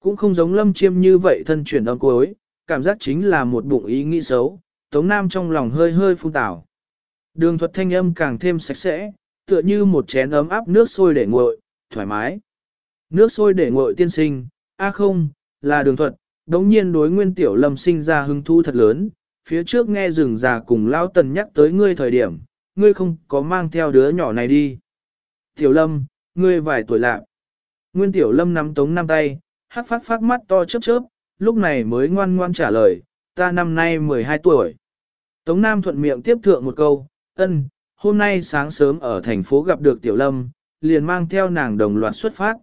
Cũng không giống lâm chiêm như vậy thân chuyển âm cuối, cảm giác chính là một bụng ý nghĩ xấu, Tống Nam trong lòng hơi hơi phun tảo. Đường thuật thanh âm càng thêm sạch sẽ, tựa như một chén ấm áp nước sôi để nguội, thoải mái. Nước sôi để nguội tiên sinh, a không, là đường thuật, đống nhiên đối nguyên tiểu lâm sinh ra hứng thú thật lớn, phía trước nghe rừng già cùng lao tần nhắc tới ngươi thời điểm, ngươi không có mang theo đứa nhỏ này đi. Tiểu lâm, ngươi vài tuổi lạc. Nguyên tiểu lâm nắm tống nam tay, hát phát phát mắt to chớp chớp, lúc này mới ngoan ngoan trả lời, ta năm nay 12 tuổi. Tống Nam thuận miệng tiếp thượng một câu, ân, hôm nay sáng sớm ở thành phố gặp được Tiểu Lâm, liền mang theo nàng đồng loạt xuất phát.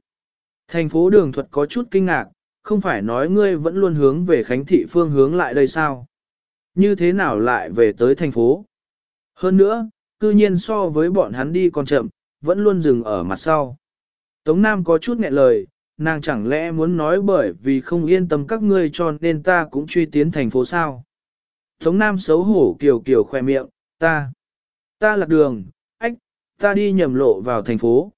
Thành phố đường thuật có chút kinh ngạc, không phải nói ngươi vẫn luôn hướng về Khánh Thị phương hướng lại đây sao? Như thế nào lại về tới thành phố? Hơn nữa, cư nhiên so với bọn hắn đi còn chậm, vẫn luôn dừng ở mặt sau. Tống Nam có chút nghẹn lời, nàng chẳng lẽ muốn nói bởi vì không yên tâm các ngươi cho nên ta cũng truy tiến thành phố sao? Tống Nam xấu hổ kiều kiều khoe miệng, ta, ta lạc đường, ách, ta đi nhầm lộ vào thành phố.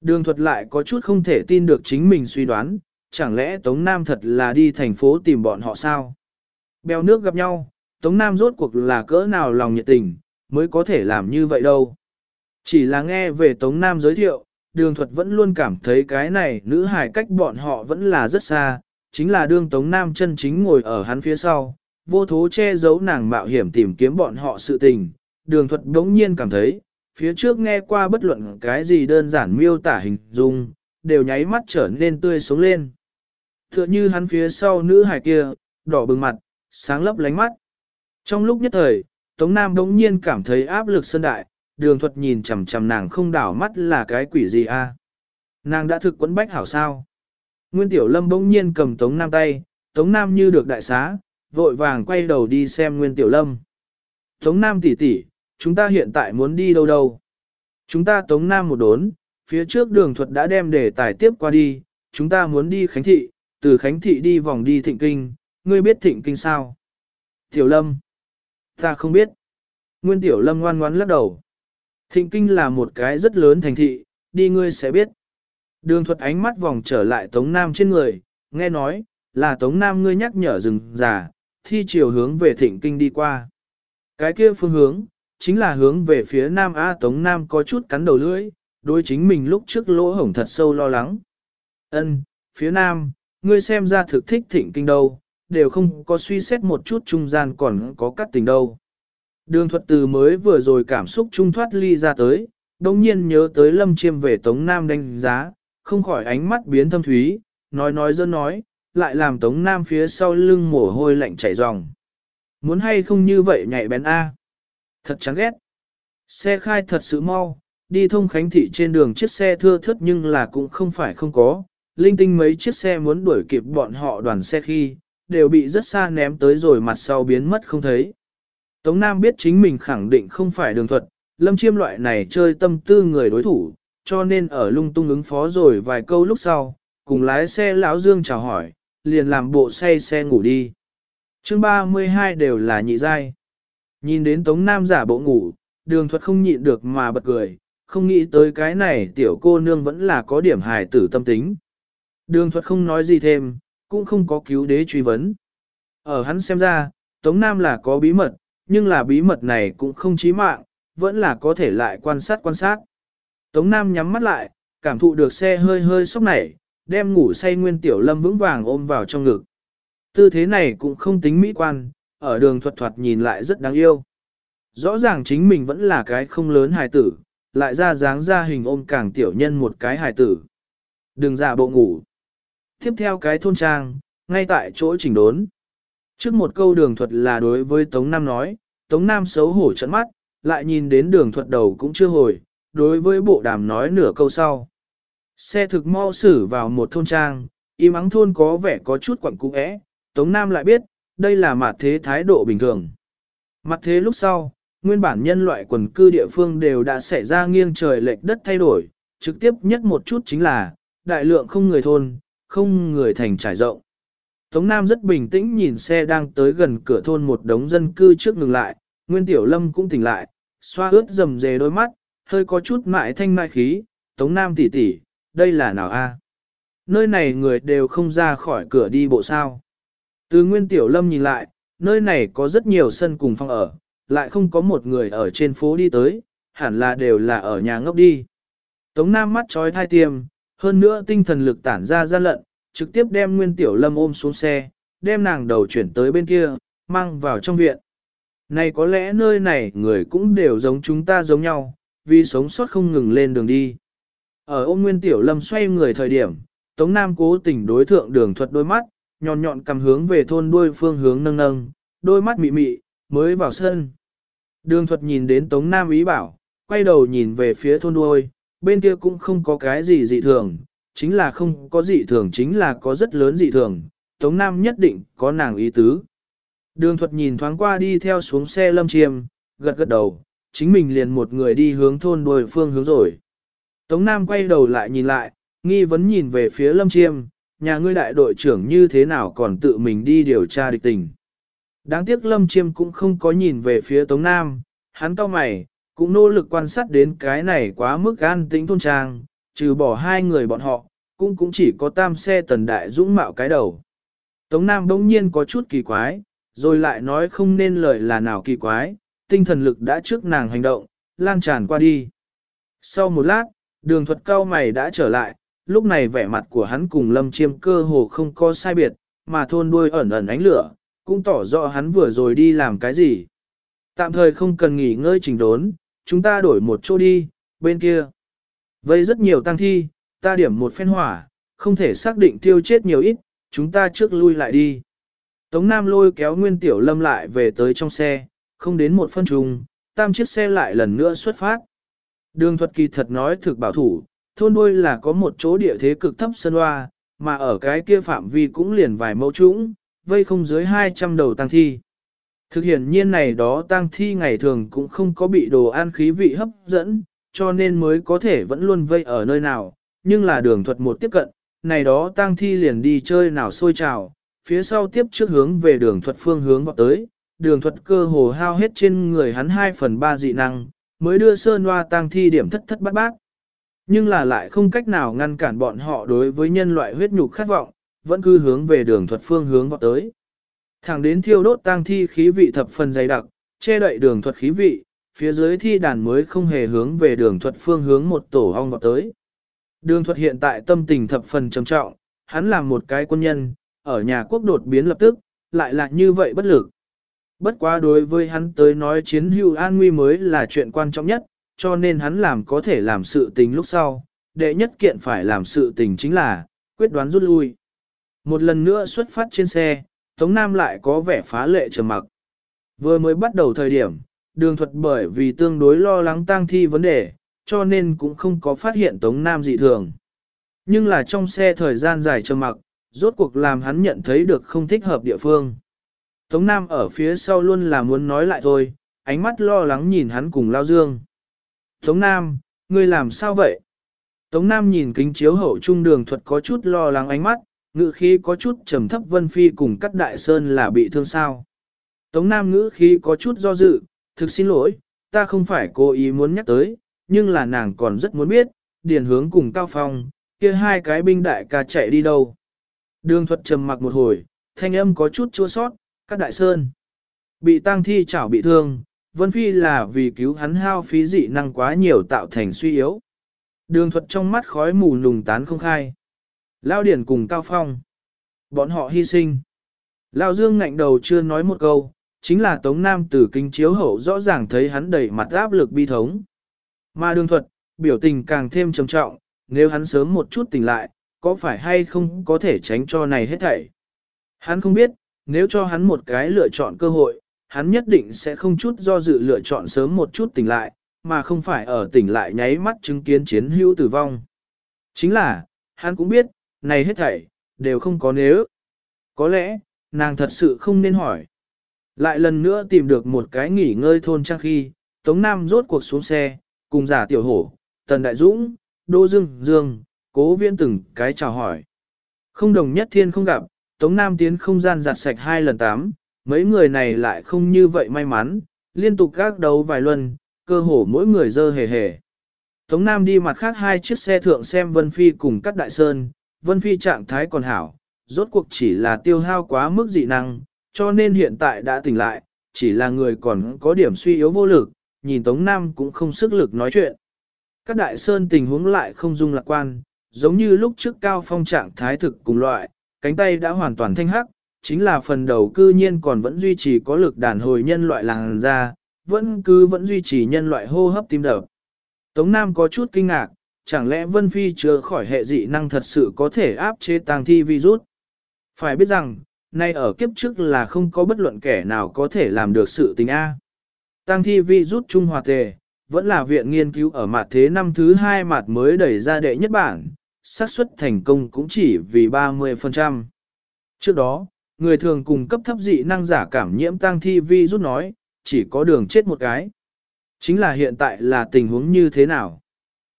Đường thuật lại có chút không thể tin được chính mình suy đoán, chẳng lẽ Tống Nam thật là đi thành phố tìm bọn họ sao? Bèo nước gặp nhau, Tống Nam rốt cuộc là cỡ nào lòng nhiệt tình, mới có thể làm như vậy đâu. Chỉ là nghe về Tống Nam giới thiệu, đường thuật vẫn luôn cảm thấy cái này nữ hài cách bọn họ vẫn là rất xa, chính là đương Tống Nam chân chính ngồi ở hắn phía sau, vô thố che giấu nàng mạo hiểm tìm kiếm bọn họ sự tình. Đường thuật đống nhiên cảm thấy, phía trước nghe qua bất luận cái gì đơn giản miêu tả hình dung, đều nháy mắt trở nên tươi sống lên. Tựa như hắn phía sau nữ hài kia, đỏ bừng mặt, sáng lấp lánh mắt. Trong lúc nhất thời, Tống Nam đống nhiên cảm thấy áp lực sân đại, đường thuật nhìn chằm chằm nàng không đảo mắt là cái quỷ gì a? Nàng đã thực quấn bách hảo sao? Nguyên Tiểu Lâm bỗng nhiên cầm Tống Nam tay, Tống Nam như được đại xá, vội vàng quay đầu đi xem Nguyên Tiểu Lâm. Tống Nam tỷ tỷ, chúng ta hiện tại muốn đi đâu đâu? Chúng ta Tống Nam một đốn, phía trước đường thuật đã đem để tài tiếp qua đi, chúng ta muốn đi Khánh Thị, từ Khánh Thị đi vòng đi Thịnh Kinh, ngươi biết Thịnh Kinh sao? Tiểu Lâm, ta không biết. Nguyên Tiểu Lâm ngoan ngoãn lắc đầu. Thịnh Kinh là một cái rất lớn thành thị, đi ngươi sẽ biết. Đường thuật ánh mắt vòng trở lại Tống Nam trên người, nghe nói, là Tống Nam ngươi nhắc nhở rừng già, thi chiều hướng về Thịnh Kinh đi qua. Cái kia phương hướng, chính là hướng về phía Nam A Tống Nam có chút cắn đầu lưỡi, đối chính mình lúc trước lỗ hổng thật sâu lo lắng. Ân, phía Nam, ngươi xem ra thực thích Thịnh Kinh đâu, đều không có suy xét một chút trung gian còn có cắt tình đâu. Đường thuật từ mới vừa rồi cảm xúc trung thoát ly ra tới, đồng nhiên nhớ tới lâm chiêm về Tống Nam đánh giá, không khỏi ánh mắt biến thâm thúy, nói nói dân nói, lại làm Tống Nam phía sau lưng mồ hôi lạnh chảy ròng. Muốn hay không như vậy nhạy bén A. Thật chán ghét. Xe khai thật sự mau, đi thông khánh thị trên đường chiếc xe thưa thớt nhưng là cũng không phải không có. Linh tinh mấy chiếc xe muốn đuổi kịp bọn họ đoàn xe khi, đều bị rất xa ném tới rồi mặt sau biến mất không thấy. Tống Nam biết chính mình khẳng định không phải đường thuật, lâm chiêm loại này chơi tâm tư người đối thủ, cho nên ở lung tung ứng phó rồi vài câu lúc sau, cùng lái xe lão Dương chào hỏi, liền làm bộ xe xe ngủ đi. chương 32 đều là nhị giai. Nhìn đến Tống Nam giả bộ ngủ, đường thuật không nhịn được mà bật cười, không nghĩ tới cái này tiểu cô nương vẫn là có điểm hài tử tâm tính. Đường thuật không nói gì thêm, cũng không có cứu đế truy vấn. Ở hắn xem ra, Tống Nam là có bí mật, nhưng là bí mật này cũng không chí mạng, vẫn là có thể lại quan sát quan sát. Tống Nam nhắm mắt lại, cảm thụ được xe hơi hơi sốc nảy, đem ngủ say nguyên tiểu lâm vững vàng ôm vào trong ngực. Tư thế này cũng không tính mỹ quan, ở đường thuật thuật nhìn lại rất đáng yêu. Rõ ràng chính mình vẫn là cái không lớn hài tử, lại ra dáng ra hình ôm càng tiểu nhân một cái hài tử. Đừng giả bộ ngủ. Tiếp theo cái thôn trang, ngay tại chỗ chỉnh đốn. Trước một câu đường thuật là đối với Tống Nam nói, Tống Nam xấu hổ trận mắt, lại nhìn đến đường thuật đầu cũng chưa hồi, đối với bộ đàm nói nửa câu sau. Xe thực mau xử vào một thôn trang, im ắng thôn có vẻ có chút quặng cũ ẽ, Tống Nam lại biết, đây là mặt thế thái độ bình thường. Mặt thế lúc sau, nguyên bản nhân loại quần cư địa phương đều đã xảy ra nghiêng trời lệch đất thay đổi, trực tiếp nhất một chút chính là, đại lượng không người thôn, không người thành trải rộng. Tống Nam rất bình tĩnh nhìn xe đang tới gần cửa thôn một đống dân cư trước ngừng lại, Nguyên Tiểu Lâm cũng tỉnh lại, xoa ướt dầm dề đôi mắt, hơi có chút mại thanh mại khí, Tống Nam tỷ tỷ, đây là nào a? Nơi này người đều không ra khỏi cửa đi bộ sao. Từ Nguyên Tiểu Lâm nhìn lại, nơi này có rất nhiều sân cùng phòng ở, lại không có một người ở trên phố đi tới, hẳn là đều là ở nhà ngốc đi. Tống Nam mắt trói thai tiêm, hơn nữa tinh thần lực tản ra ra lận, trực tiếp đem Nguyên Tiểu Lâm ôm xuống xe, đem nàng đầu chuyển tới bên kia, mang vào trong viện. Này có lẽ nơi này người cũng đều giống chúng ta giống nhau, vì sống sót không ngừng lên đường đi. Ở ôm Nguyên Tiểu Lâm xoay người thời điểm, Tống Nam cố tình đối thượng đường thuật đôi mắt, nhọn nhọn cầm hướng về thôn đuôi phương hướng nâng nâng, đôi mắt mị mị, mới vào sân. Đường thuật nhìn đến Tống Nam ý bảo, quay đầu nhìn về phía thôn đuôi, bên kia cũng không có cái gì dị thường, chính là không có dị thường chính là có rất lớn dị thường, Tống Nam nhất định có nàng ý tứ. Đường thuật nhìn thoáng qua đi theo xuống xe lâm chiêm, gật gật đầu, chính mình liền một người đi hướng thôn đuôi phương hướng rồi. Tống Nam quay đầu lại nhìn lại, nghi vấn nhìn về phía lâm chiêm, nhà ngươi đại đội trưởng như thế nào còn tự mình đi điều tra địch tình. Đáng tiếc lâm chiêm cũng không có nhìn về phía Tống Nam, hắn cao mày, cũng nỗ lực quan sát đến cái này quá mức an tĩnh thôn trang, trừ bỏ hai người bọn họ, cũng cũng chỉ có tam xe tần đại dũng mạo cái đầu. Tống Nam bỗng nhiên có chút kỳ quái, rồi lại nói không nên lời là nào kỳ quái, tinh thần lực đã trước nàng hành động, lan tràn qua đi. Sau một lát, đường thuật cao mày đã trở lại, lúc này vẻ mặt của hắn cùng lâm chiêm cơ hồ không có sai biệt, mà thôn đuôi ẩn ẩn ánh lửa, cũng tỏ rõ hắn vừa rồi đi làm cái gì. Tạm thời không cần nghỉ ngơi trình đốn, chúng ta đổi một chỗ đi, bên kia. Vây rất nhiều tăng thi, ta điểm một phen hỏa, không thể xác định tiêu chết nhiều ít, chúng ta trước lui lại đi. Tống Nam lôi kéo Nguyên Tiểu Lâm lại về tới trong xe, không đến một phân trùng, tam chiếc xe lại lần nữa xuất phát. Đường thuật kỳ thật nói thực bảo thủ, thôn đuôi là có một chỗ địa thế cực thấp sân hoa, mà ở cái kia phạm vi cũng liền vài mẫu trũng, vây không dưới 200 đầu tăng thi. Thực hiện nhiên này đó tăng thi ngày thường cũng không có bị đồ ăn khí vị hấp dẫn, cho nên mới có thể vẫn luôn vây ở nơi nào, nhưng là đường thuật một tiếp cận, này đó Tang thi liền đi chơi nào sôi trào, phía sau tiếp trước hướng về đường thuật phương hướng vào tới, đường thuật cơ hồ hao hết trên người hắn 2 phần 3 dị năng, mới đưa sơn hoa Tang thi điểm thất thất bát bát. Nhưng là lại không cách nào ngăn cản bọn họ đối với nhân loại huyết nhục khát vọng, vẫn cứ hướng về đường thuật phương hướng vào tới. Thẳng đến thiêu đốt Tang thi khí vị thập phần dày đặc, che đậy đường thuật khí vị, phía dưới thi đàn mới không hề hướng về đường thuật phương hướng một tổ hong vào tới. Đường thuật hiện tại tâm tình thập phần trầm trọng, hắn làm một cái quân nhân, ở nhà quốc đột biến lập tức, lại là như vậy bất lực. Bất quá đối với hắn tới nói chiến hữu an nguy mới là chuyện quan trọng nhất, cho nên hắn làm có thể làm sự tình lúc sau, đệ nhất kiện phải làm sự tình chính là, quyết đoán rút lui. Một lần nữa xuất phát trên xe, Tống Nam lại có vẻ phá lệ trầm mặc. Vừa mới bắt đầu thời điểm, đường thuật bởi vì tương đối lo lắng tang thi vấn đề, cho nên cũng không có phát hiện Tống Nam dị thường. Nhưng là trong xe thời gian dài trầm mặc, rốt cuộc làm hắn nhận thấy được không thích hợp địa phương. Tống Nam ở phía sau luôn là muốn nói lại thôi, ánh mắt lo lắng nhìn hắn cùng Lao Dương. Tống Nam, ngươi làm sao vậy? Tống Nam nhìn kính chiếu hậu trung đường thuật có chút lo lắng ánh mắt, ngữ khí có chút trầm thấp Vân Phi cùng cắt đại sơn là bị thương sao. Tống Nam ngữ khí có chút do dự, thực xin lỗi, ta không phải cố ý muốn nhắc tới, nhưng là nàng còn rất muốn biết, điền hướng cùng Cao Phong, kia hai cái binh đại ca chạy đi đâu. Đường thuật trầm mặc một hồi, thanh âm có chút chua sót, các đại sơn. Bị tang thi chảo bị thương, Vân Phi là vì cứu hắn hao phí dị năng quá nhiều tạo thành suy yếu. Đường thuật trong mắt khói mù nùng tán không khai. Lao Điển cùng Cao Phong. Bọn họ hy sinh. Lao Dương ngạnh đầu chưa nói một câu, chính là Tống Nam từ kinh chiếu hậu rõ ràng thấy hắn đầy mặt áp lực bi thống. Mà đường thuật, biểu tình càng thêm trầm trọng, nếu hắn sớm một chút tỉnh lại, có phải hay không có thể tránh cho này hết thảy. Hắn không biết, nếu cho hắn một cái lựa chọn cơ hội, hắn nhất định sẽ không chút do dự lựa chọn sớm một chút tỉnh lại, mà không phải ở tỉnh lại nháy mắt chứng kiến chiến hữu tử vong. Chính là, hắn cũng biết, này hết thảy, đều không có nếu. Có lẽ, nàng thật sự không nên hỏi. Lại lần nữa tìm được một cái nghỉ ngơi thôn trang khi, Tống Nam rốt cuộc xuống xe, cùng giả tiểu hổ, Tần Đại Dũng, Đô Dương, Dương, cố viễn từng cái chào hỏi. Không đồng nhất thiên không gặp, Tống Nam tiến không gian giặt sạch hai lần tám, mấy người này lại không như vậy may mắn, liên tục gác đấu vài luân, cơ hồ mỗi người dơ hề hề. Tống Nam đi mặt khác hai chiếc xe thượng xem Vân Phi cùng các đại sơn, Vân Phi trạng thái còn hảo, rốt cuộc chỉ là tiêu hao quá mức dị năng, cho nên hiện tại đã tỉnh lại, chỉ là người còn có điểm suy yếu vô lực, nhìn Tống Nam cũng không sức lực nói chuyện. Các đại sơn tình huống lại không dung lạc quan, giống như lúc trước cao phong trạng thái thực cùng loại, cánh tay đã hoàn toàn thanh hắc, chính là phần đầu cư nhiên còn vẫn duy trì có lực đàn hồi nhân loại làng ra, vẫn cứ vẫn duy trì nhân loại hô hấp tim đập. Tống Nam có chút kinh ngạc, chẳng lẽ Vân Phi chưa khỏi hệ dị năng thật sự có thể áp chế tàng thi virus? Phải biết rằng, nay ở kiếp trước là không có bất luận kẻ nào có thể làm được sự tình A. Tăng thi vi rút Trung Hòa Tề, vẫn là viện nghiên cứu ở mặt thế năm thứ hai mặt mới đẩy ra đệ nhất bản, xác suất thành công cũng chỉ vì 30%. Trước đó, người thường cùng cấp thấp dị năng giả cảm nhiễm tăng thi vi rút nói, chỉ có đường chết một cái. Chính là hiện tại là tình huống như thế nào?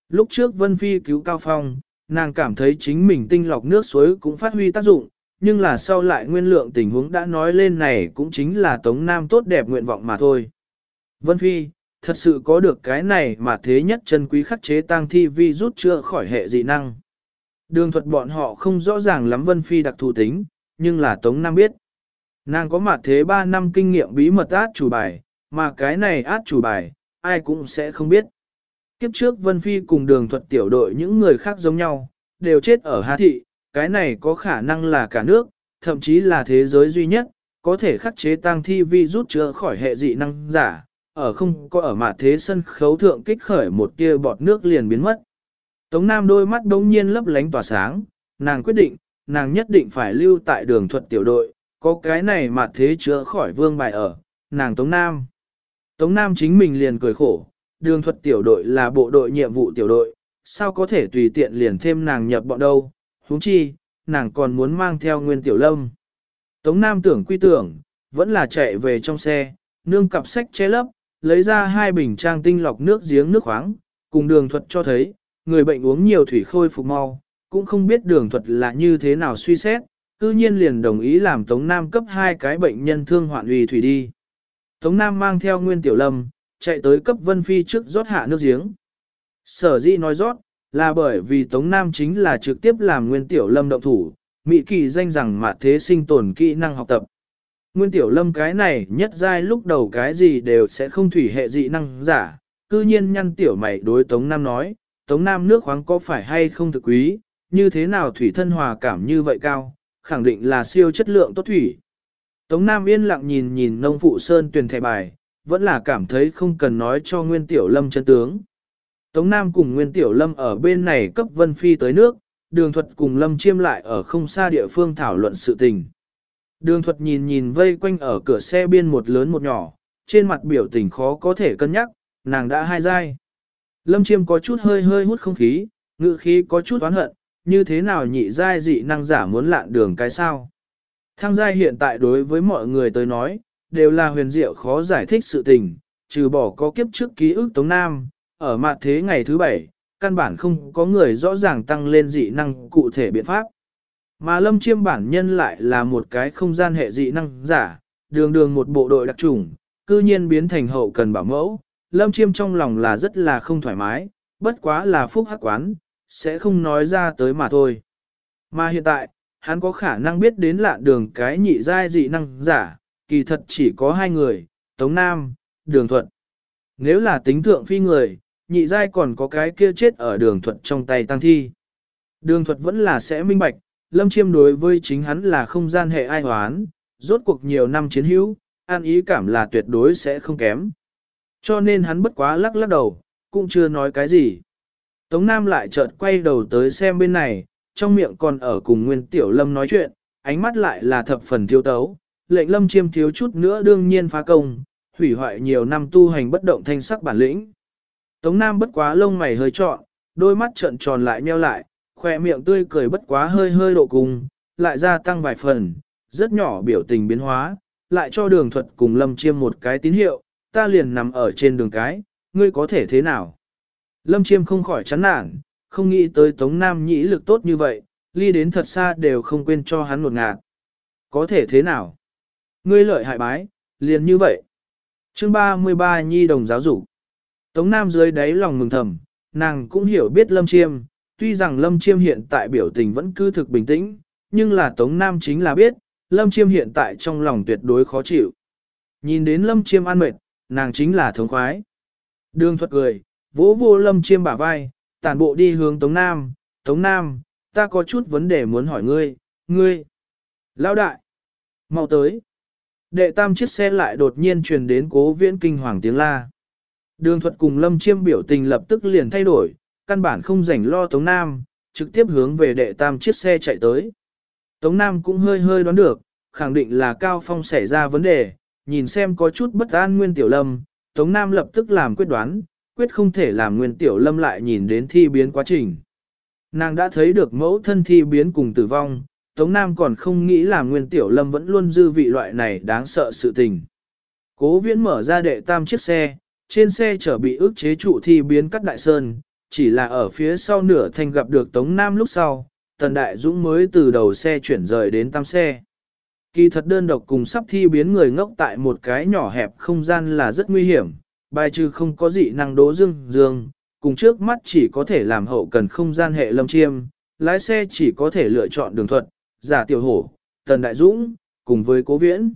Lúc trước Vân Phi cứu Cao Phong, nàng cảm thấy chính mình tinh lọc nước suối cũng phát huy tác dụng, nhưng là sau lại nguyên lượng tình huống đã nói lên này cũng chính là Tống Nam tốt đẹp nguyện vọng mà thôi. Vân Phi, thật sự có được cái này mà thế nhất chân quý khắc chế tang thi vi rút chưa khỏi hệ dị năng. Đường thuật bọn họ không rõ ràng lắm Vân Phi đặc thù tính, nhưng là Tống Nam biết. Nàng có mặt thế 3 năm kinh nghiệm bí mật át chủ bài, mà cái này át chủ bài, ai cũng sẽ không biết. Kiếp trước Vân Phi cùng đường thuật tiểu đội những người khác giống nhau, đều chết ở Hà Thị, cái này có khả năng là cả nước, thậm chí là thế giới duy nhất, có thể khắc chế tăng thi vi rút chữa khỏi hệ dị năng giả, ở không có ở mặt thế sân khấu thượng kích khởi một tia bọt nước liền biến mất. Tống Nam đôi mắt đống nhiên lấp lánh tỏa sáng, nàng quyết định, nàng nhất định phải lưu tại đường thuật tiểu đội, có cái này mà thế chữa khỏi vương bài ở, nàng Tống Nam. Tống Nam chính mình liền cười khổ, đường thuật tiểu đội là bộ đội nhiệm vụ tiểu đội, sao có thể tùy tiện liền thêm nàng nhập bọn đâu, huống chi, nàng còn muốn mang theo nguyên tiểu lâm. Tống Nam tưởng quy tưởng, vẫn là chạy về trong xe, nương cặp sách che lấp, lấy ra hai bình trang tinh lọc nước giếng nước khoáng, cùng đường thuật cho thấy, người bệnh uống nhiều thủy khôi phục mau, cũng không biết đường thuật là như thế nào suy xét, cư nhiên liền đồng ý làm Tống Nam cấp hai cái bệnh nhân thương hoạn uy thủy đi. Tống Nam mang theo Nguyên Tiểu Lâm, chạy tới cấp Vân Phi trước rót hạ nước giếng. Sở dĩ nói rót, là bởi vì Tống Nam chính là trực tiếp làm Nguyên Tiểu Lâm động thủ, Mỹ kỳ danh rằng mà thế sinh tồn kỹ năng học tập. Nguyên Tiểu Lâm cái này nhất giai lúc đầu cái gì đều sẽ không thủy hệ dị năng giả, cư nhiên nhăn Tiểu mày đối Tống Nam nói, Tống Nam nước khoáng có phải hay không thực quý, như thế nào thủy thân hòa cảm như vậy cao, khẳng định là siêu chất lượng tốt thủy. Tống Nam yên lặng nhìn nhìn nông phụ sơn tuyển thẻ bài, vẫn là cảm thấy không cần nói cho Nguyên Tiểu Lâm chân tướng. Tống Nam cùng Nguyên Tiểu Lâm ở bên này cấp Vân Phi tới nước, đường thuật cùng Lâm chiêm lại ở không xa địa phương thảo luận sự tình. Đường thuật nhìn nhìn vây quanh ở cửa xe biên một lớn một nhỏ, trên mặt biểu tình khó có thể cân nhắc, nàng đã hai giai. Lâm chiêm có chút hơi hơi hút không khí, ngự khí có chút oán hận, như thế nào nhị giai dị năng giả muốn lạn đường cái sao. Thăng giai hiện tại đối với mọi người tới nói, đều là huyền diệu khó giải thích sự tình, trừ bỏ có kiếp trước ký ức Tống Nam, ở mặt thế ngày thứ bảy, căn bản không có người rõ ràng tăng lên dị năng cụ thể biện pháp. Mà lâm chiêm bản nhân lại là một cái không gian hệ dị năng giả, đường đường một bộ đội đặc trùng, cư nhiên biến thành hậu cần bảo mẫu, lâm chiêm trong lòng là rất là không thoải mái, bất quá là phúc hắc quán, sẽ không nói ra tới mà thôi. Mà hiện tại, hắn có khả năng biết đến lạ đường cái nhị giai dị năng giả, kỳ thật chỉ có hai người, Tống Nam, Đường Thuận. Nếu là tính thượng phi người, nhị giai còn có cái kia chết ở Đường Thuận trong tay tăng thi. Đường Thuận vẫn là sẽ minh bạch, Lâm Chiêm đối với chính hắn là không gian hệ ai hoán, rốt cuộc nhiều năm chiến hữu, an ý cảm là tuyệt đối sẽ không kém. Cho nên hắn bất quá lắc lắc đầu, cũng chưa nói cái gì. Tống Nam lại chợt quay đầu tới xem bên này, trong miệng còn ở cùng Nguyên Tiểu Lâm nói chuyện, ánh mắt lại là thập phần thiếu tấu, lệnh Lâm chiêm thiếu chút nữa đương nhiên phá công, hủy hoại nhiều năm tu hành bất động thanh sắc bản lĩnh. Tống Nam bất quá lông mày hơi trọn, đôi mắt trợn tròn lại meo lại, khoe miệng tươi cười bất quá hơi hơi độ cùng, lại gia tăng vài phần, rất nhỏ biểu tình biến hóa, lại cho đường thuật cùng Lâm chiêm một cái tín hiệu, ta liền nằm ở trên đường cái, ngươi có thể thế nào? Lâm chiêm không khỏi chán nản, không nghĩ tới Tống Nam nhĩ lực tốt như vậy, ly đến thật xa đều không quên cho hắn một ngạt. Có thể thế nào? Ngươi lợi hại bái, liền như vậy. chương 33 Nhi đồng giáo dục. Tống Nam dưới đáy lòng mừng thầm, nàng cũng hiểu biết lâm chiêm, tuy rằng Lâm Chiêm hiện tại biểu tình vẫn cứ thực bình tĩnh, nhưng là Tống Nam chính là biết, Lâm Chiêm hiện tại trong lòng tuyệt đối khó chịu. Nhìn đến Lâm Chiêm an mệt, nàng chính là thống khoái. Đường thuật cười, vỗ vô Lâm Chiêm bả vai, tản bộ đi hướng Tống Nam, Tống Nam, ta có chút vấn đề muốn hỏi ngươi, ngươi. Lão đại, mau tới. Đệ tam chiếc xe lại đột nhiên truyền đến cố viễn kinh hoàng tiếng la. Đường thuật cùng Lâm Chiêm biểu tình lập tức liền thay đổi, căn bản không rảnh lo Tống Nam, trực tiếp hướng về đệ tam chiếc xe chạy tới. Tống Nam cũng hơi hơi đoán được, khẳng định là Cao Phong xảy ra vấn đề, nhìn xem có chút bất an Nguyên Tiểu Lâm, Tống Nam lập tức làm quyết đoán, quyết không thể làm Nguyên Tiểu Lâm lại nhìn đến thi biến quá trình. Nàng đã thấy được mẫu thân thi biến cùng tử vong, Tống Nam còn không nghĩ là Nguyên Tiểu Lâm vẫn luôn dư vị loại này đáng sợ sự tình. Cố viễn mở ra đệ tam chiếc xe, trên xe chở bị ức chế trụ thi biến cắt đại sơn, chỉ là ở phía sau nửa thành gặp được Tống Nam lúc sau, Tần Đại Dũng mới từ đầu xe chuyển rời đến tam xe. Kỳ thật đơn độc cùng sắp thi biến người ngốc tại một cái nhỏ hẹp không gian là rất nguy hiểm, bài trừ không có dị năng đố dương dương, cùng trước mắt chỉ có thể làm hậu cần không gian hệ lâm chiêm, lái xe chỉ có thể lựa chọn đường thuận, giả tiểu hổ, Tần Đại Dũng, cùng với cố viễn.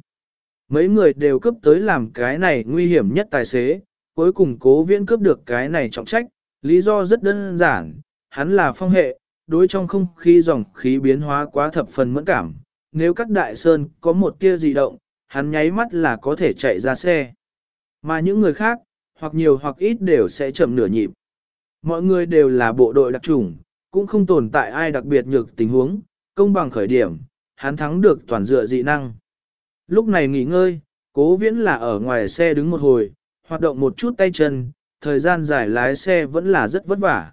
Mấy người đều cấp tới làm cái này nguy hiểm nhất tài xế, cuối cùng cố viễn cướp được cái này trọng trách, lý do rất đơn giản, hắn là phong hệ, đối trong không khí dòng khí biến hóa quá thập phần mẫn cảm, nếu các đại sơn có một tia dị động, hắn nháy mắt là có thể chạy ra xe. Mà những người khác, hoặc nhiều hoặc ít đều sẽ chậm nửa nhịp. Mọi người đều là bộ đội đặc trùng, cũng không tồn tại ai đặc biệt nhược tình huống, công bằng khởi điểm, hắn thắng được toàn dựa dị năng. Lúc này nghỉ ngơi, cố viễn là ở ngoài xe đứng một hồi, hoạt động một chút tay chân, thời gian dài lái xe vẫn là rất vất vả.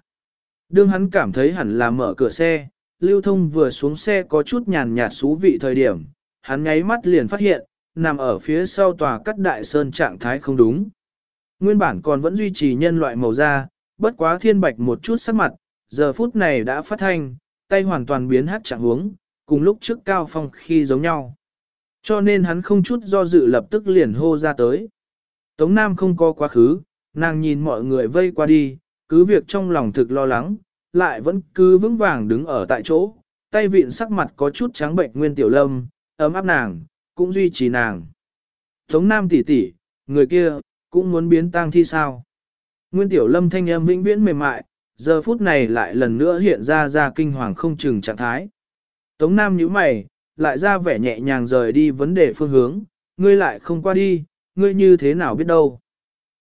Đương hắn cảm thấy hẳn là mở cửa xe, lưu thông vừa xuống xe có chút nhàn nhạt xú vị thời điểm, hắn nháy mắt liền phát hiện, nằm ở phía sau tòa cắt đại sơn trạng thái không đúng. Nguyên bản còn vẫn duy trì nhân loại màu da, bất quá thiên bạch một chút sắc mặt, giờ phút này đã phát thanh, tay hoàn toàn biến hát trạng hướng, cùng lúc trước cao phong khi giống nhau. Cho nên hắn không chút do dự lập tức liền hô ra tới. Tống Nam không có quá khứ, nàng nhìn mọi người vây qua đi, cứ việc trong lòng thực lo lắng, lại vẫn cứ vững vàng đứng ở tại chỗ, tay vịn sắc mặt có chút trắng bệnh nguyên tiểu lâm, ấm áp nàng, cũng duy trì nàng. Tống Nam tỷ tỷ, người kia, cũng muốn biến tang thi sao. Nguyên tiểu lâm thanh âm vĩnh viễn mềm mại, giờ phút này lại lần nữa hiện ra ra kinh hoàng không chừng trạng thái. Tống Nam nhíu mày, lại ra vẻ nhẹ nhàng rời đi vấn đề phương hướng, ngươi lại không qua đi, ngươi như thế nào biết đâu.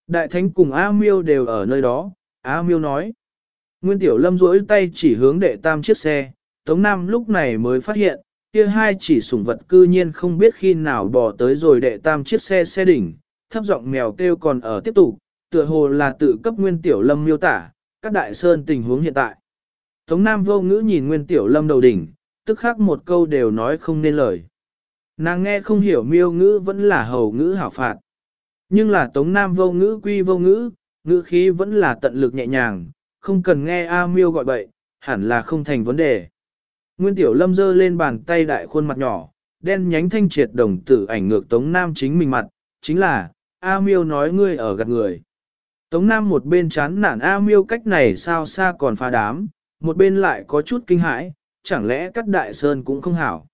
Đại thánh cùng A Miêu đều ở nơi đó, A Miêu nói. Nguyên Tiểu Lâm duỗi tay chỉ hướng đệ tam chiếc xe, Tống Nam lúc này mới phát hiện, kia hai chỉ sủng vật cư nhiên không biết khi nào bỏ tới rồi đệ tam chiếc xe xe đỉnh, thấp giọng mèo kêu còn ở tiếp tục, tựa hồ là tự cấp Nguyên Tiểu Lâm miêu tả, các đại sơn tình huống hiện tại. Tống Nam vô ngữ nhìn Nguyên Tiểu Lâm đầu đỉnh, tức khắc một câu đều nói không nên lời. Nàng nghe không hiểu miêu ngữ vẫn là hầu ngữ hảo phạt. Nhưng là Tống Nam vô ngữ quy vô ngữ, ngữ khí vẫn là tận lực nhẹ nhàng, không cần nghe A miêu gọi bậy, hẳn là không thành vấn đề. Nguyên Tiểu Lâm giơ lên bàn tay đại khuôn mặt nhỏ, đen nhánh thanh triệt đồng tử ảnh ngược Tống Nam chính mình mặt, chính là, A miêu nói ngươi ở gạt người. Tống Nam một bên chán nản A miêu cách này sao xa còn phá đám, một bên lại có chút kinh hãi, chẳng lẽ cắt đại sơn cũng không hảo.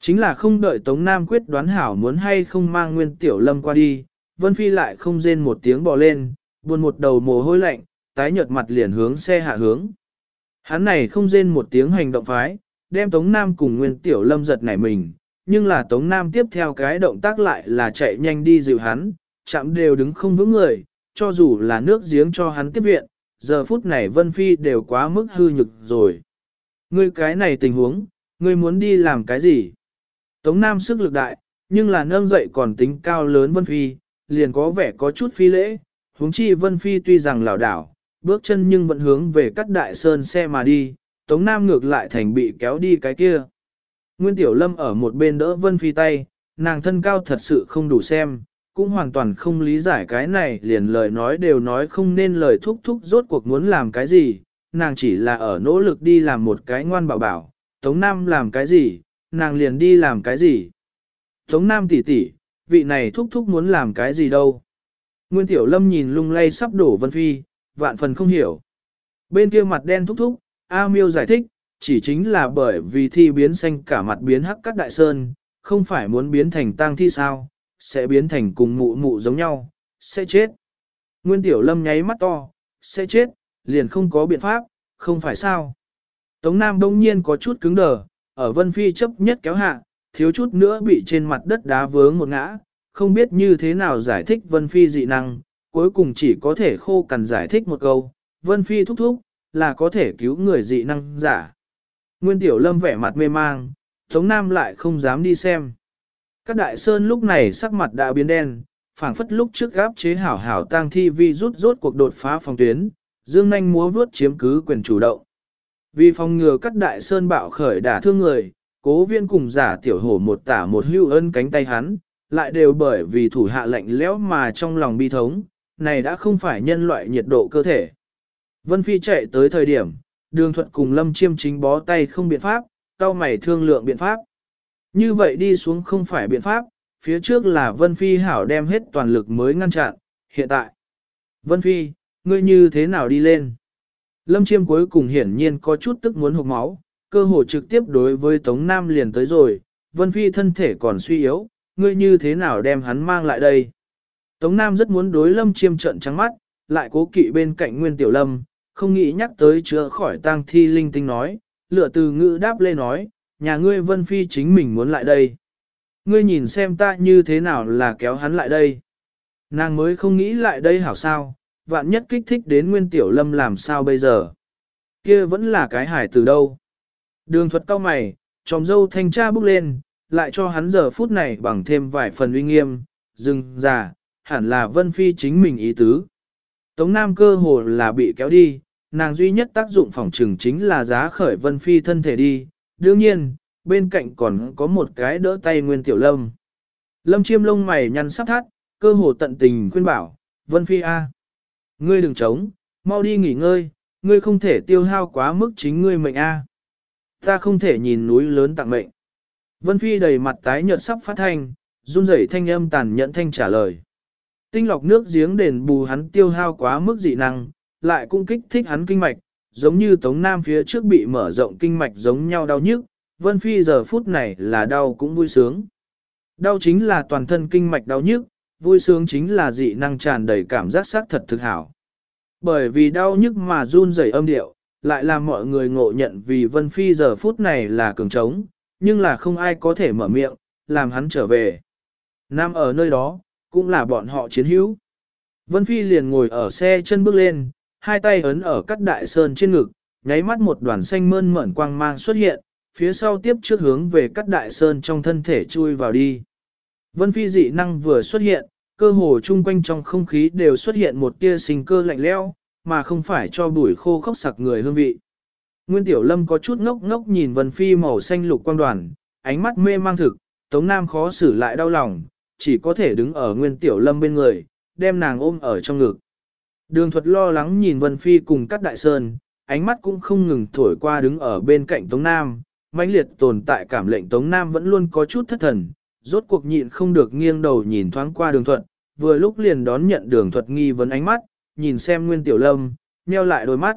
Chính là không đợi Tống Nam quyết đoán hảo muốn hay không mang Nguyên Tiểu Lâm qua đi, Vân Phi lại không rên một tiếng bò lên, buồn một đầu mồ hôi lạnh, tái nhợt mặt liền hướng xe hạ hướng. Hắn này không rên một tiếng hành động phái, đem Tống Nam cùng Nguyên Tiểu Lâm giật nảy mình, nhưng là Tống Nam tiếp theo cái động tác lại là chạy nhanh đi dịu hắn, chạm đều đứng không vững người, cho dù là nước giếng cho hắn tiếp viện, giờ phút này Vân Phi đều quá mức hư nhực rồi. Ngươi cái này tình huống, ngươi muốn đi làm cái gì? Tống Nam sức lực đại, nhưng là nâng dậy còn tính cao lớn Vân Phi, liền có vẻ có chút phi lễ, huống chi Vân Phi tuy rằng lảo đảo, bước chân nhưng vẫn hướng về cắt đại sơn xe mà đi, Tống Nam ngược lại thành bị kéo đi cái kia. Nguyên Tiểu Lâm ở một bên đỡ Vân Phi tay, nàng thân cao thật sự không đủ xem, cũng hoàn toàn không lý giải cái này liền lời nói đều nói không nên lời thúc thúc rốt cuộc muốn làm cái gì, nàng chỉ là ở nỗ lực đi làm một cái ngoan bảo bảo, Tống Nam làm cái gì, nàng liền đi làm cái gì. Tống Nam tỷ tỷ, vị này thúc thúc muốn làm cái gì đâu. Nguyên Tiểu Lâm nhìn lung lay sắp đổ Vân Phi, vạn phần không hiểu. Bên kia mặt đen thúc thúc, A miêu giải thích, chỉ chính là bởi vì thi biến xanh cả mặt biến hắc các đại sơn, không phải muốn biến thành tang thi sao, sẽ biến thành cùng mụ mụ giống nhau, sẽ chết. Nguyên Tiểu Lâm nháy mắt to, sẽ chết, liền không có biện pháp, không phải sao. Tống Nam đông nhiên có chút cứng đờ, ở Vân Phi chấp nhất kéo hạ, thiếu chút nữa bị trên mặt đất đá vướng một ngã, không biết như thế nào giải thích Vân Phi dị năng, cuối cùng chỉ có thể khô cằn giải thích một câu, Vân Phi thúc thúc, là có thể cứu người dị năng giả. Nguyên Tiểu Lâm vẻ mặt mê mang, Tống Nam lại không dám đi xem. Các đại sơn lúc này sắc mặt đã biến đen, phảng phất lúc trước gáp chế hảo hảo tang thi vi rút rốt cuộc đột phá phòng tuyến, dương nanh múa vướt chiếm cứ quyền chủ động. Vì phòng ngừa các đại sơn bạo khởi đả thương người, cố viên cùng giả tiểu hổ một tả một hưu ân cánh tay hắn, lại đều bởi vì thủ hạ lạnh lẽo mà trong lòng bi thống, này đã không phải nhân loại nhiệt độ cơ thể. Vân Phi chạy tới thời điểm, đường thuận cùng lâm chiêm chính bó tay không biện pháp, cao mày thương lượng biện pháp. Như vậy đi xuống không phải biện pháp, phía trước là Vân Phi hảo đem hết toàn lực mới ngăn chặn, hiện tại. Vân Phi, ngươi như thế nào đi lên? Lâm chiêm cuối cùng hiển nhiên có chút tức muốn hụt máu, cơ hội trực tiếp đối với Tống Nam liền tới rồi, Vân Phi thân thể còn suy yếu, ngươi như thế nào đem hắn mang lại đây? Tống Nam rất muốn đối Lâm chiêm trận trắng mắt, lại cố kỵ bên cạnh Nguyên Tiểu Lâm, không nghĩ nhắc tới chữa khỏi tang thi linh tinh nói, lựa từ ngữ đáp lê nói, nhà ngươi Vân Phi chính mình muốn lại đây. Ngươi nhìn xem ta như thế nào là kéo hắn lại đây. Nàng mới không nghĩ lại đây hảo sao, vạn nhất kích thích đến Nguyên Tiểu Lâm làm sao bây giờ. Kia vẫn là cái hải từ đâu. Đường thuật cao mày, tròm dâu thanh tra bước lên, lại cho hắn giờ phút này bằng thêm vài phần uy nghiêm, dừng già, hẳn là Vân Phi chính mình ý tứ. Tống Nam cơ hồ là bị kéo đi, nàng duy nhất tác dụng phòng trừng chính là giá khởi Vân Phi thân thể đi, đương nhiên, bên cạnh còn có một cái đỡ tay Nguyên Tiểu Lâm. Lâm chiêm lông mày nhăn sắp thắt, cơ hồ tận tình khuyên bảo, Vân Phi A. Ngươi đừng chống, mau đi nghỉ ngơi, ngươi không thể tiêu hao quá mức chính ngươi mệnh A. Ta không thể nhìn núi lớn tặng mệnh. Vân Phi đầy mặt tái nhợt sắp phát thanh, run rẩy thanh âm tàn nhẫn thanh trả lời. Tinh lọc nước giếng đền bù hắn tiêu hao quá mức dị năng, lại cũng kích thích hắn kinh mạch, giống như Tống Nam phía trước bị mở rộng kinh mạch giống nhau đau nhức, Vân Phi giờ phút này là đau cũng vui sướng. Đau chính là toàn thân kinh mạch đau nhức, vui sướng chính là dị năng tràn đầy cảm giác sắc thật thực hảo. Bởi vì đau nhức mà run rẩy âm điệu, lại làm mọi người ngộ nhận vì Vân Phi giờ phút này là cường trống, nhưng là không ai có thể mở miệng, làm hắn trở về. Nam ở nơi đó, cũng là bọn họ chiến hữu. Vân Phi liền ngồi ở xe chân bước lên, hai tay ấn ở cắt đại sơn trên ngực, nháy mắt một đoàn xanh mơn mởn quang mang xuất hiện, phía sau tiếp trước hướng về cắt đại sơn trong thân thể chui vào đi. Vân phi dị năng vừa xuất hiện, cơ hồ chung quanh trong không khí đều xuất hiện một tia sinh cơ lạnh lẽo, mà không phải cho bụi khô khốc sặc người hương vị. Nguyên Tiểu Lâm có chút ngốc ngốc nhìn Vân Phi màu xanh lục quang đoàn, ánh mắt mê mang thực, Tống Nam khó xử lại đau lòng, chỉ có thể đứng ở Nguyên Tiểu Lâm bên người, đem nàng ôm ở trong ngực. Đường thuật lo lắng nhìn Vân Phi cùng các đại sơn, ánh mắt cũng không ngừng thổi qua đứng ở bên cạnh Tống Nam, mãnh liệt tồn tại cảm lệnh Tống Nam vẫn luôn có chút thất thần, rốt cuộc nhịn không được nghiêng đầu nhìn thoáng qua đường thuật, vừa lúc liền đón nhận đường thuật nghi vấn ánh mắt, nhìn xem Nguyên Tiểu Lâm, nheo lại đôi mắt.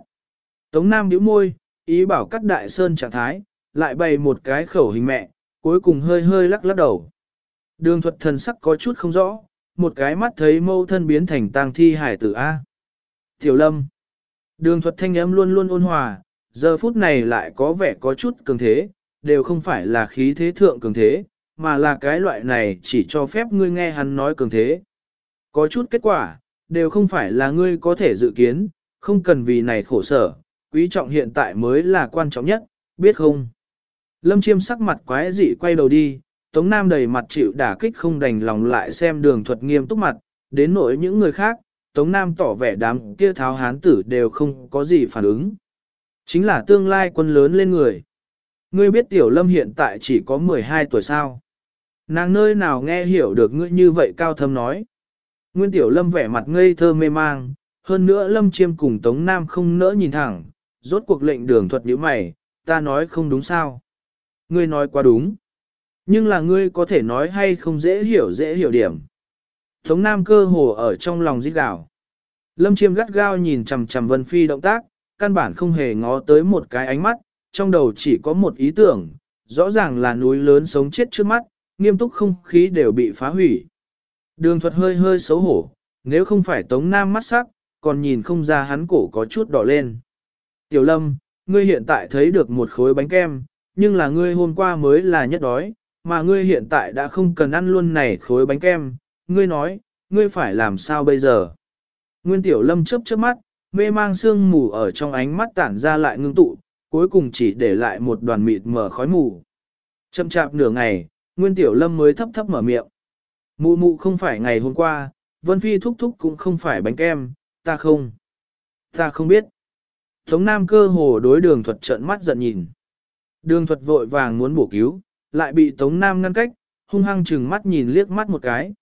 Tống Nam nhíu môi, ý bảo cắt đại sơn trạng thái, lại bày một cái khẩu hình mẹ, cuối cùng hơi hơi lắc lắc đầu. Đường thuật thần sắc có chút không rõ, một cái mắt thấy mâu thân biến thành tang thi hải tử A. Tiểu Lâm Đường thuật thanh âm luôn luôn ôn hòa, giờ phút này lại có vẻ có chút cường thế, đều không phải là khí thế thượng cường thế, mà là cái loại này chỉ cho phép ngươi nghe hắn nói cường thế. Có chút kết quả, đều không phải là ngươi có thể dự kiến, không cần vì này khổ sở, quý trọng hiện tại mới là quan trọng nhất, biết không? Lâm chiêm sắc mặt quái dị quay đầu đi, Tống Nam đầy mặt chịu đả kích không đành lòng lại xem đường thuật nghiêm túc mặt, đến nỗi những người khác, Tống Nam tỏ vẻ đám kia tháo hán tử đều không có gì phản ứng. Chính là tương lai quân lớn lên người. Ngươi biết Tiểu Lâm hiện tại chỉ có 12 tuổi sao. Nàng nơi nào nghe hiểu được ngươi như vậy cao thâm nói. Nguyên Tiểu Lâm vẻ mặt ngây thơ mê mang, hơn nữa Lâm Chiêm cùng Tống Nam không nỡ nhìn thẳng, rốt cuộc lệnh đường thuật như mày, ta nói không đúng sao. Ngươi nói quá đúng. Nhưng là ngươi có thể nói hay không dễ hiểu dễ hiểu điểm. Tống Nam cơ hồ ở trong lòng giết gạo. Lâm Chiêm gắt gao nhìn chằm chằm Vân Phi động tác, căn bản không hề ngó tới một cái ánh mắt, trong đầu chỉ có một ý tưởng, rõ ràng là núi lớn sống chết trước mắt, nghiêm túc không khí đều bị phá hủy. Đường thuật hơi hơi xấu hổ, nếu không phải Tống Nam mắt sắc, còn nhìn không ra hắn cổ có chút đỏ lên. Tiểu Lâm, ngươi hiện tại thấy được một khối bánh kem, nhưng là ngươi hôm qua mới là nhất đói, mà ngươi hiện tại đã không cần ăn luôn này khối bánh kem, ngươi nói, ngươi phải làm sao bây giờ? Nguyên Tiểu Lâm chớp chớp mắt, mê mang sương mù ở trong ánh mắt tản ra lại ngưng tụ, cuối cùng chỉ để lại một đoàn mịt mờ khói mù. Chậm chạp nửa ngày, Nguyên Tiểu Lâm mới thấp thấp mở miệng. Mụ mụ không phải ngày hôm qua, Vân Phi thúc thúc cũng không phải bánh kem, ta không. Ta không biết. Tống Nam cơ hồ đối đường thuật trợn mắt giận nhìn. Đường thuật vội vàng muốn bổ cứu, lại bị Tống Nam ngăn cách, hung hăng chừng mắt nhìn liếc mắt một cái.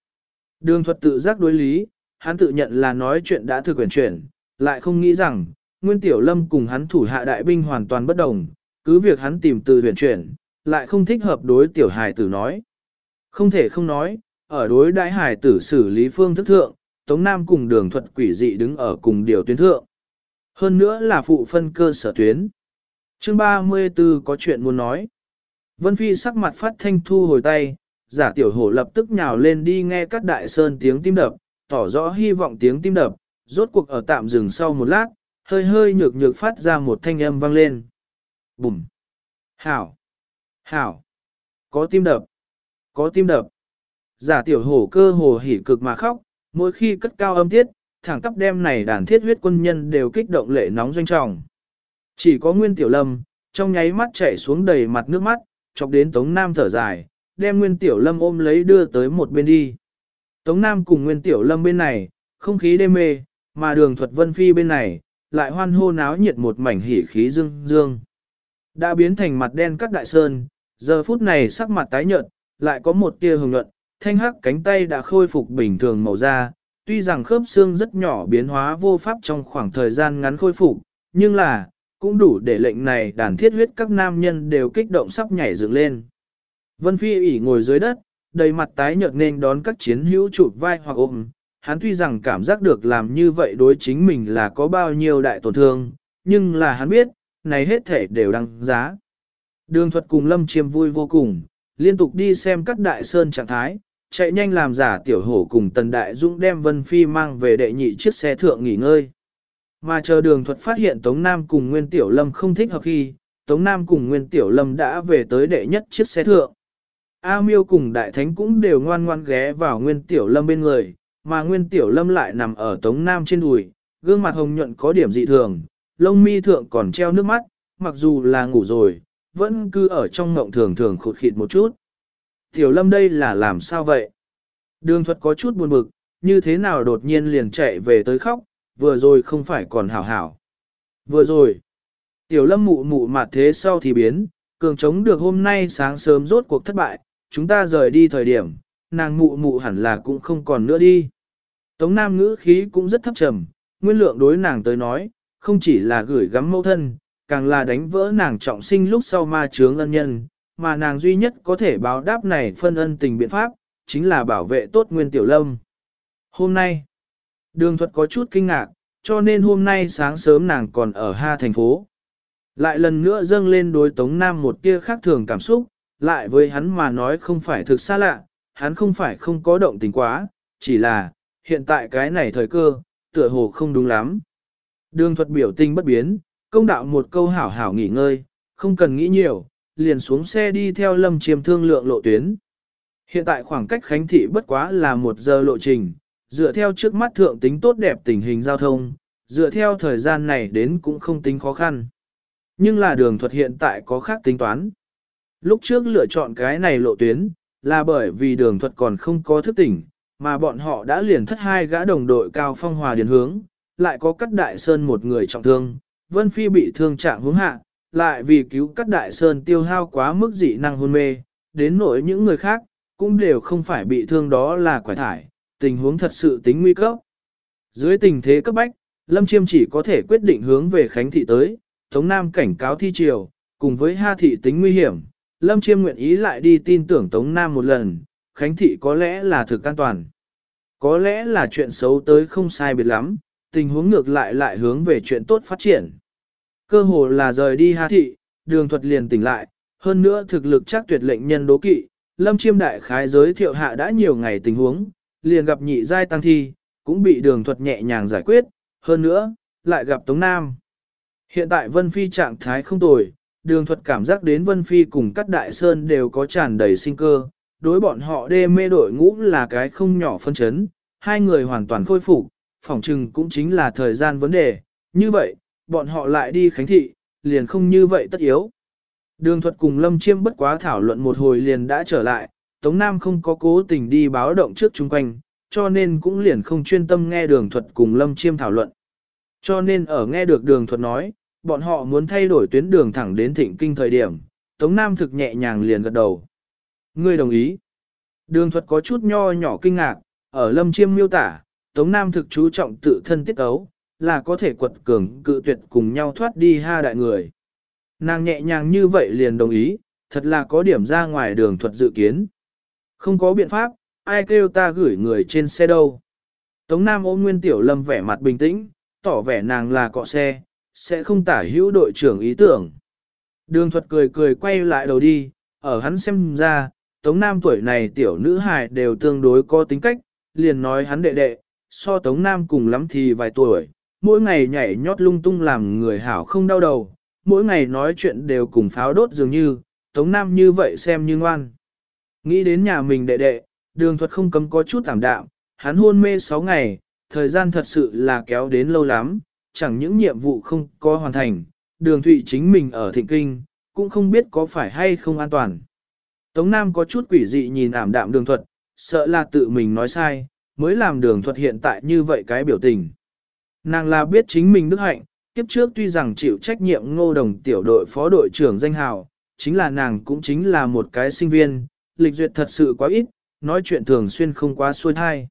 Đường thuật tự giác đối lý, hắn tự nhận là nói chuyện đã thực quyền chuyển, lại không nghĩ rằng, Nguyên Tiểu Lâm cùng hắn thủ hạ đại binh hoàn toàn bất đồng, cứ việc hắn tìm từ huyền chuyển, lại không thích hợp đối Tiểu Hải tử nói. Không thể không nói, ở đối đại hải tử xử lý phương thức thượng, Tống Nam cùng đường thuật quỷ dị đứng ở cùng điều tuyến thượng. Hơn nữa là phụ phân cơ sở tuyến. Chương 34 có chuyện muốn nói. Vân Phi sắc mặt phát thanh thu hồi tay, giả tiểu hổ lập tức nhào lên đi nghe các đại sơn tiếng tim đập, tỏ rõ hy vọng tiếng tim đập, rốt cuộc ở tạm dừng sau một lát, hơi hơi nhược nhược phát ra một thanh âm vang lên. Bùm! Hảo! Hảo! Có tim đập! Có tim đập! Giả tiểu hổ cơ hồ hỉ cực mà khóc, mỗi khi cất cao âm tiết, thẳng tắp đem này đàn thiết huyết quân nhân đều kích động lệ nóng doanh trọng. Chỉ có Nguyên Tiểu Lâm, trong nháy mắt chảy xuống đầy mặt nước mắt, chọc đến Tống Nam thở dài, đem Nguyên Tiểu Lâm ôm lấy đưa tới một bên đi. Tống Nam cùng Nguyên Tiểu Lâm bên này, không khí đê mê, mà đường thuật vân phi bên này, lại hoan hô náo nhiệt một mảnh hỉ khí dương dương. Đã biến thành mặt đen cắt đại sơn, giờ phút này sắc mặt tái nhợt, lại có một tia hồng nhuận, thanh hắc cánh tay đã khôi phục bình thường màu da, tuy rằng khớp xương rất nhỏ biến hóa vô pháp trong khoảng thời gian ngắn khôi phục, nhưng là, cũng đủ để lệnh này đàn thiết huyết các nam nhân đều kích động sắp nhảy dựng lên. Vân Phi ỉ ngồi dưới đất, đầy mặt tái nhợt nên đón các chiến hữu chụp vai hoặc ôm, hắn tuy rằng cảm giác được làm như vậy đối chính mình là có bao nhiêu đại tổn thương, nhưng là hắn biết, này hết thể đều đăng giá. Đường thuật cùng Lâm Chiêm vui vô cùng, liên tục đi xem các đại sơn trạng thái, chạy nhanh làm giả tiểu hổ cùng tần đại dũng đem Vân Phi mang về đệ nhị chiếc xe thượng nghỉ ngơi. Mà chờ đường thuật phát hiện Tống Nam cùng Nguyên Tiểu Lâm không thích hợp khi, Tống Nam cùng Nguyên Tiểu Lâm đã về tới đệ nhất chiếc xe thượng. A Miêu cùng Đại Thánh cũng đều ngoan ngoan ghé vào Nguyên Tiểu Lâm bên người, mà Nguyên Tiểu Lâm lại nằm ở Tống Nam trên đùi, gương mặt hồng nhuận có điểm dị thường, lông mi thượng còn treo nước mắt, mặc dù là ngủ rồi, vẫn cứ ở trong ngộng thường thường khụt khịt một chút. Tiểu Lâm đây là làm sao vậy? Đường thuật có chút buồn bực, như thế nào đột nhiên liền chạy về tới khóc, vừa rồi không phải còn hảo hảo. Vừa rồi, Tiểu Lâm mụ mụ mặt thế sau thì biến, cường chống được hôm nay sáng sớm rốt cuộc thất bại, chúng ta rời đi thời điểm, nàng mụ mụ hẳn là cũng không còn nữa đi. Tống Nam ngữ khí cũng rất thấp trầm, nguyên lượng đối nàng tới nói, không chỉ là gửi gắm mẫu thân, càng là đánh vỡ nàng trọng sinh lúc sau ma chướng ân nhân, mà nàng duy nhất có thể báo đáp này phân ân tình biện pháp, chính là bảo vệ tốt nguyên tiểu lâm. Hôm nay, đường thuật có chút kinh ngạc, cho nên hôm nay sáng sớm nàng còn ở Ha thành phố. Lại lần nữa dâng lên đối Tống Nam một tia khác thường cảm xúc, lại với hắn mà nói không phải thực xa lạ, hắn không phải không có động tình quá, chỉ là, hiện tại cái này thời cơ, tựa hồ không đúng lắm. Đường thuật biểu tình bất biến, công đạo một câu hảo hảo nghỉ ngơi, không cần nghĩ nhiều, liền xuống xe đi theo lâm chiêm thương lượng lộ tuyến. Hiện tại khoảng cách Khánh Thị bất quá là một giờ lộ trình, dựa theo trước mắt thượng tính tốt đẹp tình hình giao thông, dựa theo thời gian này đến cũng không tính khó khăn. Nhưng là đường thuật hiện tại có khác tính toán. Lúc trước lựa chọn cái này lộ tuyến, là bởi vì đường thuật còn không có thức tỉnh, mà bọn họ đã liền thất hai gã đồng đội cao phong hòa điền hướng, lại có cắt đại sơn một người trọng thương, Vân Phi bị thương trạng hướng hạ, lại vì cứu các đại sơn tiêu hao quá mức dị năng hôn mê, đến nỗi những người khác, cũng đều không phải bị thương đó là quải thải, tình huống thật sự tính nguy cấp. Dưới tình thế cấp bách, Lâm Chiêm chỉ có thể quyết định hướng về Khánh Thị tới, Tống Nam cảnh cáo thi triều, cùng với Ha Thị tính nguy hiểm, Lâm Chiêm nguyện ý lại đi tin tưởng Tống Nam một lần, Khánh Thị có lẽ là thực an toàn. Có lẽ là chuyện xấu tới không sai biệt lắm, tình huống ngược lại lại hướng về chuyện tốt phát triển. Cơ hồ là rời đi Hà Thị, đường thuật liền tỉnh lại, hơn nữa thực lực chắc tuyệt lệnh nhân đố kỵ, Lâm Chiêm đại khái giới thiệu hạ đã nhiều ngày tình huống, liền gặp nhị giai tăng thi, cũng bị đường thuật nhẹ nhàng giải quyết, hơn nữa, lại gặp Tống Nam. Hiện tại Vân Phi trạng thái không tồi, đường thuật cảm giác đến Vân Phi cùng các đại sơn đều có tràn đầy sinh cơ, đối bọn họ đê mê đội ngũ là cái không nhỏ phân chấn, hai người hoàn toàn khôi phục, phỏng chừng cũng chính là thời gian vấn đề, như vậy, bọn họ lại đi khánh thị, liền không như vậy tất yếu. Đường thuật cùng Lâm Chiêm bất quá thảo luận một hồi liền đã trở lại, Tống Nam không có cố tình đi báo động trước chung quanh, cho nên cũng liền không chuyên tâm nghe đường thuật cùng Lâm Chiêm thảo luận. Cho nên ở nghe được đường thuật nói, bọn họ muốn thay đổi tuyến đường thẳng đến thịnh kinh thời điểm, Tống Nam thực nhẹ nhàng liền gật đầu. Ngươi đồng ý. Đường thuật có chút nho nhỏ kinh ngạc, ở Lâm Chiêm miêu tả, Tống Nam thực chú trọng tự thân tiết ấu, là có thể quật cường cự tuyệt cùng nhau thoát đi ha đại người. Nàng nhẹ nhàng như vậy liền đồng ý, thật là có điểm ra ngoài đường thuật dự kiến. Không có biện pháp, ai kêu ta gửi người trên xe đâu. Tống Nam ôm Nguyên Tiểu Lâm vẻ mặt bình tĩnh, tỏ vẻ nàng là cọ xe, sẽ không tả hữu đội trưởng ý tưởng. Đường thuật cười cười quay lại đầu đi, ở hắn xem ra, Tống Nam tuổi này tiểu nữ hài đều tương đối có tính cách, liền nói hắn đệ đệ, so Tống Nam cùng lắm thì vài tuổi, mỗi ngày nhảy nhót lung tung làm người hảo không đau đầu, mỗi ngày nói chuyện đều cùng pháo đốt dường như, Tống Nam như vậy xem như ngoan. Nghĩ đến nhà mình đệ đệ, đường thuật không cấm có chút tảm đạm, hắn hôn mê 6 ngày, thời gian thật sự là kéo đến lâu lắm, chẳng những nhiệm vụ không có hoàn thành, đường thụy chính mình ở thịnh kinh, cũng không biết có phải hay không an toàn. Tống Nam có chút quỷ dị nhìn ảm đạm đường thuật, sợ là tự mình nói sai, mới làm đường thuật hiện tại như vậy cái biểu tình. Nàng là biết chính mình đức hạnh, kiếp trước tuy rằng chịu trách nhiệm ngô đồng tiểu đội phó đội trưởng danh hào, chính là nàng cũng chính là một cái sinh viên, lịch duyệt thật sự quá ít, nói chuyện thường xuyên không quá xuôi thai.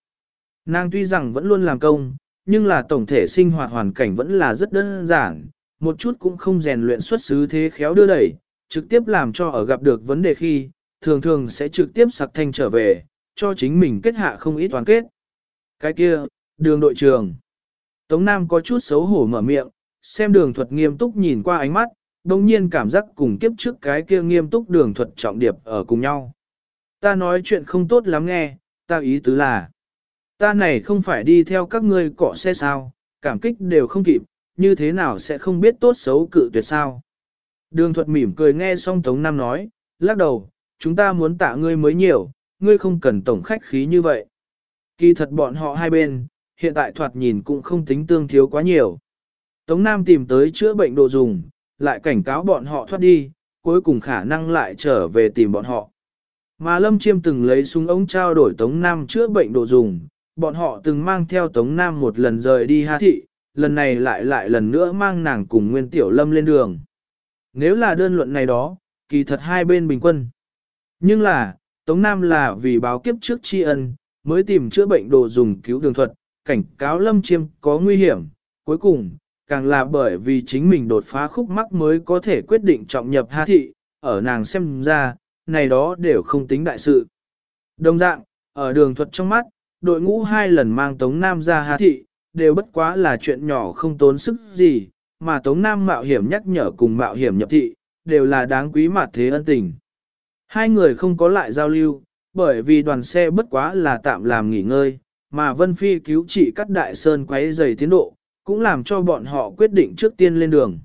Nàng tuy rằng vẫn luôn làm công, nhưng là tổng thể sinh hoạt hoàn cảnh vẫn là rất đơn giản, một chút cũng không rèn luyện xuất xứ thế khéo đưa đẩy, trực tiếp làm cho ở gặp được vấn đề khi, thường thường sẽ trực tiếp sặc thanh trở về, cho chính mình kết hạ không ít toàn kết. Cái kia, đường đội trường. Tống Nam có chút xấu hổ mở miệng, xem đường thuật nghiêm túc nhìn qua ánh mắt, đồng nhiên cảm giác cùng kiếp trước cái kia nghiêm túc đường thuật trọng điệp ở cùng nhau. Ta nói chuyện không tốt lắm nghe, ta ý tứ là, ta này không phải đi theo các ngươi cọ xe sao, cảm kích đều không kịp, như thế nào sẽ không biết tốt xấu cự tuyệt sao. Đường thuật mỉm cười nghe xong Tống Nam nói, lắc đầu, chúng ta muốn tạ ngươi mới nhiều, ngươi không cần tổng khách khí như vậy. Kỳ thật bọn họ hai bên, hiện tại thoạt nhìn cũng không tính tương thiếu quá nhiều. Tống Nam tìm tới chữa bệnh đồ dùng, lại cảnh cáo bọn họ thoát đi, cuối cùng khả năng lại trở về tìm bọn họ. Mà Lâm Chiêm từng lấy súng ống trao đổi Tống Nam chữa bệnh đồ dùng, bọn họ từng mang theo Tống Nam một lần rời đi Hà Thị, lần này lại lại lần nữa mang nàng cùng Nguyên Tiểu Lâm lên đường. Nếu là đơn luận này đó, kỳ thật hai bên bình quân. Nhưng là, Tống Nam là vì báo kiếp trước tri ân, mới tìm chữa bệnh đồ dùng cứu đường thuật, cảnh cáo Lâm Chiêm có nguy hiểm. Cuối cùng, càng là bởi vì chính mình đột phá khúc mắc mới có thể quyết định trọng nhập Hạ Thị, ở nàng xem ra, này đó đều không tính đại sự. Đồng dạng, ở đường thuật trong mắt, đội ngũ hai lần mang Tống Nam ra Hạ Thị, đều bất quá là chuyện nhỏ không tốn sức gì, mà Tống Nam mạo hiểm nhắc nhở cùng mạo hiểm nhập thị, đều là đáng quý mặt thế ân tình. Hai người không có lại giao lưu, bởi vì đoàn xe bất quá là tạm làm nghỉ ngơi, mà Vân Phi cứu trị cắt đại sơn quấy dày tiến độ, cũng làm cho bọn họ quyết định trước tiên lên đường.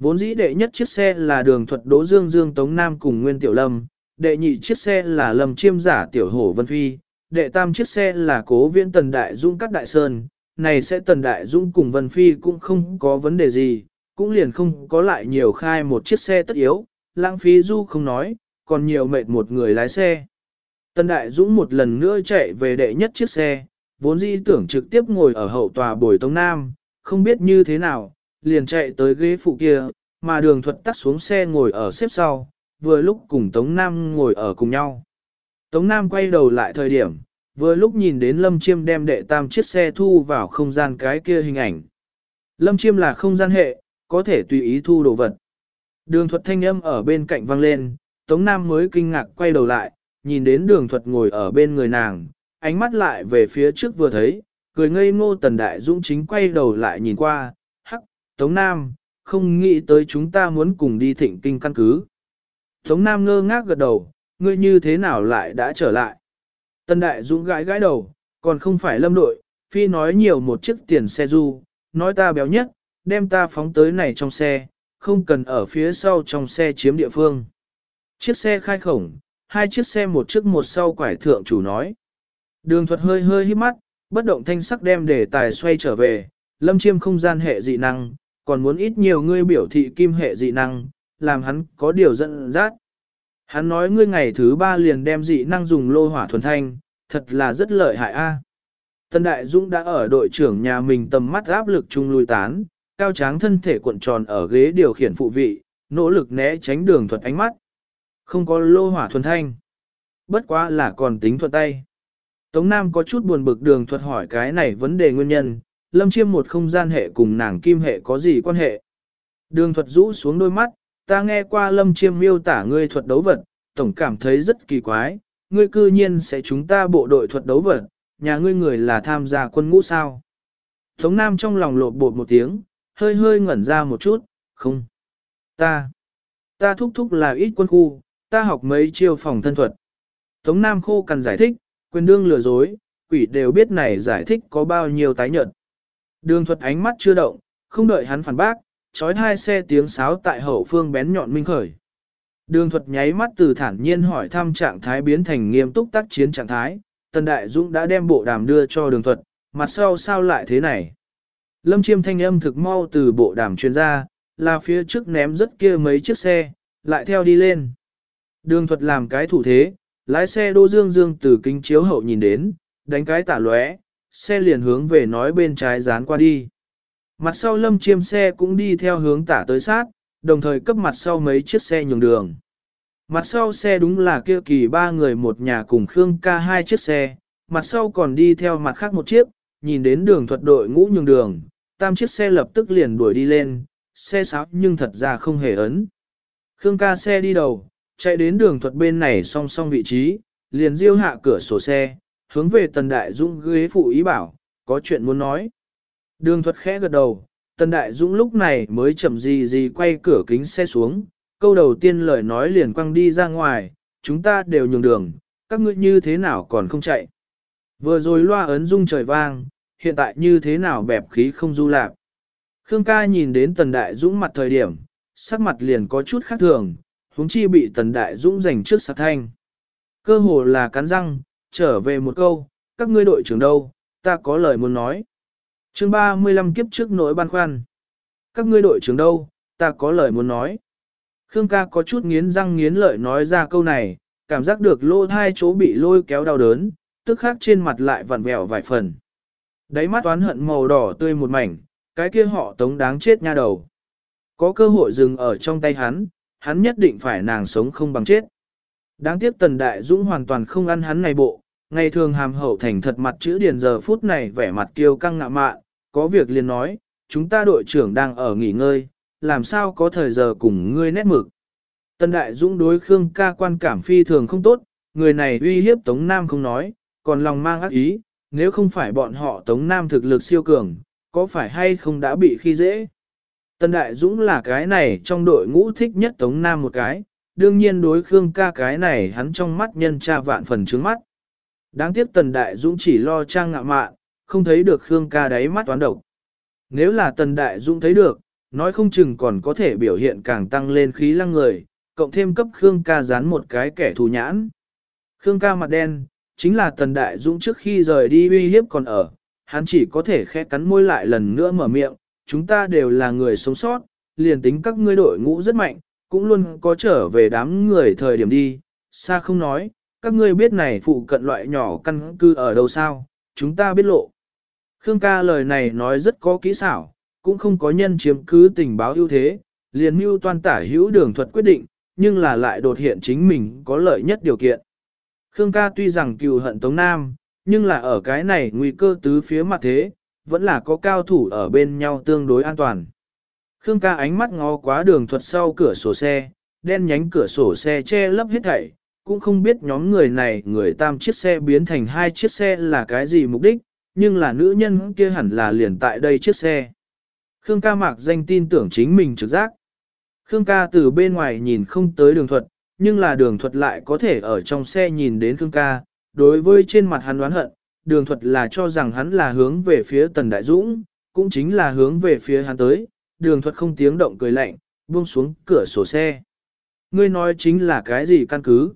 Vốn dĩ đệ nhất chiếc xe là đường thuật Đỗ Dương Dương Tống Nam cùng Nguyên Tiểu Lâm, đệ nhị chiếc xe là Lâm Chiêm Giả Tiểu Hổ Vân Phi, đệ tam chiếc xe là Cố Viễn Tần Đại Dung Cắt Đại Sơn, này sẽ Tần Đại Dung cùng Vân Phi cũng không có vấn đề gì, cũng liền không có lại nhiều khai một chiếc xe tất yếu, lãng phí du không nói, còn nhiều mệt một người lái xe. Tân Đại Dũng một lần nữa chạy về đệ nhất chiếc xe, vốn dĩ tưởng trực tiếp ngồi ở hậu tòa bồi Tống Nam, không biết như thế nào, liền chạy tới ghế phụ kia, mà đường thuật tắt xuống xe ngồi ở xếp sau, vừa lúc cùng Tống Nam ngồi ở cùng nhau. Tống Nam quay đầu lại thời điểm, vừa lúc nhìn đến Lâm Chiêm đem đệ tam chiếc xe thu vào không gian cái kia hình ảnh. Lâm Chiêm là không gian hệ, có thể tùy ý thu đồ vật. Đường thuật thanh âm ở bên cạnh vang lên, Tống Nam mới kinh ngạc quay đầu lại, nhìn đến đường thuật ngồi ở bên người nàng, ánh mắt lại về phía trước vừa thấy, cười ngây ngô tần đại dũng chính quay đầu lại nhìn qua, hắc, Tống Nam, không nghĩ tới chúng ta muốn cùng đi thịnh kinh căn cứ. Tống Nam ngơ ngác gật đầu, ngươi như thế nào lại đã trở lại. Tần Đại Dũng gãi gãi đầu, còn không phải lâm đội, phi nói nhiều một chiếc tiền xe du, nói ta béo nhất, đem ta phóng tới này trong xe, không cần ở phía sau trong xe chiếm địa phương. Chiếc xe khai khổng, hai chiếc xe một trước một sau quải thượng chủ nói. Đường thuật hơi hơi hít mắt, bất động thanh sắc đem đề tài xoay trở về, lâm chiêm không gian hệ dị năng, còn muốn ít nhiều ngươi biểu thị kim hệ dị năng, làm hắn có điều giận dắt. Hắn nói ngươi ngày thứ ba liền đem dị năng dùng lô hỏa thuần thanh, thật là rất lợi hại a. À. Tân Đại Dũng đã ở đội trưởng nhà mình tầm mắt áp lực chung lui tán, cao tráng thân thể cuộn tròn ở ghế điều khiển phụ vị, nỗ lực né tránh đường thuật ánh mắt. Không có lô hỏa thuần thanh. Bất quá là còn tính thuận tay. Tống Nam có chút buồn bực đường thuật hỏi cái này vấn đề nguyên nhân, lâm chiêm một không gian hệ cùng nàng kim hệ có gì quan hệ. Đường thuật rũ xuống đôi mắt, ta nghe qua lâm chiêm miêu tả ngươi thuật đấu vật, tổng cảm thấy rất kỳ quái, ngươi cư nhiên sẽ chúng ta bộ đội thuật đấu vật, nhà ngươi người là tham gia quân ngũ sao. Tống Nam trong lòng lột bột một tiếng, hơi hơi ngẩn ra một chút, không. Ta, ta thúc thúc là ít quân khu, ta học mấy chiêu phòng thân thuật. Tống Nam khô cần giải thích, quyền đương lừa dối, quỷ đều biết này giải thích có bao nhiêu tái nhận. Đường thuật ánh mắt chưa động, không đợi hắn phản bác, trói hai xe tiếng sáo tại hậu phương bén nhọn minh khởi. Đường thuật nháy mắt từ thản nhiên hỏi thăm trạng thái biến thành nghiêm túc tác chiến trạng thái, Tần Đại Dũng đã đem bộ đàm đưa cho đường thuật, mặt sau sao lại thế này. Lâm chiêm thanh âm thực mau từ bộ đàm chuyên ra, là phía trước ném rất kia mấy chiếc xe, lại theo đi lên. Đường thuật làm cái thủ thế, lái xe đô dương dương từ kính chiếu hậu nhìn đến, đánh cái tả lóe, xe liền hướng về nói bên trái dán qua đi. Mặt sau lâm chiêm xe cũng đi theo hướng tả tới sát, đồng thời cấp mặt sau mấy chiếc xe nhường đường. Mặt sau xe đúng là kia kỳ ba người một nhà cùng Khương ca hai chiếc xe, mặt sau còn đi theo mặt khác một chiếc, nhìn đến đường thuật đội ngũ nhường đường, tam chiếc xe lập tức liền đuổi đi lên, xe sáo nhưng thật ra không hề ấn. Khương ca xe đi đầu, chạy đến đường thuật bên này song song vị trí, liền diêu hạ cửa sổ xe, hướng về tần đại dũng ghế phụ ý bảo, có chuyện muốn nói. Đường thuật khẽ gật đầu, tần đại dũng lúc này mới chậm gì gì quay cửa kính xe xuống, câu đầu tiên lời nói liền quăng đi ra ngoài, chúng ta đều nhường đường, các ngươi như thế nào còn không chạy. Vừa rồi loa ấn rung trời vang, hiện tại như thế nào bẹp khí không du lạc. Khương ca nhìn đến tần đại dũng mặt thời điểm, sắc mặt liền có chút khác thường, huống chi bị tần đại dũng giành trước sạc thanh. Cơ hồ là cắn răng, trở về một câu, các ngươi đội trưởng đâu, ta có lời muốn nói. chương 35 kiếp trước nỗi băn khoăn. Các ngươi đội trưởng đâu, ta có lời muốn nói. Khương ca có chút nghiến răng nghiến lợi nói ra câu này, cảm giác được lô hai chỗ bị lôi kéo đau đớn, tức khác trên mặt lại vặn vẹo vài phần. Đáy mắt toán hận màu đỏ tươi một mảnh, cái kia họ tống đáng chết nha đầu. Có cơ hội dừng ở trong tay hắn, hắn nhất định phải nàng sống không bằng chết. Đáng tiếc tần đại dũng hoàn toàn không ăn hắn này bộ, ngày thường hàm hậu thành thật mặt chữ điền giờ phút này vẻ mặt kiêu căng ngạ mạn, có việc liền nói, chúng ta đội trưởng đang ở nghỉ ngơi, làm sao có thời giờ cùng ngươi nét mực. Tần đại dũng đối Khương ca quan cảm phi thường không tốt, người này uy hiếp Tống Nam không nói, còn lòng mang ác ý, nếu không phải bọn họ Tống Nam thực lực siêu cường, có phải hay không đã bị khi dễ. Tần Đại Dũng là cái này trong đội ngũ thích nhất Tống Nam một cái, đương nhiên đối Khương ca cái này hắn trong mắt nhân tra vạn phần trướng mắt. Đáng tiếc Tần Đại Dũng chỉ lo trang ngạ mạn, không thấy được Khương ca đáy mắt toán độc. Nếu là Tần Đại Dũng thấy được, nói không chừng còn có thể biểu hiện càng tăng lên khí lăng người, cộng thêm cấp Khương ca dán một cái kẻ thù nhãn. Khương ca mặt đen, chính là Tần Đại Dũng trước khi rời đi uy hiếp còn ở, hắn chỉ có thể khẽ cắn môi lại lần nữa mở miệng, chúng ta đều là người sống sót, liền tính các ngươi đội ngũ rất mạnh, cũng luôn có trở về đám người thời điểm đi, xa không nói, các ngươi biết này phụ cận loại nhỏ căn cư ở đâu sao, chúng ta biết lộ. Khương ca lời này nói rất có kỹ xảo, cũng không có nhân chiếm cứ tình báo ưu thế, liền mưu toan tả hữu đường thuật quyết định, nhưng là lại đột hiện chính mình có lợi nhất điều kiện. Khương ca tuy rằng cừu hận Tống Nam, nhưng là ở cái này nguy cơ tứ phía mặt thế, vẫn là có cao thủ ở bên nhau tương đối an toàn. Khương ca ánh mắt ngó quá đường thuật sau cửa sổ xe, đen nhánh cửa sổ xe che lấp hết thảy, cũng không biết nhóm người này người tam chiếc xe biến thành hai chiếc xe là cái gì mục đích, nhưng là nữ nhân kia hẳn là liền tại đây chiếc xe. Khương ca mạc danh tin tưởng chính mình trực giác. Khương ca từ bên ngoài nhìn không tới đường thuật, nhưng là đường thuật lại có thể ở trong xe nhìn đến Khương ca. Đối với trên mặt hắn đoán hận, đường thuật là cho rằng hắn là hướng về phía Tần Đại Dũng, cũng chính là hướng về phía hắn tới. Đường thuật không tiếng động cười lạnh, buông xuống cửa sổ xe. Ngươi nói chính là cái gì căn cứ?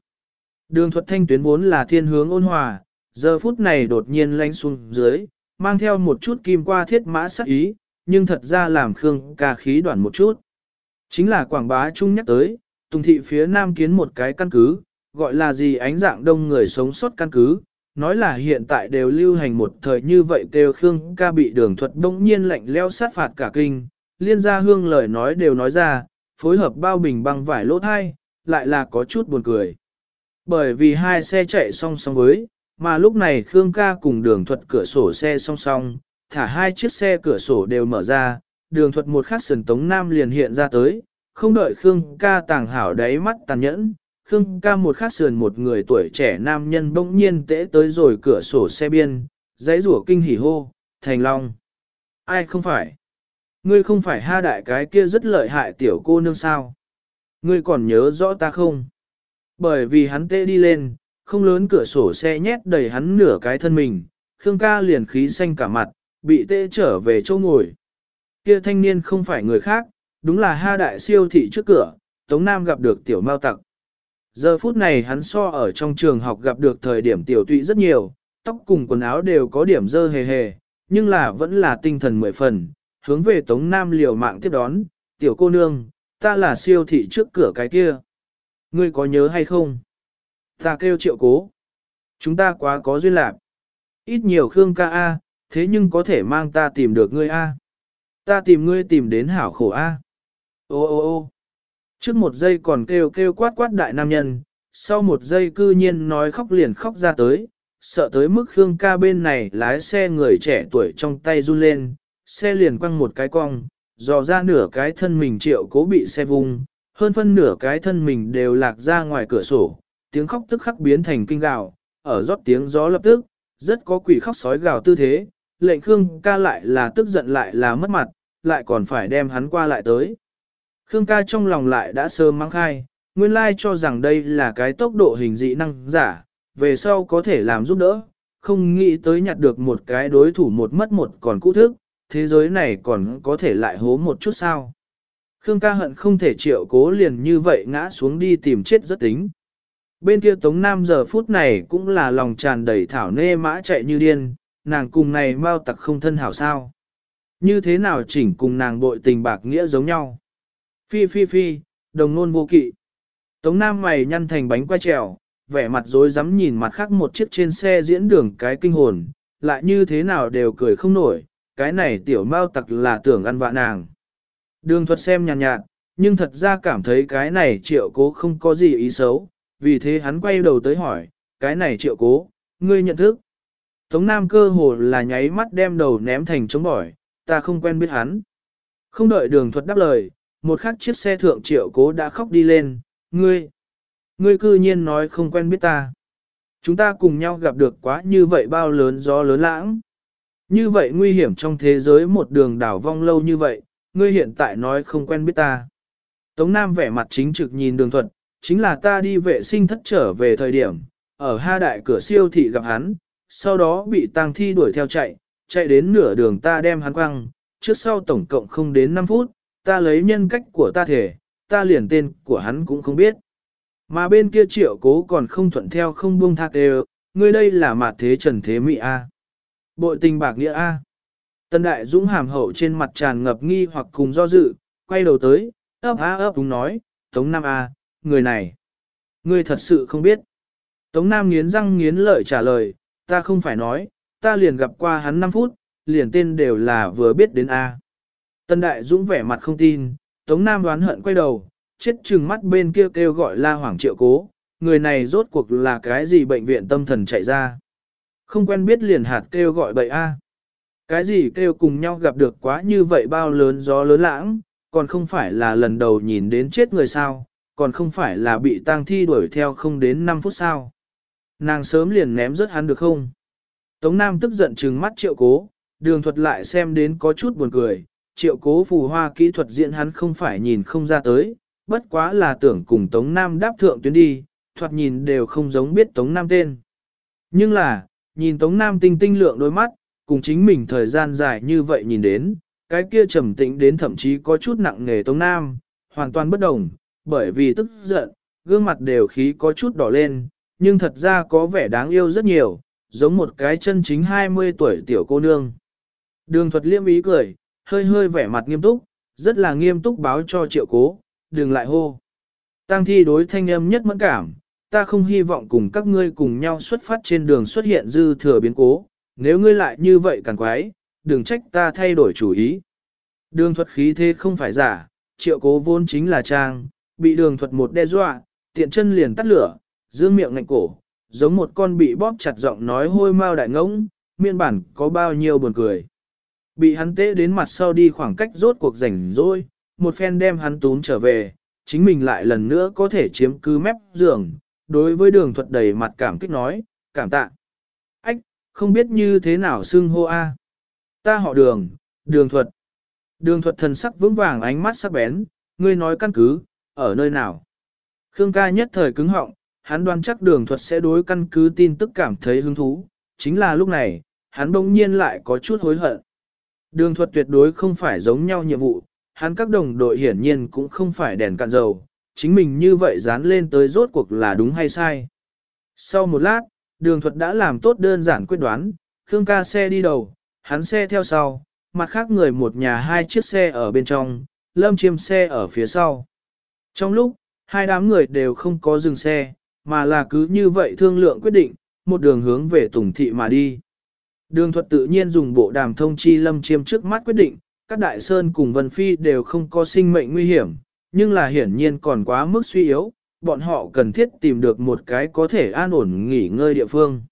Đường thuật thanh tuyến vốn là thiên hướng ôn hòa, giờ phút này đột nhiên lánh xuống dưới, mang theo một chút kim qua thiết mã sắc ý, nhưng thật ra làm Khương ca khí đoạn một chút. Chính là quảng bá chung nhắc tới, Tùng thị phía nam kiến một cái căn cứ, gọi là gì ánh dạng đông người sống sót căn cứ, nói là hiện tại đều lưu hành một thời như vậy kêu Khương ca bị đường thuật bỗng nhiên lạnh leo sát phạt cả kinh, liên gia hương lời nói đều nói ra, phối hợp bao bình băng vải lỗ thai, lại là có chút buồn cười. Bởi vì hai xe chạy song song với, mà lúc này Khương ca cùng đường thuật cửa sổ xe song song, thả hai chiếc xe cửa sổ đều mở ra, đường thuật một khắc sườn tống nam liền hiện ra tới, không đợi Khương ca tàng hảo đáy mắt tàn nhẫn. Khương ca một khắc sườn một người tuổi trẻ nam nhân bỗng nhiên tễ tới rồi cửa sổ xe biên, giấy rủa kinh hỉ hô, thành long. Ai không phải? Ngươi không phải ha đại cái kia rất lợi hại tiểu cô nương sao? Ngươi còn nhớ rõ ta không? Bởi vì hắn tê đi lên, không lớn cửa sổ xe nhét đầy hắn nửa cái thân mình, Khương ca liền khí xanh cả mặt, bị tê trở về chỗ ngồi. Kia thanh niên không phải người khác, đúng là ha đại siêu thị trước cửa, Tống Nam gặp được tiểu mao tặc. Giờ phút này hắn so ở trong trường học gặp được thời điểm tiểu tụy rất nhiều, tóc cùng quần áo đều có điểm dơ hề hề, nhưng là vẫn là tinh thần mười phần, hướng về Tống Nam liều mạng tiếp đón, tiểu cô nương, ta là siêu thị trước cửa cái kia. Ngươi có nhớ hay không? Ta kêu triệu cố. Chúng ta quá có duyên lạc. Ít nhiều Khương ca A, thế nhưng có thể mang ta tìm được ngươi A. Ta tìm ngươi tìm đến hảo khổ A. Ô ô ô trước một giây còn kêu kêu quát quát đại nam nhân, sau một giây cư nhiên nói khóc liền khóc ra tới, sợ tới mức Khương ca bên này lái xe người trẻ tuổi trong tay run lên, xe liền quăng một cái cong, dò ra nửa cái thân mình triệu cố bị xe vung, hơn phân nửa cái thân mình đều lạc ra ngoài cửa sổ, tiếng khóc tức khắc biến thành kinh gào, ở rót tiếng gió lập tức, rất có quỷ khóc sói gào tư thế, lệnh Khương ca lại là tức giận lại là mất mặt, lại còn phải đem hắn qua lại tới. Khương ca trong lòng lại đã sớm mang khai, nguyên lai cho rằng đây là cái tốc độ hình dị năng giả, về sau có thể làm giúp đỡ, không nghĩ tới nhặt được một cái đối thủ một mất một còn cũ thức, thế giới này còn có thể lại hố một chút sao. Khương ca hận không thể chịu cố liền như vậy ngã xuống đi tìm chết rất tính. Bên kia Tống Nam giờ phút này cũng là lòng tràn đầy thảo nê mã chạy như điên, nàng cùng này mau tặc không thân hảo sao. Như thế nào chỉnh cùng nàng bội tình bạc nghĩa giống nhau. Phi phi phi, đồng nôn vô kỵ. Tống Nam mày nhăn thành bánh quay trèo, vẻ mặt dối rắm nhìn mặt khác một chiếc trên xe diễn đường cái kinh hồn, lại như thế nào đều cười không nổi, cái này tiểu mau tặc là tưởng ăn vạ nàng. Đường thuật xem nhàn nhạt, nhạt, nhưng thật ra cảm thấy cái này triệu cố không có gì ý xấu, vì thế hắn quay đầu tới hỏi, cái này triệu cố, ngươi nhận thức. Tống Nam cơ hồ là nháy mắt đem đầu ném thành trống bỏi, ta không quen biết hắn. Không đợi đường thuật đáp lời, một khắc chiếc xe thượng triệu cố đã khóc đi lên, ngươi, ngươi cư nhiên nói không quen biết ta. Chúng ta cùng nhau gặp được quá như vậy bao lớn gió lớn lãng. Như vậy nguy hiểm trong thế giới một đường đảo vong lâu như vậy, ngươi hiện tại nói không quen biết ta. Tống Nam vẻ mặt chính trực nhìn đường thuật, chính là ta đi vệ sinh thất trở về thời điểm, ở ha đại cửa siêu thị gặp hắn, sau đó bị tang thi đuổi theo chạy, chạy đến nửa đường ta đem hắn quăng, trước sau tổng cộng không đến 5 phút, ta lấy nhân cách của ta thể, ta liền tên của hắn cũng không biết. Mà bên kia triệu cố còn không thuận theo không buông thạc đều, ngươi đây là mặt thế trần thế mỹ A. Bội tình bạc nghĩa A. Tân đại dũng hàm hậu trên mặt tràn ngập nghi hoặc cùng do dự, quay đầu tới, ấp á ấp đúng nói, Tống Nam A, người này. Ngươi thật sự không biết. Tống Nam nghiến răng nghiến lợi trả lời, ta không phải nói, ta liền gặp qua hắn 5 phút, liền tên đều là vừa biết đến A. Tân đại dũng vẻ mặt không tin, Tống Nam đoán hận quay đầu, chết chừng mắt bên kia kêu gọi la hoảng triệu cố, người này rốt cuộc là cái gì bệnh viện tâm thần chạy ra. Không quen biết liền hạt kêu gọi bậy A. Cái gì kêu cùng nhau gặp được quá như vậy bao lớn gió lớn lãng, còn không phải là lần đầu nhìn đến chết người sao, còn không phải là bị tang thi đuổi theo không đến 5 phút sao. Nàng sớm liền ném rớt hắn được không? Tống Nam tức giận trừng mắt triệu cố, đường thuật lại xem đến có chút buồn cười, triệu cố phù hoa kỹ thuật diễn hắn không phải nhìn không ra tới, bất quá là tưởng cùng Tống Nam đáp thượng tuyến đi, thoạt nhìn đều không giống biết Tống Nam tên. Nhưng là, nhìn Tống Nam tinh tinh lượng đôi mắt, cùng chính mình thời gian dài như vậy nhìn đến, cái kia trầm tĩnh đến thậm chí có chút nặng nề Tống Nam, hoàn toàn bất đồng, bởi vì tức giận, gương mặt đều khí có chút đỏ lên, nhưng thật ra có vẻ đáng yêu rất nhiều, giống một cái chân chính 20 tuổi tiểu cô nương. Đường thuật liêm ý cười, hơi hơi vẻ mặt nghiêm túc, rất là nghiêm túc báo cho triệu cố, đừng lại hô. Tăng thi đối thanh âm nhất mẫn cảm, ta không hy vọng cùng các ngươi cùng nhau xuất phát trên đường xuất hiện dư thừa biến cố, nếu ngươi lại như vậy càng quái, đừng trách ta thay đổi chủ ý. Đường thuật khí thế không phải giả, triệu cố vốn chính là trang, bị đường thuật một đe dọa, tiện chân liền tắt lửa, dương miệng ngạnh cổ, giống một con bị bóp chặt giọng nói hôi mau đại ngỗng, miên bản có bao nhiêu buồn cười. Bị hắn tế đến mặt sau đi khoảng cách rốt cuộc rảnh rỗi, một phen đem hắn tún trở về, chính mình lại lần nữa có thể chiếm cứ mép giường, đối với đường thuật đầy mặt cảm kích nói, cảm tạ. Ách, không biết như thế nào xưng hô a Ta họ đường, đường thuật. Đường thuật thần sắc vững vàng ánh mắt sắc bén, ngươi nói căn cứ, ở nơi nào. Khương ca nhất thời cứng họng, hắn đoán chắc đường thuật sẽ đối căn cứ tin tức cảm thấy hứng thú, chính là lúc này, hắn bỗng nhiên lại có chút hối hận. Đường thuật tuyệt đối không phải giống nhau nhiệm vụ, hắn các đồng đội hiển nhiên cũng không phải đèn cạn dầu, chính mình như vậy dán lên tới rốt cuộc là đúng hay sai. Sau một lát, đường thuật đã làm tốt đơn giản quyết đoán, Khương ca xe đi đầu, hắn xe theo sau, mặt khác người một nhà hai chiếc xe ở bên trong, lâm chiêm xe ở phía sau. Trong lúc, hai đám người đều không có dừng xe, mà là cứ như vậy thương lượng quyết định, một đường hướng về Tùng Thị mà đi. Đường thuật tự nhiên dùng bộ đàm thông chi lâm chiêm trước mắt quyết định, các đại sơn cùng Vân Phi đều không có sinh mệnh nguy hiểm, nhưng là hiển nhiên còn quá mức suy yếu, bọn họ cần thiết tìm được một cái có thể an ổn nghỉ ngơi địa phương.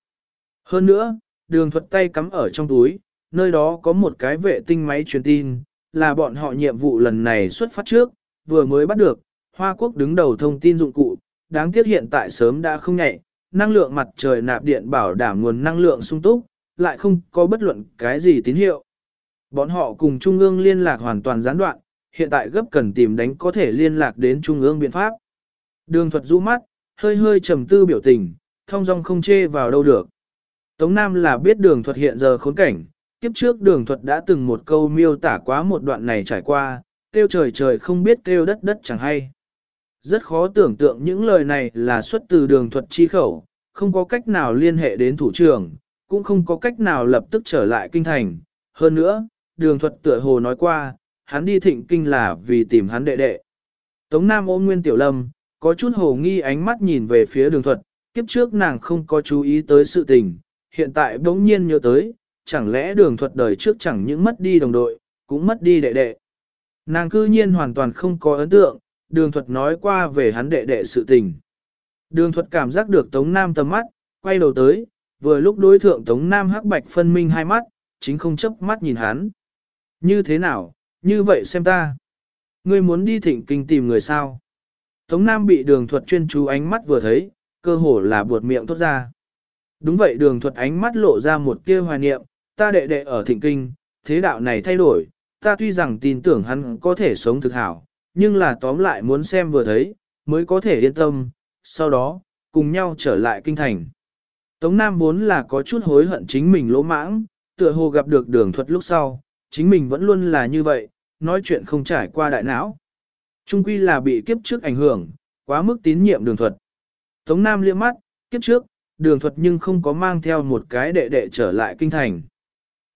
Hơn nữa, đường thuật tay cắm ở trong túi, nơi đó có một cái vệ tinh máy truyền tin, là bọn họ nhiệm vụ lần này xuất phát trước, vừa mới bắt được, Hoa Quốc đứng đầu thông tin dụng cụ, đáng tiếc hiện tại sớm đã không nhạy, năng lượng mặt trời nạp điện bảo đảm nguồn năng lượng sung túc, lại không có bất luận cái gì tín hiệu. Bọn họ cùng Trung ương liên lạc hoàn toàn gián đoạn, hiện tại gấp cần tìm đánh có thể liên lạc đến Trung ương biện pháp. Đường thuật rũ mắt, hơi hơi trầm tư biểu tình, thông dong không chê vào đâu được. Tống Nam là biết đường thuật hiện giờ khốn cảnh, kiếp trước đường thuật đã từng một câu miêu tả quá một đoạn này trải qua, kêu trời trời không biết kêu đất đất chẳng hay. Rất khó tưởng tượng những lời này là xuất từ đường thuật chi khẩu, không có cách nào liên hệ đến thủ trưởng, cũng không có cách nào lập tức trở lại kinh thành. Hơn nữa, đường thuật tựa hồ nói qua, hắn đi thịnh kinh là vì tìm hắn đệ đệ. Tống Nam ôm Nguyên Tiểu Lâm, có chút hồ nghi ánh mắt nhìn về phía đường thuật, kiếp trước nàng không có chú ý tới sự tình, hiện tại bỗng nhiên nhớ tới, chẳng lẽ đường thuật đời trước chẳng những mất đi đồng đội, cũng mất đi đệ đệ. Nàng cư nhiên hoàn toàn không có ấn tượng, đường thuật nói qua về hắn đệ đệ sự tình. Đường thuật cảm giác được Tống Nam tầm mắt, quay đầu tới, vừa lúc đối thượng Tống Nam hắc bạch phân minh hai mắt, chính không chấp mắt nhìn hắn. Như thế nào, như vậy xem ta. Ngươi muốn đi thịnh kinh tìm người sao? Tống Nam bị đường thuật chuyên chú ánh mắt vừa thấy, cơ hồ là buột miệng thốt ra. Đúng vậy đường thuật ánh mắt lộ ra một tia hoài niệm, ta đệ đệ ở thịnh kinh, thế đạo này thay đổi, ta tuy rằng tin tưởng hắn có thể sống thực hảo, nhưng là tóm lại muốn xem vừa thấy, mới có thể yên tâm, sau đó, cùng nhau trở lại kinh thành. Tống Nam vốn là có chút hối hận chính mình lỗ mãng, tựa hồ gặp được đường thuật lúc sau, chính mình vẫn luôn là như vậy, nói chuyện không trải qua đại não. Trung quy là bị kiếp trước ảnh hưởng, quá mức tín nhiệm đường thuật. Tống Nam liếc mắt, kiếp trước, đường thuật nhưng không có mang theo một cái đệ đệ trở lại kinh thành.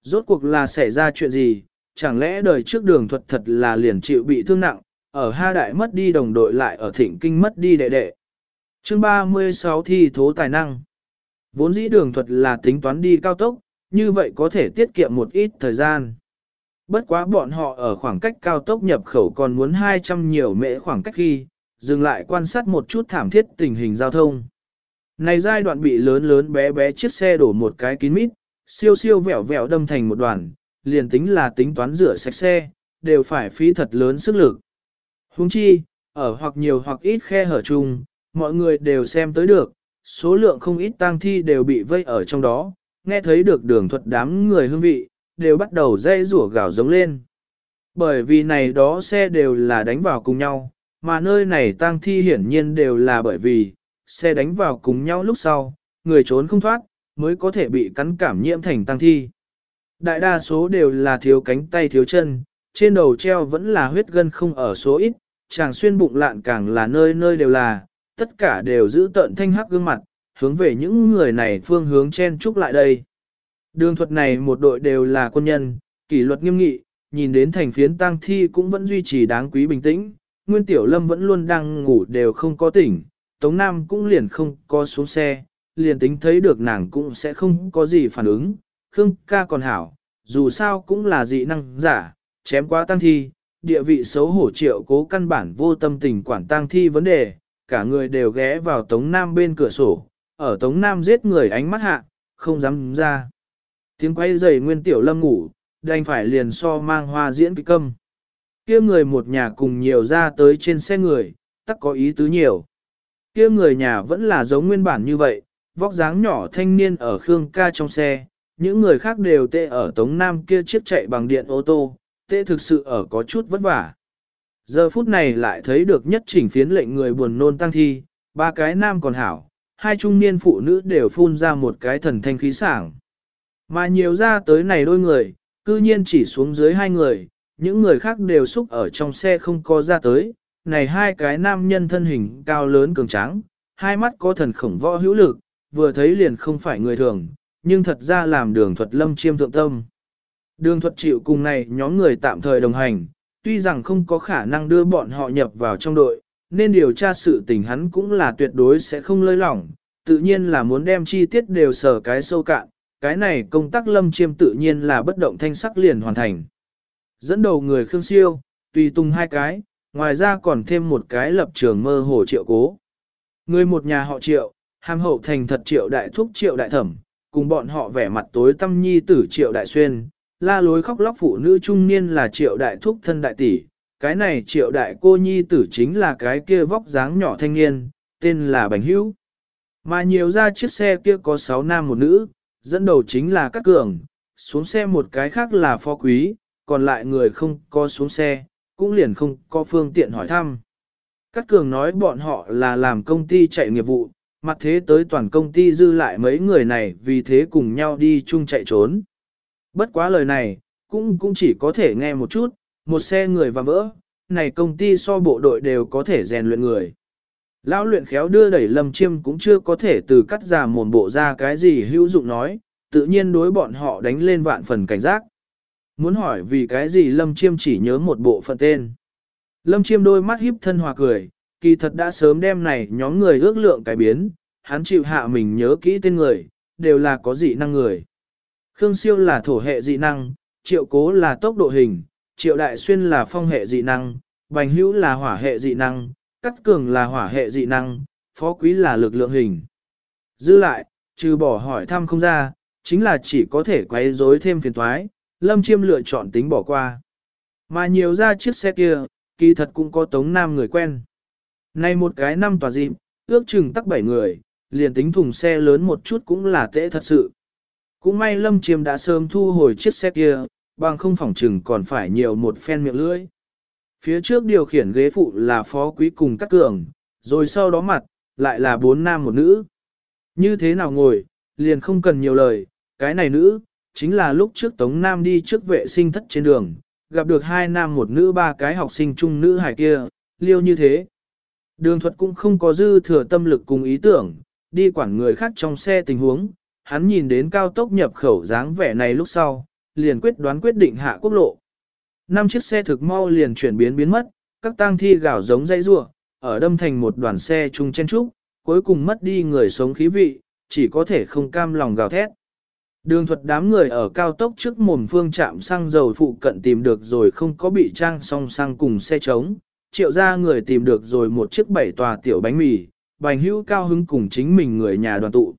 Rốt cuộc là xảy ra chuyện gì, chẳng lẽ đời trước đường thuật thật là liền chịu bị thương nặng, ở Ha Đại mất đi đồng đội lại ở Thịnh Kinh mất đi đệ đệ. Chương 36 thi thố tài năng. Vốn dĩ đường thuật là tính toán đi cao tốc, như vậy có thể tiết kiệm một ít thời gian. Bất quá bọn họ ở khoảng cách cao tốc nhập khẩu còn muốn 200 nhiều mễ khoảng cách khi, dừng lại quan sát một chút thảm thiết tình hình giao thông. Này giai đoạn bị lớn lớn bé bé chiếc xe đổ một cái kín mít, siêu siêu vẹo vẹo đâm thành một đoàn, liền tính là tính toán rửa sạch xe, đều phải phí thật lớn sức lực. Huống chi, ở hoặc nhiều hoặc ít khe hở chung, mọi người đều xem tới được, số lượng không ít tang thi đều bị vây ở trong đó, nghe thấy được đường thuật đám người hương vị, đều bắt đầu dây rủa gào giống lên. Bởi vì này đó xe đều là đánh vào cùng nhau, mà nơi này tang thi hiển nhiên đều là bởi vì, xe đánh vào cùng nhau lúc sau, người trốn không thoát, mới có thể bị cắn cảm nhiễm thành tang thi. Đại đa số đều là thiếu cánh tay thiếu chân, trên đầu treo vẫn là huyết gân không ở số ít, chàng xuyên bụng lạn càng là nơi nơi đều là, tất cả đều giữ tận thanh hắc gương mặt, hướng về những người này phương hướng chen trúc lại đây. Đường thuật này một đội đều là quân nhân, kỷ luật nghiêm nghị, nhìn đến thành phiến tang thi cũng vẫn duy trì đáng quý bình tĩnh, Nguyên Tiểu Lâm vẫn luôn đang ngủ đều không có tỉnh, Tống Nam cũng liền không có xuống xe, liền tính thấy được nàng cũng sẽ không có gì phản ứng, Khương ca còn hảo, dù sao cũng là dị năng giả, chém quá tăng thi, địa vị xấu hổ triệu cố căn bản vô tâm tình quản tang thi vấn đề, cả người đều ghé vào Tống Nam bên cửa sổ, ở Tống Nam giết người ánh mắt hạ, không dám ra. Tiếng quay giày Nguyên Tiểu Lâm ngủ, đành phải liền so mang hoa diễn kịch câm. kia người một nhà cùng nhiều ra tới trên xe người, tắc có ý tứ nhiều. kia người nhà vẫn là giống nguyên bản như vậy, vóc dáng nhỏ thanh niên ở Khương ca trong xe, những người khác đều tê ở Tống Nam kia chiếc chạy bằng điện ô tô, tê thực sự ở có chút vất vả. Giờ phút này lại thấy được nhất chỉnh phiến lệnh người buồn nôn tăng thi, ba cái nam còn hảo, hai trung niên phụ nữ đều phun ra một cái thần thanh khí sảng. Mà nhiều ra tới này đôi người, cư nhiên chỉ xuống dưới hai người, những người khác đều xúc ở trong xe không có ra tới, này hai cái nam nhân thân hình cao lớn cường tráng, hai mắt có thần khổng võ hữu lực, vừa thấy liền không phải người thường, nhưng thật ra làm đường thuật lâm chiêm thượng tâm. Đường thuật chịu cùng này nhóm người tạm thời đồng hành, tuy rằng không có khả năng đưa bọn họ nhập vào trong đội, nên điều tra sự tình hắn cũng là tuyệt đối sẽ không lơi lỏng, tự nhiên là muốn đem chi tiết đều sở cái sâu cạn, cái này công tác lâm chiêm tự nhiên là bất động thanh sắc liền hoàn thành. Dẫn đầu người Khương Siêu, tùy tung hai cái, ngoài ra còn thêm một cái lập trường mơ hồ triệu cố. Người một nhà họ triệu, hàm hậu thành thật triệu đại thúc triệu đại thẩm, cùng bọn họ vẻ mặt tối tâm nhi tử triệu đại xuyên, la lối khóc lóc phụ nữ trung niên là triệu đại thúc thân đại tỷ, cái này triệu đại cô nhi tử chính là cái kia vóc dáng nhỏ thanh niên, tên là Bành Hữu. Mà nhiều ra chiếc xe kia có 6 nam một nữ, dẫn đầu chính là các cường, xuống xe một cái khác là phó quý, còn lại người không có xuống xe, cũng liền không có phương tiện hỏi thăm. Các cường nói bọn họ là làm công ty chạy nghiệp vụ, mặt thế tới toàn công ty dư lại mấy người này vì thế cùng nhau đi chung chạy trốn. Bất quá lời này, cũng cũng chỉ có thể nghe một chút, một xe người và vỡ, này công ty so bộ đội đều có thể rèn luyện người. Lão luyện khéo đưa đẩy lâm chiêm cũng chưa có thể từ cắt giả mồn bộ ra cái gì hữu dụng nói, tự nhiên đối bọn họ đánh lên vạn phần cảnh giác. Muốn hỏi vì cái gì lâm chiêm chỉ nhớ một bộ phận tên. Lâm chiêm đôi mắt híp thân hòa cười, kỳ thật đã sớm đem này nhóm người ước lượng cải biến, hắn chịu hạ mình nhớ kỹ tên người, đều là có dị năng người. Khương Siêu là thổ hệ dị năng, Triệu Cố là tốc độ hình, Triệu Đại Xuyên là phong hệ dị năng, Bành Hữu là hỏa hệ dị năng, Cắt Cường là hỏa hệ dị năng, Phó Quý là lực lượng hình. Dư lại, trừ bỏ hỏi thăm không ra, chính là chỉ có thể quấy rối thêm phiền toái, Lâm Chiêm lựa chọn tính bỏ qua. Mà nhiều ra chiếc xe kia, kỳ thật cũng có tống nam người quen. Nay một cái năm tòa dịp, ước chừng tắc bảy người, liền tính thùng xe lớn một chút cũng là tệ thật sự. Cũng may Lâm Chiêm đã sớm thu hồi chiếc xe kia, bằng không phỏng chừng còn phải nhiều một phen miệng lưỡi. Phía trước điều khiển ghế phụ là phó quý cùng các cường, rồi sau đó mặt, lại là bốn nam một nữ. Như thế nào ngồi, liền không cần nhiều lời, cái này nữ, chính là lúc trước Tống Nam đi trước vệ sinh thất trên đường, gặp được hai nam một nữ ba cái học sinh chung nữ hải kia, liêu như thế. Đường thuật cũng không có dư thừa tâm lực cùng ý tưởng, đi quản người khác trong xe tình huống, hắn nhìn đến cao tốc nhập khẩu dáng vẻ này lúc sau, liền quyết đoán quyết định hạ quốc lộ. Năm chiếc xe thực mau liền chuyển biến biến mất, các tang thi gạo giống dây rua, ở đâm thành một đoàn xe chung chen trúc, cuối cùng mất đi người sống khí vị, chỉ có thể không cam lòng gào thét. Đường thuật đám người ở cao tốc trước mồm phương chạm xăng dầu phụ cận tìm được rồi không có bị trang song xăng cùng xe trống, triệu ra người tìm được rồi một chiếc bảy tòa tiểu bánh mì, bành hữu cao hứng cùng chính mình người nhà đoàn tụ.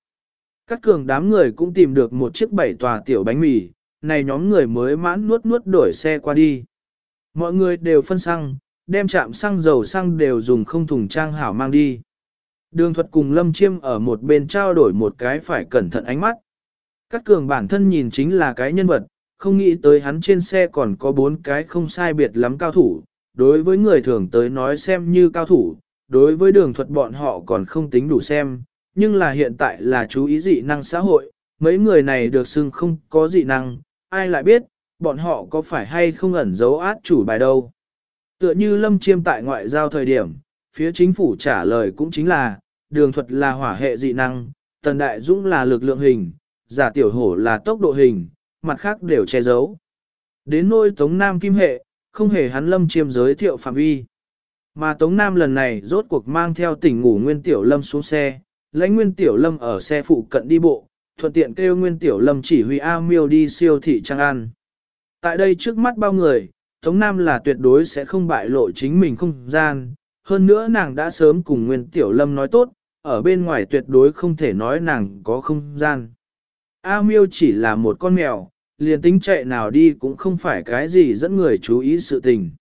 Các cường đám người cũng tìm được một chiếc bảy tòa tiểu bánh mì, này nhóm người mới mãn nuốt nuốt đổi xe qua đi. Mọi người đều phân xăng, đem chạm xăng dầu xăng đều dùng không thùng trang hảo mang đi. Đường thuật cùng Lâm Chiêm ở một bên trao đổi một cái phải cẩn thận ánh mắt. Các cường bản thân nhìn chính là cái nhân vật, không nghĩ tới hắn trên xe còn có bốn cái không sai biệt lắm cao thủ, đối với người thường tới nói xem như cao thủ, đối với đường thuật bọn họ còn không tính đủ xem, nhưng là hiện tại là chú ý dị năng xã hội, mấy người này được xưng không có dị năng, ai lại biết, bọn họ có phải hay không ẩn giấu át chủ bài đâu. Tựa như lâm chiêm tại ngoại giao thời điểm, phía chính phủ trả lời cũng chính là, đường thuật là hỏa hệ dị năng, tần đại dũng là lực lượng hình, giả tiểu hổ là tốc độ hình, mặt khác đều che giấu. Đến nôi Tống Nam Kim Hệ, không hề hắn lâm chiêm giới thiệu phạm vi. Mà Tống Nam lần này rốt cuộc mang theo tỉnh ngủ Nguyên Tiểu Lâm xuống xe, lãnh Nguyên Tiểu Lâm ở xe phụ cận đi bộ, thuận tiện kêu Nguyên Tiểu Lâm chỉ huy A Miêu đi siêu thị trang ăn. Tại đây trước mắt bao người, Tống Nam là tuyệt đối sẽ không bại lộ chính mình không gian, hơn nữa nàng đã sớm cùng Nguyên Tiểu Lâm nói tốt, ở bên ngoài tuyệt đối không thể nói nàng có không gian. A Miêu chỉ là một con mèo, liền tính chạy nào đi cũng không phải cái gì dẫn người chú ý sự tình.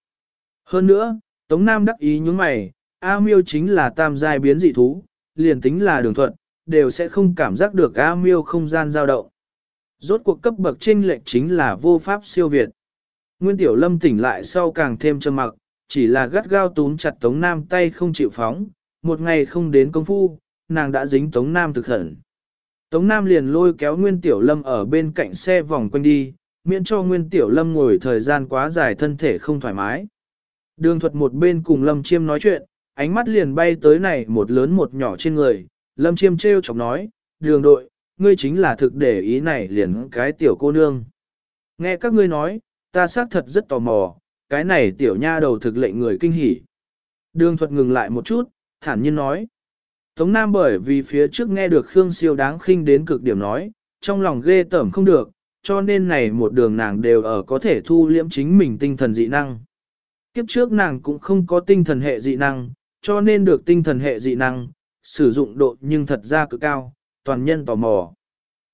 Hơn nữa, Tống Nam đắc ý những mày, A Miêu chính là tam giai biến dị thú, liền tính là đường thuận, đều sẽ không cảm giác được A Miêu không gian dao động. Rốt cuộc cấp bậc trên lệch chính là vô pháp siêu việt. Nguyên Tiểu Lâm tỉnh lại sau càng thêm trầm mặc, chỉ là gắt gao túm chặt Tống Nam tay không chịu phóng, một ngày không đến công phu, nàng đã dính Tống Nam thực hận. Tống Nam liền lôi kéo Nguyên Tiểu Lâm ở bên cạnh xe vòng quanh đi, miễn cho Nguyên Tiểu Lâm ngồi thời gian quá dài thân thể không thoải mái. Đường thuật một bên cùng Lâm Chiêm nói chuyện, ánh mắt liền bay tới này một lớn một nhỏ trên người. Lâm Chiêm trêu chọc nói, đường đội, ngươi chính là thực để ý này liền cái tiểu cô nương. Nghe các ngươi nói, ta xác thật rất tò mò, cái này tiểu nha đầu thực lệnh người kinh hỉ. Đường thuật ngừng lại một chút, thản nhiên nói. Tống Nam bởi vì phía trước nghe được Khương Siêu đáng khinh đến cực điểm nói, trong lòng ghê tởm không được, cho nên này một đường nàng đều ở có thể thu liễm chính mình tinh thần dị năng. Kiếp trước nàng cũng không có tinh thần hệ dị năng, cho nên được tinh thần hệ dị năng, sử dụng độ nhưng thật ra cực cao, toàn nhân tò mò.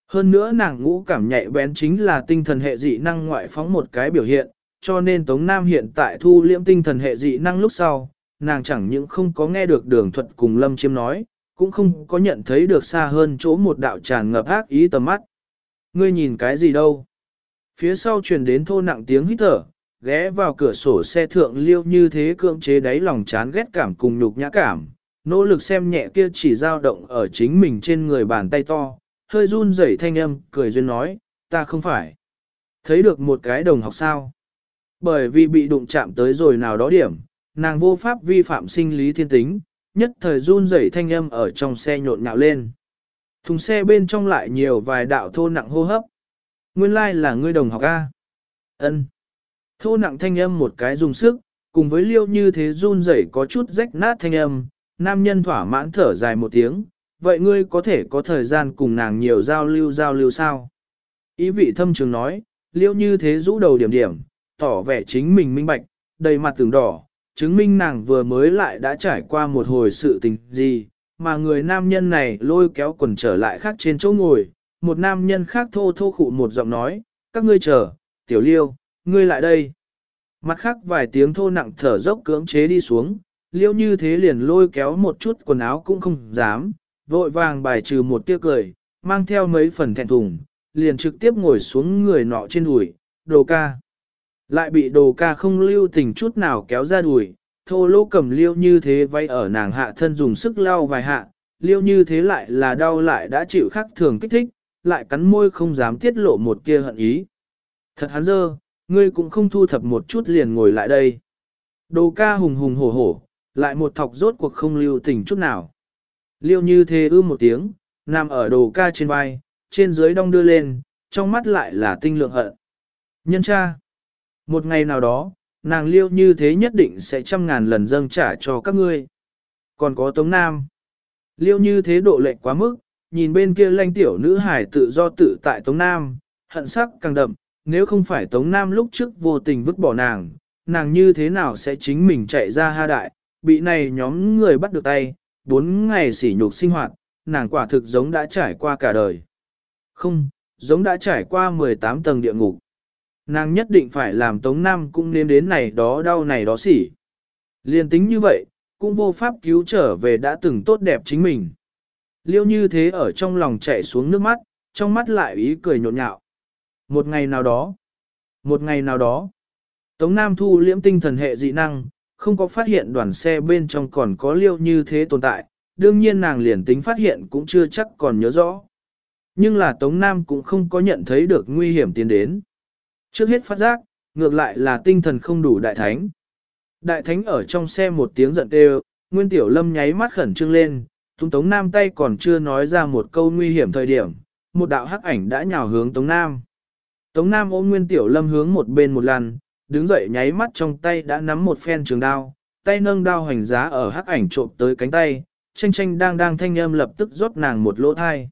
Hơn nữa nàng ngũ cảm nhạy bén chính là tinh thần hệ dị năng ngoại phóng một cái biểu hiện, cho nên Tống Nam hiện tại thu liễm tinh thần hệ dị năng lúc sau, nàng chẳng những không có nghe được đường thuật cùng Lâm Chiêm nói, cũng không có nhận thấy được xa hơn chỗ một đạo tràn ngập ác ý tầm mắt. Ngươi nhìn cái gì đâu? Phía sau truyền đến thô nặng tiếng hít thở, ghé vào cửa sổ xe thượng liêu như thế cưỡng chế đáy lòng chán ghét cảm cùng nhục nhã cảm, nỗ lực xem nhẹ kia chỉ dao động ở chính mình trên người bàn tay to, hơi run rẩy thanh âm, cười duyên nói, ta không phải. Thấy được một cái đồng học sao? Bởi vì bị đụng chạm tới rồi nào đó điểm, nàng vô pháp vi phạm sinh lý thiên tính, nhất thời run rẩy thanh âm ở trong xe nhộn nhạo lên. Thùng xe bên trong lại nhiều vài đạo thô nặng hô hấp. Nguyên lai like là ngươi đồng học A. ân Thô nặng thanh âm một cái dùng sức, cùng với liêu như thế run rẩy có chút rách nát thanh âm, nam nhân thỏa mãn thở dài một tiếng, vậy ngươi có thể có thời gian cùng nàng nhiều giao lưu giao lưu sao? Ý vị thâm trường nói, liêu như thế rũ đầu điểm điểm, tỏ vẻ chính mình minh bạch, đầy mặt tường đỏ, chứng minh nàng vừa mới lại đã trải qua một hồi sự tình gì, mà người nam nhân này lôi kéo quần trở lại khác trên chỗ ngồi, một nam nhân khác thô thô khụ một giọng nói, các ngươi chờ, tiểu liêu, ngươi lại đây. Mặt khác vài tiếng thô nặng thở dốc cưỡng chế đi xuống, liêu như thế liền lôi kéo một chút quần áo cũng không dám, vội vàng bài trừ một tia cười, mang theo mấy phần thẹn thùng, liền trực tiếp ngồi xuống người nọ trên đùi, đồ ca. Lại bị đồ ca không lưu tình chút nào kéo ra đùi, thô lỗ cầm liêu như thế vay ở nàng hạ thân dùng sức lao vài hạ, liêu như thế lại là đau lại đã chịu khắc thường kích thích, lại cắn môi không dám tiết lộ một kia hận ý. Thật hắn dơ, ngươi cũng không thu thập một chút liền ngồi lại đây. Đồ ca hùng hùng hổ hổ, lại một thọc rốt cuộc không lưu tình chút nào. Liêu như thế ư một tiếng, nằm ở đồ ca trên vai, trên dưới đong đưa lên, trong mắt lại là tinh lượng hận. Nhân cha, một ngày nào đó, nàng liêu như thế nhất định sẽ trăm ngàn lần dâng trả cho các ngươi. Còn có Tống Nam. Liêu như thế độ lệnh quá mức, nhìn bên kia lanh tiểu nữ hải tự do tự tại Tống Nam, hận sắc càng đậm, nếu không phải Tống Nam lúc trước vô tình vứt bỏ nàng, nàng như thế nào sẽ chính mình chạy ra ha đại, bị này nhóm người bắt được tay, bốn ngày sỉ nhục sinh hoạt, nàng quả thực giống đã trải qua cả đời. Không, giống đã trải qua 18 tầng địa ngục. Nàng nhất định phải làm Tống Nam cũng nên đến này đó đau này đó sỉ, Liên tính như vậy, cũng vô pháp cứu trở về đã từng tốt đẹp chính mình. Liêu như thế ở trong lòng chạy xuống nước mắt, trong mắt lại ý cười nhộn nhạo. Một ngày nào đó, Một ngày nào đó, Tống Nam thu liễm tinh thần hệ dị năng, không có phát hiện đoàn xe bên trong còn có liêu như thế tồn tại, đương nhiên nàng liền tính phát hiện cũng chưa chắc còn nhớ rõ. Nhưng là Tống Nam cũng không có nhận thấy được nguy hiểm tiến đến. Trước hết phát giác, ngược lại là tinh thần không đủ đại thánh. Đại thánh ở trong xe một tiếng giận đều, Nguyên Tiểu Lâm nháy mắt khẩn trương lên, Tung Tống Nam tay còn chưa nói ra một câu nguy hiểm thời điểm, một đạo hắc ảnh đã nhào hướng Tống Nam. Tống Nam ôm Nguyên Tiểu Lâm hướng một bên một lần, đứng dậy nháy mắt trong tay đã nắm một phen trường đao, tay nâng đao hành giá ở hắc ảnh trộm tới cánh tay, tranh tranh đang đang thanh âm lập tức rót nàng một lỗ thai.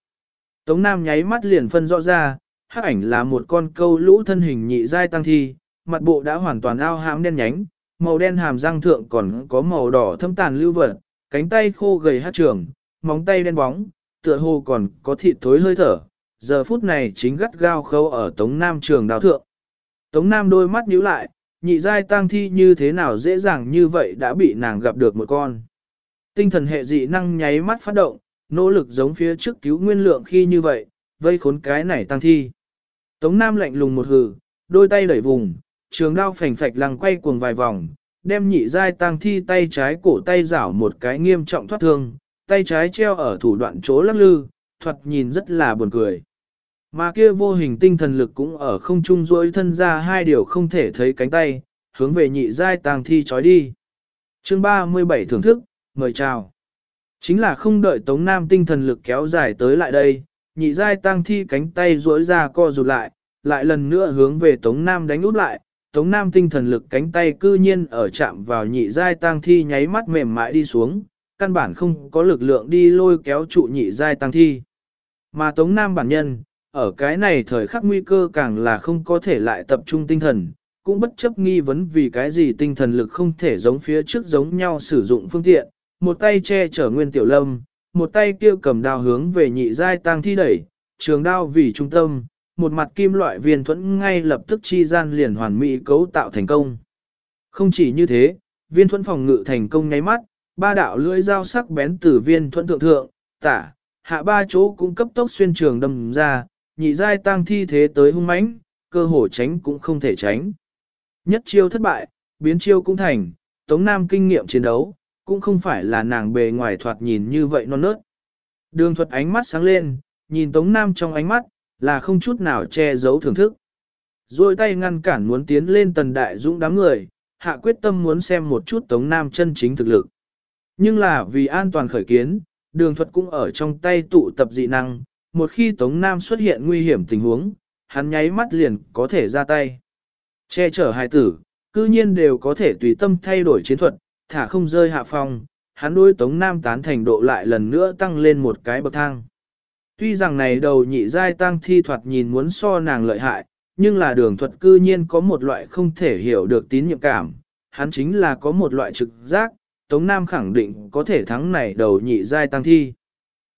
Tống Nam nháy mắt liền phân rõ ra, hắc ảnh là một con câu lũ thân hình nhị dai tăng thi, mặt bộ đã hoàn toàn ao hãm đen nhánh, màu đen hàm răng thượng còn có màu đỏ thâm tàn lưu vật, cánh tay khô gầy hát trường, móng tay đen bóng, tựa hồ còn có thịt thối hơi thở, giờ phút này chính gắt gao khâu ở Tống Nam trường đào thượng. Tống Nam đôi mắt nhíu lại, nhị giai tang thi như thế nào dễ dàng như vậy đã bị nàng gặp được một con. Tinh thần hệ dị năng nháy mắt phát động, nỗ lực giống phía trước cứu nguyên lượng khi như vậy, vây khốn cái này tăng thi. Tống Nam lạnh lùng một hừ, đôi tay đẩy vùng, trường đao phành phạch lăng quay cuồng vài vòng, đem nhị giai tăng thi tay trái cổ tay rảo một cái nghiêm trọng thoát thương, tay trái treo ở thủ đoạn chỗ lắc lư, thuật nhìn rất là buồn cười. Mà kia vô hình tinh thần lực cũng ở không trung duỗi thân ra hai điều không thể thấy cánh tay, hướng về nhị giai tàng thi chói đi. Chương 37 thưởng thức, mời chào. Chính là không đợi Tống Nam tinh thần lực kéo dài tới lại đây, nhị giai tang thi cánh tay duỗi ra co rụt lại, lại lần nữa hướng về Tống Nam đánh út lại. Tống Nam tinh thần lực cánh tay cư nhiên ở chạm vào nhị giai tang thi nháy mắt mềm mại đi xuống, căn bản không có lực lượng đi lôi kéo trụ nhị giai tang thi. Mà Tống Nam bản nhân, ở cái này thời khắc nguy cơ càng là không có thể lại tập trung tinh thần, cũng bất chấp nghi vấn vì cái gì tinh thần lực không thể giống phía trước giống nhau sử dụng phương tiện, một tay che chở nguyên tiểu lâm, một tay kia cầm đao hướng về nhị giai tang thi đẩy, trường đao vì trung tâm, một mặt kim loại viên thuẫn ngay lập tức chi gian liền hoàn mỹ cấu tạo thành công. Không chỉ như thế, viên thuẫn phòng ngự thành công nháy mắt, ba đạo lưỡi dao sắc bén từ viên thuẫn thượng thượng, tả, hạ ba chỗ cũng cấp tốc xuyên trường đâm ra, nhị giai tăng thi thế tới hung mãnh, cơ hồ tránh cũng không thể tránh. Nhất chiêu thất bại, biến chiêu cũng thành, Tống Nam kinh nghiệm chiến đấu, cũng không phải là nàng bề ngoài thoạt nhìn như vậy non nớt. Đường thuật ánh mắt sáng lên, nhìn Tống Nam trong ánh mắt, là không chút nào che giấu thưởng thức. Rồi tay ngăn cản muốn tiến lên tần đại dũng đám người, hạ quyết tâm muốn xem một chút Tống Nam chân chính thực lực. Nhưng là vì an toàn khởi kiến, đường thuật cũng ở trong tay tụ tập dị năng, một khi Tống Nam xuất hiện nguy hiểm tình huống, hắn nháy mắt liền có thể ra tay. Che chở hài tử, cư nhiên đều có thể tùy tâm thay đổi chiến thuật, thả không rơi hạ phong, hắn đối Tống Nam tán thành độ lại lần nữa tăng lên một cái bậc thang. Tuy rằng này đầu nhị giai tăng thi thoạt nhìn muốn so nàng lợi hại, nhưng là đường thuật cư nhiên có một loại không thể hiểu được tín nhiệm cảm, hắn chính là có một loại trực giác, Tống Nam khẳng định có thể thắng này đầu nhị giai tăng thi.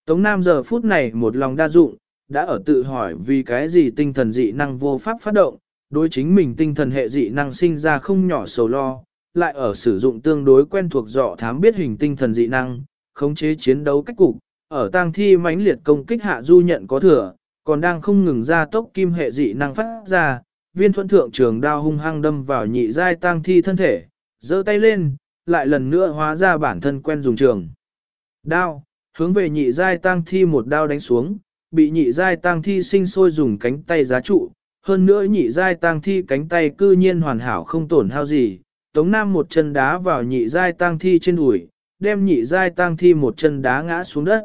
Tống Nam giờ phút này một lòng đa dụng, đã ở tự hỏi vì cái gì tinh thần dị năng vô pháp phát động, đối chính mình tinh thần hệ dị năng sinh ra không nhỏ sầu lo, lại ở sử dụng tương đối quen thuộc dọ thám biết hình tinh thần dị năng, khống chế chiến đấu cách cục, ở tang thi mãnh liệt công kích hạ du nhận có thừa, còn đang không ngừng ra tốc kim hệ dị năng phát ra, viên thuận thượng trường đao hung hăng đâm vào nhị giai tang thi thân thể, giơ tay lên, lại lần nữa hóa ra bản thân quen dùng trường. Đao, hướng về nhị giai tang thi một đao đánh xuống, bị nhị giai tang thi sinh sôi dùng cánh tay giá trụ, hơn nữa nhị giai tang thi cánh tay cư nhiên hoàn hảo không tổn hao gì, Tống Nam một chân đá vào nhị giai tang thi trên đùi, đem nhị giai tang thi một chân đá ngã xuống đất.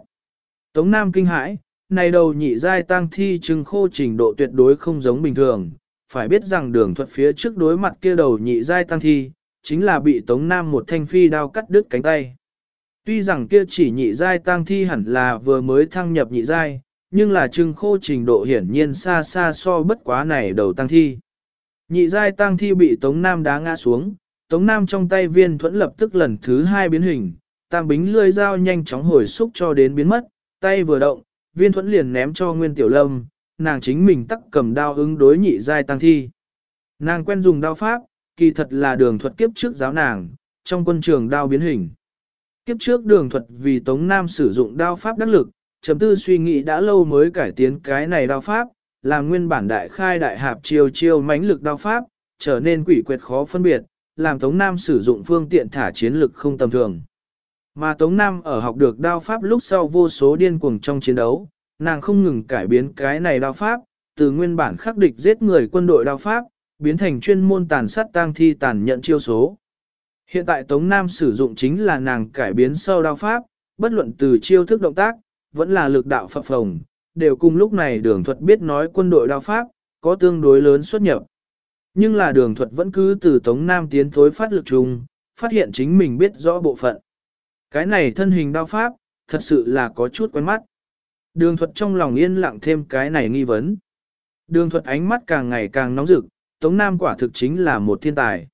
Tống Nam kinh hãi, này đầu nhị giai tang thi trừng khô trình độ tuyệt đối không giống bình thường, phải biết rằng đường thuật phía trước đối mặt kia đầu nhị giai tang thi, chính là bị Tống Nam một thanh phi đao cắt đứt cánh tay. Tuy rằng kia chỉ nhị giai tang thi hẳn là vừa mới thăng nhập nhị giai, nhưng là trưng khô trình độ hiển nhiên xa xa so bất quá này đầu tang thi. Nhị giai tang thi bị Tống Nam đá ngã xuống, Tống Nam trong tay viên thuẫn lập tức lần thứ hai biến hình, tam bính lươi dao nhanh chóng hồi xúc cho đến biến mất, tay vừa động, viên thuẫn liền ném cho Nguyên Tiểu Lâm, nàng chính mình tắc cầm đao ứng đối nhị giai tăng thi. Nàng quen dùng đao pháp, kỳ thật là đường thuật kiếp trước giáo nàng, trong quân trường đao biến hình. Kiếp trước đường thuật vì Tống Nam sử dụng đao pháp đắc lực, chấm tư suy nghĩ đã lâu mới cải tiến cái này đao pháp, làm nguyên bản đại khai đại hạp chiêu chiêu mãnh lực đao pháp, trở nên quỷ quyệt khó phân biệt, làm Tống Nam sử dụng phương tiện thả chiến lực không tầm thường. Mà Tống Nam ở học được đao pháp lúc sau vô số điên cuồng trong chiến đấu, nàng không ngừng cải biến cái này đao pháp, từ nguyên bản khắc địch giết người quân đội đao pháp, biến thành chuyên môn tàn sát tang thi tàn nhận chiêu số. Hiện tại Tống Nam sử dụng chính là nàng cải biến sâu đao pháp, bất luận từ chiêu thức động tác, vẫn là lực đạo phập phồng, đều cùng lúc này đường thuật biết nói quân đội đao pháp, có tương đối lớn xuất nhập. Nhưng là đường thuật vẫn cứ từ Tống Nam tiến thối phát lực chung, phát hiện chính mình biết rõ bộ phận. Cái này thân hình đao pháp, thật sự là có chút quen mắt. Đường thuật trong lòng yên lặng thêm cái này nghi vấn. Đường thuật ánh mắt càng ngày càng nóng rực, Tống Nam quả thực chính là một thiên tài.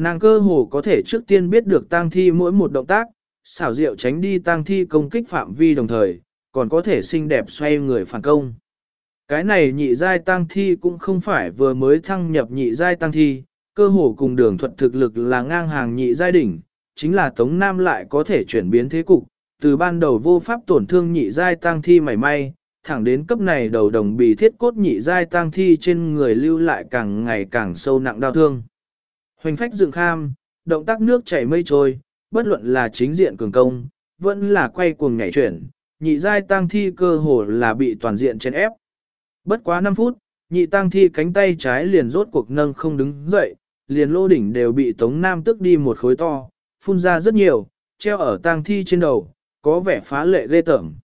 Nàng cơ hồ có thể trước tiên biết được tang thi mỗi một động tác, xảo diệu tránh đi tang thi công kích phạm vi đồng thời, còn có thể xinh đẹp xoay người phản công. Cái này nhị giai tang thi cũng không phải vừa mới thăng nhập nhị giai tang thi, cơ hồ cùng đường thuật thực lực là ngang hàng nhị giai đỉnh, chính là Tống Nam lại có thể chuyển biến thế cục, từ ban đầu vô pháp tổn thương nhị giai tang thi mảy may, thẳng đến cấp này đầu đồng bị thiết cốt nhị giai tang thi trên người lưu lại càng ngày càng sâu nặng đau thương. Hoành phách dựng kham, động tác nước chảy mây trôi, bất luận là chính diện cường công, vẫn là quay cuồng nhảy chuyển, nhị giai tang thi cơ hồ là bị toàn diện chèn ép. Bất quá 5 phút, nhị tang thi cánh tay trái liền rốt cuộc nâng không đứng dậy, liền lô đỉnh đều bị Tống Nam tức đi một khối to, phun ra rất nhiều, treo ở tang thi trên đầu, có vẻ phá lệ ghê tởm.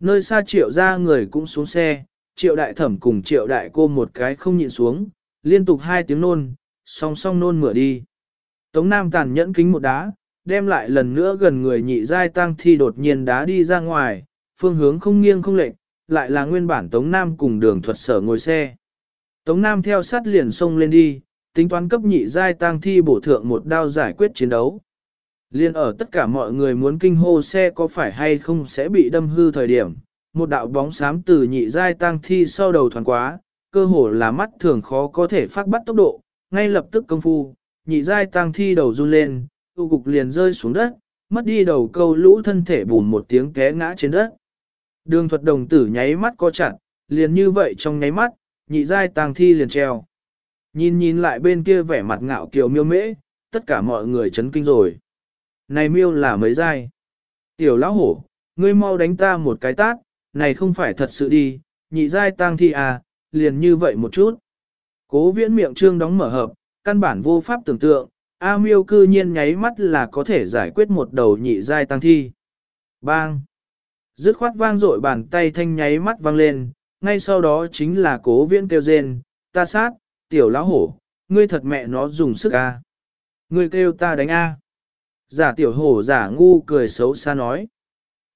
Nơi xa triệu ra người cũng xuống xe, triệu đại thẩm cùng triệu đại cô một cái không nhịn xuống, liên tục hai tiếng nôn, song song nôn mửa đi. Tống Nam tàn nhẫn kính một đá, đem lại lần nữa gần người nhị giai tăng thi đột nhiên đá đi ra ngoài, phương hướng không nghiêng không lệch, lại là nguyên bản Tống Nam cùng đường thuật sở ngồi xe. Tống Nam theo sát liền xông lên đi, tính toán cấp nhị giai tăng thi bổ thượng một đao giải quyết chiến đấu. Liên ở tất cả mọi người muốn kinh hô xe có phải hay không sẽ bị đâm hư thời điểm, một đạo bóng xám từ nhị giai tăng thi sau đầu thoáng quá, cơ hồ là mắt thường khó có thể phát bắt tốc độ, ngay lập tức công phu, nhị giai tang thi đầu run lên, tu cục liền rơi xuống đất, mất đi đầu câu lũ thân thể bùn một tiếng té ngã trên đất. Đường thuật đồng tử nháy mắt co chặt, liền như vậy trong nháy mắt, nhị giai tang thi liền treo. Nhìn nhìn lại bên kia vẻ mặt ngạo kiều miêu mễ, tất cả mọi người chấn kinh rồi. Này miêu là mấy giai? Tiểu lão hổ, ngươi mau đánh ta một cái tát, này không phải thật sự đi, nhị giai tang thi à, liền như vậy một chút. Cố viễn miệng trương đóng mở hợp, căn bản vô pháp tưởng tượng, A miêu cư nhiên nháy mắt là có thể giải quyết một đầu nhị giai tăng thi. Bang! Dứt khoát vang dội bàn tay thanh nháy mắt vang lên, ngay sau đó chính là cố viễn kêu rên, ta sát, tiểu lão hổ, ngươi thật mẹ nó dùng sức a. Ngươi kêu ta đánh a. Giả tiểu hổ giả ngu cười xấu xa nói.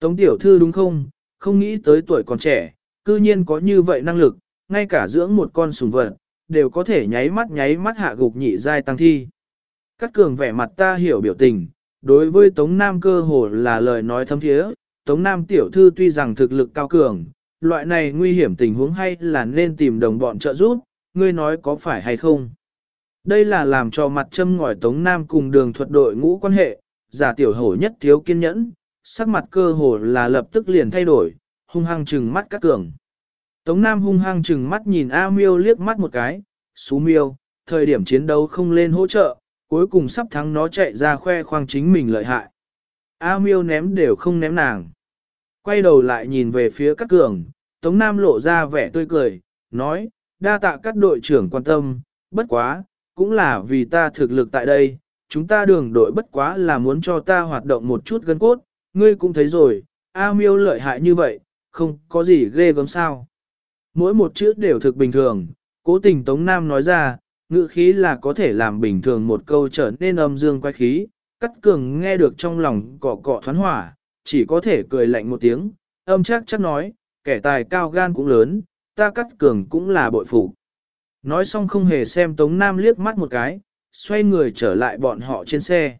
Tống tiểu thư đúng không, không nghĩ tới tuổi còn trẻ, cư nhiên có như vậy năng lực, ngay cả dưỡng một con sùng vật, đều có thể nháy mắt nháy mắt hạ gục nhị giai tăng thi. Cắt cường vẻ mặt ta hiểu biểu tình, đối với Tống Nam cơ hồ là lời nói thâm thiế, Tống Nam tiểu thư tuy rằng thực lực cao cường, loại này nguy hiểm tình huống hay là nên tìm đồng bọn trợ giúp, ngươi nói có phải hay không. Đây là làm cho mặt châm ngòi Tống Nam cùng đường thuật đội ngũ quan hệ, giả tiểu hổ nhất thiếu kiên nhẫn, sắc mặt cơ hồ là lập tức liền thay đổi, hung hăng trừng mắt các cường. Tống Nam hung hăng trừng mắt nhìn A Miêu liếc mắt một cái, xú Miêu, thời điểm chiến đấu không lên hỗ trợ, cuối cùng sắp thắng nó chạy ra khoe khoang chính mình lợi hại. A miêu ném đều không ném nàng. Quay đầu lại nhìn về phía các cường, Tống Nam lộ ra vẻ tươi cười, nói, đa tạ các đội trưởng quan tâm, bất quá, cũng là vì ta thực lực tại đây, chúng ta đường đội bất quá là muốn cho ta hoạt động một chút gân cốt, ngươi cũng thấy rồi, A miêu lợi hại như vậy, không có gì ghê gớm sao. Mỗi một chữ đều thực bình thường, cố tình Tống Nam nói ra, ngữ khí là có thể làm bình thường một câu trở nên âm dương quay khí, cắt cường nghe được trong lòng cọ cọ thoán hỏa, chỉ có thể cười lạnh một tiếng, âm chắc chắc nói, kẻ tài cao gan cũng lớn, ta cắt cường cũng là bội phụ. Nói xong không hề xem Tống Nam liếc mắt một cái, xoay người trở lại bọn họ trên xe.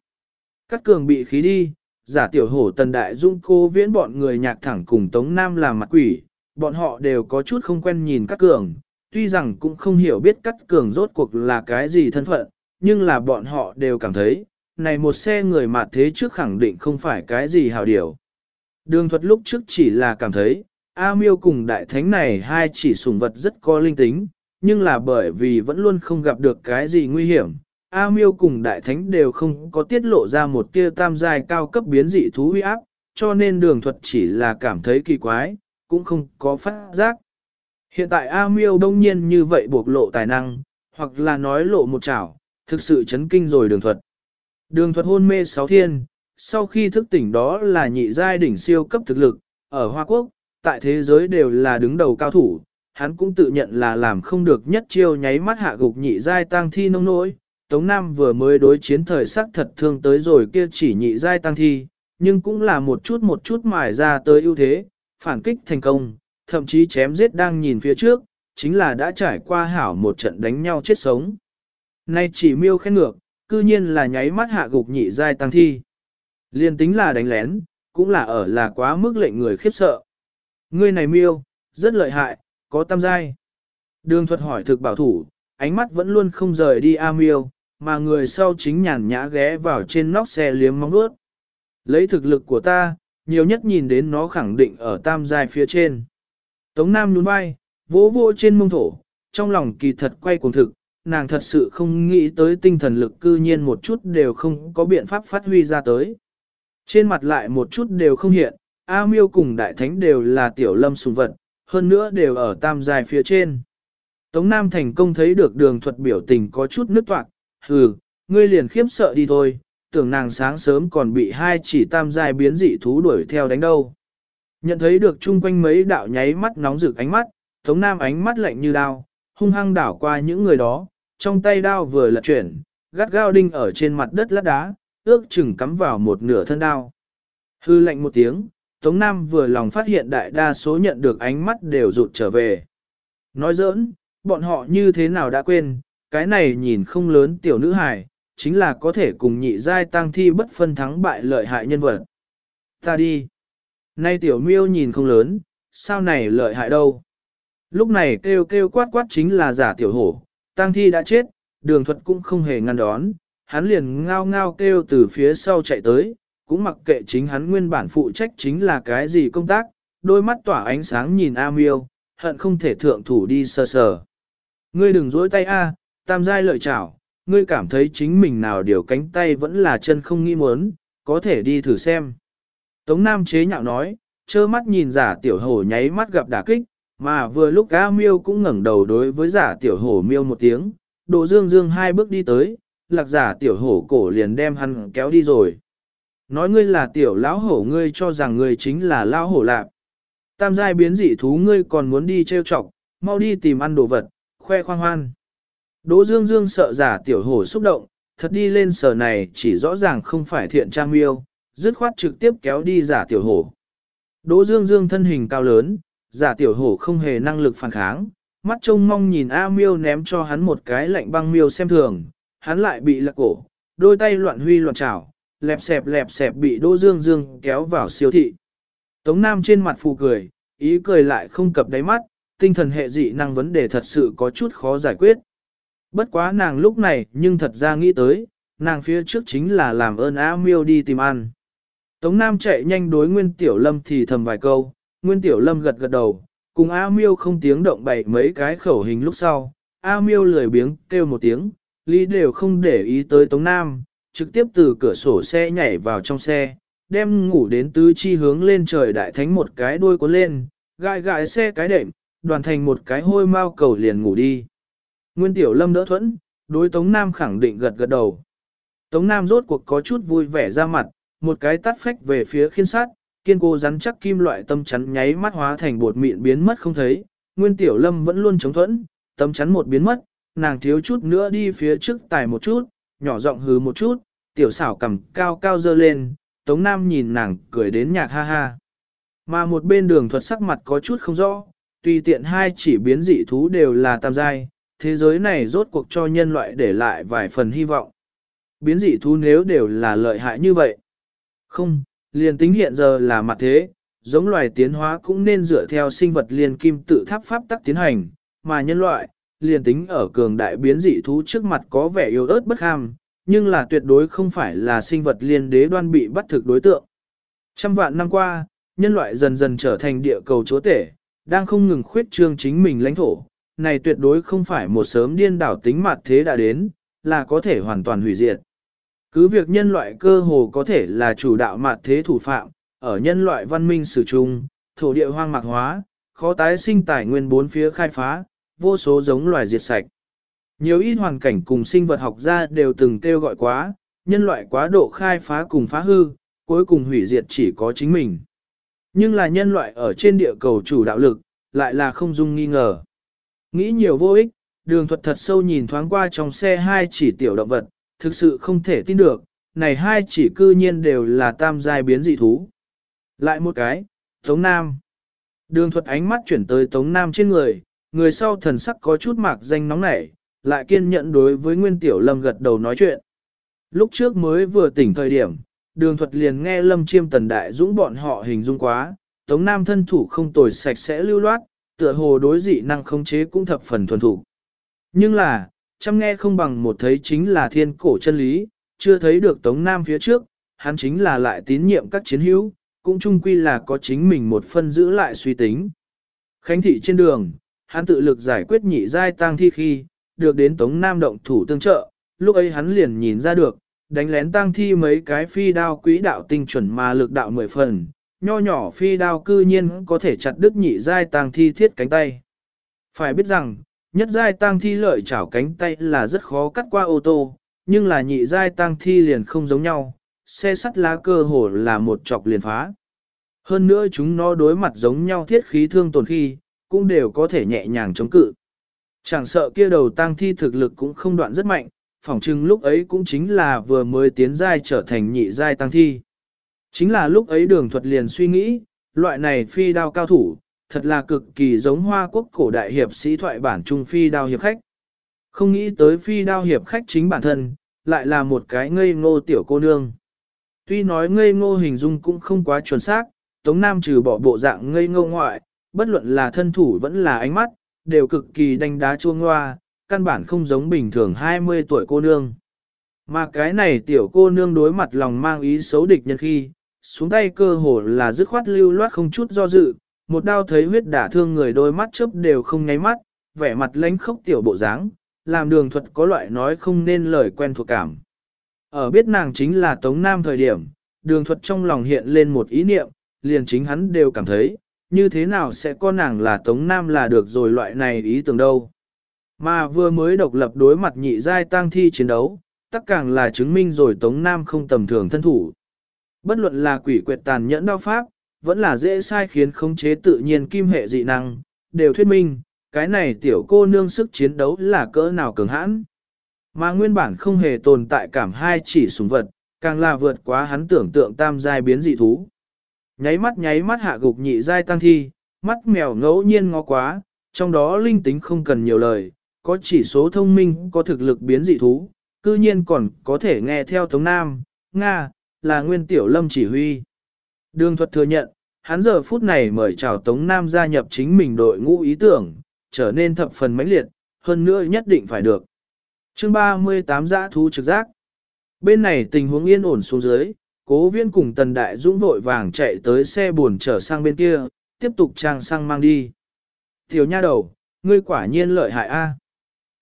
Cắt cường bị khí đi, giả tiểu hổ tần đại dung cô viễn bọn người nhạc thẳng cùng Tống Nam làm mặt quỷ, bọn họ đều có chút không quen nhìn Cát cường, tuy rằng cũng không hiểu biết cắt cường rốt cuộc là cái gì thân phận, nhưng là bọn họ đều cảm thấy, này một xe người mà thế trước khẳng định không phải cái gì hào điều. Đường thuật lúc trước chỉ là cảm thấy, A miêu cùng đại thánh này hai chỉ sùng vật rất có linh tính, nhưng là bởi vì vẫn luôn không gặp được cái gì nguy hiểm. A miêu cùng đại thánh đều không có tiết lộ ra một tia tam giai cao cấp biến dị thú uy áp, cho nên đường thuật chỉ là cảm thấy kỳ quái, cũng không có phát giác. Hiện tại A miêu đông nhiên như vậy bộc lộ tài năng, hoặc là nói lộ một chảo, thực sự chấn kinh rồi đường thuật. Đường thuật hôn mê sáu thiên, sau khi thức tỉnh đó là nhị giai đỉnh siêu cấp thực lực, ở Hoa Quốc, tại thế giới đều là đứng đầu cao thủ, hắn cũng tự nhận là làm không được nhất chiêu nháy mắt hạ gục nhị giai tăng thi nông nỗi. Tống Nam vừa mới đối chiến thời sắc thật thương tới rồi kia chỉ nhị giai tăng thi, nhưng cũng là một chút một chút mài ra tới ưu thế, phản kích thành công, thậm chí chém giết đang nhìn phía trước, chính là đã trải qua hảo một trận đánh nhau chết sống. Nay chỉ miêu khen ngược, cư nhiên là nháy mắt hạ gục nhị giai tăng thi. Liên tính là đánh lén, cũng là ở là quá mức lệnh người khiếp sợ. Ngươi này miêu, rất lợi hại, có tam giai. Đường thuật hỏi thực bảo thủ, ánh mắt vẫn luôn không rời đi A miêu, mà người sau chính nhàn nhã ghé vào trên nóc xe liếm móng vuốt. Lấy thực lực của ta, nhiều nhất nhìn đến nó khẳng định ở tam giai phía trên. Tống Nam nhún vai, vỗ vỗ trên mông thổ, trong lòng kỳ thật quay cuồng thực, nàng thật sự không nghĩ tới tinh thần lực cư nhiên một chút đều không có biện pháp phát huy ra tới. Trên mặt lại một chút đều không hiện, A miêu cùng đại thánh đều là tiểu lâm sùng vật, hơn nữa đều ở tam dài phía trên. Tống Nam thành công thấy được đường thuật biểu tình có chút nứt toạc, hừ, ngươi liền khiếp sợ đi thôi, tưởng nàng sáng sớm còn bị hai chỉ tam dài biến dị thú đuổi theo đánh đâu. Nhận thấy được chung quanh mấy đạo nháy mắt nóng rực ánh mắt, Tống Nam ánh mắt lạnh như đao, hung hăng đảo qua những người đó, trong tay đao vừa lật chuyển, gắt gao đinh ở trên mặt đất lát đá, ước chừng cắm vào một nửa thân đao. Hư lạnh một tiếng, Tống Nam vừa lòng phát hiện đại đa số nhận được ánh mắt đều rụt trở về. Nói giỡn, bọn họ như thế nào đã quên, cái này nhìn không lớn tiểu nữ hài, chính là có thể cùng nhị giai tăng thi bất phân thắng bại lợi hại nhân vật. Ta đi. Nay tiểu miêu nhìn không lớn, sao này lợi hại đâu. Lúc này kêu kêu quát quát chính là giả tiểu hổ, tăng thi đã chết, đường thuật cũng không hề ngăn đón, hắn liền ngao ngao kêu từ phía sau chạy tới, cũng mặc kệ chính hắn nguyên bản phụ trách chính là cái gì công tác, đôi mắt tỏa ánh sáng nhìn A miêu, hận không thể thượng thủ đi sờ sờ. Ngươi đừng dối tay A, tam giai lợi chảo, ngươi cảm thấy chính mình nào điều cánh tay vẫn là chân không nghĩ muốn, có thể đi thử xem. Tống Nam chế nhạo nói, trơ mắt nhìn giả tiểu hổ nháy mắt gặp đả kích, mà vừa lúc A miêu cũng ngẩng đầu đối với giả tiểu hổ miêu một tiếng, Đỗ dương dương hai bước đi tới, lạc giả tiểu hổ cổ liền đem hắn kéo đi rồi. Nói ngươi là tiểu lão hổ ngươi cho rằng ngươi chính là lão hổ lạp. Tam giai biến dị thú ngươi còn muốn đi trêu chọc, mau đi tìm ăn đồ vật, khoe khoang hoan. Đỗ Dương Dương sợ giả tiểu hổ xúc động, thật đi lên sở này chỉ rõ ràng không phải thiện trang miêu, dứt khoát trực tiếp kéo đi giả tiểu hổ. Đỗ Dương Dương thân hình cao lớn, giả tiểu hổ không hề năng lực phản kháng, mắt trông mong nhìn A miêu ném cho hắn một cái lạnh băng miêu xem thường, hắn lại bị lật cổ, đôi tay loạn huy loạn trảo, lẹp xẹp lẹp xẹp bị Đỗ Dương Dương kéo vào siêu thị. Tống Nam trên mặt phù cười, ý cười lại không cập đáy mắt, tinh thần hệ dị năng vấn đề thật sự có chút khó giải quyết. Bất quá nàng lúc này nhưng thật ra nghĩ tới, nàng phía trước chính là làm ơn A miêu đi tìm ăn. Tống Nam chạy nhanh đối Nguyên Tiểu Lâm thì thầm vài câu, Nguyên Tiểu Lâm gật gật đầu, cùng A miêu không tiếng động bày mấy cái khẩu hình lúc sau. A miêu lười biếng kêu một tiếng, lý đều không để ý tới Tống Nam, trực tiếp từ cửa sổ xe nhảy vào trong xe, đem ngủ đến tứ chi hướng lên trời đại thánh một cái đuôi cuốn lên, gại gại xe cái đệm, đoàn thành một cái hôi mau cầu liền ngủ đi. Nguyên Tiểu Lâm đỡ thuẫn, đối Tống Nam khẳng định gật gật đầu. Tống Nam rốt cuộc có chút vui vẻ ra mặt, một cái tắt phách về phía khiên sát, kiên cố rắn chắc kim loại tâm chắn nháy mắt hóa thành bột mịn biến mất không thấy. Nguyên Tiểu Lâm vẫn luôn chống thuẫn, tâm chắn một biến mất, nàng thiếu chút nữa đi phía trước tài một chút, nhỏ giọng hứ một chút, tiểu xảo cầm cao cao dơ lên, Tống Nam nhìn nàng cười đến nhạc ha ha. Mà một bên đường thuật sắc mặt có chút không rõ, tùy tiện hai chỉ biến dị thú đều là tam giai, thế giới này rốt cuộc cho nhân loại để lại vài phần hy vọng. Biến dị thú nếu đều là lợi hại như vậy. Không, liền tính hiện giờ là mặt thế, giống loài tiến hóa cũng nên dựa theo sinh vật liên kim tự tháp pháp tắc tiến hành, mà nhân loại, liền tính ở cường đại biến dị thú trước mặt có vẻ yếu ớt bất ham, nhưng là tuyệt đối không phải là sinh vật liên đế đoan bị bắt thực đối tượng. Trăm vạn năm qua, nhân loại dần dần trở thành địa cầu chúa tể, đang không ngừng khuyết trương chính mình lãnh thổ. Này tuyệt đối không phải một sớm điên đảo tính mặt thế đã đến, là có thể hoàn toàn hủy diệt. Cứ việc nhân loại cơ hồ có thể là chủ đạo mặt thế thủ phạm, ở nhân loại văn minh sử trung, thổ địa hoang mạc hóa, khó tái sinh tài nguyên bốn phía khai phá, vô số giống loài diệt sạch. Nhiều ít hoàn cảnh cùng sinh vật học gia đều từng kêu gọi quá, nhân loại quá độ khai phá cùng phá hư, cuối cùng hủy diệt chỉ có chính mình. Nhưng là nhân loại ở trên địa cầu chủ đạo lực, lại là không dung nghi ngờ. Nghĩ nhiều vô ích, đường thuật thật sâu nhìn thoáng qua trong xe hai chỉ tiểu động vật, thực sự không thể tin được, này hai chỉ cư nhiên đều là tam giai biến dị thú. Lại một cái, Tống Nam. Đường thuật ánh mắt chuyển tới Tống Nam trên người, người sau thần sắc có chút mạc danh nóng nảy, lại kiên nhẫn đối với Nguyên Tiểu Lâm gật đầu nói chuyện. Lúc trước mới vừa tỉnh thời điểm, đường thuật liền nghe Lâm Chiêm Tần Đại Dũng bọn họ hình dung quá, Tống Nam thân thủ không tồi sạch sẽ lưu loát, tựa hồ đối dị năng khống chế cũng thập phần thuần thủ. Nhưng là, chăm nghe không bằng một thấy chính là thiên cổ chân lý, chưa thấy được Tống Nam phía trước, hắn chính là lại tín nhiệm các chiến hữu, cũng chung quy là có chính mình một phân giữ lại suy tính. Khánh thị trên đường, hắn tự lực giải quyết nhị giai tang thi khi, được đến Tống Nam động thủ tương trợ, lúc ấy hắn liền nhìn ra được, đánh lén tang thi mấy cái phi đao quỹ đạo tinh chuẩn mà lực đạo mười phần, nho nhỏ phi đao cư nhiên có thể chặt đứt nhị giai tang thi thiết cánh tay. Phải biết rằng, nhất giai tang thi lợi chảo cánh tay là rất khó cắt qua ô tô, nhưng là nhị giai tang thi liền không giống nhau, xe sắt lá cơ hồ là một chọc liền phá. Hơn nữa chúng nó đối mặt giống nhau thiết khí thương tổn khi, cũng đều có thể nhẹ nhàng chống cự. Chẳng sợ kia đầu tang thi thực lực cũng không đoạn rất mạnh, phỏng chừng lúc ấy cũng chính là vừa mới tiến giai trở thành nhị giai tăng thi. Chính là lúc ấy đường thuật liền suy nghĩ, loại này phi đao cao thủ, thật là cực kỳ giống hoa quốc cổ đại hiệp sĩ thoại bản trung phi đao hiệp khách. Không nghĩ tới phi đao hiệp khách chính bản thân, lại là một cái ngây ngô tiểu cô nương. Tuy nói ngây ngô hình dung cũng không quá chuẩn xác, Tống Nam trừ bỏ bộ dạng ngây ngô ngoại, bất luận là thân thủ vẫn là ánh mắt, đều cực kỳ đánh đá chua hoa, căn bản không giống bình thường 20 tuổi cô nương. Mà cái này tiểu cô nương đối mặt lòng mang ý xấu địch nhân khi, xuống tay cơ hồ là dứt khoát lưu loát không chút do dự, một đao thấy huyết đả thương người đôi mắt chớp đều không nháy mắt, vẻ mặt lánh khốc tiểu bộ dáng, làm đường thuật có loại nói không nên lời quen thuộc cảm. Ở biết nàng chính là Tống Nam thời điểm, đường thuật trong lòng hiện lên một ý niệm, liền chính hắn đều cảm thấy, như thế nào sẽ có nàng là Tống Nam là được rồi loại này ý tưởng đâu. Mà vừa mới độc lập đối mặt nhị giai tang thi chiến đấu, tất càng là chứng minh rồi Tống Nam không tầm thường thân thủ. Bất luận là quỷ quyệt tàn nhẫn đao pháp, vẫn là dễ sai khiến khống chế tự nhiên kim hệ dị năng, đều thuyết minh, cái này tiểu cô nương sức chiến đấu là cỡ nào cường hãn. Mà nguyên bản không hề tồn tại cảm hai chỉ súng vật, càng là vượt quá hắn tưởng tượng tam giai biến dị thú. Nháy mắt nháy mắt hạ gục nhị giai tăng thi, mắt mèo ngẫu nhiên ngó quá, trong đó linh tính không cần nhiều lời, có chỉ số thông minh có thực lực biến dị thú, cư nhiên còn có thể nghe theo Tống Nam, Nga, là Nguyên Tiểu Lâm chỉ huy. Đường thuật thừa nhận, hắn giờ phút này mời chào Tống Nam gia nhập chính mình đội ngũ ý tưởng, trở nên thập phần mãnh liệt, hơn nữa nhất định phải được. chương 38 giã thú trực giác. Bên này tình huống yên ổn xuống dưới, cố viên cùng tần đại dũng vội vàng chạy tới xe buồn trở sang bên kia, tiếp tục trang sang mang đi. Tiểu nha đầu, ngươi quả nhiên lợi hại a.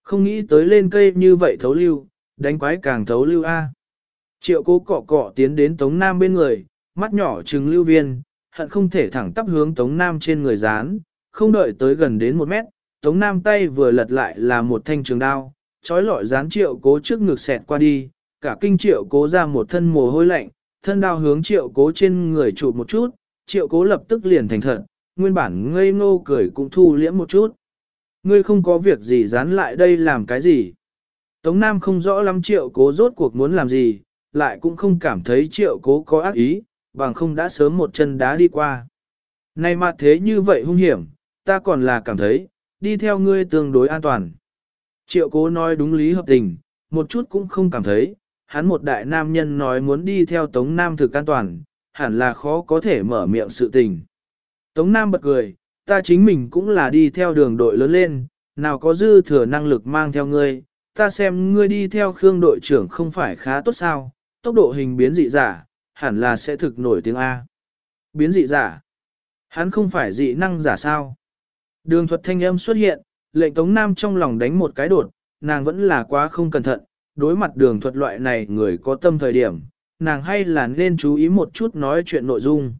Không nghĩ tới lên cây như vậy thấu lưu, đánh quái càng thấu lưu a. Triệu cố cọ cọ tiến đến Tống Nam bên người, mắt nhỏ trừng lưu viên, hận không thể thẳng tắp hướng Tống Nam trên người dán, không đợi tới gần đến một mét, Tống Nam tay vừa lật lại là một thanh trường đao, trói lọi dán triệu cố trước ngực xẹt qua đi, cả kinh triệu cố ra một thân mồ hôi lạnh, thân đao hướng triệu cố trên người trụ một chút, triệu cố lập tức liền thành thật, nguyên bản ngây ngô cười cũng thu liễm một chút. Ngươi không có việc gì dán lại đây làm cái gì. Tống Nam không rõ lắm triệu cố rốt cuộc muốn làm gì, lại cũng không cảm thấy triệu cố có ác ý, bằng không đã sớm một chân đá đi qua. Này mà thế như vậy hung hiểm, ta còn là cảm thấy, đi theo ngươi tương đối an toàn. Triệu cố nói đúng lý hợp tình, một chút cũng không cảm thấy, hắn một đại nam nhân nói muốn đi theo Tống Nam thực an toàn, hẳn là khó có thể mở miệng sự tình. Tống Nam bật cười, ta chính mình cũng là đi theo đường đội lớn lên, nào có dư thừa năng lực mang theo ngươi, ta xem ngươi đi theo Khương đội trưởng không phải khá tốt sao, tốc độ hình biến dị giả, hẳn là sẽ thực nổi tiếng A. biến dị giả. Hắn không phải dị năng giả sao. Đường thuật thanh âm xuất hiện, lệnh Tống Nam trong lòng đánh một cái đột, nàng vẫn là quá không cẩn thận, đối mặt đường thuật loại này người có tâm thời điểm, nàng hay là nên chú ý một chút nói chuyện nội dung.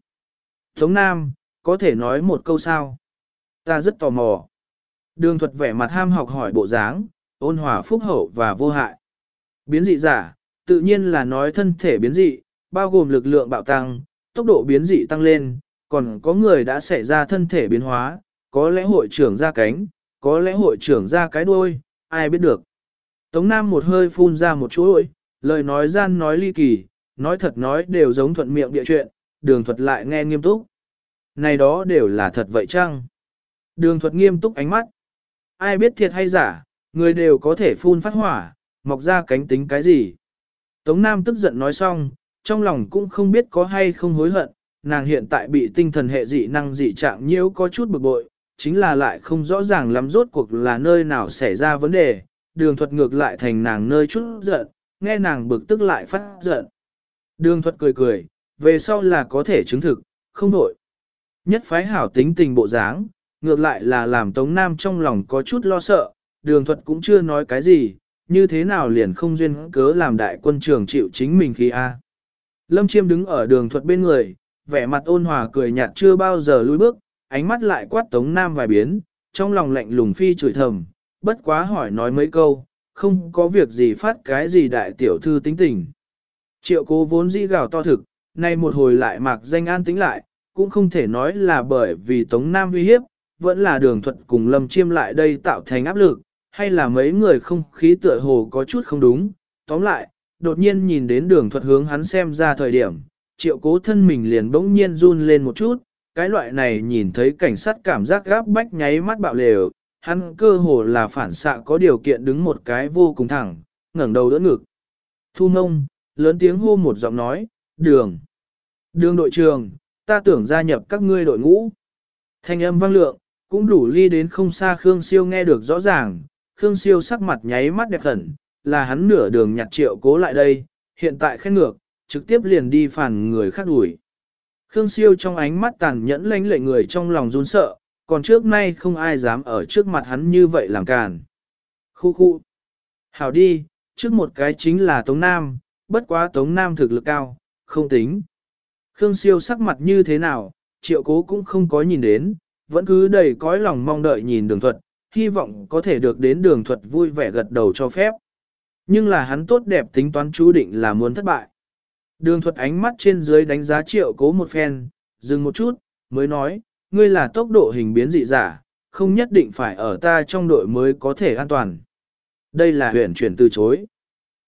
Tống Nam, có thể nói một câu sao? Ta rất tò mò. Đường thuật vẻ mặt ham học hỏi bộ dáng, ôn hòa phúc hậu và vô hại. Biến dị giả, tự nhiên là nói thân thể biến dị, bao gồm lực lượng bạo tăng, tốc độ biến dị tăng lên, còn có người đã xảy ra thân thể biến hóa, có lẽ hội trưởng ra cánh, có lẽ hội trưởng ra cái đuôi, ai biết được. Tống Nam một hơi phun ra một chuỗi, lời nói gian nói ly kỳ, nói thật nói đều giống thuận miệng địa chuyện, đường thuật lại nghe nghiêm túc. Này đó đều là thật vậy chăng? Đường thuật nghiêm túc ánh mắt. Ai biết thiệt hay giả, người đều có thể phun phát hỏa, mọc ra cánh tính cái gì. Tống Nam tức giận nói xong, trong lòng cũng không biết có hay không hối hận, nàng hiện tại bị tinh thần hệ dị năng dị trạng nhiễu có chút bực bội, chính là lại không rõ ràng lắm rốt cuộc là nơi nào xảy ra vấn đề, đường thuật ngược lại thành nàng nơi chút giận, nghe nàng bực tức lại phát giận. Đường thuật cười cười, về sau là có thể chứng thực, không đổi. Nhất phái hảo tính tình bộ dáng, ngược lại là làm Tống Nam trong lòng có chút lo sợ, đường thuật cũng chưa nói cái gì, như thế nào liền không duyên cớ làm đại quân trưởng chịu chính mình khi A. Lâm Chiêm đứng ở đường thuật bên người, vẻ mặt ôn hòa cười nhạt chưa bao giờ lùi bước, ánh mắt lại quát Tống Nam vài biến, trong lòng lạnh lùng phi chửi thầm, bất quá hỏi nói mấy câu, không có việc gì phát cái gì đại tiểu thư tính tình. Triệu cố vốn dĩ gào to thực, nay một hồi lại mạc danh an tính lại, cũng không thể nói là bởi vì Tống Nam uy hiếp, vẫn là đường thuật cùng Lâm Chiêm lại đây tạo thành áp lực, hay là mấy người không khí tựa hồ có chút không đúng. Tóm lại, đột nhiên nhìn đến đường thuật hướng hắn xem ra thời điểm, triệu cố thân mình liền bỗng nhiên run lên một chút, cái loại này nhìn thấy cảnh sát cảm giác gáp bách nháy mắt bạo lều, hắn cơ hồ là phản xạ có điều kiện đứng một cái vô cùng thẳng, ngẩng đầu đỡ ngực. Thu mông, lớn tiếng hô một giọng nói, đường. Đường đội trường, ta tưởng gia nhập các ngươi đội ngũ. Thanh âm vang lượng, cũng đủ ly đến không xa Khương Siêu nghe được rõ ràng, Khương Siêu sắc mặt nháy mắt đẹp khẩn, là hắn nửa đường nhặt triệu cố lại đây, hiện tại khen ngược, trực tiếp liền đi phản người khác đuổi. Khương Siêu trong ánh mắt tàn nhẫn lãnh lệ người trong lòng run sợ, còn trước nay không ai dám ở trước mặt hắn như vậy làm càn. Khu khu. Hảo đi, trước một cái chính là Tống Nam, bất quá Tống Nam thực lực cao, không tính. Khương Siêu sắc mặt như thế nào, triệu cố cũng không có nhìn đến, vẫn cứ đầy cõi lòng mong đợi nhìn đường thuật, hy vọng có thể được đến đường thuật vui vẻ gật đầu cho phép. Nhưng là hắn tốt đẹp tính toán chú định là muốn thất bại. Đường thuật ánh mắt trên dưới đánh giá triệu cố một phen, dừng một chút, mới nói, ngươi là tốc độ hình biến dị giả, không nhất định phải ở ta trong đội mới có thể an toàn. Đây là huyền chuyển từ chối.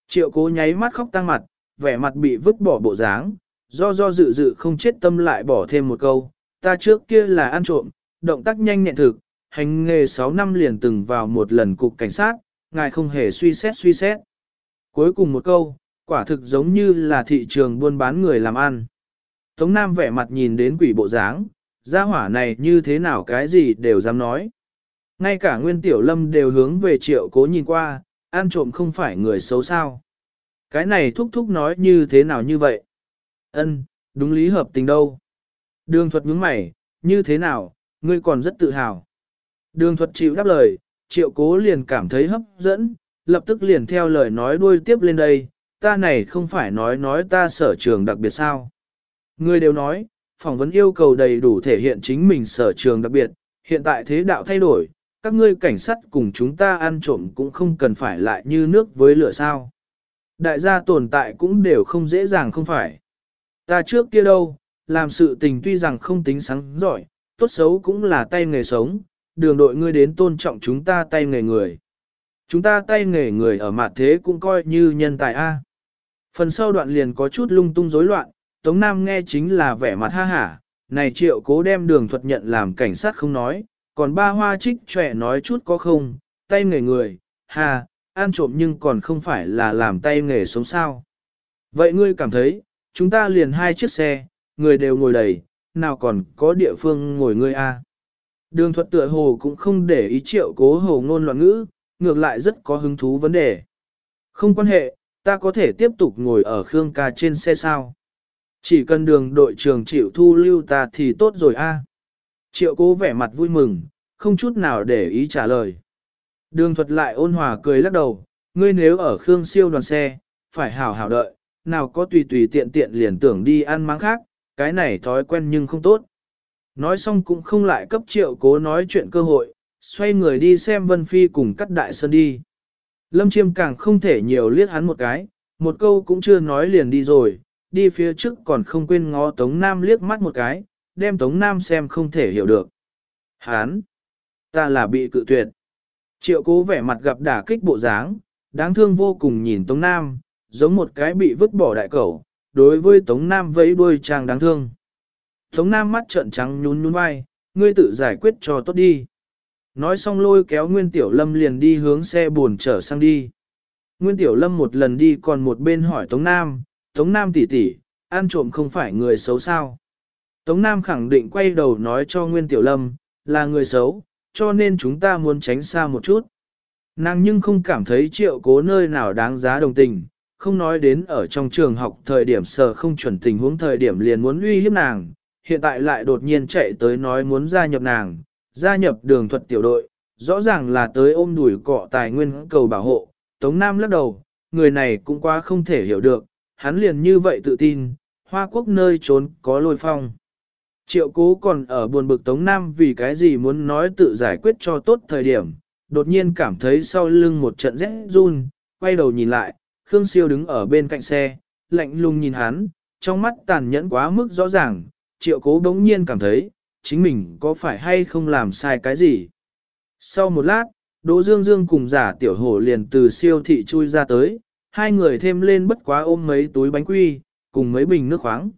Triệu cố nháy mắt khóc tăng mặt, vẻ mặt bị vứt bỏ bộ dáng, do do dự dự không chết tâm lại bỏ thêm một câu, ta trước kia là ăn trộm, động tác nhanh nhẹn thực, hành nghề 6 năm liền từng vào một lần cục cảnh sát, ngài không hề suy xét suy xét. Cuối cùng một câu, quả thực giống như là thị trường buôn bán người làm ăn. Tống Nam vẻ mặt nhìn đến quỷ bộ dáng, gia hỏa này như thế nào cái gì đều dám nói. Ngay cả Nguyên Tiểu Lâm đều hướng về triệu cố nhìn qua, ăn trộm không phải người xấu sao. Cái này thúc thúc nói như thế nào như vậy? Ân, đúng lý hợp tình đâu. Đường thuật nhướng mày, như thế nào, ngươi còn rất tự hào. Đường thuật chịu đáp lời, triệu cố liền cảm thấy hấp dẫn, lập tức liền theo lời nói đuôi tiếp lên đây, ta này không phải nói nói ta sở trường đặc biệt sao. Người đều nói, phỏng vấn yêu cầu đầy đủ thể hiện chính mình sở trường đặc biệt, hiện tại thế đạo thay đổi, các ngươi cảnh sát cùng chúng ta ăn trộm cũng không cần phải lại như nước với lửa sao. Đại gia tồn tại cũng đều không dễ dàng không phải. Ta trước kia đâu, làm sự tình tuy rằng không tính sáng giỏi, tốt xấu cũng là tay nghề sống, đường đội ngươi đến tôn trọng chúng ta tay nghề người. Chúng ta tay nghề người ở mặt thế cũng coi như nhân tài A. Phần sau đoạn liền có chút lung tung rối loạn, Tống Nam nghe chính là vẻ mặt ha hả, này triệu cố đem đường thuật nhận làm cảnh sát không nói, còn ba hoa trích trẻ nói chút có không, tay nghề người, hà, ăn trộm nhưng còn không phải là làm tay nghề sống sao. Vậy ngươi cảm thấy, chúng ta liền hai chiếc xe, người đều ngồi đầy, nào còn có địa phương ngồi ngươi a? Đường thuật tựa hồ cũng không để ý triệu cố hồ ngôn loạn ngữ, ngược lại rất có hứng thú vấn đề. Không quan hệ, ta có thể tiếp tục ngồi ở Khương ca trên xe sao. Chỉ cần đường đội trưởng chịu thu lưu ta thì tốt rồi a. Triệu cố vẻ mặt vui mừng, không chút nào để ý trả lời. Đường thuật lại ôn hòa cười lắc đầu, ngươi nếu ở Khương siêu đoàn xe, phải hảo hảo đợi, nào có tùy tùy tiện tiện liền tưởng đi ăn máng khác, cái này thói quen nhưng không tốt. Nói xong cũng không lại cấp triệu cố nói chuyện cơ hội, xoay người đi xem Vân Phi cùng cắt đại sơn đi. Lâm Chiêm càng không thể nhiều liếc hắn một cái, một câu cũng chưa nói liền đi rồi, đi phía trước còn không quên ngó Tống Nam liếc mắt một cái, đem Tống Nam xem không thể hiểu được. Hán! Ta là bị cự tuyệt. Triệu cố vẻ mặt gặp đả kích bộ dáng, đáng thương vô cùng nhìn Tống Nam, giống một cái bị vứt bỏ đại cẩu, đối với Tống Nam vẫy đuôi chàng đáng thương. Tống Nam mắt trợn trắng nhún nhún vai, ngươi tự giải quyết cho tốt đi. Nói xong lôi kéo Nguyên Tiểu Lâm liền đi hướng xe buồn trở sang đi. Nguyên Tiểu Lâm một lần đi còn một bên hỏi Tống Nam, Tống Nam tỷ tỷ, ăn trộm không phải người xấu sao. Tống Nam khẳng định quay đầu nói cho Nguyên Tiểu Lâm, là người xấu, cho nên chúng ta muốn tránh xa một chút. Nàng nhưng không cảm thấy triệu cố nơi nào đáng giá đồng tình, không nói đến ở trong trường học thời điểm sở không chuẩn tình huống thời điểm liền muốn uy hiếp nàng, hiện tại lại đột nhiên chạy tới nói muốn gia nhập nàng, gia nhập đường thuật tiểu đội, rõ ràng là tới ôm đùi cọ tài nguyên cầu bảo hộ. Tống Nam lắc đầu, người này cũng quá không thể hiểu được, hắn liền như vậy tự tin, hoa quốc nơi trốn có lôi phong. Triệu cố còn ở buồn bực Tống Nam vì cái gì muốn nói tự giải quyết cho tốt thời điểm, đột nhiên cảm thấy sau lưng một trận rét run, quay đầu nhìn lại, Khương Siêu đứng ở bên cạnh xe, lạnh lùng nhìn hắn, trong mắt tàn nhẫn quá mức rõ ràng, triệu cố đống nhiên cảm thấy, chính mình có phải hay không làm sai cái gì. Sau một lát, Đỗ Dương Dương cùng giả tiểu hổ liền từ siêu thị chui ra tới, hai người thêm lên bất quá ôm mấy túi bánh quy, cùng mấy bình nước khoáng.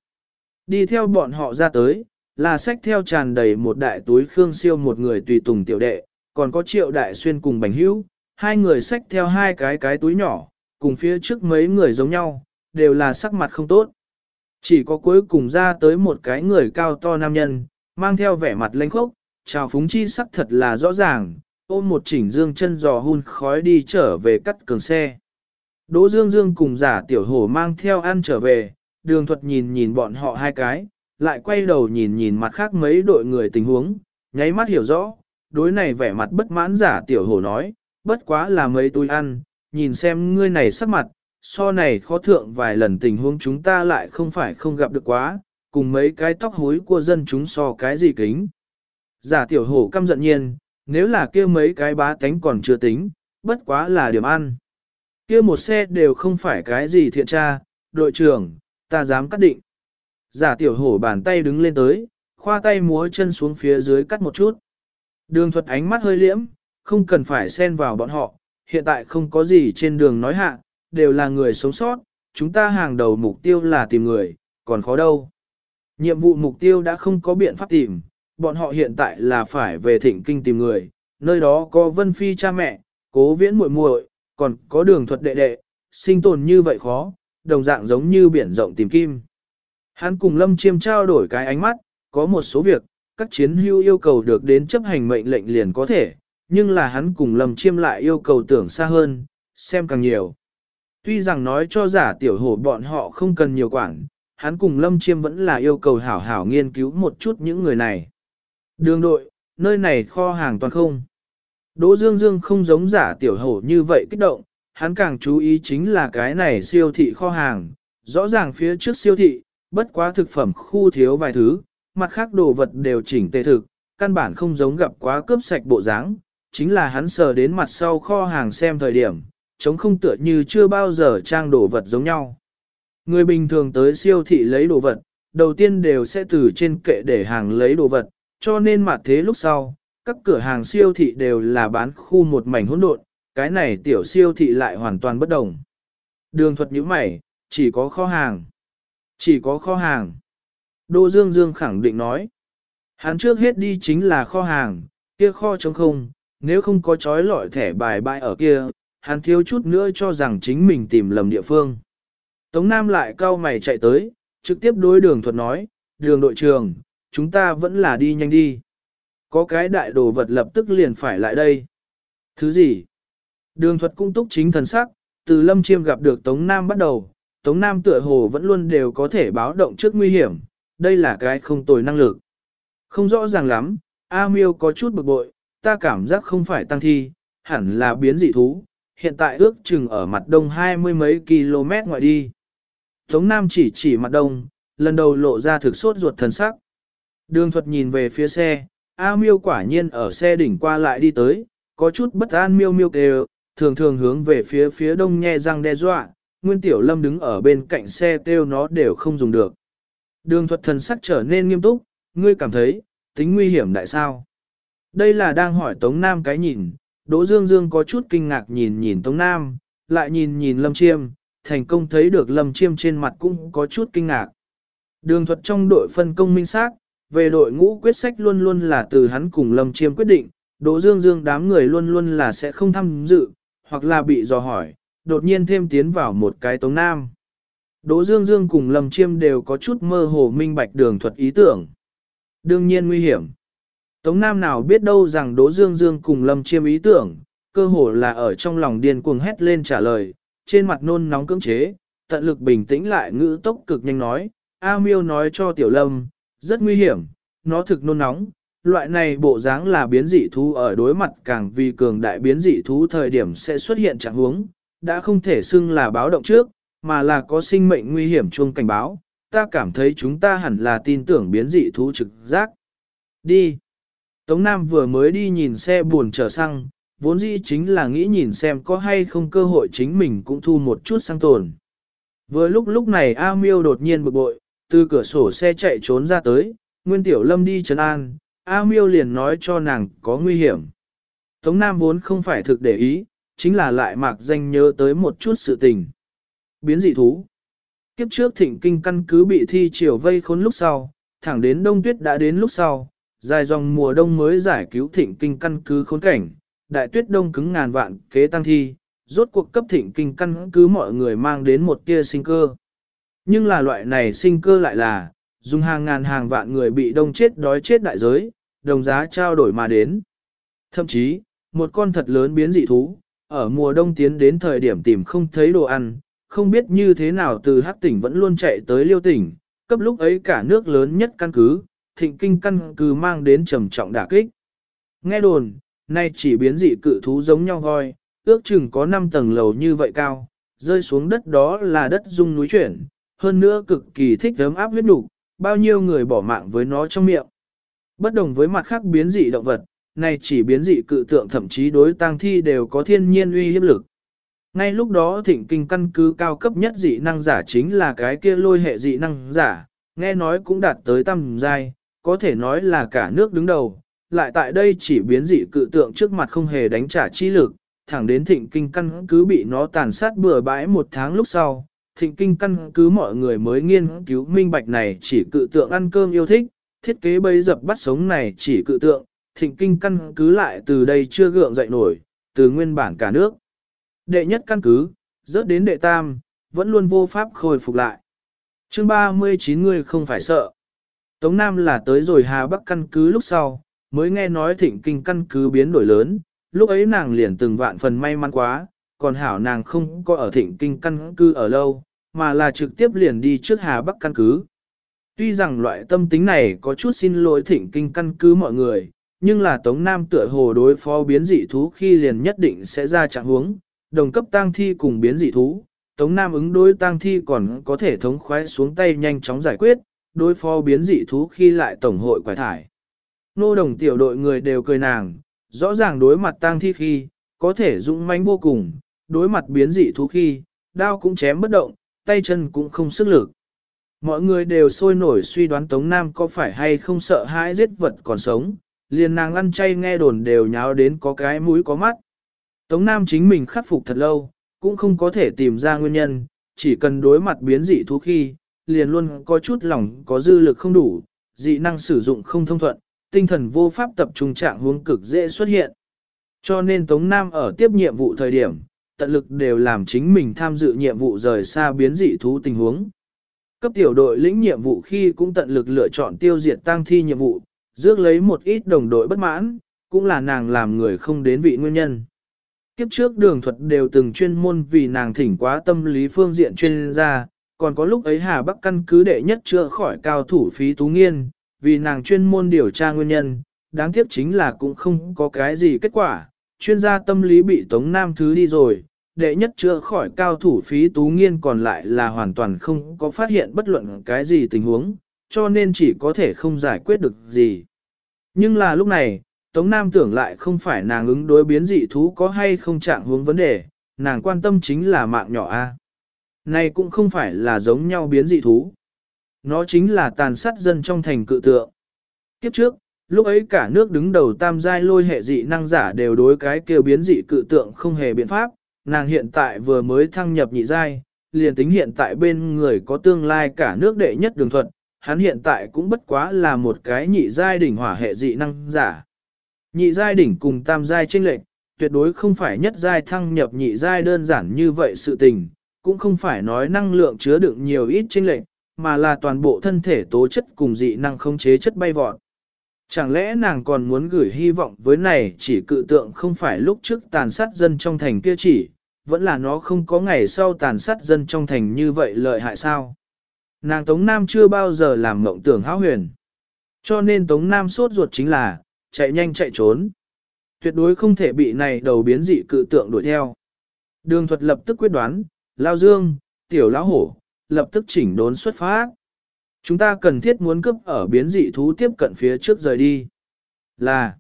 Đi theo bọn họ ra tới, là sách theo tràn đầy một đại túi khương siêu một người tùy tùng tiểu đệ, còn có triệu đại xuyên cùng bánh hữu, hai người sách theo hai cái cái túi nhỏ, cùng phía trước mấy người giống nhau, đều là sắc mặt không tốt. Chỉ có cuối cùng ra tới một cái người cao to nam nhân, mang theo vẻ mặt lênh khốc, chào phúng chi sắc thật là rõ ràng, ôm một chỉnh dương chân giò hun khói đi trở về cắt cường xe. Đỗ Dương Dương cùng giả tiểu hổ mang theo ăn trở về, đường thuật nhìn nhìn bọn họ hai cái, lại quay đầu nhìn nhìn mặt khác mấy đội người tình huống, nháy mắt hiểu rõ, đối này vẻ mặt bất mãn giả tiểu hổ nói, bất quá là mấy túi ăn, nhìn xem ngươi này sắc mặt, so này khó thượng vài lần tình huống chúng ta lại không phải không gặp được quá, cùng mấy cái tóc hối của dân chúng so cái gì kính. Giả tiểu hổ căm giận nhiên, nếu là kia mấy cái bá tánh còn chưa tính, bất quá là điểm ăn. Kia một xe đều không phải cái gì thiện tra, đội trưởng, ta dám cắt định. Giả tiểu hổ bàn tay đứng lên tới, khoa tay múa chân xuống phía dưới cắt một chút. Đường thuật ánh mắt hơi liễm, không cần phải xen vào bọn họ, hiện tại không có gì trên đường nói hạ, đều là người sống sót, chúng ta hàng đầu mục tiêu là tìm người, còn khó đâu. Nhiệm vụ mục tiêu đã không có biện pháp tìm, bọn họ hiện tại là phải về thịnh kinh tìm người, nơi đó có vân phi cha mẹ, cố viễn muội muội, còn có đường thuật đệ đệ, sinh tồn như vậy khó, đồng dạng giống như biển rộng tìm kim. Hắn cùng Lâm Chiêm trao đổi cái ánh mắt, có một số việc, các chiến hưu yêu cầu được đến chấp hành mệnh lệnh liền có thể, nhưng là hắn cùng Lâm Chiêm lại yêu cầu tưởng xa hơn, xem càng nhiều. Tuy rằng nói cho giả tiểu hổ bọn họ không cần nhiều quản, hắn cùng Lâm Chiêm vẫn là yêu cầu hảo hảo nghiên cứu một chút những người này. Đường đội, nơi này kho hàng toàn không. Đỗ Dương Dương không giống giả tiểu hổ như vậy kích động, hắn càng chú ý chính là cái này siêu thị kho hàng. Rõ ràng phía trước siêu thị, bất quá thực phẩm khu thiếu vài thứ, mặt khác đồ vật đều chỉnh tề thực, căn bản không giống gặp quá cướp sạch bộ dáng. Chính là hắn sờ đến mặt sau kho hàng xem thời điểm, chống không tựa như chưa bao giờ trang đồ vật giống nhau. Người bình thường tới siêu thị lấy đồ vật, đầu tiên đều sẽ từ trên kệ để hàng lấy đồ vật, cho nên mặt thế lúc sau, các cửa hàng siêu thị đều là bán khu một mảnh hỗn độn, cái này tiểu siêu thị lại hoàn toàn bất đồng. Đường thuật như mày, chỉ có kho hàng. Chỉ có kho hàng. Đô Dương Dương khẳng định nói. Hắn trước hết đi chính là kho hàng, kia kho trống không, nếu không có chói lọi thẻ bài bài ở kia, hắn thiếu chút nữa cho rằng chính mình tìm lầm địa phương. Tống Nam lại cao mày chạy tới, trực tiếp đối đường thuật nói, đường đội trường, chúng ta vẫn là đi nhanh đi. Có cái đại đồ vật lập tức liền phải lại đây. Thứ gì? Đường thuật cung túc chính thần sắc, từ lâm chiêm gặp được Tống Nam bắt đầu, Tống Nam tựa hồ vẫn luôn đều có thể báo động trước nguy hiểm, đây là cái không tồi năng lực. Không rõ ràng lắm, A Miêu có chút bực bội, ta cảm giác không phải tăng thi, hẳn là biến dị thú, hiện tại ước chừng ở mặt đông hai mươi mấy km ngoại đi. Tống Nam chỉ chỉ mặt đông, lần đầu lộ ra thực sốt ruột thần sắc. Đường thuật nhìn về phía xe, A miêu quả nhiên ở xe đỉnh qua lại đi tới, có chút bất an miêu miêu kêu, thường thường hướng về phía phía đông nhe răng đe dọa, Nguyên Tiểu Lâm đứng ở bên cạnh xe kêu nó đều không dùng được. Đường thuật thần sắc trở nên nghiêm túc, ngươi cảm thấy, tính nguy hiểm đại sao? Đây là đang hỏi Tống Nam cái nhìn, Đỗ Dương Dương có chút kinh ngạc nhìn nhìn Tống Nam, lại nhìn nhìn Lâm Chiêm, thành công thấy được Lâm Chiêm trên mặt cũng có chút kinh ngạc. Đường thuật trong đội phân công minh xác, về đội ngũ quyết sách luôn luôn là từ hắn cùng Lâm Chiêm quyết định, Đỗ Dương Dương đám người luôn luôn là sẽ không tham dự, hoặc là bị dò hỏi, đột nhiên thêm tiến vào một cái Tống Nam. Đỗ Dương Dương cùng Lâm Chiêm đều có chút mơ hồ minh bạch đường thuật ý tưởng. Đương nhiên nguy hiểm. Tống Nam nào biết đâu rằng Đỗ Dương Dương cùng Lâm Chiêm ý tưởng, cơ hồ là ở trong lòng điên cuồng hét lên trả lời, trên mặt nôn nóng cưỡng chế, tận lực bình tĩnh lại ngữ tốc cực nhanh nói, A Miêu nói cho Tiểu Lâm, rất nguy hiểm, nó thực nôn nóng, loại này bộ dáng là biến dị thú ở đối mặt càng vì cường đại biến dị thú thời điểm sẽ xuất hiện trạng huống, đã không thể xưng là báo động trước, mà là có sinh mệnh nguy hiểm chuông cảnh báo, ta cảm thấy chúng ta hẳn là tin tưởng biến dị thú trực giác. Đi. Tống Nam vừa mới đi nhìn xe buồn chở xăng, vốn dĩ chính là nghĩ nhìn xem có hay không cơ hội chính mình cũng thu một chút xăng tồn. Vừa lúc lúc này A Miêu đột nhiên bực bội, từ cửa sổ xe chạy trốn ra tới, Nguyên Tiểu Lâm đi trấn an, A Miêu liền nói cho nàng có nguy hiểm. Tống Nam vốn không phải thực để ý, chính là lại mạc danh nhớ tới một chút sự tình. Biến dị thú. Kiếp trước thịnh kinh căn cứ bị thi triều vây khốn lúc sau, thẳng đến đông tuyết đã đến lúc sau, dài dòng mùa đông mới giải cứu thịnh kinh căn cứ khốn cảnh, đại tuyết đông cứng ngàn vạn kế tăng thi, rốt cuộc cấp thịnh kinh căn cứ mọi người mang đến một tia sinh cơ. Nhưng là loại này sinh cơ lại là, dùng hàng ngàn hàng vạn người bị đông chết đói chết đại giới, đồng giá trao đổi mà đến. Thậm chí, một con thật lớn biến dị thú, ở mùa đông tiến đến thời điểm tìm không thấy đồ ăn, không biết như thế nào từ Hắc tỉnh vẫn luôn chạy tới Liêu tỉnh, cấp lúc ấy cả nước lớn nhất căn cứ, thịnh kinh căn cứ mang đến trầm trọng đả kích. Nghe đồn, nay chỉ biến dị cự thú giống nhau voi, ước chừng có 5 tầng lầu như vậy cao, rơi xuống đất đó là đất rung núi chuyển, hơn nữa cực kỳ thích ấm áp huyết nục, bao nhiêu người bỏ mạng với nó trong miệng. Bất đồng với mặt khác biến dị động vật, này chỉ biến dị cự tượng thậm chí đối tang thi đều có thiên nhiên uy hiếp lực. Ngay lúc đó thịnh kinh căn cứ cao cấp nhất dị năng giả chính là cái kia lôi hệ dị năng giả, nghe nói cũng đạt tới tầm giai, có thể nói là cả nước đứng đầu, lại tại đây chỉ biến dị cự tượng trước mặt không hề đánh trả chi lực, thẳng đến thịnh kinh căn cứ bị nó tàn sát bừa bãi một tháng lúc sau, thịnh kinh căn cứ mọi người mới nghiên cứu minh bạch này chỉ cự tượng ăn cơm yêu thích, thiết kế bấy dập bắt sống này chỉ cự tượng, thịnh kinh căn cứ lại từ đây chưa gượng dậy nổi, từ nguyên bản cả nước. Đệ nhất căn cứ, rớt đến đệ tam, vẫn luôn vô pháp khôi phục lại. chương 39 người không phải sợ. Tống Nam là tới rồi Hà Bắc căn cứ lúc sau, mới nghe nói thịnh kinh căn cứ biến đổi lớn, lúc ấy nàng liền từng vạn phần may mắn quá, còn hảo nàng không có ở thịnh kinh căn cứ ở lâu, mà là trực tiếp liền đi trước Hà Bắc căn cứ. Tuy rằng loại tâm tính này có chút xin lỗi thịnh kinh căn cứ mọi người, nhưng là Tống Nam tựa hồ đối phó biến dị thú khi liền nhất định sẽ ra trạng huống, đồng cấp tang thi cùng biến dị thú. Tống Nam ứng đối tang thi còn có thể thống khoái xuống tay nhanh chóng giải quyết, đối phó biến dị thú khi lại tổng hội quải thải. Nô đồng tiểu đội người đều cười nàng, rõ ràng đối mặt tang thi khi, có thể dũng mãnh vô cùng, đối mặt biến dị thú khi, đao cũng chém bất động, tay chân cũng không sức lực. Mọi người đều sôi nổi suy đoán Tống Nam có phải hay không sợ hãi giết vật còn sống, liền nàng ăn chay nghe đồn đều nháo đến có cái mũi có mắt. Tống Nam chính mình khắc phục thật lâu, cũng không có thể tìm ra nguyên nhân, chỉ cần đối mặt biến dị thú khi, liền luôn có chút lòng có dư lực không đủ, dị năng sử dụng không thông thuận, tinh thần vô pháp tập trung trạng hướng cực dễ xuất hiện. Cho nên Tống Nam ở tiếp nhiệm vụ thời điểm, tận lực đều làm chính mình tham dự nhiệm vụ rời xa biến dị thú tình huống. Cấp tiểu đội lĩnh nhiệm vụ khi cũng tận lực lựa chọn tiêu diệt tang thi nhiệm vụ, rước lấy một ít đồng đội bất mãn, cũng là nàng làm người không đến vị nguyên nhân. Kiếp trước đường thuật đều từng chuyên môn vì nàng thỉnh quá tâm lý phương diện chuyên gia, còn có lúc ấy Hà Bắc căn cứ đệ nhất chữa khỏi cao thủ phí tú nghiên, vì nàng chuyên môn điều tra nguyên nhân, đáng tiếc chính là cũng không có cái gì kết quả, chuyên gia tâm lý bị Tống Nam Thứ đi rồi, đệ nhất chữa khỏi cao thủ phí tú nghiên còn lại là hoàn toàn không có phát hiện bất luận cái gì tình huống, cho nên chỉ có thể không giải quyết được gì. Nhưng là lúc này, Tống Nam tưởng lại không phải nàng ứng đối biến dị thú có hay không trạng hướng vấn đề, nàng quan tâm chính là mạng nhỏ A. Này cũng không phải là giống nhau biến dị thú. Nó chính là tàn sát dân trong thành cự tượng. Kiếp trước, lúc ấy cả nước đứng đầu tam giai lôi hệ dị năng giả đều đối cái kêu biến dị cự tượng không hề biện pháp, nàng hiện tại vừa mới thăng nhập nhị giai, liền tính hiện tại bên người có tương lai cả nước đệ nhất đường thuận, hắn hiện tại cũng bất quá là một cái nhị giai đỉnh hỏa hệ dị năng giả. Nhị giai đỉnh cùng tam giai chênh lệch, tuyệt đối không phải nhất giai thăng nhập nhị giai đơn giản như vậy sự tình, cũng không phải nói năng lượng chứa đựng nhiều ít chênh lệch, mà là toàn bộ thân thể tố chất cùng dị năng không chế chất bay vọt. Chẳng lẽ nàng còn muốn gửi hy vọng với này chỉ cự tượng không phải lúc trước tàn sát dân trong thành kia chỉ, vẫn là nó không có ngày sau tàn sát dân trong thành như vậy lợi hại sao? Nàng Tống Nam chưa bao giờ làm mộng tưởng hão huyền. Cho nên Tống Nam sốt ruột chính là, chạy nhanh chạy trốn. Tuyệt đối không thể bị này đầu biến dị cự tượng đuổi theo. Đường thuật lập tức quyết đoán, lao dương, tiểu lão hổ, lập tức chỉnh đốn xuất phát. Chúng ta cần thiết muốn cướp ở biến dị thú tiếp cận phía trước rời đi. Là,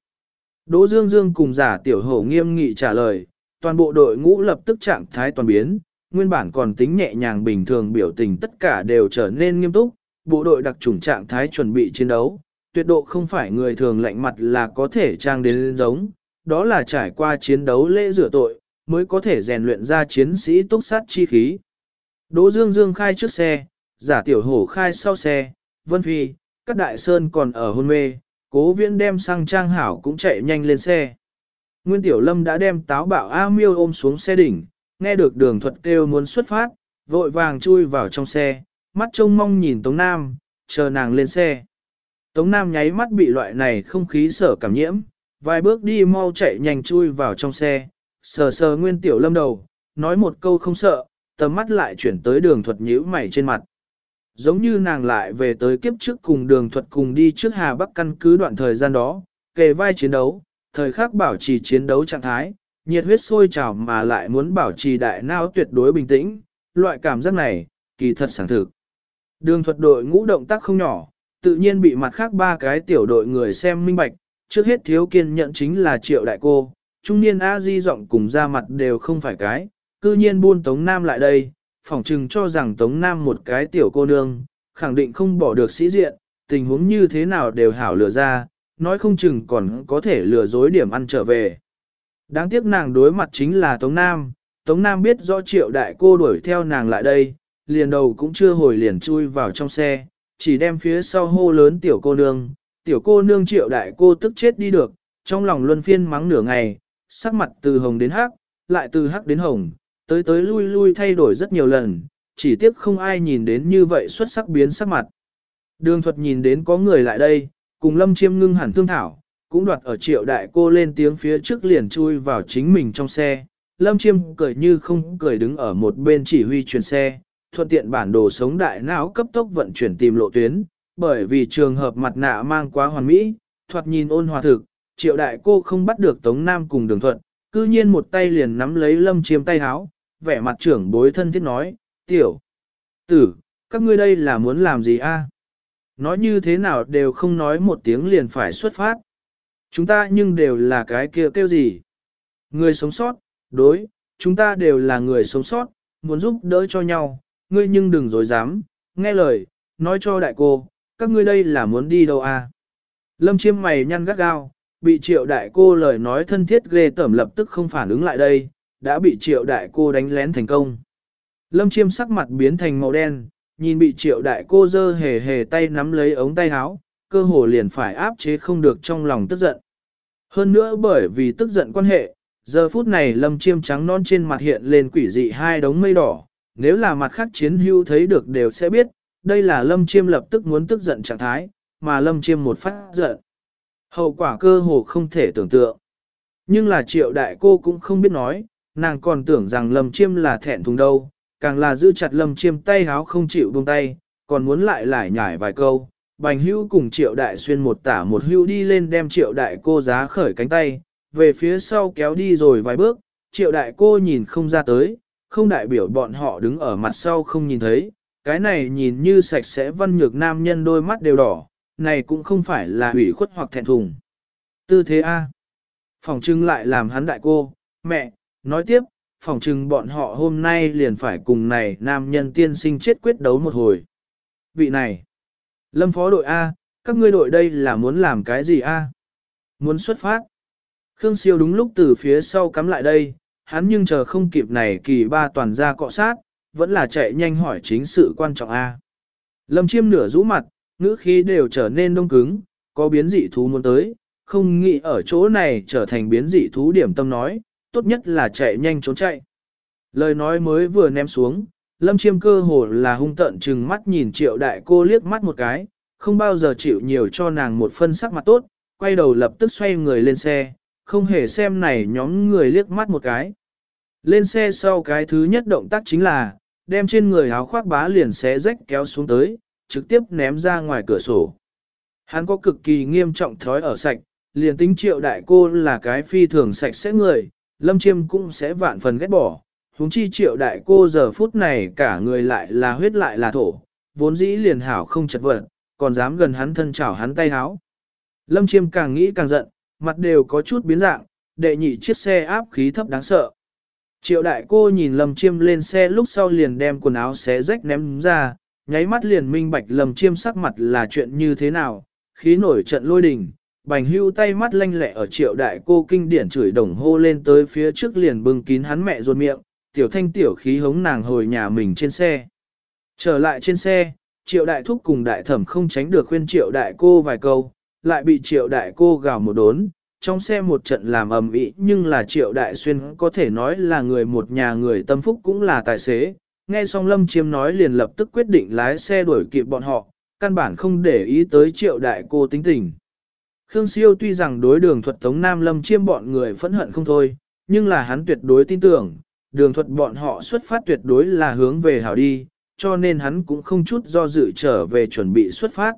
Đỗ Dương Dương cùng giả tiểu hổ nghiêm nghị trả lời, toàn bộ đội ngũ lập tức trạng thái toàn biến, nguyên bản còn tính nhẹ nhàng bình thường biểu tình tất cả đều trở nên nghiêm túc, bộ đội đặc trùng trạng thái chuẩn bị chiến đấu, tuyệt độ không phải người thường lạnh mặt là có thể trang đến giống, đó là trải qua chiến đấu lễ rửa tội, mới có thể rèn luyện ra chiến sĩ túc sát chi khí. Đỗ Dương Dương khai trước xe, giả tiểu hổ khai sau xe, Vân Phi, các đại sơn còn ở hôn mê, cố viễn đem sang trang hảo cũng chạy nhanh lên xe. Nguyên Tiểu Lâm đã đem táo bạo A Miêu ôm xuống xe đỉnh, nghe được đường thuật kêu muốn xuất phát, vội vàng chui vào trong xe, mắt trông mong nhìn Tống Nam, chờ nàng lên xe. Tống Nam nháy mắt bị loại này không khí sở cảm nhiễm, vài bước đi mau chạy nhanh chui vào trong xe, sờ sờ Nguyên Tiểu Lâm đầu, nói một câu không sợ, tầm mắt lại chuyển tới đường thuật nhíu mày trên mặt. Giống như nàng lại về tới kiếp trước cùng đường thuật cùng đi trước Hà Bắc căn cứ đoạn thời gian đó, kề vai chiến đấu, thời khắc bảo trì chiến đấu trạng thái, nhiệt huyết sôi trào mà lại muốn bảo trì đại não tuyệt đối bình tĩnh, loại cảm giác này, kỳ thật sản thực. Đường thuật đội ngũ động tác không nhỏ, tự nhiên bị mặt khác ba cái tiểu đội người xem minh bạch, trước hết thiếu kiên nhận chính là triệu đại cô, trung niên A Di giọng cùng ra mặt đều không phải cái, cư nhiên buôn Tống Nam lại đây, phỏng chừng cho rằng Tống Nam một cái tiểu cô nương, khẳng định không bỏ được sĩ diện, tình huống như thế nào đều hảo lừa ra, nói không chừng còn có thể lừa dối điểm ăn trở về. Đáng tiếc nàng đối mặt chính là Tống Nam, Tống Nam biết rõ triệu đại cô đuổi theo nàng lại đây, liền đầu cũng chưa hồi liền chui vào trong xe, chỉ đem phía sau hô lớn tiểu cô nương, tiểu cô nương triệu đại cô tức chết đi được, trong lòng luân phiên mắng nửa ngày, sắc mặt từ hồng đến hắc, lại từ hắc đến hồng, tới tới lui lui thay đổi rất nhiều lần, chỉ tiếc không ai nhìn đến như vậy xuất sắc biến sắc mặt. Đường thuật nhìn đến có người lại đây, cùng lâm chiêm ngưng hẳn thương thảo, cũng đoạt ở triệu đại cô lên tiếng phía trước liền chui vào chính mình trong xe. Lâm chiêm cười như không cười đứng ở một bên chỉ huy chuyển xe, thuận tiện bản đồ sống đại não cấp tốc vận chuyển tìm lộ tuyến, bởi vì trường hợp mặt nạ mang quá hoàn mỹ, thoạt nhìn ôn hòa thực, triệu đại cô không bắt được Tống Nam cùng đường thuận, cư nhiên một tay liền nắm lấy lâm chiêm tay háo, vẻ mặt trưởng bối thân thiết nói, tiểu, tử, các ngươi đây là muốn làm gì a? Nói như thế nào đều không nói một tiếng liền phải xuất phát. Chúng ta nhưng đều là cái kia kêu gì? Người sống sót, đối, chúng ta đều là người sống sót, muốn giúp đỡ cho nhau, ngươi nhưng đừng dối dám, nghe lời, nói cho đại cô, các ngươi đây là muốn đi đâu a? Lâm chiêm mày nhăn gắt gao, bị triệu đại cô lời nói thân thiết ghê tởm lập tức không phản ứng lại đây, đã bị triệu đại cô đánh lén thành công. Lâm chiêm sắc mặt biến thành màu đen, nhìn bị triệu đại cô dơ hề hề tay nắm lấy ống tay áo, cơ hồ liền phải áp chế không được trong lòng tức giận. Hơn nữa bởi vì tức giận quan hệ, giờ phút này lâm chiêm trắng non trên mặt hiện lên quỷ dị hai đống mây đỏ, nếu là mặt khác chiến hưu thấy được đều sẽ biết, đây là lâm chiêm lập tức muốn tức giận trạng thái, mà lâm chiêm một phát giận. Hậu quả cơ hồ không thể tưởng tượng. Nhưng là triệu đại cô cũng không biết nói, nàng còn tưởng rằng lâm chiêm là thẹn thùng đâu, càng là giữ chặt lâm chiêm tay háo không chịu buông tay, còn muốn lại lại nhải vài câu. Bành hưu cùng triệu đại xuyên một tả một hưu đi lên đem triệu đại cô giá khởi cánh tay, về phía sau kéo đi rồi vài bước, triệu đại cô nhìn không ra tới, không đại biểu bọn họ đứng ở mặt sau không nhìn thấy, cái này nhìn như sạch sẽ văn nhược nam nhân đôi mắt đều đỏ, này cũng không phải là hủy khuất hoặc thẹn thùng. Tư thế A. Phòng trưng lại làm hắn đại cô, mẹ, nói tiếp, phòng trưng bọn họ hôm nay liền phải cùng này nam nhân tiên sinh chết quyết đấu một hồi. Vị này, lâm phó đội A, các ngươi đội đây là muốn làm cái gì A? Muốn xuất phát. Khương siêu đúng lúc từ phía sau cắm lại đây, hắn nhưng chờ không kịp này kỳ ba toàn ra cọ sát, vẫn là chạy nhanh hỏi chính sự quan trọng A. Lâm chiêm nửa rũ mặt, ngữ khí đều trở nên đông cứng, có biến dị thú muốn tới, không nghĩ ở chỗ này trở thành biến dị thú điểm tâm nói, tốt nhất là chạy nhanh trốn chạy. Lời nói mới vừa ném xuống, lâm chiêm cơ hồ là hung tận chừng mắt nhìn triệu đại cô liếc mắt một cái, không bao giờ chịu nhiều cho nàng một phân sắc mặt tốt, quay đầu lập tức xoay người lên xe, không hề xem này nhóm người liếc mắt một cái. Lên xe sau cái thứ nhất động tác chính là, đem trên người áo khoác bá liền xé rách kéo xuống tới, trực tiếp ném ra ngoài cửa sổ. Hắn có cực kỳ nghiêm trọng thói ở sạch, liền tính triệu đại cô là cái phi thường sạch sẽ người, lâm chiêm cũng sẽ vạn phần ghét bỏ. Húng chi triệu đại cô giờ phút này cả người lại là huyết lại là thổ, vốn dĩ liền hảo không chật vật, còn dám gần hắn thân chảo hắn tay háo. Lâm chiêm càng nghĩ càng giận, mặt đều có chút biến dạng, đệ nhị chiếc xe áp khí thấp đáng sợ. Triệu đại cô nhìn Lâm Chiêm lên xe lúc sau liền đem quần áo xé rách ném ra, nháy mắt liền minh bạch lầm Chiêm sắc mặt là chuyện như thế nào, khí nổi trận lôi đình. Bành hưu tay mắt lanh lẹ ở triệu đại cô kinh điển chửi đồng hô lên tới phía trước liền bưng kín hắn mẹ ruột miệng, tiểu thanh tiểu khí hống nàng hồi nhà mình trên xe. Trở lại trên xe, triệu đại thúc cùng đại thẩm không tránh được khuyên triệu đại cô vài câu, lại bị triệu đại cô gào một đốn, trong xe một trận làm ầm ĩ nhưng là triệu đại xuyên có thể nói là người một nhà người tâm phúc cũng là tài xế. Nghe xong lâm chiêm nói liền lập tức quyết định lái xe đuổi kịp bọn họ, căn bản không để ý tới triệu đại cô tính tình. Khương Siêu tuy rằng đối đường thuật Tống Nam Lâm chiêm bọn người phẫn hận không thôi, nhưng là hắn tuyệt đối tin tưởng, đường thuật bọn họ xuất phát tuyệt đối là hướng về hảo đi, cho nên hắn cũng không chút do dự trở về chuẩn bị xuất phát.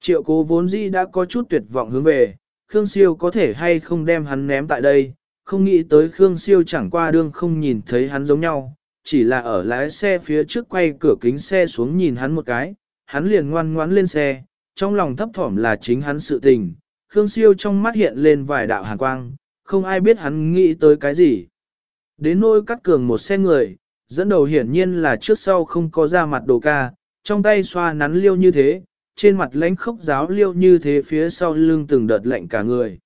Triệu cố vốn dĩ đã có chút tuyệt vọng hướng về, Khương Siêu có thể hay không đem hắn ném tại đây, không nghĩ tới Khương Siêu chẳng qua đương không nhìn thấy hắn giống nhau, chỉ là ở lái xe phía trước quay cửa kính xe xuống nhìn hắn một cái, hắn liền ngoan ngoãn lên xe, trong lòng thấp thỏm là chính hắn sự tình, Khương Siêu trong mắt hiện lên vài đạo hàn quang, không ai biết hắn nghĩ tới cái gì. Đến nôi cắt cường một xe người, dẫn đầu hiển nhiên là trước sau không có ra mặt đồ ca, trong tay xoa nắn liêu như thế, trên mặt lãnh khốc giáo liêu như thế phía sau lưng từng đợt lạnh cả người.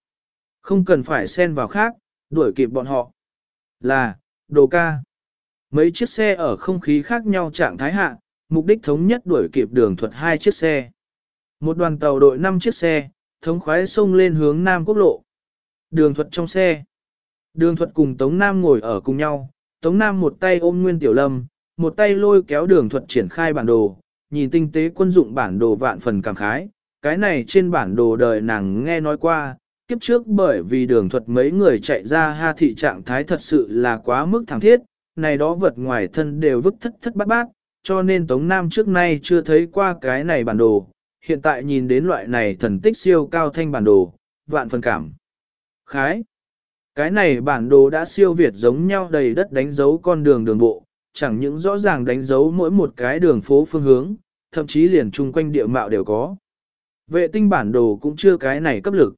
Không cần phải xen vào khác, đuổi kịp bọn họ. Là, đồ ca. Mấy chiếc xe ở không khí khác nhau trạng thái hạ, mục đích thống nhất đuổi kịp đường thuật hai chiếc xe. Một đoàn tàu đội 5 chiếc xe, thống khoái xông lên hướng Nam Quốc lộ. Đường thuật trong xe. Đường thuật cùng Tống Nam ngồi ở cùng nhau, Tống Nam một tay ôm Nguyên Tiểu Lâm, một tay lôi kéo đường thuật triển khai bản đồ, nhìn tinh tế quân dụng bản đồ vạn phần cảm khái, cái này trên bản đồ đời nàng nghe nói qua, kiếp trước bởi vì đường thuật mấy người chạy ra ha thị trạng thái thật sự là quá mức thẳng thiết, này đó vật ngoài thân đều vứt thất thất bát bát, cho nên Tống Nam trước nay chưa thấy qua cái này bản đồ, hiện tại nhìn đến loại này thần tích siêu cao thanh bản đồ, vạn phần cảm. Khái, cái này bản đồ đã siêu việt giống nhau đầy đất đánh dấu con đường đường bộ, chẳng những rõ ràng đánh dấu mỗi một cái đường phố phương hướng, thậm chí liền chung quanh địa mạo đều có. Vệ tinh bản đồ cũng chưa cái này cấp lực.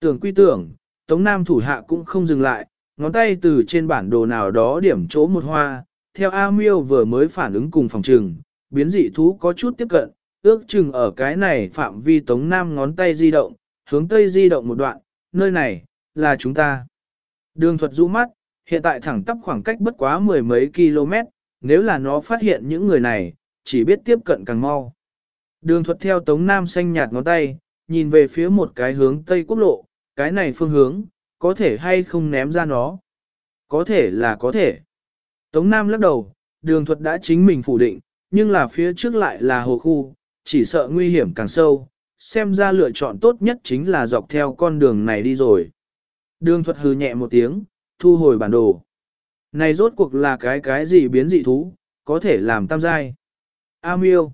Tưởng quy tưởng, Tống Nam thủ hạ cũng không dừng lại, ngón tay từ trên bản đồ nào đó điểm chỗ một hoa, theo A Miêu vừa mới phản ứng cùng phòng trừng, biến dị thú có chút tiếp cận, ước chừng ở cái này phạm vi Tống Nam ngón tay di động, hướng Tây di động một đoạn, nơi này, là chúng ta. Đường thuật rũ mắt, hiện tại thẳng tắp khoảng cách bất quá mười mấy km, nếu là nó phát hiện những người này, chỉ biết tiếp cận càng mau. Đường thuật theo Tống Nam xanh nhạt ngón tay, nhìn về phía một cái hướng Tây Quốc lộ, cái này phương hướng, có thể hay không ném ra nó. Có thể là có thể. Tống Nam lắc đầu, đường thuật đã chính mình phủ định, nhưng là phía trước lại là hồ khu, chỉ sợ nguy hiểm càng sâu, xem ra lựa chọn tốt nhất chính là dọc theo con đường này đi rồi. Đường thuật hừ nhẹ một tiếng, thu hồi bản đồ. Này rốt cuộc là cái cái gì biến dị thú, có thể làm tam giai. A miêu.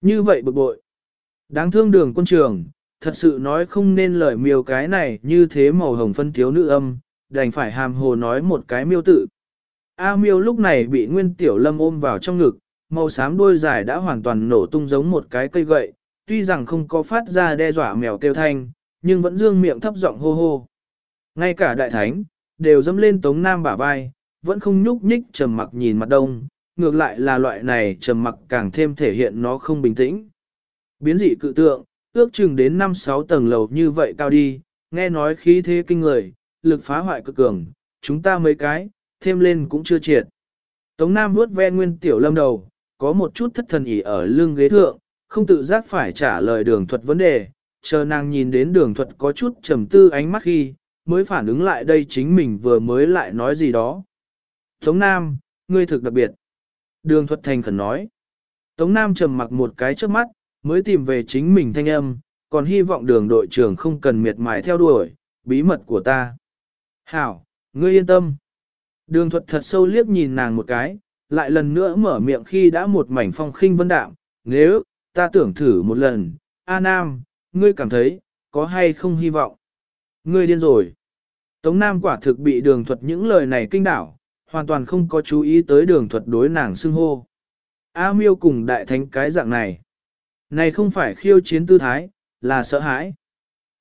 Như vậy bực bội. Đáng thương đường quân trường, thật sự nói không nên lời miêu cái này như thế màu hồng phân thiếu nữ âm, đành phải hàm hồ nói một cái miêu tự. A miêu lúc này bị Nguyên Tiểu Lâm ôm vào trong ngực, màu xám đuôi dài đã hoàn toàn nổ tung giống một cái cây gậy, tuy rằng không có phát ra đe dọa mèo kêu thanh, nhưng vẫn dương miệng thấp giọng hô hô. Ngay cả đại thánh, đều dâm lên Tống Nam bả vai, vẫn không nhúc nhích trầm mặc nhìn mặt đông, ngược lại là loại này trầm mặc càng thêm thể hiện nó không bình tĩnh. Biến dị cự tượng, ước chừng đến 5-6 tầng lầu như vậy cao đi, nghe nói khí thế kinh người, lực phá hoại cực cường, chúng ta mấy cái, thêm lên cũng chưa triệt. Tống Nam vuốt ve nguyên tiểu lâm đầu, có một chút thất thần ỉ ở lưng ghế thượng, không tự giác phải trả lời đường thuật vấn đề, chờ nàng nhìn đến đường thuật có chút trầm tư ánh mắt khi, mới phản ứng lại đây chính mình vừa mới lại nói gì đó. Tống Nam, ngươi thực đặc biệt. Đường thuật thành khẩn nói. Tống Nam trầm mặc một cái trước mắt, mới tìm về chính mình thanh âm, còn hy vọng đường đội trưởng không cần miệt mài theo đuổi, bí mật của ta. Hảo, ngươi yên tâm. Đường thuật thật sâu liếc nhìn nàng một cái, lại lần nữa mở miệng khi đã một mảnh phong khinh vân đạm, nếu, ta tưởng thử một lần, A Nam, ngươi cảm thấy, có hay không hy vọng? Ngươi điên rồi. Tống Nam quả thực bị đường thuật những lời này kinh đảo, hoàn toàn không có chú ý tới đường thuật đối nàng xưng hô. A miêu cùng đại thánh cái dạng này. Này không phải khiêu chiến tư thái, là sợ hãi.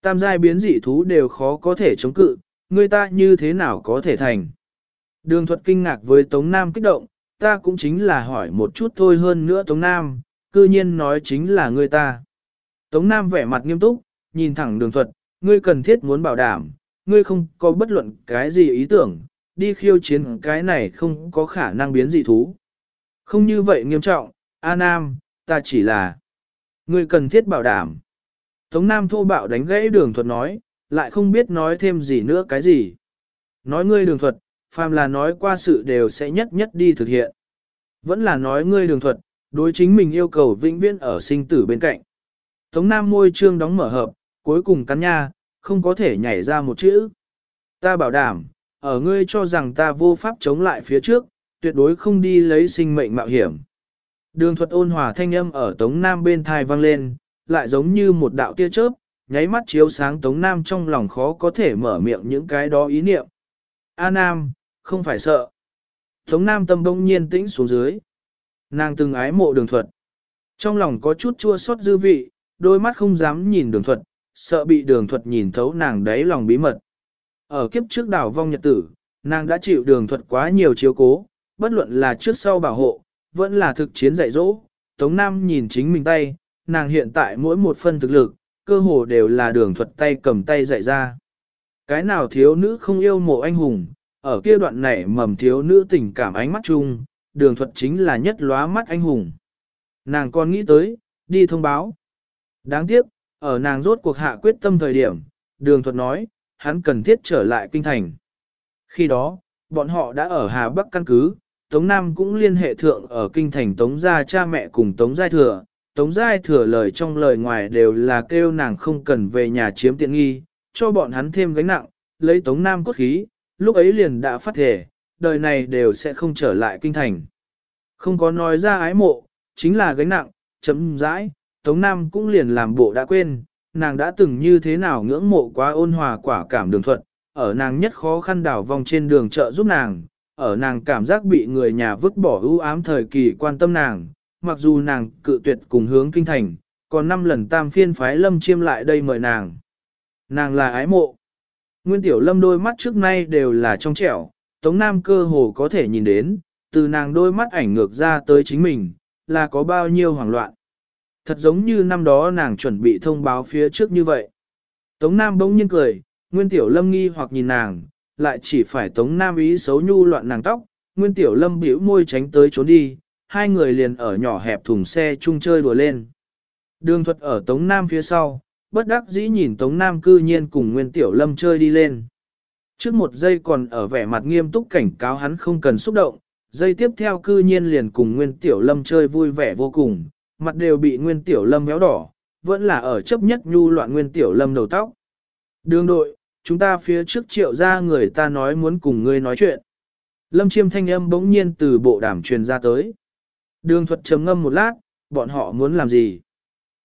Tam giai biến dị thú đều khó có thể chống cự, người ta như thế nào có thể thành. Đường thuật kinh ngạc với Tống Nam kích động, ta cũng chính là hỏi một chút thôi hơn nữa Tống Nam, cư nhiên nói chính là người ta. Tống Nam vẻ mặt nghiêm túc, nhìn thẳng đường thuật, ngươi cần thiết muốn bảo đảm, ngươi không có bất luận cái gì ý tưởng, đi khiêu chiến cái này không có khả năng biến dị thú. Không như vậy nghiêm trọng, A Nam, ta chỉ là, ngươi cần thiết bảo đảm. Tống Nam thô bạo đánh gãy đường thuật nói, lại không biết nói thêm gì nữa cái gì. Nói ngươi đường thuật, phàm là nói qua sự đều sẽ nhất nhất đi thực hiện. Vẫn là nói ngươi đường thuật, đối chính mình yêu cầu vĩnh viễn ở sinh tử bên cạnh. Tống Nam môi trương đóng mở hợp, cuối cùng cắn nha, không có thể nhảy ra một chữ. Ta bảo đảm, ở ngươi cho rằng ta vô pháp chống lại phía trước, tuyệt đối không đi lấy sinh mệnh mạo hiểm. Đường thuật ôn hòa thanh âm ở Tống Nam bên thai vang lên, lại giống như một đạo tia chớp, nháy mắt chiếu sáng Tống Nam trong lòng khó có thể mở miệng những cái đó ý niệm. A Nam, không phải sợ. Tống Nam tâm bỗng nhiên tĩnh xuống dưới. Nàng từng ái mộ đường thuật. Trong lòng có chút chua xót dư vị, đôi mắt không dám nhìn đường thuật, sợ bị đường thuật nhìn thấu nàng đáy lòng bí mật. Ở kiếp trước đảo vong nhật tử, nàng đã chịu đường thuật quá nhiều chiếu cố, bất luận là trước sau bảo hộ, vẫn là thực chiến dạy dỗ. Tống Nam nhìn chính mình tay, nàng hiện tại mỗi một phân thực lực, cơ hồ đều là đường thuật tay cầm tay dạy ra. Cái nào thiếu nữ không yêu mộ anh hùng, ở kia đoạn này mầm thiếu nữ tình cảm ánh mắt chung, đường thuật chính là nhất lóa mắt anh hùng. Nàng còn nghĩ tới, đi thông báo. Đáng tiếc, ở nàng rốt cuộc hạ quyết tâm thời điểm, đường thuật nói, hắn cần thiết trở lại kinh thành. Khi đó, bọn họ đã ở Hà Bắc căn cứ, Tống Nam cũng liên hệ thượng ở kinh thành Tống gia cha mẹ cùng Tống Giai Thừa. Tống Giai Thừa lời trong lời ngoài đều là kêu nàng không cần về nhà chiếm tiện nghi, cho bọn hắn thêm gánh nặng, lấy Tống Nam cốt khí, lúc ấy liền đã phát thể, đời này đều sẽ không trở lại kinh thành. Không có nói ra ái mộ, chính là gánh nặng, chấm dãi, Tống Nam cũng liền làm bộ đã quên, nàng đã từng như thế nào ngưỡng mộ quá ôn hòa quả cảm đường thuận, ở nàng nhất khó khăn đảo vòng trên đường chợ giúp nàng, ở nàng cảm giác bị người nhà vứt bỏ ưu ám thời kỳ quan tâm nàng, mặc dù nàng cự tuyệt cùng hướng kinh thành, còn năm lần tam phiên phái lâm chiêm lại đây mời nàng. Nàng là ái mộ. Nguyên tiểu lâm đôi mắt trước nay đều là trong trẻo, Tống Nam cơ hồ có thể nhìn đến, từ nàng đôi mắt ảnh ngược ra tới chính mình, là có bao nhiêu hoảng loạn. Thật giống như năm đó nàng chuẩn bị thông báo phía trước như vậy. Tống Nam bỗng nhiên cười, Nguyên Tiểu Lâm nghi hoặc nhìn nàng, lại chỉ phải Tống Nam ý xấu nhu loạn nàng tóc, Nguyên Tiểu Lâm bĩu môi tránh tới trốn đi, hai người liền ở nhỏ hẹp thùng xe chung chơi đùa lên. Đường thuật ở Tống Nam phía sau, bất đắc dĩ nhìn Tống Nam cư nhiên cùng Nguyên Tiểu Lâm chơi đi lên. Trước một giây còn ở vẻ mặt nghiêm túc cảnh cáo hắn không cần xúc động, giây tiếp theo cư nhiên liền cùng Nguyên Tiểu Lâm chơi vui vẻ vô cùng, mặt đều bị Nguyên Tiểu Lâm méo đỏ, vẫn là ở chấp nhất nhu loạn Nguyên Tiểu Lâm đầu tóc. Đường đội, chúng ta phía trước triệu ra người ta nói muốn cùng ngươi nói chuyện. Lâm chiêm thanh âm bỗng nhiên từ bộ đàm truyền ra tới. Đường thuật trầm ngâm một lát, bọn họ muốn làm gì?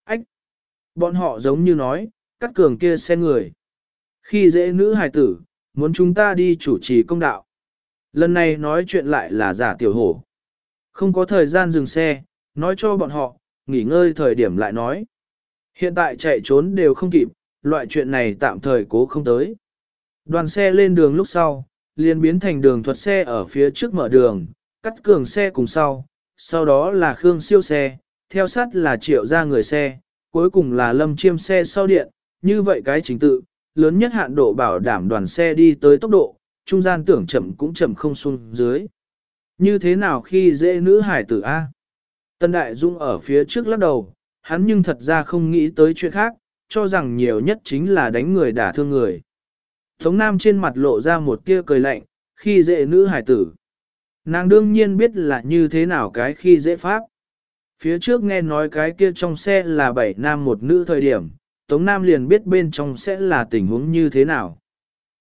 Ách! Bọn họ giống như nói, cắt cường kia xe người. Khi dễ nữ hài tử, muốn chúng ta đi chủ trì công đạo. Lần này nói chuyện lại là giả tiểu hổ. Không có thời gian dừng xe, nói cho bọn họ, nghỉ ngơi thời điểm lại nói. Hiện tại chạy trốn đều không kịp, loại chuyện này tạm thời cố không tới. Đoàn xe lên đường lúc sau, liền biến thành đường thuật xe ở phía trước mở đường, cắt cường xe cùng sau, sau đó là Khương siêu xe, theo sát là triệu ra người xe, cuối cùng là lâm chiêm xe sau điện, như vậy cái chính tự, lớn nhất hạn độ bảo đảm đoàn xe đi tới tốc độ, trung gian tưởng chậm cũng chậm không xuống dưới. Như thế nào khi dễ nữ hải tử A? Tân Đại Dung ở phía trước lắc đầu, hắn nhưng thật ra không nghĩ tới chuyện khác, cho rằng nhiều nhất chính là đánh người đả thương người. Tống Nam trên mặt lộ ra một tia cười lạnh, khi dễ nữ hải tử. Nàng đương nhiên biết là như thế nào cái khi dễ pháp. Phía trước nghe nói cái kia trong xe là bảy nam một nữ thời điểm, Tống Nam liền biết bên trong sẽ là tình huống như thế nào.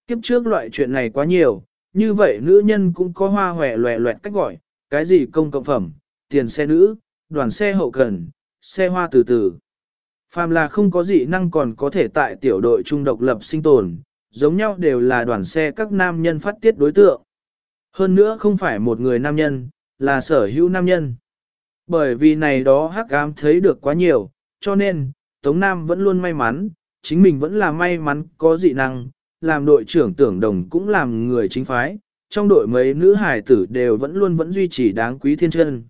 Kiếp trước loại chuyện này quá nhiều, như vậy nữ nhân cũng có hoa hòe loẹ loẹt cách gọi, cái gì công cộng phẩm, tiền xe nữ, đoàn xe hậu cần, xe hoa từ từ. Phàm là không có dị năng còn có thể tại tiểu đội trung độc lập sinh tồn, giống nhau đều là đoàn xe các nam nhân phát tiết đối tượng. Hơn nữa không phải một người nam nhân, là sở hữu nam nhân. Bởi vì này đó hắc ám thấy được quá nhiều, cho nên, Tống Nam vẫn luôn may mắn, chính mình vẫn là may mắn có dị năng, làm đội trưởng tưởng đồng cũng làm người chính phái, trong đội mấy nữ hải tử đều vẫn luôn vẫn duy trì đáng quý thiên chân.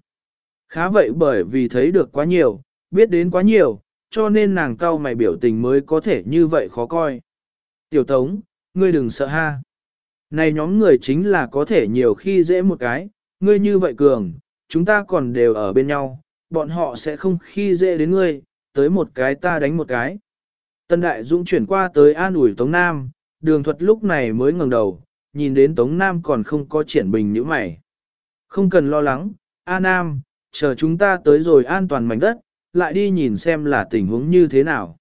Khá vậy bởi vì thấy được quá nhiều, biết đến quá nhiều, cho nên nàng cao mày biểu tình mới có thể như vậy khó coi. Tiểu Tống, ngươi đừng sợ ha. Này nhóm người chính là có thể nhiều khi dễ một cái, ngươi như vậy cường, chúng ta còn đều ở bên nhau, bọn họ sẽ không khi dễ đến ngươi, tới một cái ta đánh một cái. Tân Đại Dũng chuyển qua tới an ủi Tống Nam, đường thuật lúc này mới ngẩng đầu, nhìn đến Tống Nam còn không có triển bình như mày. Không cần lo lắng, A Nam, chờ chúng ta tới rồi an toàn mảnh đất, lại đi nhìn xem là tình huống như thế nào.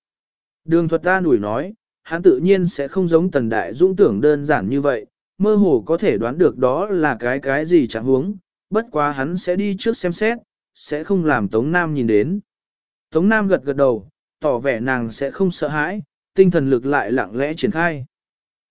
Đường thuật ta nủi nói, hắn tự nhiên sẽ không giống tần đại dũng tưởng đơn giản như vậy, mơ hồ có thể đoán được đó là cái cái gì chẳng huống, bất quá hắn sẽ đi trước xem xét, sẽ không làm Tống Nam nhìn đến. Tống Nam gật gật đầu, tỏ vẻ nàng sẽ không sợ hãi, tinh thần lực lại lặng lẽ triển khai.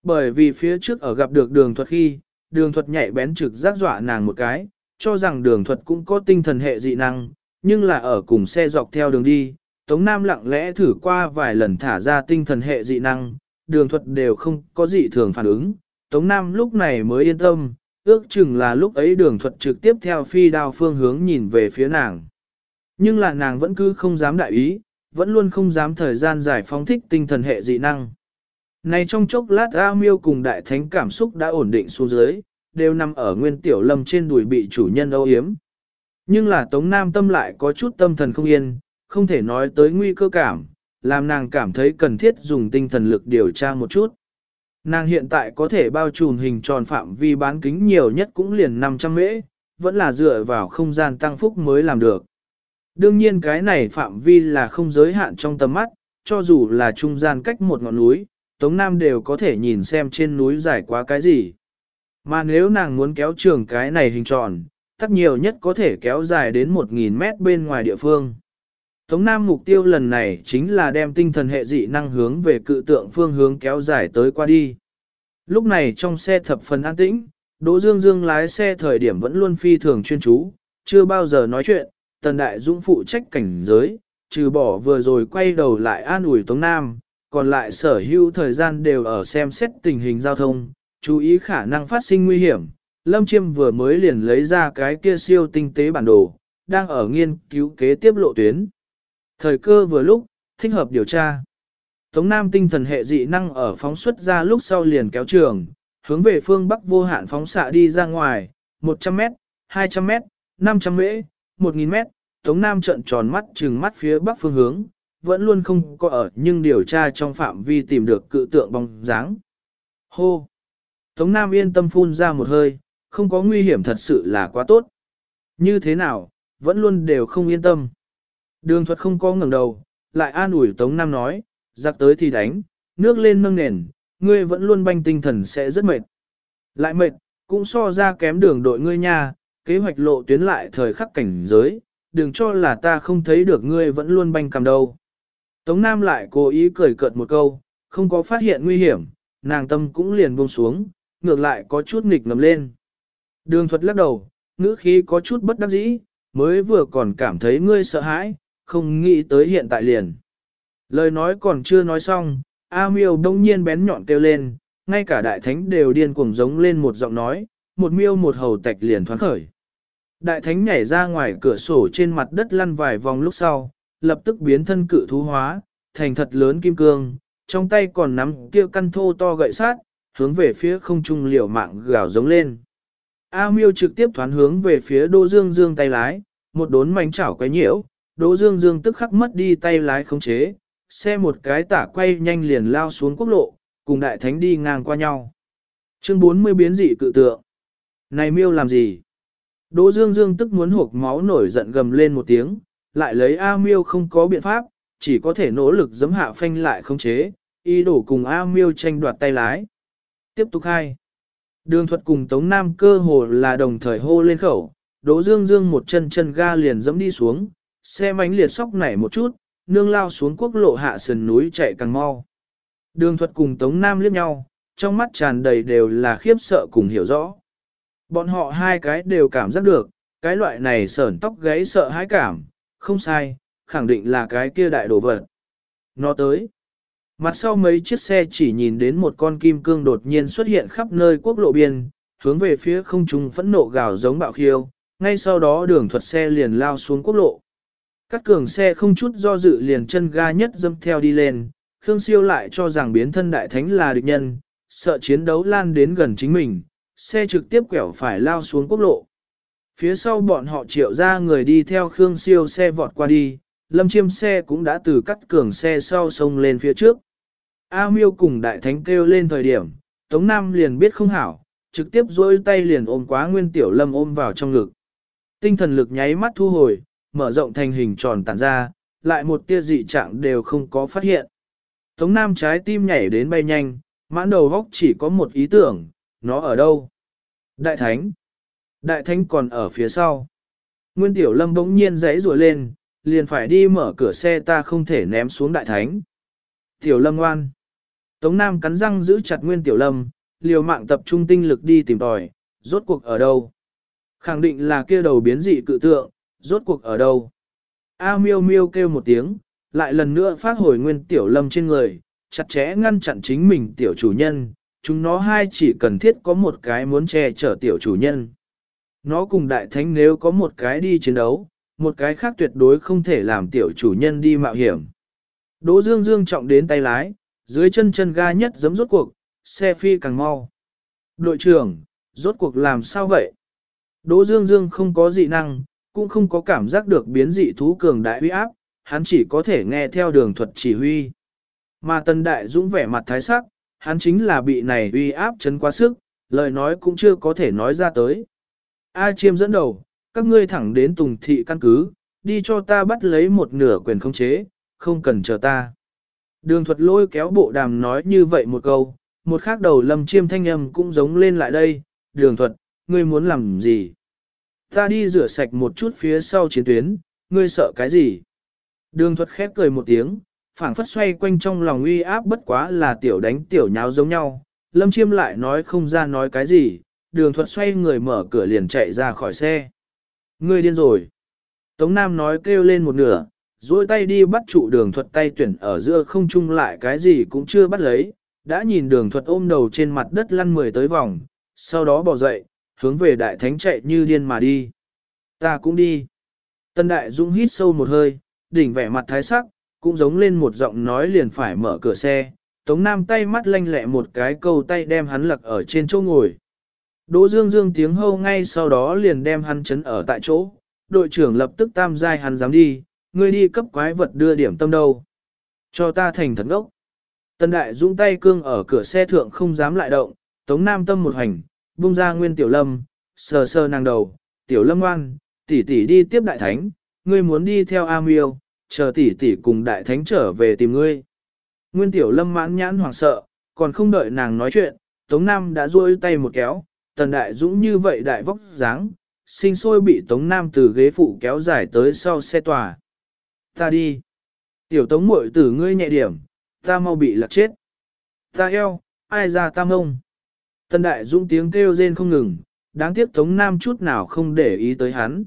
Bởi vì phía trước ở gặp được đường thuật khi, đường thuật nhạy bén trực giác dọa nàng một cái, cho rằng đường thuật cũng có tinh thần hệ dị năng, nhưng là ở cùng xe dọc theo đường đi, Tống Nam lặng lẽ thử qua vài lần thả ra tinh thần hệ dị năng, đường thuật đều không có dị thường phản ứng. Tống Nam lúc này mới yên tâm, ước chừng là lúc ấy đường thuật trực tiếp theo phi đao phương hướng nhìn về phía nàng. Nhưng là nàng vẫn cứ không dám đại ý, vẫn luôn không dám thời gian giải phóng thích tinh thần hệ dị năng. Này trong chốc lát A Miêu cùng đại thánh cảm xúc đã ổn định xuống dưới, đều nằm ở nguyên tiểu lâm trên đùi bị chủ nhân âu yếm. Nhưng là Tống Nam tâm lại có chút tâm thần không yên, không thể nói tới nguy cơ cảm, làm nàng cảm thấy cần thiết dùng tinh thần lực điều tra một chút. Nàng hiện tại có thể bao trùm hình tròn phạm vi bán kính nhiều nhất cũng liền 500 mễ, vẫn là dựa vào không gian tăng phúc mới làm được. Đương nhiên cái này phạm vi là không giới hạn trong tầm mắt, cho dù là trung gian cách một ngọn núi, Tống Nam đều có thể nhìn xem trên núi dài quá cái gì. Mà nếu nàng muốn kéo trường cái này hình tròn, tắc nhiều nhất có thể kéo dài đến 1.000 mét bên ngoài địa phương. Tống Nam mục tiêu lần này chính là đem tinh thần hệ dị năng hướng về cự tượng phương hướng kéo dài tới qua đi. Lúc này trong xe thập phần an tĩnh, Đỗ Dương Dương lái xe thời điểm vẫn luôn phi thường chuyên chú, chưa bao giờ nói chuyện, Tần Đại Dũng phụ trách cảnh giới, trừ bỏ vừa rồi quay đầu lại an ủi Tống Nam, còn lại sở hữu thời gian đều ở xem xét tình hình giao thông, chú ý khả năng phát sinh nguy hiểm. Lâm Chiêm vừa mới liền lấy ra cái kia siêu tinh tế bản đồ, đang ở nghiên cứu kế tiếp lộ tuyến. Thời cơ vừa lúc, thích hợp điều tra. Tống Nam tinh thần hệ dị năng ở phóng xuất ra lúc sau liền kéo trường, hướng về phương Bắc vô hạn phóng xạ đi ra ngoài, 100 m 200 m 500 m 1000 m Tống Nam trợn tròn mắt trừng mắt phía Bắc phương hướng, vẫn luôn không có ở nhưng điều tra trong phạm vi tìm được cự tượng bóng dáng. Hô! Tống Nam yên tâm phun ra một hơi, không có nguy hiểm thật sự là quá tốt. Như thế nào, vẫn luôn đều không yên tâm. Đường thuật không có ngẩng đầu, lại an ủi Tống Nam nói, giặc tới thì đánh, nước lên nâng nền, ngươi vẫn luôn banh tinh thần sẽ rất mệt. Lại mệt, cũng so ra kém đường đội ngươi nha, kế hoạch lộ tuyến lại thời khắc cảnh giới, đừng cho là ta không thấy được ngươi vẫn luôn banh cầm đâu. Tống Nam lại cố ý cười cợt một câu, không có phát hiện nguy hiểm, nàng tâm cũng liền buông xuống, ngược lại có chút nghịch ngầm lên. Đường thuật lắc đầu, ngữ khí có chút bất đắc dĩ, mới vừa còn cảm thấy ngươi sợ hãi, không nghĩ tới hiện tại liền. Lời nói còn chưa nói xong, A miêu đông nhiên bén nhọn kêu lên, ngay cả đại thánh đều điên cuồng giống lên một giọng nói, một miêu một hầu tạch liền thoáng khởi. Đại thánh nhảy ra ngoài cửa sổ trên mặt đất lăn vài vòng lúc sau, lập tức biến thân cự thú hóa, thành thật lớn kim cương, trong tay còn nắm kia căn thô to gậy sát, hướng về phía không trung liều mạng gào giống lên. A miêu trực tiếp thoán hướng về phía Đỗ Dương Dương tay lái, một đốn mảnh chảo quấy nhiễu, Đỗ Dương Dương tức khắc mất đi tay lái khống chế, xe một cái tả quay nhanh liền lao xuống quốc lộ, cùng đại thánh đi ngang qua nhau. Chương 40 biến dị cự tượng. Này miêu làm gì? Đỗ Dương Dương tức muốn hộp máu nổi giận gầm lên một tiếng, lại lấy A miêu không có biện pháp, chỉ có thể nỗ lực giấm hạ phanh lại khống chế, ý đồ cùng A miêu tranh đoạt tay lái. Tiếp tục hai. Đường thuật cùng Tống Nam cơ hồ là đồng thời hô lên khẩu, Đỗ Dương Dương một chân chân ga liền dẫm đi xuống, xe mánh liệt sóc nảy một chút, nương lao xuống quốc lộ hạ sườn núi chạy càng mau. Đường thuật cùng Tống Nam liếc nhau, trong mắt tràn đầy đều là khiếp sợ cùng hiểu rõ. Bọn họ hai cái đều cảm giác được, cái loại này sởn tóc gáy sợ hãi cảm, không sai, khẳng định là cái kia đại đồ vật. Nó tới. Mặt sau mấy chiếc xe chỉ nhìn đến một con kim cương đột nhiên xuất hiện khắp nơi quốc lộ biên, hướng về phía không trung phẫn nộ gào giống bạo khiêu, ngay sau đó đường thuật xe liền lao xuống quốc lộ. Các cường xe không chút do dự liền chân ga nhất dâm theo đi lên, Khương Siêu lại cho rằng biến thân đại thánh là địch nhân, sợ chiến đấu lan đến gần chính mình, xe trực tiếp quẹo phải lao xuống quốc lộ. Phía sau bọn họ triệu ra người đi theo Khương Siêu xe vọt qua đi, lâm chiêm xe cũng đã từ cắt cường xe sau sông lên phía trước. A miêu cùng đại thánh kêu lên thời điểm, Tống Nam liền biết không hảo, trực tiếp duỗi tay liền ôm quá nguyên tiểu lâm ôm vào trong ngực. Tinh thần lực nháy mắt thu hồi, mở rộng thành hình tròn tản ra, lại một tia dị trạng đều không có phát hiện. Tống Nam trái tim nhảy đến bay nhanh, mãn đầu góc chỉ có một ý tưởng, nó ở đâu? Đại Thánh. Đại Thánh còn ở phía sau. Nguyên Tiểu Lâm bỗng nhiên giãy rùa lên, liền phải đi mở cửa xe ta không thể ném xuống Đại Thánh. Tiểu Lâm ngoan. Tống Nam cắn răng giữ chặt Nguyên Tiểu Lâm, liều mạng tập trung tinh lực đi tìm tòi, rốt cuộc ở đâu? Khẳng định là kia đầu biến dị cự tượng, rốt cuộc ở đâu? A miêu miêu kêu một tiếng, lại lần nữa phát hồi Nguyên Tiểu Lâm trên người, chặt chẽ ngăn chặn chính mình tiểu chủ nhân, chúng nó hai chỉ cần thiết có một cái muốn che chở tiểu chủ nhân. Nó cùng đại thánh nếu có một cái đi chiến đấu, một cái khác tuyệt đối không thể làm tiểu chủ nhân đi mạo hiểm. Đỗ Dương Dương trọng đến tay lái, dưới chân chân ga nhất giấm rốt cuộc, xe phi càng mau. Đội trưởng, rốt cuộc làm sao vậy? Đỗ Dương Dương không có dị năng, cũng không có cảm giác được biến dị thú cường đại uy áp, hắn chỉ có thể nghe theo đường thuật chỉ huy. Mà Tân Đại Dũng vẻ mặt thái sắc, hắn chính là bị này uy áp chấn quá sức, lời nói cũng chưa có thể nói ra tới. A chiêm dẫn đầu, các ngươi thẳng đến Tùng Thị căn cứ, đi cho ta bắt lấy một nửa quyền không chế, không cần chờ ta. Đường thuật lôi kéo bộ đàm nói như vậy một câu, một khác đầu lâm chiêm thanh âm cũng giống lên lại đây, đường thuật, ngươi muốn làm gì? Ta đi rửa sạch một chút phía sau chiến tuyến, ngươi sợ cái gì? Đường thuật khép cười một tiếng, phảng phất xoay quanh trong lòng uy áp bất quá là tiểu đánh tiểu nháo giống nhau. Lâm chiêm lại nói không ra nói cái gì, đường thuật xoay người mở cửa liền chạy ra khỏi xe. Ngươi điên rồi. Tống Nam nói kêu lên một nửa, duỗi tay đi bắt trụ đường thuật tay tuyển ở giữa không chung lại cái gì cũng chưa bắt lấy, đã nhìn đường thuật ôm đầu trên mặt đất lăn mười tới vòng, sau đó bỏ dậy, hướng về đại thánh chạy như điên mà đi. Ta cũng đi. Tân đại dũng hít sâu một hơi, đỉnh vẻ mặt thái sắc, cũng giống lên một giọng nói liền phải mở cửa xe. Tống Nam tay mắt lanh lẹ một cái câu tay đem hắn lật ở trên chỗ ngồi. Đỗ Dương Dương tiếng hâu ngay sau đó liền đem hắn chấn ở tại chỗ. Đội trưởng lập tức tam giai hắn dám đi, ngươi đi cấp quái vật đưa điểm tâm đâu. Cho ta thành thần ốc. Tân đại dũng tay cương ở cửa xe thượng không dám lại động, Tống Nam tâm một hành, buông ra nguyên tiểu lâm, sờ sờ nàng đầu, tiểu lâm ngoan, tỷ tỷ đi tiếp đại thánh, ngươi muốn đi theo A miêu, chờ tỷ tỷ cùng đại thánh trở về tìm ngươi. Nguyên tiểu lâm mãn nhãn hoảng sợ, còn không đợi nàng nói chuyện, Tống Nam đã duỗi tay một kéo, tần đại dũng như vậy đại vóc dáng, sinh sôi bị Tống Nam từ ghế phụ kéo dài tới sau xe tòa. Ta đi. Tiểu Tống muội tử ngươi nhẹ điểm, ta mau bị lạc chết. Ta eo, ai ra ta mông. Tân đại dũng tiếng kêu rên không ngừng, đáng tiếc Tống Nam chút nào không để ý tới hắn.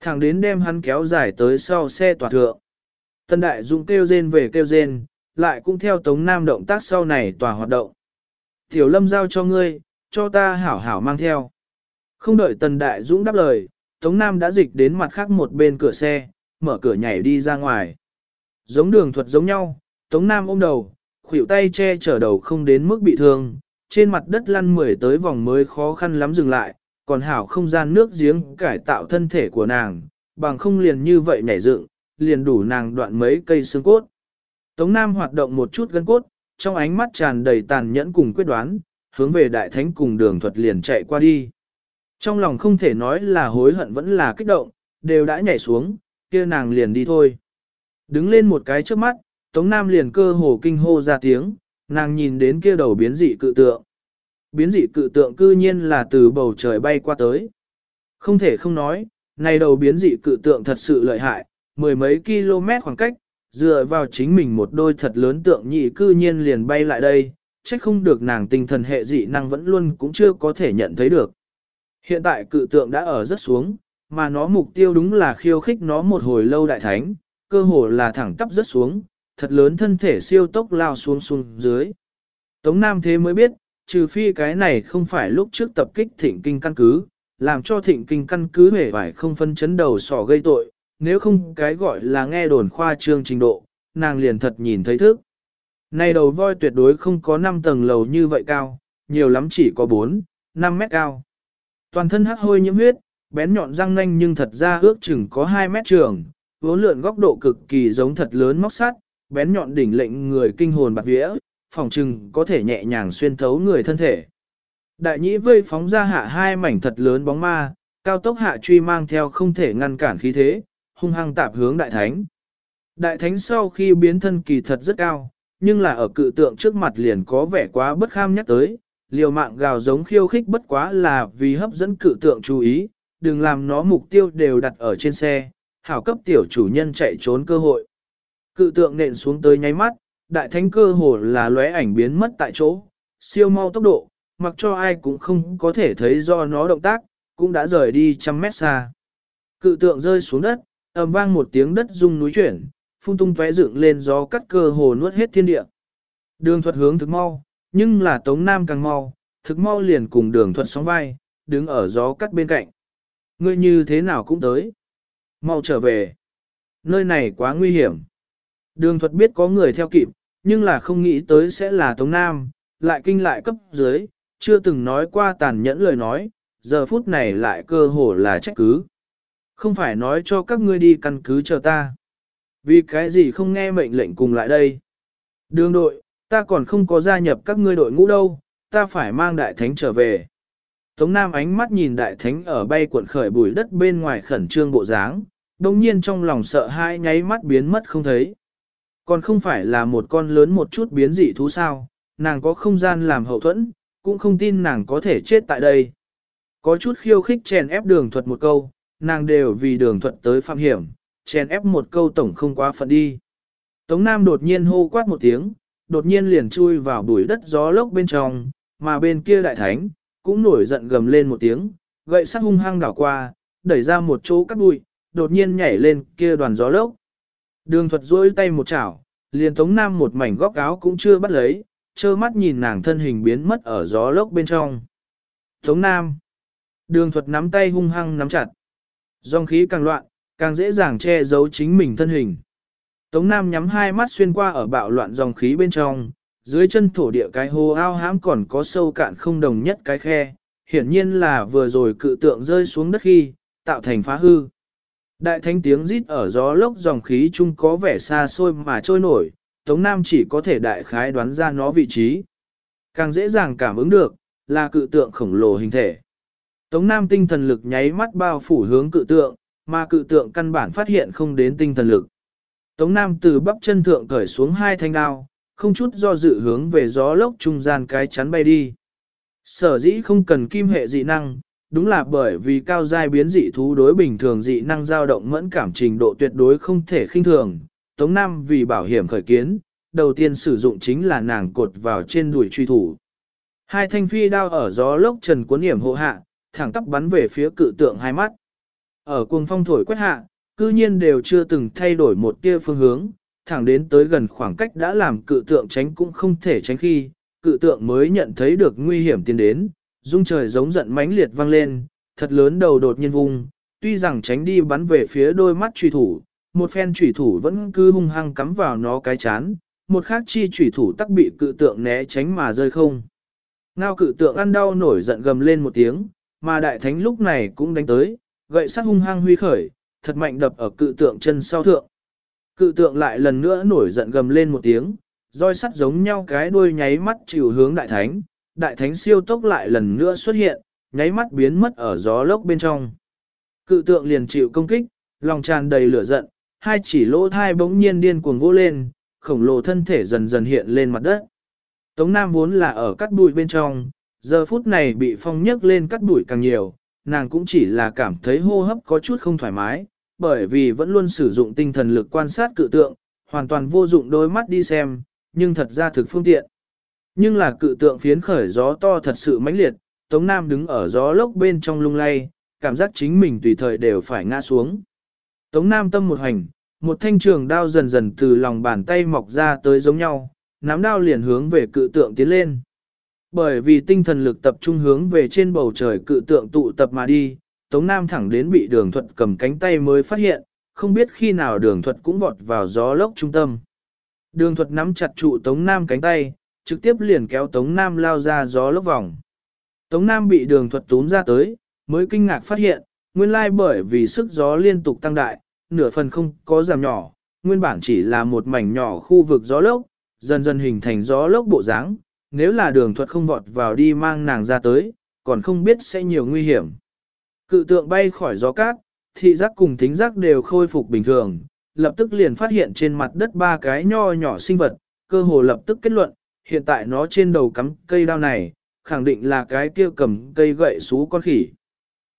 Thẳng đến đem hắn kéo dài tới sau xe tòa thượng. Tân đại dũng kêu rên về kêu rên, lại cũng theo Tống Nam động tác sau này tòa hoạt động. Tiểu lâm giao cho ngươi, cho ta hảo hảo mang theo. Không đợi Tần Đại Dũng đáp lời, Tống Nam đã dịch đến mặt khác một bên cửa xe, mở cửa nhảy đi ra ngoài. Giống đường thuật giống nhau, Tống Nam ôm đầu, khuỷu tay che chở đầu không đến mức bị thương, trên mặt đất lăn mười tới vòng mới khó khăn lắm dừng lại, còn hảo không gian nước giếng cải tạo thân thể của nàng, bằng không liền như vậy nhảy dựng, liền đủ nàng đoạn mấy cây xương cốt. Tống Nam hoạt động một chút gân cốt, trong ánh mắt tràn đầy tàn nhẫn cùng quyết đoán, hướng về đại thánh cùng đường thuật liền chạy qua đi. Trong lòng không thể nói là hối hận vẫn là kích động, đều đã nhảy xuống, kia nàng liền đi thôi. Đứng lên một cái trước mắt, Tống Nam liền cơ hồ kinh hô ra tiếng, nàng nhìn đến kia đầu biến dị cự tượng. Biến dị cự tượng cư nhiên là từ bầu trời bay qua tới. Không thể không nói, này đầu biến dị cự tượng thật sự lợi hại, mười mấy km khoảng cách, dựa vào chính mình một đôi thật lớn tượng nhị cư nhiên liền bay lại đây, trách không được nàng tinh thần hệ dị năng vẫn luôn cũng chưa có thể nhận thấy được. Hiện tại cự tượng đã ở rất xuống, mà nó mục tiêu đúng là khiêu khích nó một hồi lâu đại thánh, cơ hồ là thẳng tắp rất xuống, thật lớn thân thể siêu tốc lao xuống xuống dưới. Tống Nam thế mới biết, trừ phi cái này không phải lúc trước tập kích thịnh kinh căn cứ, làm cho thịnh kinh căn cứ hề vải không phân chấn đầu sỏ gây tội, nếu không cái gọi là nghe đồn khoa trương trình độ, nàng liền thật nhìn thấy thức. Này đầu voi tuyệt đối không có 5 tầng lầu như vậy cao, nhiều lắm chỉ có 4, 5 mét cao. Toàn thân hắc hôi nhiễm huyết, bén nhọn răng nanh nhưng thật ra ước chừng có 2 mét trường, vốn lượn góc độ cực kỳ giống thật lớn móc sắt, bén nhọn đỉnh lệnh người kinh hồn bạc vía, phòng trừng có thể nhẹ nhàng xuyên thấu người thân thể. Đại nhĩ vây phóng ra hạ hai mảnh thật lớn bóng ma, cao tốc hạ truy mang theo không thể ngăn cản khí thế, hung hăng tạp hướng đại thánh. Đại thánh sau khi biến thân kỳ thật rất cao, nhưng là ở cự tượng trước mặt liền có vẻ quá bất kham nhắc tới, liều mạng gào giống khiêu khích bất quá là vì hấp dẫn cự tượng chú ý, đừng làm nó mục tiêu đều đặt ở trên xe, hảo cấp tiểu chủ nhân chạy trốn cơ hội. Cự tượng nện xuống tới nháy mắt, đại thánh cơ hồ là lóe ảnh biến mất tại chỗ, siêu mau tốc độ, mặc cho ai cũng không có thể thấy do nó động tác, cũng đã rời đi trăm mét xa. Cự tượng rơi xuống đất, ầm vang một tiếng đất rung núi chuyển, phun tung tóe dựng lên gió cắt cơ hồ nuốt hết thiên địa. Đường thuật hướng thực mau, nhưng là Tống Nam càng mau, thực mau liền cùng đường thuật sóng vai, đứng ở gió cắt bên cạnh. Ngươi như thế nào cũng tới. Mau trở về. Nơi này quá nguy hiểm. Đường thuật biết có người theo kịp, nhưng là không nghĩ tới sẽ là Tống Nam, lại kinh lại cấp dưới, chưa từng nói qua tàn nhẫn lời nói, giờ phút này lại cơ hồ là trách cứ. Không phải nói cho các ngươi đi căn cứ chờ ta. Vì cái gì không nghe mệnh lệnh cùng lại đây? Đường đội, ta còn không có gia nhập các ngươi đội ngũ đâu, ta phải mang đại thánh trở về. Tống Nam ánh mắt nhìn đại thánh ở bay cuộn khởi bụi đất bên ngoài khẩn trương bộ dáng, đồng nhiên trong lòng sợ hai nháy mắt biến mất không thấy. Còn không phải là một con lớn một chút biến dị thú sao, nàng có không gian làm hậu thuẫn, cũng không tin nàng có thể chết tại đây. Có chút khiêu khích chèn ép đường thuật một câu, nàng đều vì đường thuật tới phạm hiểm, chèn ép một câu tổng không quá phận đi. Tống Nam đột nhiên hô quát một tiếng, đột nhiên liền chui vào bụi đất gió lốc bên trong, mà bên kia đại thánh, cũng nổi giận gầm lên một tiếng, gậy sắt hung hăng đảo qua, đẩy ra một chỗ cắt bụi, đột nhiên nhảy lên kia đoàn gió lốc. Đường thuật duỗi tay một chảo, liền Tống Nam một mảnh góc áo cũng chưa bắt lấy, trơ mắt nhìn nàng thân hình biến mất ở gió lốc bên trong. Tống Nam. Đường thuật nắm tay hung hăng nắm chặt. Dòng khí càng loạn, càng dễ dàng che giấu chính mình thân hình. Tống Nam nhắm hai mắt xuyên qua ở bạo loạn dòng khí bên trong, dưới chân thổ địa cái hồ ao hãm còn có sâu cạn không đồng nhất cái khe, hiển nhiên là vừa rồi cự tượng rơi xuống đất khi, tạo thành phá hư. Đại thanh tiếng rít ở gió lốc dòng khí chung có vẻ xa xôi mà trôi nổi, Tống Nam chỉ có thể đại khái đoán ra nó vị trí. Càng dễ dàng cảm ứng được, là cự tượng khổng lồ hình thể. Tống Nam tinh thần lực nháy mắt bao phủ hướng cự tượng, mà cự tượng căn bản phát hiện không đến tinh thần lực. Tống Nam từ bắp chân thượng cởi xuống hai thanh đao, không chút do dự hướng về gió lốc trung gian cái chắn bay đi. Sở dĩ không cần kim hệ dị năng, Đúng là bởi vì cao giai biến dị thú đối bình thường dị năng dao động mẫn cảm trình độ tuyệt đối không thể khinh thường. Tống Nam vì bảo hiểm khởi kiến, đầu tiên sử dụng chính là nàng cột vào trên đuổi truy thủ. Hai thanh phi đao ở gió lốc trần cuốn hiểm hộ hạ, thẳng tắp bắn về phía cự tượng hai mắt. Ở cuồng phong thổi quét hạ, cư nhiên đều chưa từng thay đổi một tia phương hướng, thẳng đến tới gần khoảng cách đã làm cự tượng tránh cũng không thể tránh khi, cự tượng mới nhận thấy được nguy hiểm tiến đến, dung trời giống giận mãnh liệt vang lên, thật lớn đầu đột nhiên vùng, tuy rằng tránh đi bắn về phía đôi mắt truy thủ, một phen truy thủ vẫn cứ hung hăng cắm vào nó cái chán, một khác chi truy thủ tắc bị cự tượng né tránh mà rơi không. Ngao cự tượng ăn đau nổi giận gầm lên một tiếng, mà đại thánh lúc này cũng đánh tới, gậy sắt hung hăng huy khởi, thật mạnh đập ở cự tượng chân sau thượng. Cự tượng lại lần nữa nổi giận gầm lên một tiếng, roi sắt giống nhau cái đuôi nháy mắt chịu hướng đại thánh, đại thánh siêu tốc lại lần nữa xuất hiện, nháy mắt biến mất ở gió lốc bên trong. Cự tượng liền chịu công kích, lòng tràn đầy lửa giận, hai chỉ lỗ thai bỗng nhiên điên cuồng vô lên, khổng lồ thân thể dần dần hiện lên mặt đất. Tống Nam vốn là ở cắt bụi bên trong, giờ phút này bị phong nhấc lên cắt bụi càng nhiều, nàng cũng chỉ là cảm thấy hô hấp có chút không thoải mái, bởi vì vẫn luôn sử dụng tinh thần lực quan sát cự tượng, hoàn toàn vô dụng đôi mắt đi xem, nhưng thật ra thực phương tiện. Nhưng là cự tượng phiến khởi gió to thật sự mãnh liệt, Tống Nam đứng ở gió lốc bên trong lung lay, cảm giác chính mình tùy thời đều phải ngã xuống. Tống Nam tâm một hành, một thanh trường đao dần dần từ lòng bàn tay mọc ra tới giống nhau, nắm đao liền hướng về cự tượng tiến lên. Bởi vì tinh thần lực tập trung hướng về trên bầu trời cự tượng tụ tập mà đi, Tống Nam thẳng đến bị đường thuật cầm cánh tay mới phát hiện, không biết khi nào đường thuật cũng vọt vào gió lốc trung tâm. Đường thuật nắm chặt trụ Tống Nam cánh tay, trực tiếp liền kéo Tống Nam lao ra gió lốc vòng. Tống Nam bị đường thuật túm ra tới, mới kinh ngạc phát hiện, nguyên lai bởi vì sức gió liên tục tăng đại, nửa phần không có giảm nhỏ, nguyên bản chỉ là một mảnh nhỏ khu vực gió lốc, dần dần hình thành gió lốc bộ dáng. nếu là đường thuật không vọt vào đi mang nàng ra tới, còn không biết sẽ nhiều nguy hiểm. Cự tượng bay khỏi gió cát, thị giác cùng thính giác đều khôi phục bình thường, lập tức liền phát hiện trên mặt đất ba cái nho nhỏ sinh vật, cơ hồ lập tức kết luận, hiện tại nó trên đầu cắm cây đao này, khẳng định là cái kia cầm cây gậy xú con khỉ.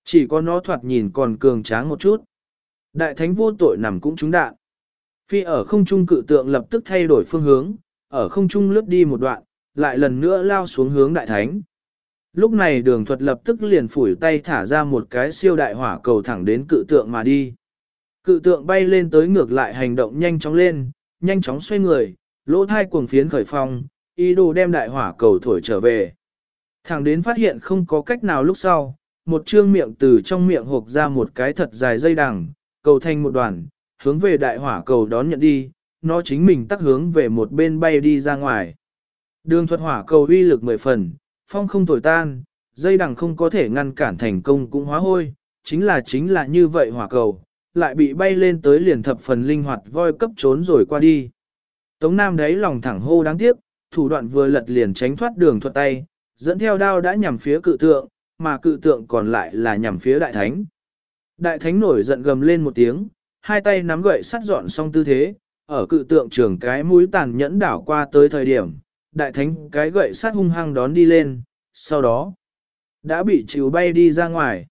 Chỉ có nó thoạt nhìn còn cường tráng một chút. Đại thánh vô tội nằm cũng trúng đạn. Phi ở không trung cự tượng lập tức thay đổi phương hướng, ở không trung lướt đi một đoạn, lại lần nữa lao xuống hướng đại thánh. Lúc này đường thuật lập tức liền phủi tay thả ra một cái siêu đại hỏa cầu thẳng đến cự tượng mà đi. Cự tượng bay lên tới ngược lại hành động nhanh chóng lên, nhanh chóng xoay người, lỗ thai cuồng phiến khởi phong, ý đồ đem đại hỏa cầu thổi trở về. Thẳng đến phát hiện không có cách nào lúc sau, một trương miệng từ trong miệng hộp ra một cái thật dài dây đằng, cầu thành một đoàn, hướng về đại hỏa cầu đón nhận đi, nó chính mình tắt hướng về một bên bay đi ra ngoài. Đường thuật hỏa cầu uy lực mười phần, phong không thổi tan, dây đằng không có thể ngăn cản thành công cũng hóa hôi, chính là chính là như vậy hỏa cầu, lại bị bay lên tới liền thập phần linh hoạt voi cấp trốn rồi qua đi. Tống Nam đấy lòng thẳng hô đáng tiếc, thủ đoạn vừa lật liền tránh thoát đường thuật tay, dẫn theo đao đã nhằm phía cự tượng, mà cự tượng còn lại là nhằm phía đại thánh. Đại thánh nổi giận gầm lên một tiếng, hai tay nắm gậy sắt dọn xong tư thế, ở cự tượng trường cái mũi tàn nhẫn đảo qua tới thời điểm, đại thánh cái gậy sát hung hăng đón đi lên, sau đó đã bị chịu bay đi ra ngoài.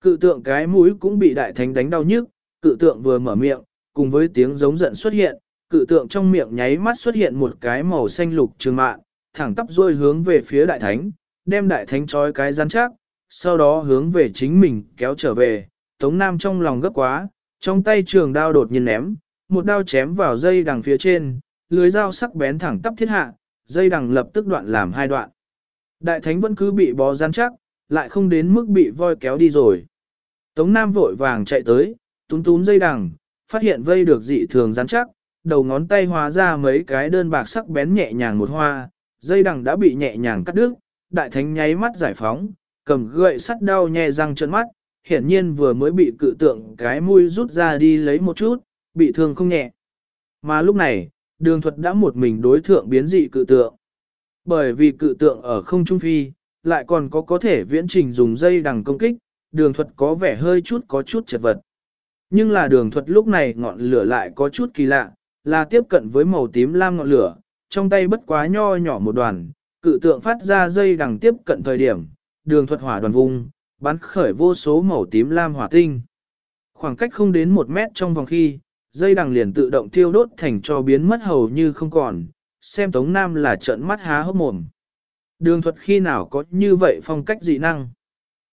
Cự tượng cái mũi cũng bị đại thánh đánh đau nhức, cự tượng vừa mở miệng, cùng với tiếng giống giận xuất hiện, cự tượng trong miệng nháy mắt xuất hiện một cái màu xanh lục trường mạng, thẳng tắp rôi hướng về phía đại thánh, đem đại thánh trói cái rắn chắc, sau đó hướng về chính mình kéo trở về, Tống Nam trong lòng gấp quá, trong tay trường đao đột nhiên ném, một đao chém vào dây đằng phía trên, lưới dao sắc bén thẳng tắp thiết hạ, dây đằng lập tức đoạn làm hai đoạn. Đại thánh vẫn cứ bị bó rắn chắc, lại không đến mức bị voi kéo đi rồi. Tống Nam vội vàng chạy tới, túm túm dây đằng, phát hiện vây được dị thường rắn chắc, đầu ngón tay hóa ra mấy cái đơn bạc sắc bén nhẹ nhàng một hoa, dây đằng đã bị nhẹ nhàng cắt đứt, đại thánh nháy mắt giải phóng, cầm gậy sắt đau nhẹ răng trợn mắt, hiển nhiên vừa mới bị cự tượng cái mũi rút ra đi lấy một chút, bị thương không nhẹ. Mà lúc này, đường thuật đã một mình đối thượng biến dị cự tượng. Bởi vì cự tượng ở không trung phi, lại còn có có thể viễn trình dùng dây đằng công kích, đường thuật có vẻ hơi chút có chút chật vật. Nhưng là đường thuật lúc này ngọn lửa lại có chút kỳ lạ, là tiếp cận với màu tím lam ngọn lửa, trong tay bất quá nho nhỏ một đoàn, cự tượng phát ra dây đằng tiếp cận thời điểm, đường thuật hỏa đoàn vùng, bắn khởi vô số màu tím lam hỏa tinh. Khoảng cách không đến một mét trong vòng khi, dây đằng liền tự động thiêu đốt thành cho biến mất hầu như không còn, xem Tống Nam là trợn mắt há hốc mồm. Đường thuật khi nào có như vậy phong cách dị năng.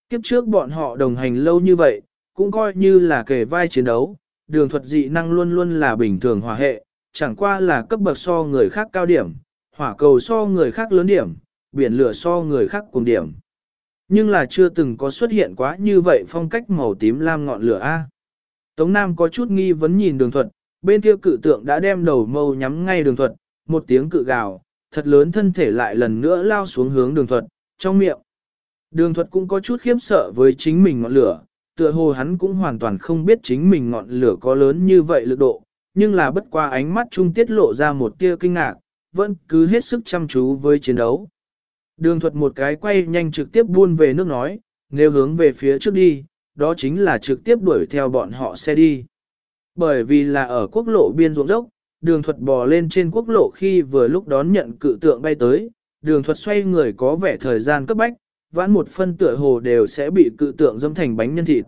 Kiếp trước bọn họ đồng hành lâu như vậy, cũng coi như là kề vai chiến đấu, đường thuật dị năng luôn luôn là bình thường hòa hệ, chẳng qua là cấp bậc so người khác cao điểm, hỏa cầu so người khác lớn điểm, biển lửa so người khác cùng điểm. Nhưng là chưa từng có xuất hiện quá như vậy phong cách màu tím lam ngọn lửa A. Tống Nam có chút nghi vấn nhìn đường thuật, bên kia cự tượng đã đem đầu mâu nhắm ngay đường thuật, một tiếng cự gào, thật lớn thân thể lại lần nữa lao xuống hướng đường thuật, trong miệng. Đường thuật cũng có chút khiếp sợ với chính mình ngọn lửa, tựa hồ hắn cũng hoàn toàn không biết chính mình ngọn lửa có lớn như vậy lực độ, nhưng là bất qua ánh mắt trung tiết lộ ra một tia kinh ngạc, vẫn cứ hết sức chăm chú với chiến đấu. Đường thuật một cái quay nhanh trực tiếp buôn về nước nói, nếu hướng về phía trước đi, đó chính là trực tiếp đuổi theo bọn họ xe đi. Bởi vì là ở quốc lộ biên ruộng dốc, đường thuật bò lên trên quốc lộ khi vừa lúc đón nhận cự tượng bay tới, đường thuật xoay người có vẻ thời gian cấp bách, vãn một phân tựa hồ đều sẽ bị cự tượng dâm thành bánh nhân thịt.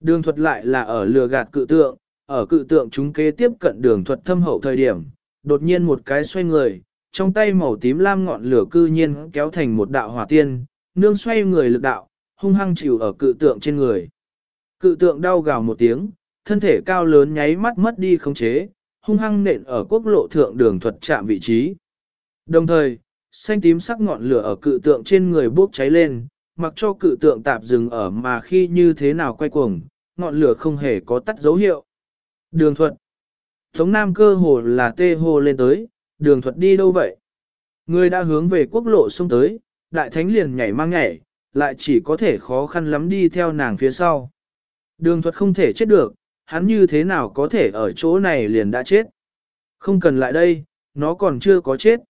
Đường thuật lại là ở lừa gạt cự tượng, ở cự tượng chúng kế tiếp cận đường thuật thâm hậu thời điểm, đột nhiên một cái xoay người, trong tay màu tím lam ngọn lửa cư nhiên kéo thành một đạo hỏa tiên, nương xoay người lực đạo, hung hăng chịu ở cự tượng trên người. Cự tượng đau gào một tiếng, thân thể cao lớn nháy mắt mất đi khống chế, hung hăng nện ở quốc lộ thượng đường thuật chạm vị trí. Đồng thời, xanh tím sắc ngọn lửa ở cự tượng trên người bốc cháy lên, mặc cho cự tượng tạp dừng ở mà khi như thế nào quay cuồng, ngọn lửa không hề có tắt dấu hiệu. Đường thuật. Tống Nam cơ hồ là tê hồ lên tới, đường thuật đi đâu vậy? Người đã hướng về quốc lộ xông tới, đại thánh liền nhảy mang nhảy, lại chỉ có thể khó khăn lắm đi theo nàng phía sau. Đường thuật không thể chết được, hắn như thế nào có thể ở chỗ này liền đã chết. Không cần lại đây, nó còn chưa có chết.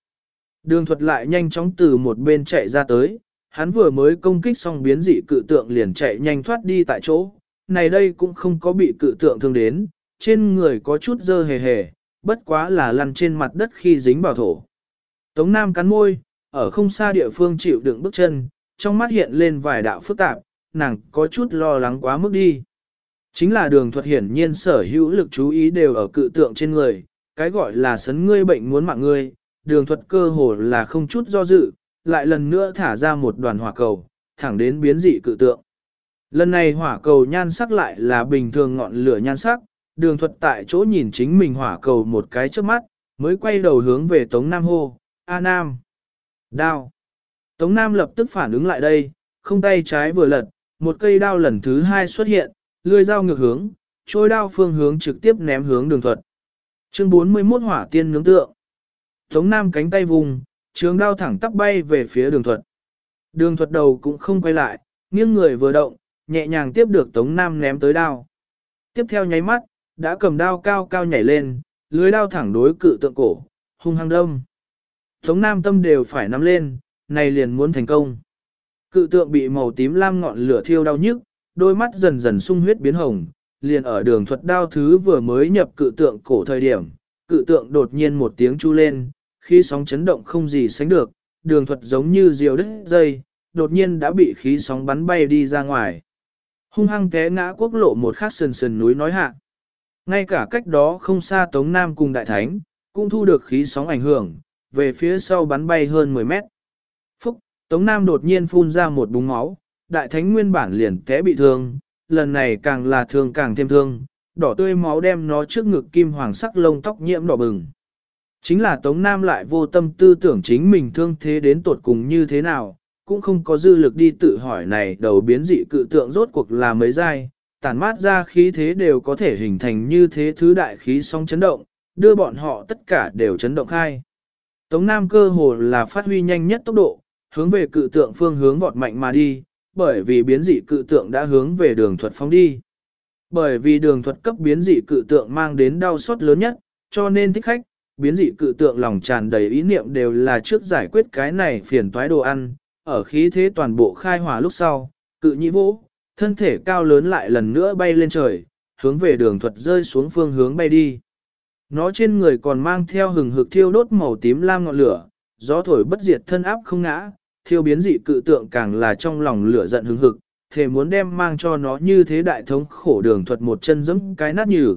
Đường thuật lại nhanh chóng từ một bên chạy ra tới, hắn vừa mới công kích xong biến dị cự tượng liền chạy nhanh thoát đi tại chỗ. Này đây cũng không có bị cự tượng thương đến, trên người có chút dơ hề hề, bất quá là lăn trên mặt đất khi dính vào thổ. Tống Nam cắn môi, ở không xa địa phương chịu đựng bước chân, trong mắt hiện lên vài đạo phức tạp, nàng có chút lo lắng quá mức đi. Chính là đường thuật hiển nhiên sở hữu lực chú ý đều ở cự tượng trên người, cái gọi là sấn ngươi bệnh muốn mạng ngươi, đường thuật cơ hồ là không chút do dự, lại lần nữa thả ra một đoàn hỏa cầu, thẳng đến biến dị cự tượng. Lần này hỏa cầu nhan sắc lại là bình thường ngọn lửa nhan sắc, đường thuật tại chỗ nhìn chính mình hỏa cầu một cái trước mắt, mới quay đầu hướng về Tống Nam hô, A Nam, đao. Tống Nam lập tức phản ứng lại đây, không tay trái vừa lật, một cây đao lần thứ hai xuất hiện, lươi dao ngược hướng, trôi đao phương hướng trực tiếp ném hướng đường thuật. Chương 41 hỏa tiên nướng tượng. Tống Nam cánh tay vùng, trường đao thẳng tắp bay về phía đường thuật. Đường thuật đầu cũng không quay lại, nghiêng người vừa động, nhẹ nhàng tiếp được Tống Nam ném tới đao. Tiếp theo nháy mắt, đã cầm đao cao cao nhảy lên, lưới đao thẳng đối cự tượng cổ, hung hăng đông. Tống Nam tâm đều phải nắm lên, này liền muốn thành công. Cự tượng bị màu tím lam ngọn lửa thiêu đau nhức, đôi mắt dần dần sung huyết biến hồng, liền ở đường thuật đao thứ vừa mới nhập cự tượng cổ thời điểm, cự tượng đột nhiên một tiếng chu lên, khi sóng chấn động không gì sánh được, đường thuật giống như diều đứt dây, đột nhiên đã bị khí sóng bắn bay đi ra ngoài. Hung hăng té ngã quốc lộ một khắc sần sần núi nói hạ. Ngay cả cách đó không xa Tống Nam cùng Đại Thánh, cũng thu được khí sóng ảnh hưởng, về phía sau bắn bay hơn 10 mét. Tống Nam đột nhiên phun ra một búng máu, Đại Thánh nguyên bản liền té bị thương, lần này càng là thương càng thêm thương, đỏ tươi máu đem nó trước ngực kim hoàng sắc lông tóc nhiễm đỏ bừng. Chính là Tống Nam lại vô tâm tư tưởng chính mình thương thế đến tột cùng như thế nào, cũng không có dư lực đi tự hỏi này đầu biến dị cự tượng rốt cuộc là mấy giai, tản mát ra khí thế đều có thể hình thành như thế thứ đại khí song chấn động, đưa bọn họ tất cả đều chấn động khai. Tống Nam cơ hồ là phát huy nhanh nhất tốc độ, hướng về cự tượng phương hướng vọt mạnh mà đi, bởi vì biến dị cự tượng đã hướng về đường thuật phóng đi. Bởi vì đường thuật cấp biến dị cự tượng mang đến đau xót lớn nhất, cho nên thích khách, biến dị cự tượng lòng tràn đầy ý niệm đều là trước giải quyết cái này phiền toái đồ ăn, ở khí thế toàn bộ khai hỏa lúc sau, cự nhị vỗ, thân thể cao lớn lại lần nữa bay lên trời, hướng về đường thuật rơi xuống phương hướng bay đi. Nó trên người còn mang theo hừng hực thiêu đốt màu tím lam ngọn lửa, gió thổi bất diệt thân áp không ngã, thiêu biến dị cự tượng càng là trong lòng lửa giận hứng hực, thề muốn đem mang cho nó như thế đại thống khổ đường thuật một chân giẫm cái nát nhừ.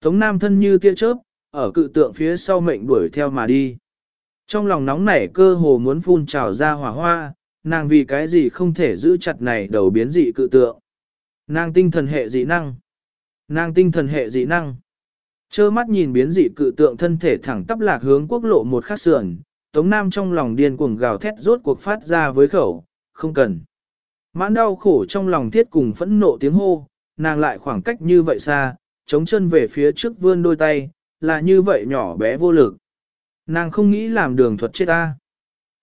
Tống Nam thân như tia chớp, ở cự tượng phía sau mệnh đuổi theo mà đi. Trong lòng nóng nảy cơ hồ muốn phun trào ra hỏa hoa, nàng vì cái gì không thể giữ chặt này đầu biến dị cự tượng. Nàng tinh thần hệ dị năng. Nàng tinh thần hệ dị năng. Chơ mắt nhìn biến dị cự tượng thân thể thẳng tắp lạc hướng quốc lộ một khắc sườn, Tống Nam trong lòng điên cuồng gào thét rốt cuộc phát ra với khẩu, không cần. Mãn đau khổ trong lòng thiết cùng phẫn nộ tiếng hô, nàng lại khoảng cách như vậy xa, chống chân về phía trước vươn đôi tay, là như vậy nhỏ bé vô lực. Nàng không nghĩ làm đường thuật chết ta.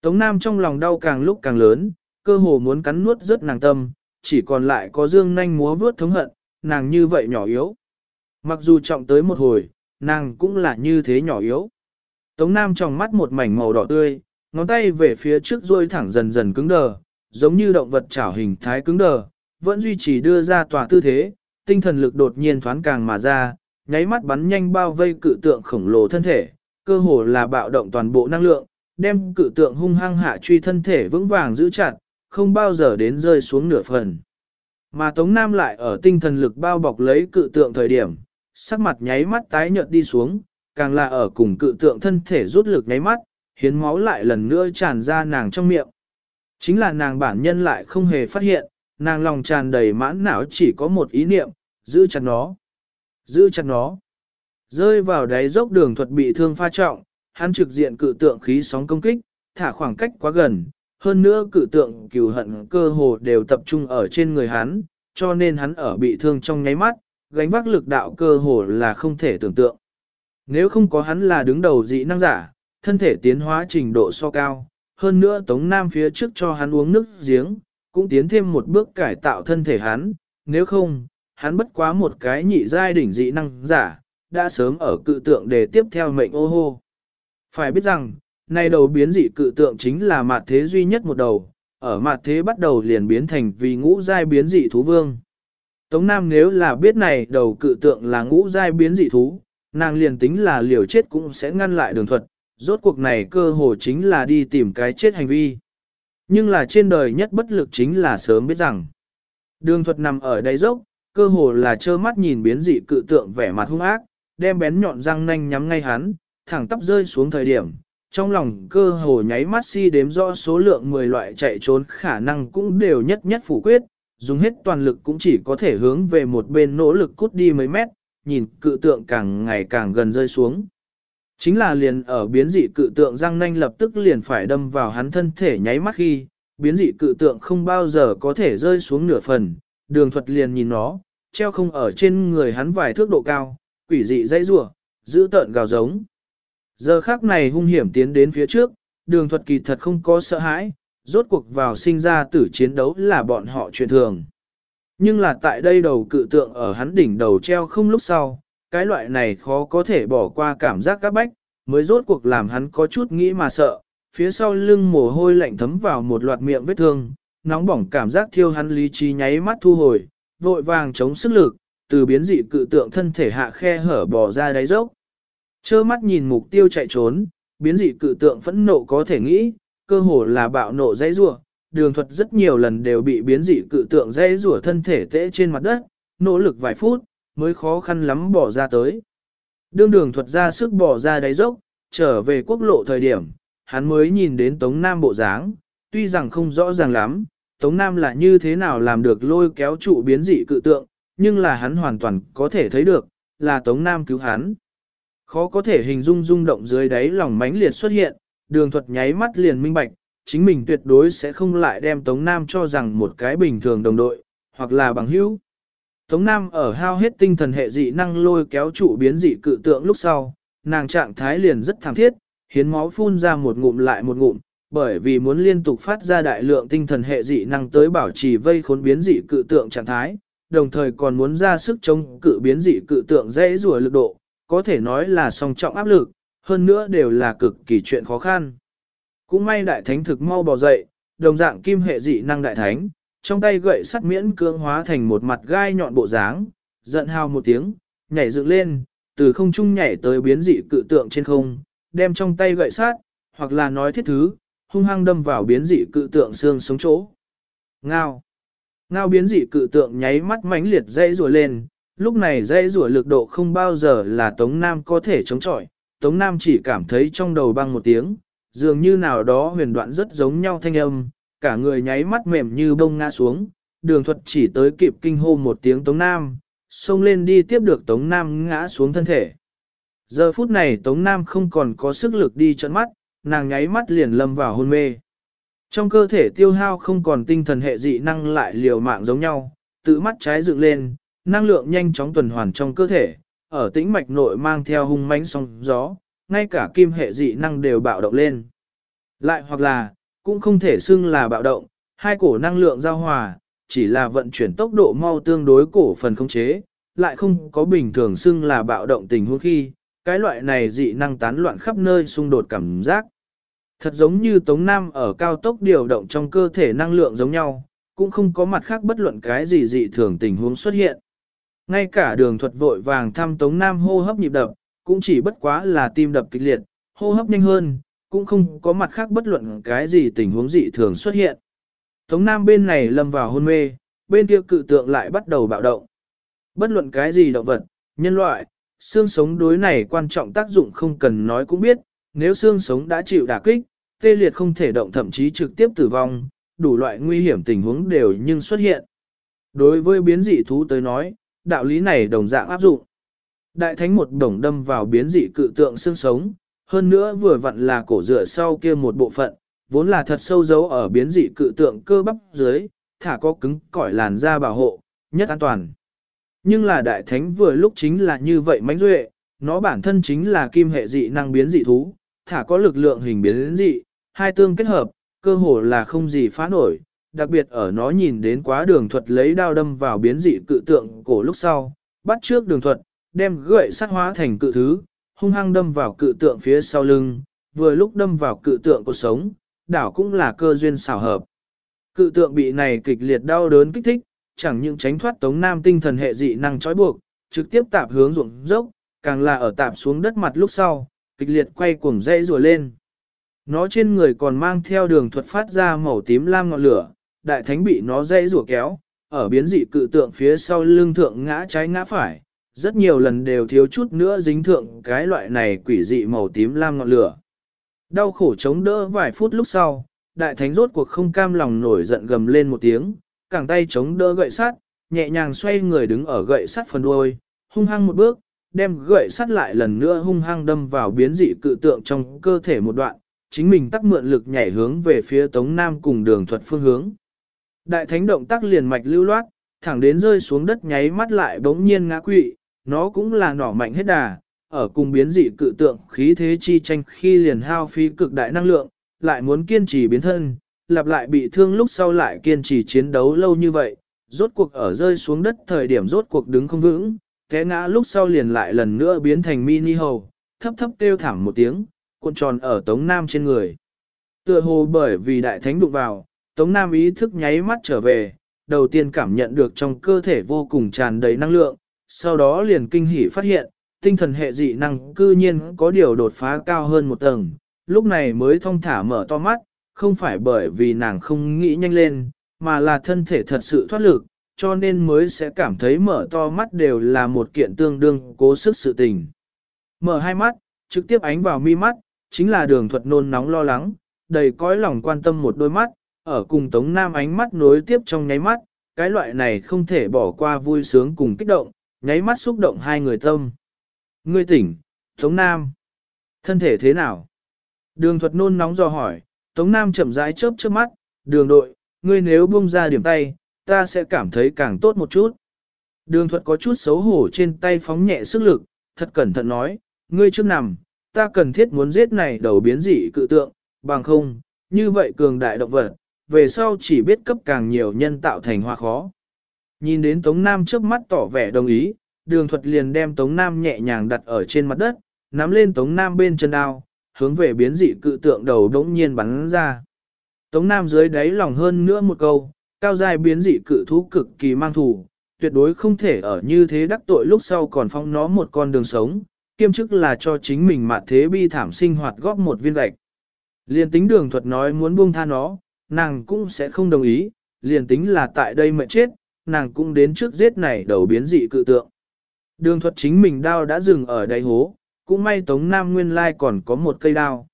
Tống Nam trong lòng đau càng lúc càng lớn, cơ hồ muốn cắn nuốt rất nàng tâm, chỉ còn lại có dương nanh múa vướt thống hận, nàng như vậy nhỏ yếu. Mặc dù trọng tới một hồi, nàng cũng là như thế nhỏ yếu. Tống Nam trong mắt một mảnh màu đỏ tươi, ngón tay về phía trước rôi thẳng dần dần cứng đờ, giống như động vật chảo hình thái cứng đờ, vẫn duy trì đưa ra tòa tư thế, tinh thần lực đột nhiên thoáng càng mà ra, nháy mắt bắn nhanh bao vây cự tượng khổng lồ thân thể, cơ hồ là bạo động toàn bộ năng lượng, đem cự tượng hung hăng hạ truy thân thể vững vàng giữ chặt, không bao giờ đến rơi xuống nửa phần. Mà Tống Nam lại ở tinh thần lực bao bọc lấy cự tượng thời điểm, sắc mặt nháy mắt tái nhợt đi xuống, càng là ở cùng cự tượng thân thể rút lực nháy mắt, hiến máu lại lần nữa tràn ra nàng trong miệng. Chính là nàng bản nhân lại không hề phát hiện, nàng lòng tràn đầy mãn não chỉ có một ý niệm, giữ chặt nó. Giữ chặt nó. Rơi vào đáy dốc đường thuật bị thương pha trọng, hắn trực diện cự tượng khí sóng công kích, thả khoảng cách quá gần, hơn nữa cự tượng cừu hận cơ hồ đều tập trung ở trên người hắn, cho nên hắn ở bị thương trong nháy mắt, gánh vác lực đạo cơ hồ là không thể tưởng tượng. Nếu không có hắn là đứng đầu dị năng giả, thân thể tiến hóa trình độ so cao, hơn nữa Tống Nam phía trước cho hắn uống nước giếng, cũng tiến thêm một bước cải tạo thân thể hắn, nếu không, hắn bất quá một cái nhị giai đỉnh dị năng giả, đã sớm ở cự tượng để tiếp theo mệnh ô hô. Phải biết rằng, nay đầu biến dị cự tượng chính là mặt thế duy nhất một đầu, ở mặt thế bắt đầu liền biến thành vì ngũ giai biến dị thú vương. Tống Nam nếu là biết này đầu cự tượng là ngũ giai biến dị thú, nàng liền tính là liều chết cũng sẽ ngăn lại đường thuật, rốt cuộc này cơ hồ chính là đi tìm cái chết hành vi. Nhưng là trên đời nhất bất lực chính là sớm biết rằng, đường thuật nằm ở đáy dốc, cơ hồ là trơ mắt nhìn biến dị cự tượng vẻ mặt hung ác, đem bén nhọn răng nanh nhắm ngay hắn, thẳng tắp rơi xuống thời điểm, trong lòng cơ hồ nháy mắt si đếm rõ số lượng 10 loại chạy trốn khả năng cũng đều nhất nhất phủ quyết, dùng hết toàn lực cũng chỉ có thể hướng về một bên nỗ lực cút đi mấy mét, nhìn cự tượng càng ngày càng gần rơi xuống. Chính là liền ở biến dị cự tượng răng nanh lập tức liền phải đâm vào hắn thân thể nháy mắt khi, biến dị cự tượng không bao giờ có thể rơi xuống nửa phần, đường thuật liền nhìn nó, treo không ở trên người hắn vài thước độ cao, quỷ dị dây rủa giữ tợn gào giống. Giờ khác này hung hiểm tiến đến phía trước, đường thuật kỳ thật không có sợ hãi, rốt cuộc vào sinh ra tử chiến đấu là bọn họ chuyện thường. Nhưng là tại đây đầu cự tượng ở hắn đỉnh đầu treo không lúc sau, cái loại này khó có thể bỏ qua cảm giác các bách, mới rốt cuộc làm hắn có chút nghĩ mà sợ, phía sau lưng mồ hôi lạnh thấm vào một loạt miệng vết thương, nóng bỏng cảm giác thiêu hắn lý trí nháy mắt thu hồi, vội vàng chống sức lực, từ biến dị cự tượng thân thể hạ khe hở bò ra đáy dốc. Chơ mắt nhìn mục tiêu chạy trốn, biến dị cự tượng phẫn nộ có thể nghĩ, cơ hồ là bạo nộ dãy rủa. Đường thuật rất nhiều lần đều bị biến dị cự tượng dây rủa thân thể tễ trên mặt đất, nỗ lực vài phút, mới khó khăn lắm bỏ ra tới. Đương đường thuật ra sức bỏ ra đáy dốc, trở về quốc lộ thời điểm, hắn mới nhìn đến Tống Nam bộ dáng, tuy rằng không rõ ràng lắm, Tống Nam là như thế nào làm được lôi kéo trụ biến dị cự tượng, nhưng là hắn hoàn toàn có thể thấy được, là Tống Nam cứu hắn. Khó có thể hình dung rung động dưới đáy lòng mãnh liệt xuất hiện, đường thuật nháy mắt liền minh bạch, chính mình tuyệt đối sẽ không lại đem Tống Nam cho rằng một cái bình thường đồng đội, hoặc là bằng hữu. Tống Nam ở hao hết tinh thần hệ dị năng lôi kéo trụ biến dị cự tượng lúc sau, nàng trạng thái liền rất thảm thiết, hiến máu phun ra một ngụm lại một ngụm, bởi vì muốn liên tục phát ra đại lượng tinh thần hệ dị năng tới bảo trì vây khốn biến dị cự tượng trạng thái, đồng thời còn muốn ra sức chống cự biến dị cự tượng dễ rùa lực độ, có thể nói là song trọng áp lực, hơn nữa đều là cực kỳ chuyện khó khăn. Cũng may đại thánh thực mau bò dậy, đồng dạng kim hệ dị năng đại thánh, trong tay gậy sắt miễn cưỡng hóa thành một mặt gai nhọn bộ dáng, giận hào một tiếng, nhảy dựng lên, từ không trung nhảy tới biến dị cự tượng trên không, đem trong tay gậy sắt, hoặc là nói thiết thứ, hung hăng đâm vào biến dị cự tượng xương sống chỗ. Ngao! Ngao biến dị cự tượng nháy mắt mãnh liệt dây rùa lên, lúc này dây rùa lực độ không bao giờ là Tống Nam có thể chống chọi, Tống Nam chỉ cảm thấy trong đầu băng một tiếng, dường như nào đó huyền đoạn rất giống nhau thanh âm, cả người nháy mắt mềm như bông ngã xuống, đường thuật chỉ tới kịp kinh hô một tiếng Tống Nam, xông lên đi tiếp được Tống Nam ngã xuống thân thể. Giờ phút này Tống Nam không còn có sức lực đi trận mắt, nàng nháy mắt liền lâm vào hôn mê. Trong cơ thể tiêu hao không còn tinh thần hệ dị năng lại liều mạng giống nhau, tự mắt trái dựng lên, năng lượng nhanh chóng tuần hoàn trong cơ thể, ở tĩnh mạch nội mang theo hung mãnh sóng gió, ngay cả kim hệ dị năng đều bạo động lên. Lại hoặc là, cũng không thể xưng là bạo động, hai cổ năng lượng giao hòa, chỉ là vận chuyển tốc độ mau tương đối cổ phần không chế, lại không có bình thường xưng là bạo động tình huống khi, cái loại này dị năng tán loạn khắp nơi xung đột cảm giác. Thật giống như Tống Nam ở cao tốc điều động trong cơ thể năng lượng giống nhau, cũng không có mặt khác bất luận cái gì dị thường tình huống xuất hiện. Ngay cả đường thuật vội vàng thăm Tống Nam hô hấp nhịp đập, cũng chỉ bất quá là tim đập kịch liệt, hô hấp nhanh hơn, cũng không có mặt khác bất luận cái gì tình huống dị thường xuất hiện. Tống Nam bên này lâm vào hôn mê, bên kia cự tượng lại bắt đầu bạo động. Bất luận cái gì động vật, nhân loại, xương sống đối này quan trọng tác dụng không cần nói cũng biết, nếu xương sống đã chịu đả kích, tê liệt không thể động thậm chí trực tiếp tử vong, đủ loại nguy hiểm tình huống đều nhưng xuất hiện. Đối với biến dị thú tới nói, đạo lý này đồng dạng áp dụng. Đại thánh một đồng đâm vào biến dị cự tượng xương sống, hơn nữa vừa vặn là cổ dựa sau kia một bộ phận, vốn là thật sâu dấu ở biến dị cự tượng cơ bắp dưới, thả có cứng cỏi làn da bảo hộ, nhất an toàn. Nhưng là đại thánh vừa lúc chính là như vậy mãnh duệ, nó bản thân chính là kim hệ dị năng biến dị thú, thả có lực lượng hình biến dị, hai tương kết hợp, cơ hồ là không gì phá nổi, đặc biệt ở nó nhìn đến quá đường thuật lấy đao đâm vào biến dị cự tượng cổ lúc sau, bắt trước đường thuật, đem gậy sắt hóa thành cự thứ, hung hăng đâm vào cự tượng phía sau lưng, vừa lúc đâm vào cự tượng cuộc sống, đảo cũng là cơ duyên xảo hợp. Cự tượng bị này kịch liệt đau đớn kích thích, chẳng những tránh thoát tống nam tinh thần hệ dị năng trói buộc, trực tiếp tạp hướng ruộng dốc, càng là ở tạp xuống đất mặt lúc sau, kịch liệt quay cuồng dây rùa lên. Nó trên người còn mang theo đường thuật phát ra màu tím lam ngọn lửa, đại thánh bị nó dây rùa kéo, ở biến dị cự tượng phía sau lưng thượng ngã trái ngã phải, rất nhiều lần đều thiếu chút nữa dính thượng cái loại này quỷ dị màu tím lam ngọn lửa. Đau khổ chống đỡ vài phút lúc sau, đại thánh rốt cuộc không cam lòng nổi giận gầm lên một tiếng, cẳng tay chống đỡ gậy sắt, nhẹ nhàng xoay người đứng ở gậy sắt phần đuôi, hung hăng một bước, đem gậy sắt lại lần nữa hung hăng đâm vào biến dị cự tượng trong cơ thể một đoạn, chính mình tắc mượn lực nhảy hướng về phía Tống Nam cùng đường thuật phương hướng. Đại thánh động tác liền mạch lưu loát, thẳng đến rơi xuống đất nháy mắt lại bỗng nhiên ngã quỵ, nó cũng là nỏ mạnh hết đà, ở cùng biến dị cự tượng khí thế chi tranh khi liền hao phí cực đại năng lượng, lại muốn kiên trì biến thân, lặp lại bị thương lúc sau lại kiên trì chiến đấu lâu như vậy, rốt cuộc ở rơi xuống đất thời điểm rốt cuộc đứng không vững, té ngã lúc sau liền lại lần nữa biến thành mini hầu, thấp thấp kêu thảm một tiếng, cuộn tròn ở Tống Nam trên người. Tựa hồ bởi vì đại thánh đụng vào, Tống Nam ý thức nháy mắt trở về, đầu tiên cảm nhận được trong cơ thể vô cùng tràn đầy năng lượng, sau đó liền kinh hỉ phát hiện, tinh thần hệ dị năng cư nhiên có điều đột phá cao hơn một tầng, lúc này mới thông thả mở to mắt, không phải bởi vì nàng không nghĩ nhanh lên, mà là thân thể thật sự thoát lực, cho nên mới sẽ cảm thấy mở to mắt đều là một kiện tương đương cố sức sự tình. Mở hai mắt, trực tiếp ánh vào mi mắt, chính là đường thuật nôn nóng lo lắng, đầy cõi lòng quan tâm một đôi mắt, ở cùng Tống Nam ánh mắt nối tiếp trong nháy mắt, cái loại này không thể bỏ qua vui sướng cùng kích động, nháy mắt xúc động hai người tâm. Ngươi tỉnh, Tống Nam. Thân thể thế nào? Đường thuật nôn nóng dò hỏi, Tống Nam chậm rãi chớp chớp mắt, đường đội, ngươi nếu buông ra điểm tay, ta sẽ cảm thấy càng tốt một chút. Đường thuật có chút xấu hổ trên tay phóng nhẹ sức lực, thật cẩn thận nói, ngươi trước nằm, ta cần thiết muốn giết này đầu biến dị cự tượng, bằng không, như vậy cường đại động vật, về sau chỉ biết cấp càng nhiều nhân tạo thành hoa khó. Nhìn đến Tống Nam trước mắt tỏ vẻ đồng ý, đường thuật liền đem Tống Nam nhẹ nhàng đặt ở trên mặt đất, nắm lên Tống Nam bên chân đao, hướng về biến dị cự tượng đầu đống nhiên bắn ra. Tống Nam dưới đáy lòng hơn nữa một câu, cao dài biến dị cự thú cực kỳ mang thủ, tuyệt đối không thể ở như thế đắc tội lúc sau còn phong nó một con đường sống, kiêm chức là cho chính mình mà thế bi thảm sinh hoạt góp một viên gạch. Liên tính đường thuật nói muốn buông tha nó, nàng cũng sẽ không đồng ý, liền tính là tại đây mệnh chết, nàng cũng đến trước giết này đầu biến dị cự tượng. Đường thuật chính mình đao đã dừng ở đáy hố, cũng may Tống Nam nguyên lai còn có một cây đao.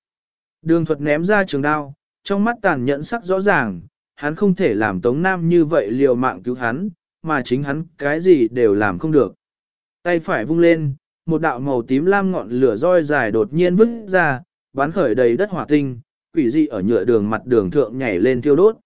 Đường thuật ném ra trường đao, trong mắt tàn nhẫn sắc rõ ràng, hắn không thể làm Tống Nam như vậy liều mạng cứu hắn, mà chính hắn cái gì đều làm không được. Tay phải vung lên, một đạo màu tím lam ngọn lửa roi dài đột nhiên vứt ra, bắn khởi đầy đất hỏa tinh, quỷ dị ở nhựa đường mặt đường thượng nhảy lên thiêu đốt.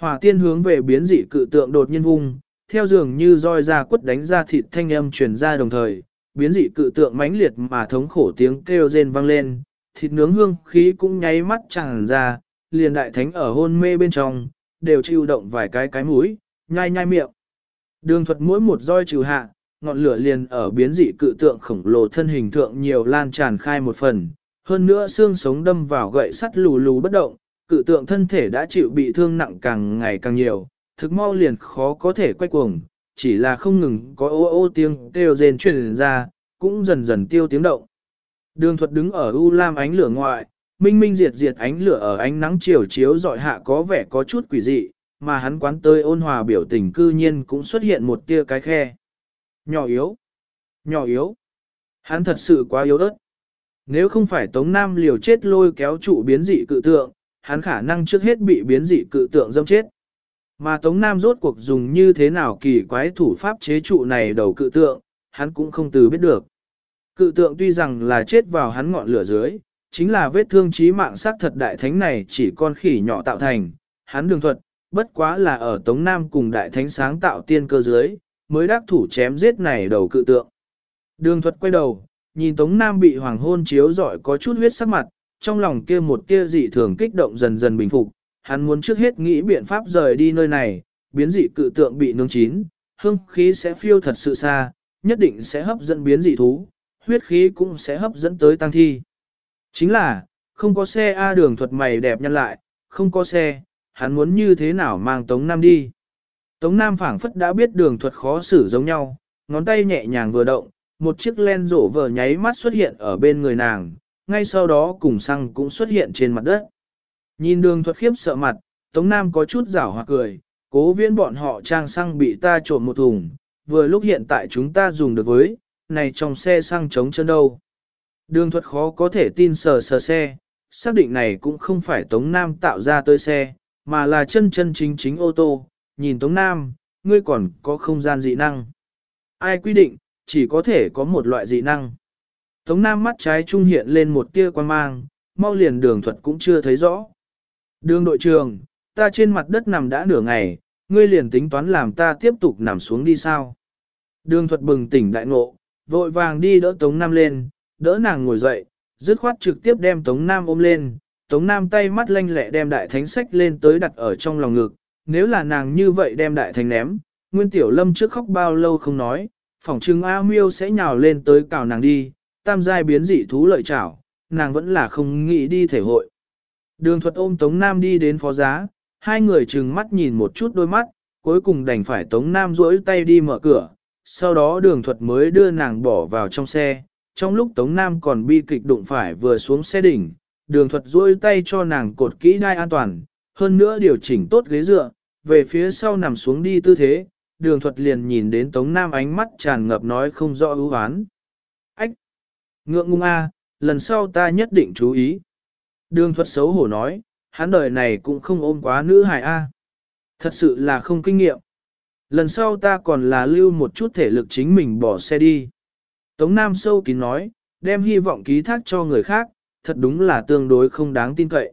Hỏa tiên hướng về biến dị cự tượng đột nhiên vung, theo dường như roi ra quất đánh ra thịt thanh âm truyền ra đồng thời, biến dị cự tượng mãnh liệt mà thống khổ tiếng kêu rên vang lên, thịt nướng hương khí cũng nháy mắt tràn ra, liền đại thánh ở hôn mê bên trong, đều chịu động vài cái cái mũi, nhai nhai miệng. Đường thuật mỗi một roi trừ hạ, ngọn lửa liền ở biến dị cự tượng khổng lồ thân hình thượng nhiều lan tràn khai một phần, hơn nữa xương sống đâm vào gậy sắt lù lù bất động, cự tượng thân thể đã chịu bị thương nặng càng ngày càng nhiều, thực mau liền khó có thể quay cuồng, chỉ là không ngừng có ô ô tiếng kêu rên truyền ra, cũng dần dần tiêu tiếng động. Đường thuật đứng ở u lam ánh lửa ngoại, minh minh diệt diệt ánh lửa ở ánh nắng chiều chiếu dọi hạ có vẻ có chút quỷ dị, mà hắn quán tới ôn hòa biểu tình cư nhiên cũng xuất hiện một tia cái khe. Nhỏ yếu, nhỏ yếu, hắn thật sự quá yếu ớt. Nếu không phải Tống Nam liều chết lôi kéo trụ biến dị cự tượng, hắn khả năng trước hết bị biến dị cự tượng dâm chết. Mà Tống Nam rốt cuộc dùng như thế nào kỳ quái thủ pháp chế trụ này đầu cự tượng, hắn cũng không từ biết được. Cự tượng tuy rằng là chết vào hắn ngọn lửa dưới, chính là vết thương chí mạng sắc thật đại thánh này chỉ con khỉ nhỏ tạo thành, hắn đường thuật, bất quá là ở Tống Nam cùng đại thánh sáng tạo tiên cơ dưới, mới đắc thủ chém giết này đầu cự tượng. Đường thuật quay đầu, nhìn Tống Nam bị hoàng hôn chiếu rọi có chút huyết sắc mặt, trong lòng kia một tia dị thường kích động dần dần bình phục, hắn muốn trước hết nghĩ biện pháp rời đi nơi này, biến dị cự tượng bị nướng chín, hương khí sẽ phiêu thật sự xa, nhất định sẽ hấp dẫn biến dị thú, huyết khí cũng sẽ hấp dẫn tới tăng thi. Chính là, không có xe A đường thuật mày đẹp nhân lại, không có xe, hắn muốn như thế nào mang Tống Nam đi. Tống Nam phảng phất đã biết đường thuật khó xử giống nhau, ngón tay nhẹ nhàng vừa động, một chiếc len rổ vờ nháy mắt xuất hiện ở bên người nàng, ngay sau đó cùng xăng cũng xuất hiện trên mặt đất. Nhìn đường thuật khiếp sợ mặt, Tống Nam có chút rảo hoặc cười, cố viễn bọn họ trang xăng bị ta trộm một thùng, vừa lúc hiện tại chúng ta dùng được với, này trong xe xăng chống chân đâu. Đường thuật khó có thể tin sờ sờ xe, xác định này cũng không phải Tống Nam tạo ra tới xe, mà là chân chân chính chính ô tô, nhìn Tống Nam, ngươi còn có không gian dị năng. Ai quy định, chỉ có thể có một loại dị năng. Tống Nam mắt trái trung hiện lên một tia quan mang, mau liền đường thuật cũng chưa thấy rõ. Đường đội trường, ta trên mặt đất nằm đã nửa ngày, ngươi liền tính toán làm ta tiếp tục nằm xuống đi sao. Đường thuật bừng tỉnh đại ngộ, vội vàng đi đỡ Tống Nam lên, đỡ nàng ngồi dậy, dứt khoát trực tiếp đem Tống Nam ôm lên, Tống Nam tay mắt lanh lẹ đem đại thánh sách lên tới đặt ở trong lòng ngực, nếu là nàng như vậy đem đại thánh ném, Nguyên Tiểu Lâm trước khóc bao lâu không nói, phỏng chừng A Miêu sẽ nhào lên tới cào nàng đi, tam giai biến dị thú lợi chảo, nàng vẫn là không nghĩ đi thể hội. Đường thuật ôm Tống Nam đi đến phó giá, hai người chừng mắt nhìn một chút đôi mắt, cuối cùng đành phải Tống Nam duỗi tay đi mở cửa, sau đó đường thuật mới đưa nàng bỏ vào trong xe, trong lúc Tống Nam còn bi kịch đụng phải vừa xuống xe đỉnh, đường thuật duỗi tay cho nàng cột kỹ đai an toàn, hơn nữa điều chỉnh tốt ghế dựa, về phía sau nằm xuống đi tư thế, đường thuật liền nhìn đến Tống Nam ánh mắt tràn ngập nói không rõ ưu hán. Ngượng ngung a, lần sau ta nhất định chú ý. Đường thuật xấu hổ nói, hắn đời này cũng không ôm quá nữ hài a. Thật sự là không kinh nghiệm. Lần sau ta còn là lưu một chút thể lực chính mình bỏ xe đi. Tống Nam sâu kín nói, đem hy vọng ký thác cho người khác, thật đúng là tương đối không đáng tin cậy.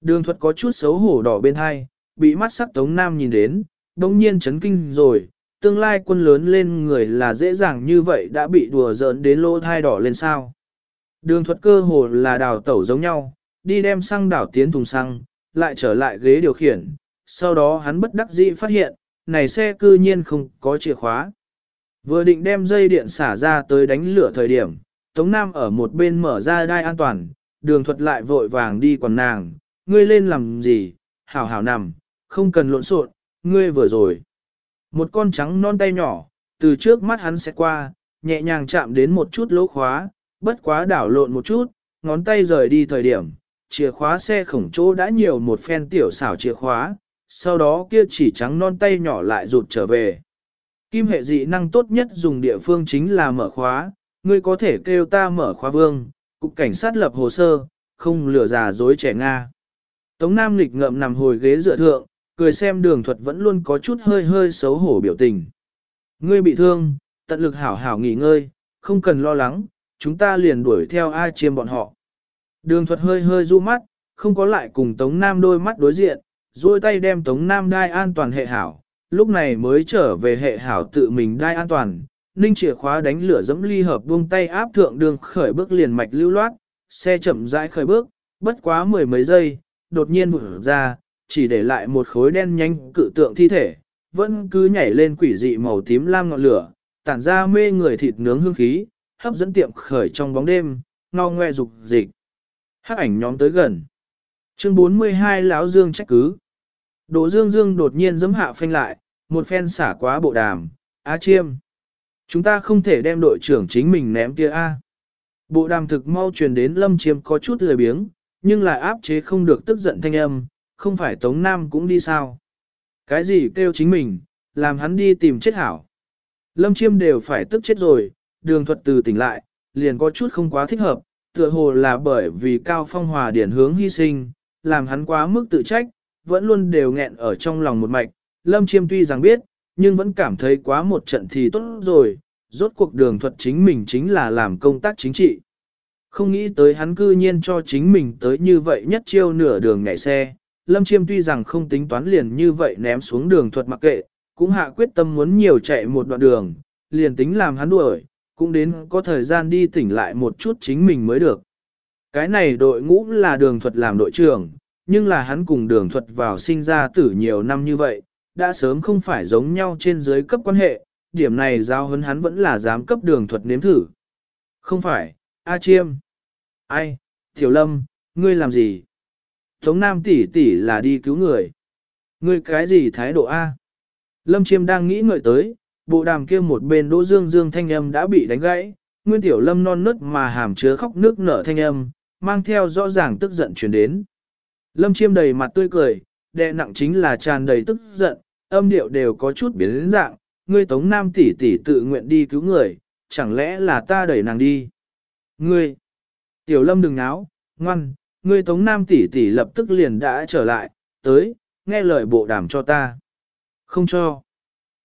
Đường thuật có chút xấu hổ đỏ bên hai, bị mắt sắc Tống Nam nhìn đến, đồng nhiên chấn kinh rồi, tương lai quân lớn lên người là dễ dàng như vậy đã bị đùa giỡn đến lỗ thai đỏ lên sao. Đường thuật cơ hồ là đào tẩu giống nhau, đi đem xăng đảo tiến thùng xăng, lại trở lại ghế điều khiển, sau đó hắn bất đắc dĩ phát hiện, này xe cư nhiên không có chìa khóa. Vừa định đem dây điện xả ra tới đánh lửa thời điểm, Tống Nam ở một bên mở ra đai an toàn, đường thuật lại vội vàng đi quần nàng, ngươi lên làm gì, hảo hảo nằm, không cần lộn xộn, ngươi vừa rồi. Một con trắng non tay nhỏ, từ trước mắt hắn sẽ qua, nhẹ nhàng chạm đến một chút lỗ khóa, bất quá đảo lộn một chút, ngón tay rời đi thời điểm, chìa khóa xe khổng chỗ đã nhiều một phen tiểu xảo chìa khóa, sau đó kia chỉ trắng non tay nhỏ lại rụt trở về. Kim hệ dị năng tốt nhất dùng địa phương chính là mở khóa, ngươi có thể kêu ta mở khóa vương, cục cảnh sát lập hồ sơ, không lừa già dối trẻ Nga. Tống Nam lịch ngậm nằm hồi ghế dựa thượng, cười xem đường thuật vẫn luôn có chút hơi hơi xấu hổ biểu tình. Ngươi bị thương, tận lực hảo hảo nghỉ ngơi, không cần lo lắng, chúng ta liền đuổi theo A chiêm bọn họ. Đường thuật hơi hơi du mắt, không có lại cùng Tống Nam đôi mắt đối diện, duỗi tay đem Tống Nam đai an toàn hệ hảo, lúc này mới trở về hệ hảo tự mình đai an toàn, ninh chìa khóa đánh lửa dẫm ly hợp buông tay áp thượng đường khởi bước liền mạch lưu loát, xe chậm rãi khởi bước, bất quá mười mấy giây, đột nhiên vụt ra, chỉ để lại một khối đen nhanh cự tượng thi thể, vẫn cứ nhảy lên quỷ dị màu tím lam ngọn lửa, tản ra mê người thịt nướng hương khí, hấp dẫn tiệm khởi trong bóng đêm, ngo ngoe dục dịch. Hắc ảnh nhóm tới gần. Chương 42 lão Dương trách cứ. Đỗ Dương Dương đột nhiên giẫm hạ phanh lại, một phen xả quá bộ đàm, "Á Chiêm, chúng ta không thể đem đội trưởng chính mình ném kia a." Bộ đàm thực mau truyền đến Lâm Chiêm có chút lười biếng, nhưng lại áp chế không được tức giận thanh âm, không phải Tống Nam cũng đi sao? Cái gì kêu chính mình, làm hắn đi tìm chết hảo. Lâm Chiêm đều phải tức chết rồi, đường thuật từ tỉnh lại, liền có chút không quá thích hợp, tựa hồ là bởi vì Cao Phong Hòa điển hướng hy sinh, làm hắn quá mức tự trách, vẫn luôn đều nghẹn ở trong lòng một mạch. Lâm Chiêm tuy rằng biết, nhưng vẫn cảm thấy quá một trận thì tốt rồi, rốt cuộc đường thuật chính mình chính là làm công tác chính trị. Không nghĩ tới hắn cư nhiên cho chính mình tới như vậy nhất chiêu nửa đường nhảy xe. Lâm Chiêm tuy rằng không tính toán liền như vậy ném xuống đường thuật mặc kệ, cũng hạ quyết tâm muốn nhiều chạy một đoạn đường, liền tính làm hắn đuổi, cũng đến có thời gian đi tỉnh lại một chút chính mình mới được. Cái này đội ngũ là đường thuật làm đội trưởng, nhưng là hắn cùng đường thuật vào sinh ra tử nhiều năm như vậy, đã sớm không phải giống nhau trên dưới cấp quan hệ, điểm này giao hấn hắn vẫn là dám cấp đường thuật nếm thử. Không phải, A Chiêm. Ai, Tiểu Lâm, ngươi làm gì? Tống Nam tỷ tỷ là đi cứu người. Ngươi cái gì thái độ A? Lâm Chiêm đang nghĩ ngợi tới, bộ đàm kia một bên đỗ dương dương thanh âm đã bị đánh gãy, Nguyên Tiểu Lâm non nớt mà hàm chứa khóc nước nở thanh âm, mang theo rõ ràng tức giận truyền đến. Lâm Chiêm đầy mặt tươi cười, đệ nặng chính là tràn đầy tức giận, âm điệu đều có chút biến đến dạng, ngươi Tống Nam tỷ tỷ tự nguyện đi cứu người, chẳng lẽ là ta đẩy nàng đi? Ngươi! Tiểu Lâm đừng náo, ngoan, ngươi Tống Nam tỷ tỷ lập tức liền đã trở lại, tới, nghe lời bộ đàm cho ta. Không cho.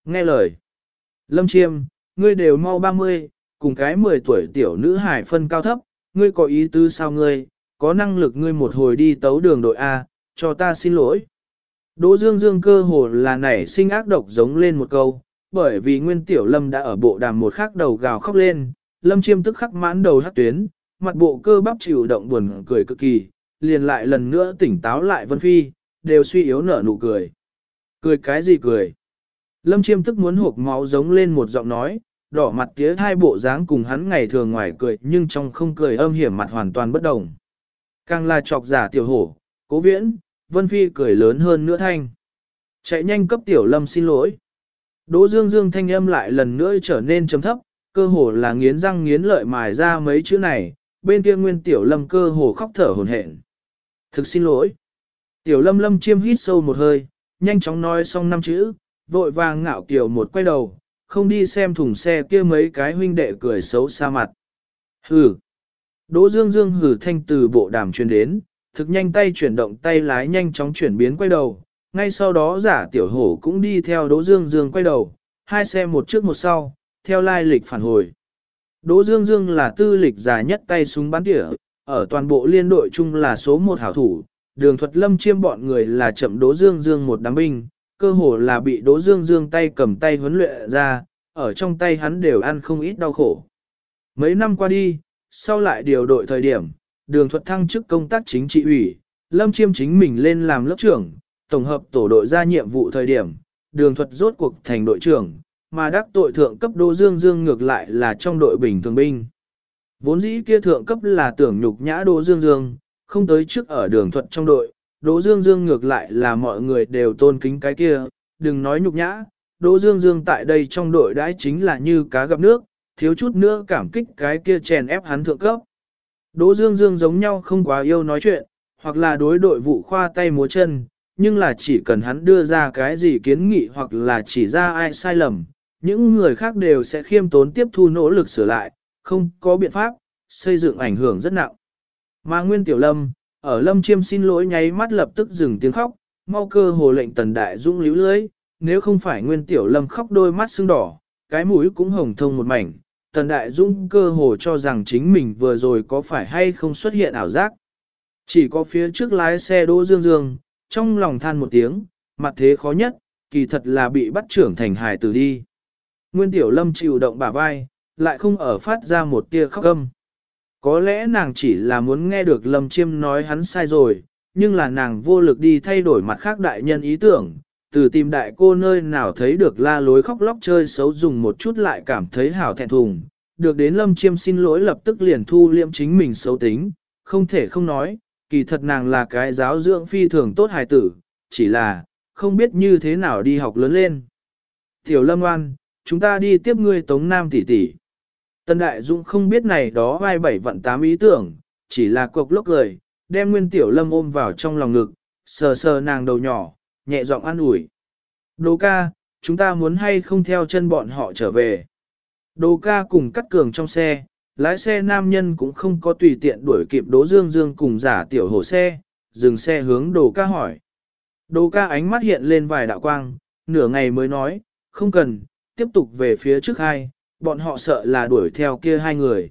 Nghe lời. Lâm Chiêm, ngươi đều mau 30, cùng cái 10 tuổi tiểu nữ hải phân cao thấp, ngươi có ý tứ sao ngươi, có năng lực ngươi một hồi đi tấu đường đội A, cho ta xin lỗi. Đỗ Dương Dương cơ hồ là nảy sinh ác độc giống lên một câu, bởi vì Nguyên Tiểu Lâm đã ở bộ đàm một khắc đầu gào khóc lên, Lâm Chiêm tức khắc mãn đầu hát tuyến, mặt bộ cơ bắp chịu động buồn cười cực kỳ, liền lại lần nữa tỉnh táo lại Vân Phi, đều suy yếu nở nụ cười. Cười cái gì cười? Lâm Chiêm tức muốn hộp máu giống lên một giọng nói, đỏ mặt tía hai bộ dáng cùng hắn ngày thường ngoài cười nhưng trong không cười âm hiểm mặt hoàn toàn bất đồng. Càng là chọc giả tiểu hổ, cố viễn, Vân Phi cười lớn hơn nữa thanh. Chạy nhanh cấp tiểu lâm xin lỗi. Đỗ Dương Dương thanh âm lại lần nữa trở nên trầm thấp, cơ hồ là nghiến răng nghiến lợi mài ra mấy chữ này, bên kia nguyên tiểu lâm cơ hồ khóc thở hồn hển. Thực xin lỗi. Tiểu lâm lâm chiêm hít sâu một hơi, nhanh chóng nói xong năm chữ, vội vàng ngạo kiểu một quay đầu, không đi xem thùng xe kia mấy cái huynh đệ cười xấu xa mặt. Hừ. Đỗ Dương Dương hử thanh từ bộ đàm truyền đến, thực nhanh tay chuyển động tay lái nhanh chóng chuyển biến quay đầu, ngay sau đó giả tiểu hổ cũng đi theo Đỗ Dương Dương quay đầu, hai xe một trước một sau, theo lai lịch phản hồi. Đỗ Dương Dương là tư lịch già nhất tay súng bắn tỉa, ở toàn bộ liên đội chung là số một hảo thủ, đường thuật lâm chiêm bọn người là chậm Đỗ Dương Dương một đám binh, cơ hồ là bị Đỗ Dương Dương tay cầm tay huấn luyện ra, ở trong tay hắn đều ăn không ít đau khổ. Mấy năm qua đi, sau lại điều đội thời điểm, đường thuật thăng chức công tác chính trị ủy, lâm chiêm chính mình lên làm lớp trưởng, tổng hợp tổ đội ra nhiệm vụ thời điểm, đường thuật rốt cuộc thành đội trưởng, mà đắc tội thượng cấp Đỗ Dương Dương ngược lại là trong đội bình thường binh. Vốn dĩ kia thượng cấp là tưởng nhục nhã Đỗ Dương Dương, không tới trước ở đường thuật trong đội, Đỗ Dương Dương ngược lại là mọi người đều tôn kính cái kia, đừng nói nhục nhã, Đỗ Dương Dương tại đây trong đội đãi chính là như cá gặp nước, thiếu chút nữa cảm kích cái kia chèn ép hắn thượng cấp. Đỗ Dương Dương giống nhau không quá yêu nói chuyện, hoặc là đối đội vụ khoa tay múa chân, nhưng là chỉ cần hắn đưa ra cái gì kiến nghị hoặc là chỉ ra ai sai lầm, những người khác đều sẽ khiêm tốn tiếp thu nỗ lực sửa lại, không có biện pháp, xây dựng ảnh hưởng rất nặng. Mà Nguyên Tiểu Lâm, ở Lâm Chiêm xin lỗi nháy mắt lập tức dừng tiếng khóc, mau cơ hồ lệnh Tần Đại Dũng líu lưới, nếu không phải Nguyên Tiểu Lâm khóc đôi mắt sưng đỏ, cái mũi cũng hồng thông một mảnh, Tần Đại Dũng cơ hồ cho rằng chính mình vừa rồi có phải hay không xuất hiện ảo giác. Chỉ có phía trước lái xe Đỗ Dương Dương, trong lòng than một tiếng, mặt thế khó nhất, kỳ thật là bị bắt trưởng thành hài tử đi. Nguyên Tiểu Lâm chịu động bả vai, lại không ở phát ra một tia khóc âm. Có lẽ nàng chỉ là muốn nghe được Lâm Chiêm nói hắn sai rồi, nhưng là nàng vô lực đi thay đổi mặt khác đại nhân ý tưởng, từ tìm đại cô nơi nào thấy được la lối khóc lóc chơi xấu dùng một chút lại cảm thấy hảo thẹn thùng, được đến Lâm Chiêm xin lỗi lập tức liền thu liệm chính mình xấu tính, không thể không nói, kỳ thật nàng là cái giáo dưỡng phi thường tốt hài tử, chỉ là, không biết như thế nào đi học lớn lên. Tiểu Lâm Oan, chúng ta đi tiếp ngươi Tống Nam tỷ tỷ. Tân Đại Dũng không biết này đó vai bảy vận tám ý tưởng, chỉ là cục lốc lời đem Nguyên Tiểu Lâm ôm vào trong lòng ngực, sờ sờ nàng đầu nhỏ, nhẹ giọng an ủi. Đô ca, chúng ta muốn hay không theo chân bọn họ trở về. Đô ca cùng cắt cường trong xe, lái xe nam nhân cũng không có tùy tiện đuổi kịp Đỗ Dương Dương cùng giả tiểu hổ xe, dừng xe hướng Đô ca hỏi. Đô ca ánh mắt hiện lên vài đạo quang, nửa ngày mới nói, không cần, tiếp tục về phía trước hai, bọn họ sợ là đuổi theo kia hai người.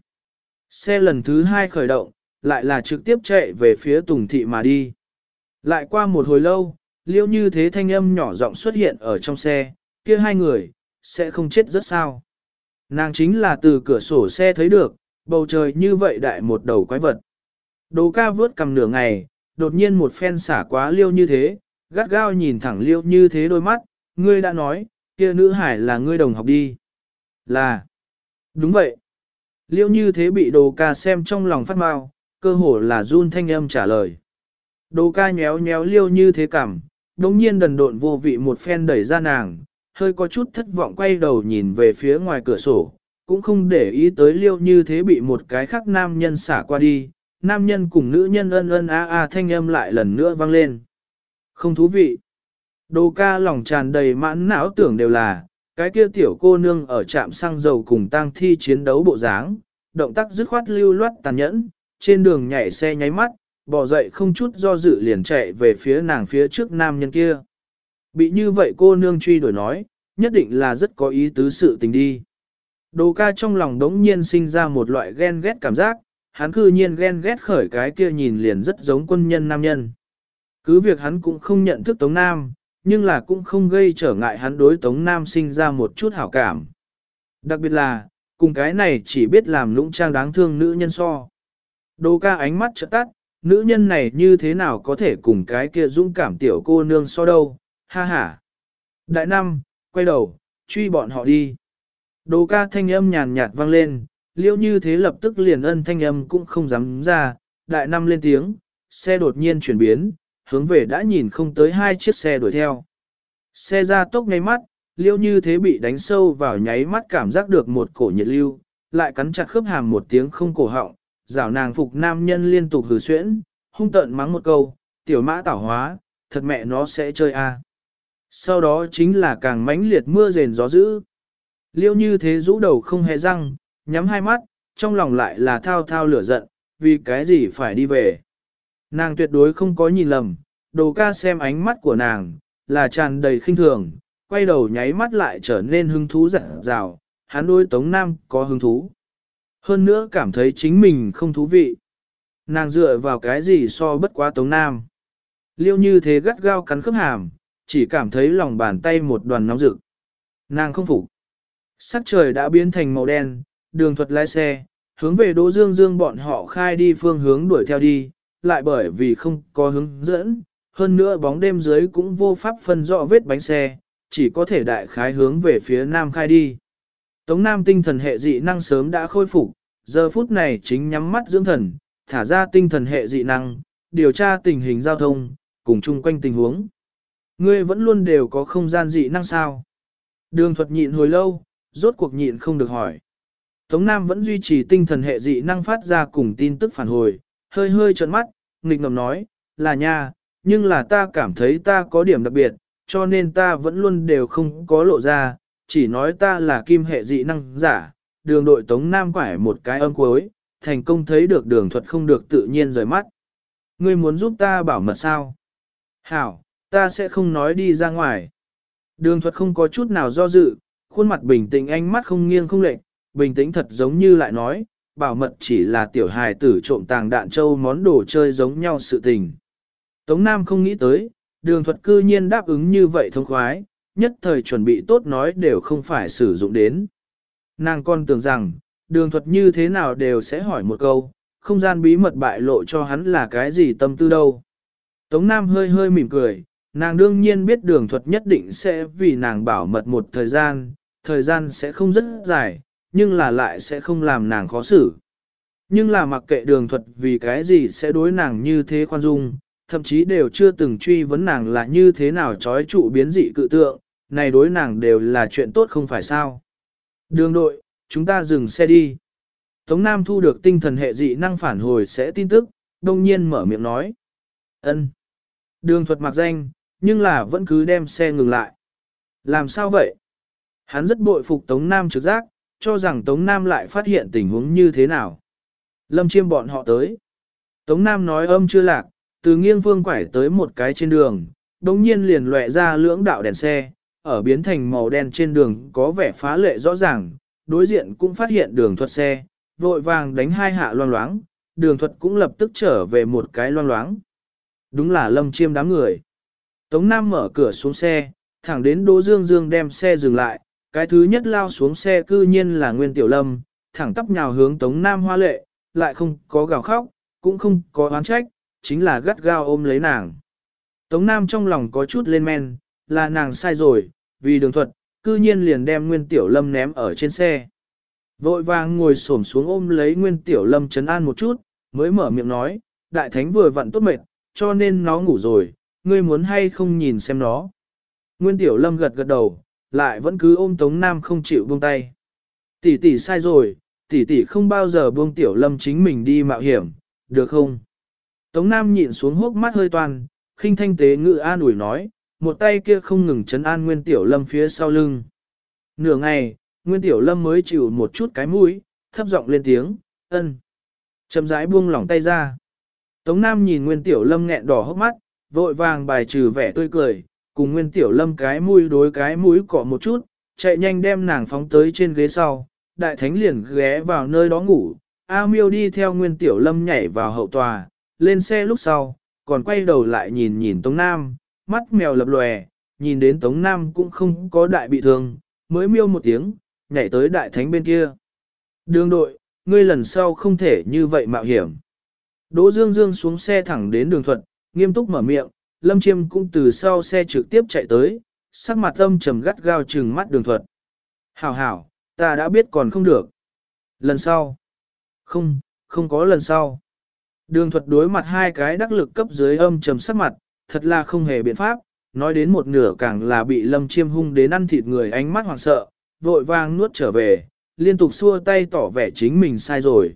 Xe lần thứ hai khởi động, lại là trực tiếp chạy về phía Tùng Thị mà đi. Lại qua một hồi lâu, liêu như thế thanh âm nhỏ giọng xuất hiện ở trong xe, kia hai người, sẽ không chết rất sao. Nàng chính là từ cửa sổ xe thấy được, bầu trời như vậy đại một đầu quái vật. Đồ ca vớt cầm nửa ngày, đột nhiên một phen xả quá liêu như thế, gắt gao nhìn thẳng liêu như thế đôi mắt, ngươi đã nói, kia nữ hải là ngươi đồng học đi. Là, đúng vậy. Liêu như thế bị đồ ca xem trong lòng phát mau, cơ hồ là run thanh âm trả lời. Đồ ca nhéo nhéo liêu như thế cảm, đồng nhiên đần độn vô vị một phen đẩy ra nàng, hơi có chút thất vọng quay đầu nhìn về phía ngoài cửa sổ, cũng không để ý tới liêu như thế bị một cái khác nam nhân xả qua đi, nam nhân cùng nữ nhân ân ân a a thanh âm lại lần nữa vang lên. Không thú vị. Đồ ca lòng tràn đầy mãn não tưởng đều là, cái kia tiểu cô nương ở trạm xăng dầu cùng tang thi chiến đấu bộ dáng, động tác dứt khoát lưu loát tàn nhẫn, trên đường nhảy xe nháy mắt, bỏ dậy không chút do dự liền chạy về phía nàng phía trước nam nhân kia. Bị như vậy cô nương truy đuổi nói, nhất định là rất có ý tứ sự tình đi. Đồ ca trong lòng đống nhiên sinh ra một loại ghen ghét cảm giác, hắn cư nhiên ghen ghét khởi cái kia nhìn liền rất giống quân nhân nam nhân. Cứ việc hắn cũng không nhận thức Tống Nam, nhưng là cũng không gây trở ngại hắn đối Tống Nam sinh ra một chút hảo cảm. Đặc biệt là, cùng cái này chỉ biết làm lũng trang đáng thương nữ nhân so. Đồ ca ánh mắt trợ tắt, nữ nhân này như thế nào có thể cùng cái kia dũng cảm tiểu cô nương so đâu, ha ha. Đại năm, quay đầu, truy bọn họ đi. Đồ ca thanh âm nhàn nhạt vang lên, liêu như thế lập tức liền ân thanh âm cũng không dám ra, đại năm lên tiếng, xe đột nhiên chuyển biến, hướng về đã nhìn không tới hai chiếc xe đuổi theo. Xe ra tốc ngay mắt, liêu như thế bị đánh sâu vào nháy mắt cảm giác được một cổ nhiệt lưu, lại cắn chặt khớp hàm một tiếng không cổ họng, rảo nàng phục nam nhân liên tục hừ xuyễn, hung tận mắng một câu, tiểu mã tảo hóa, thật mẹ nó sẽ chơi a. Sau đó chính là càng mãnh liệt mưa rền gió dữ. Liêu như thế rũ đầu không hề răng, nhắm hai mắt, trong lòng lại là thao thao lửa giận, vì cái gì phải đi về. Nàng tuyệt đối không có nhìn lầm, đồ ca xem ánh mắt của nàng, là tràn đầy khinh thường, quay đầu nháy mắt lại trở nên hứng thú dặn rào, hắn đôi Tống Nam có hứng thú. Hơn nữa cảm thấy chính mình không thú vị. Nàng dựa vào cái gì so bất quá Tống Nam. Liêu như thế gắt gao cắn khớp hàm, chỉ cảm thấy lòng bàn tay một đoàn nóng rực. Nàng không phục. Sắc trời đã biến thành màu đen, đường thuật lái xe, hướng về Đỗ Dương Dương bọn họ khai đi phương hướng đuổi theo đi, lại bởi vì không có hướng dẫn, hơn nữa bóng đêm dưới cũng vô pháp phân rõ vết bánh xe, chỉ có thể đại khái hướng về phía nam khai đi. Tống Nam tinh thần hệ dị năng sớm đã khôi phục, giờ phút này chính nhắm mắt dưỡng thần, thả ra tinh thần hệ dị năng, điều tra tình hình giao thông, cùng chung quanh tình huống. Ngươi vẫn luôn đều có không gian dị năng sao? Đường thuật nhịn hồi lâu, rốt cuộc nhịn không được hỏi. Tống Nam vẫn duy trì tinh thần hệ dị năng phát ra cùng tin tức phản hồi, hơi hơi trợn mắt, nghịch ngầm nói, là nha, nhưng là ta cảm thấy ta có điểm đặc biệt, cho nên ta vẫn luôn đều không có lộ ra, chỉ nói ta là kim hệ dị năng giả, đường đội Tống Nam quải một cái âm cuối, thành công thấy được đường thuật không được tự nhiên rời mắt. Ngươi muốn giúp ta bảo mật sao? Hảo, ta sẽ không nói đi ra ngoài. Đường thuật không có chút nào do dự, khuôn mặt bình tĩnh ánh mắt không nghiêng không lệch, bình tĩnh thật giống như lại nói, bảo mật chỉ là tiểu hài tử trộm tàng đạn châu món đồ chơi giống nhau sự tình. Tống Nam không nghĩ tới, đường thuật cư nhiên đáp ứng như vậy thông khoái, nhất thời chuẩn bị tốt nói đều không phải sử dụng đến. Nàng con tưởng rằng, đường thuật như thế nào đều sẽ hỏi một câu, không gian bí mật bại lộ cho hắn là cái gì tâm tư đâu. Tống Nam hơi hơi mỉm cười, nàng đương nhiên biết đường thuật nhất định sẽ vì nàng bảo mật một thời gian, thời gian sẽ không rất dài, nhưng là lại sẽ không làm nàng khó xử. Nhưng là mặc kệ đường thuật vì cái gì sẽ đối nàng như thế khoan dung, thậm chí đều chưa từng truy vấn nàng là như thế nào trói trụ biến dị cự tượng, này đối nàng đều là chuyện tốt không phải sao. Đường đội, chúng ta dừng xe đi. Tống Nam thu được tinh thần hệ dị năng phản hồi sẽ tin tức, đông nhiên mở miệng nói. ân Đường thuật mặc danh, nhưng là vẫn cứ đem xe ngừng lại. Làm sao vậy? Hắn rất bội phục Tống Nam trực giác, cho rằng Tống Nam lại phát hiện tình huống như thế nào. Lâm chiêm bọn họ tới. Tống Nam nói âm chưa lạc, từ nghiêng phương quải tới một cái trên đường, đồng nhiên liền lệ ra lưỡng đạo đèn xe, ở biến thành màu đen trên đường có vẻ phá lệ rõ ràng, đối diện cũng phát hiện đường thuật xe, vội vàng đánh hai hạ loang loáng, đường thuật cũng lập tức trở về một cái loang loáng. Đúng là lâm chiêm đám người. Tống Nam mở cửa xuống xe, thẳng đến Đỗ Dương Dương đem xe dừng lại, cái thứ nhất lao xuống xe cư nhiên là Nguyên Tiểu Lâm, thẳng tắp nhào hướng Tống Nam hoa lệ, lại không có gào khóc, cũng không có oán trách, chính là gắt gao ôm lấy nàng. Tống Nam trong lòng có chút lên men, là nàng sai rồi, vì đường thuật, cư nhiên liền đem Nguyên Tiểu Lâm ném ở trên xe. Vội vàng ngồi xổm xuống ôm lấy Nguyên Tiểu Lâm chấn an một chút, mới mở miệng nói, đại thánh vừa vặn tốt mệt, cho nên nó ngủ rồi, ngươi muốn hay không nhìn xem nó. Nguyên Tiểu Lâm gật gật đầu, lại vẫn cứ ôm Tống Nam không chịu buông tay. Tỷ tỷ sai rồi, tỷ tỷ không bao giờ buông Tiểu Lâm chính mình đi mạo hiểm, được không? Tống Nam nhịn xuống hốc mắt hơi toàn, khinh thanh tế ngự an ủi nói, một tay kia không ngừng chấn an Nguyên Tiểu Lâm phía sau lưng. Nửa ngày, Nguyên Tiểu Lâm mới chịu một chút cái mũi, thấp giọng lên tiếng, ân. Chậm rãi buông lỏng tay ra. Tống Nam nhìn Nguyên Tiểu Lâm nghẹn đỏ hốc mắt, vội vàng bài trừ vẻ tươi cười, cùng Nguyên Tiểu Lâm cái mũi đối cái mũi cọ một chút, chạy nhanh đem nàng phóng tới trên ghế sau, đại thánh liền ghé vào nơi đó ngủ, A Miêu đi theo Nguyên Tiểu Lâm nhảy vào hậu tòa, lên xe lúc sau, còn quay đầu lại nhìn nhìn Tống Nam, mắt mèo lập lòe, nhìn đến Tống Nam cũng không có đại bị thương, mới miêu một tiếng, nhảy tới đại thánh bên kia. Đường đội, ngươi lần sau không thể như vậy mạo hiểm. Đỗ Dương Dương xuống xe thẳng đến đường thuận, nghiêm túc mở miệng, Lâm Chiêm cũng từ sau xe trực tiếp chạy tới, sắc mặt âm trầm gắt gao trừng mắt đường Thuận. Hảo hảo, ta đã biết còn không được. Lần sau. Không, không có lần sau. Đường thuật đối mặt hai cái đắc lực cấp dưới âm trầm sắc mặt, thật là không hề biện pháp, nói đến một nửa càng là bị lâm chiêm hung đến ăn thịt người ánh mắt hoảng sợ, vội vàng nuốt trở về, liên tục xua tay tỏ vẻ chính mình sai rồi.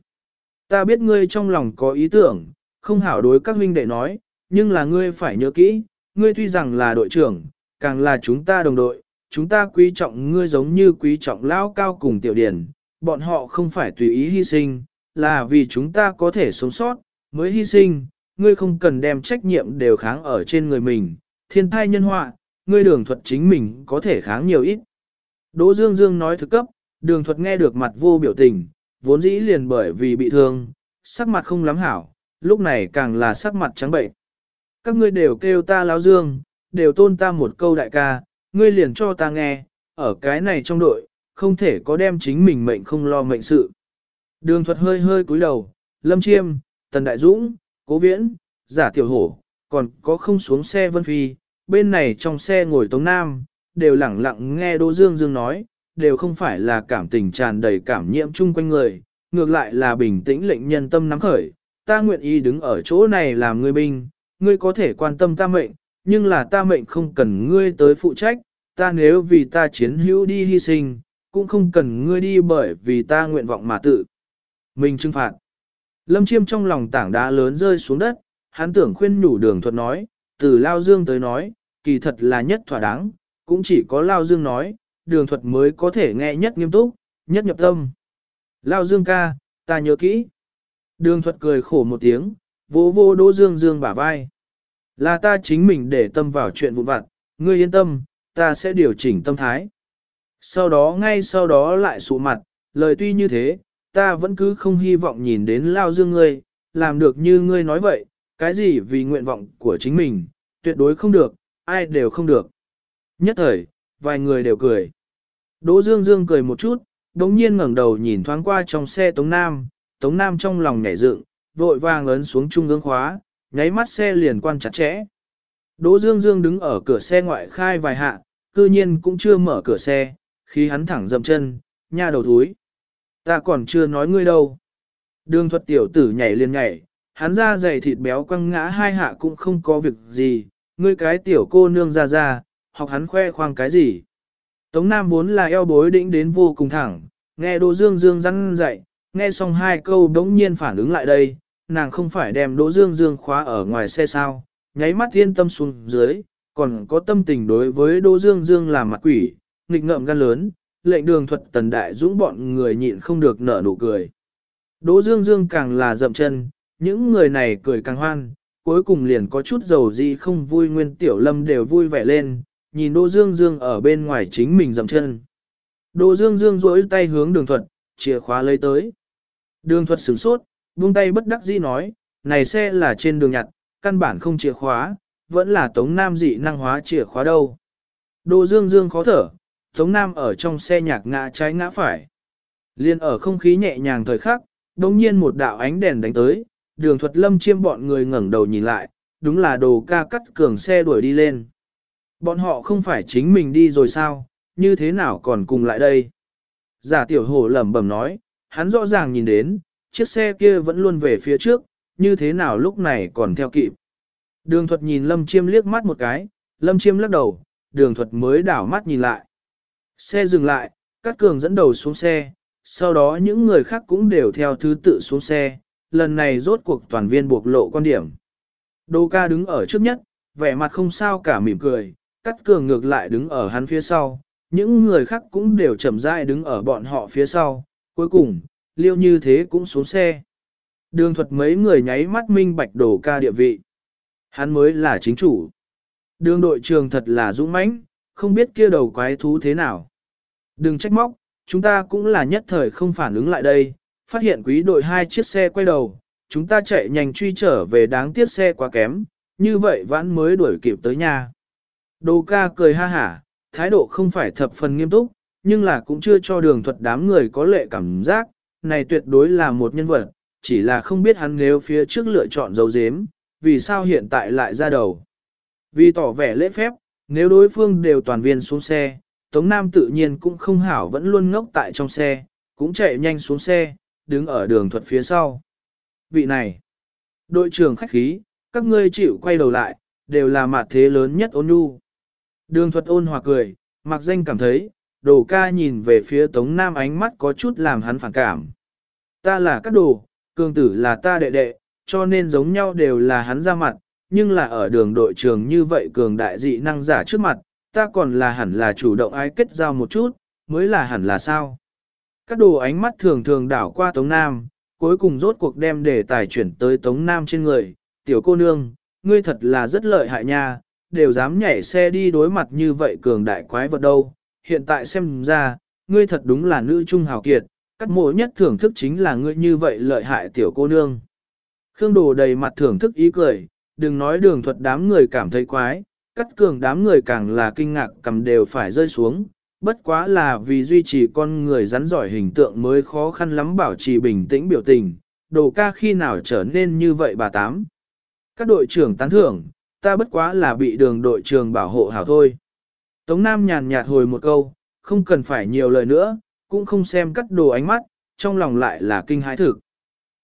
Ta biết ngươi trong lòng có ý tưởng, không hảo đối các huynh đệ nói, nhưng là ngươi phải nhớ kỹ, ngươi tuy rằng là đội trưởng, càng là chúng ta đồng đội, chúng ta quý trọng ngươi giống như quý trọng lao cao cùng tiểu điển, bọn họ không phải tùy ý hy sinh, là vì chúng ta có thể sống sót, mới hy sinh, ngươi không cần đem trách nhiệm đều kháng ở trên người mình, thiên thai nhân họa, ngươi đường thuật chính mình có thể kháng nhiều ít. Đỗ Dương Dương nói thực cấp, đường thuật nghe được mặt vô biểu tình, vốn dĩ liền bởi vì bị thương, sắc mặt không lắm hảo, lúc này càng là sắc mặt trắng bệnh. Các ngươi đều kêu ta láo dương, đều tôn ta một câu đại ca, ngươi liền cho ta nghe, ở cái này trong đội, không thể có đem chính mình mệnh không lo mệnh sự. Đường thuật hơi hơi cúi đầu, lâm chiêm, tần đại dũng, cố viễn, giả tiểu hổ, còn có không xuống xe vân phi, bên này trong xe ngồi tống nam, đều lẳng lặng nghe Đỗ Dương Dương nói, đều không phải là cảm tình tràn đầy cảm nhiễm chung quanh người, ngược lại là bình tĩnh lệnh nhân tâm nắm khởi, ta nguyện ý đứng ở chỗ này làm người binh, ngươi có thể quan tâm ta mệnh, nhưng là ta mệnh không cần ngươi tới phụ trách, ta nếu vì ta chiến hữu đi hy sinh, cũng không cần ngươi đi bởi vì ta nguyện vọng mà tự. Mình trừng phạt. Lâm Chiêm trong lòng tảng đá lớn rơi xuống đất, hắn tưởng khuyên nhủ đường thuật nói, từ Lao Dương tới nói, kỳ thật là nhất thỏa đáng, cũng chỉ có Lao Dương nói, đường thuật mới có thể nghe nhất nghiêm túc, nhất nhập tâm. Lao Dương ca, ta nhớ kỹ. Đường thuật cười khổ một tiếng, vô vô Đỗ Dương Dương bả vai. Là ta chính mình để tâm vào chuyện vụn vặt, ngươi yên tâm, ta sẽ điều chỉnh tâm thái. Sau đó ngay sau đó lại sụ mặt, lời tuy như thế, ta vẫn cứ không hy vọng nhìn đến Lao Dương ngươi, làm được như ngươi nói vậy, cái gì vì nguyện vọng của chính mình, tuyệt đối không được, ai đều không được. Nhất thời, vài người đều cười. Đỗ Dương Dương cười một chút, đống nhiên ngẩng đầu nhìn thoáng qua trong xe Tống Nam, Tống Nam trong lòng nhảy dựng, vội vàng ấn xuống trung ương khóa, nháy mắt xe liền quan chặt chẽ. Đỗ Dương Dương đứng ở cửa xe ngoại khai vài hạ, cư nhiên cũng chưa mở cửa xe, khi hắn thẳng dậm chân, nha đầu túi. Ta còn chưa nói ngươi đâu. Đường thuật tiểu tử nhảy liền nhảy, hắn ra dày thịt béo quăng ngã hai hạ cũng không có việc gì, ngươi cái tiểu cô nương ra ra, học hắn khoe khoang cái gì. Tống Nam vốn là eo bối đĩnh đến vô cùng thẳng, nghe Đỗ Dương Dương răn dạy, nghe xong hai câu đống nhiên phản ứng lại đây, nàng không phải đem Đỗ Dương Dương khóa ở ngoài xe sao, nháy mắt yên tâm xuống dưới, còn có tâm tình đối với Đỗ Dương Dương làm mặt quỷ, nghịch ngợm gan lớn, lệnh đường thuật tần đại dũng bọn người nhịn không được nở nụ cười. Đỗ Dương Dương càng là dậm chân, những người này cười càng hoan, cuối cùng liền có chút dầu gì không vui nguyên tiểu lâm đều vui vẻ lên, nhìn Đỗ Dương Dương ở bên ngoài chính mình dậm chân. Đỗ Dương Dương duỗi tay hướng đường thuật, chìa khóa lấy tới. Đường thuật sửng sốt, buông tay bất đắc dĩ nói, này xe là trên đường nhặt, căn bản không chìa khóa, vẫn là Tống Nam dị năng hóa chìa khóa đâu. Đỗ Dương Dương khó thở, Tống Nam ở trong xe nhạc ngã trái ngã phải. Liên ở không khí nhẹ nhàng thời khắc, đồng nhiên một đạo ánh đèn đánh tới, đường thuật lâm chiêm bọn người ngẩng đầu nhìn lại, đúng là đồ ca cắt cường xe đuổi đi lên. Bọn họ không phải chính mình đi rồi sao, như thế nào còn cùng lại đây? Giả tiểu hổ lẩm bẩm nói, hắn rõ ràng nhìn đến, chiếc xe kia vẫn luôn về phía trước, như thế nào lúc này còn theo kịp. Đường thuật nhìn lâm chiêm liếc mắt một cái, lâm chiêm lắc đầu, đường thuật mới đảo mắt nhìn lại. Xe dừng lại, Cát Cường dẫn đầu xuống xe, sau đó những người khác cũng đều theo thứ tự xuống xe, lần này rốt cuộc toàn viên buộc lộ quan điểm. Đô ca đứng ở trước nhất, vẻ mặt không sao cả mỉm cười, Cát Cường ngược lại đứng ở hắn phía sau, những người khác cũng đều chậm rãi đứng ở bọn họ phía sau, cuối cùng, liêu như thế cũng xuống xe. Đường thuật mấy người nháy mắt minh bạch đồ ca địa vị. Hắn mới là chính chủ. Đường đội trường thật là dũng mãnh, không biết kia đầu quái thú thế nào. Đừng trách móc, chúng ta cũng là nhất thời không phản ứng lại đây, phát hiện quý đội hai chiếc xe quay đầu, chúng ta chạy nhanh truy trở về đáng tiếc xe quá kém, như vậy vãn mới đuổi kịp tới nhà. Đồ ca cười ha hả, thái độ không phải thập phần nghiêm túc, nhưng là cũng chưa cho đường thuật đám người có lệ cảm giác, này tuyệt đối là một nhân vật, chỉ là không biết hắn nếu phía trước lựa chọn dấu dếm, vì sao hiện tại lại ra đầu. Vì tỏ vẻ lễ phép, nếu đối phương đều toàn viên xuống xe, Tống Nam tự nhiên cũng không hảo vẫn luôn ngốc tại trong xe, cũng chạy nhanh xuống xe, đứng ở đường thuật phía sau. Vị này, đội trưởng khách khí, các ngươi chịu quay đầu lại, đều là mặt thế lớn nhất ôn nhu. Đường thuật ôn hòa cười, mặc danh cảm thấy, đồ ca nhìn về phía Tống Nam ánh mắt có chút làm hắn phản cảm. Ta là các đồ, cường tử là ta đệ đệ, cho nên giống nhau đều là hắn ra mặt, nhưng là ở đường đội trường như vậy cường đại dị năng giả trước mặt, ta còn là hẳn là chủ động ái kết giao một chút, mới là hẳn là sao. Các đồ ánh mắt thường thường đảo qua Tống Nam, cuối cùng rốt cuộc đem đề tài chuyển tới Tống Nam trên người, tiểu cô nương, ngươi thật là rất lợi hại nha, đều dám nhảy xe đi đối mặt như vậy cường đại quái vật đâu, hiện tại xem ra, ngươi thật đúng là nữ trung hào kiệt, cắt mỗi nhất thưởng thức chính là ngươi như vậy lợi hại tiểu cô nương. Khương đồ đầy mặt thưởng thức ý cười, đừng nói đường thuật đám người cảm thấy quái, cắt cường đám người càng là kinh ngạc cầm đều phải rơi xuống, bất quá là vì duy trì con người rắn giỏi hình tượng mới khó khăn lắm bảo trì bình tĩnh biểu tình, đồ ca khi nào trở nên như vậy bà Tám. Các đội trưởng tán thưởng, ta bất quá là bị đường đội trưởng bảo hộ hảo thôi. Tống Nam nhàn nhạt hồi một câu, không cần phải nhiều lời nữa, cũng không xem cắt đồ ánh mắt, trong lòng lại là kinh hãi thực.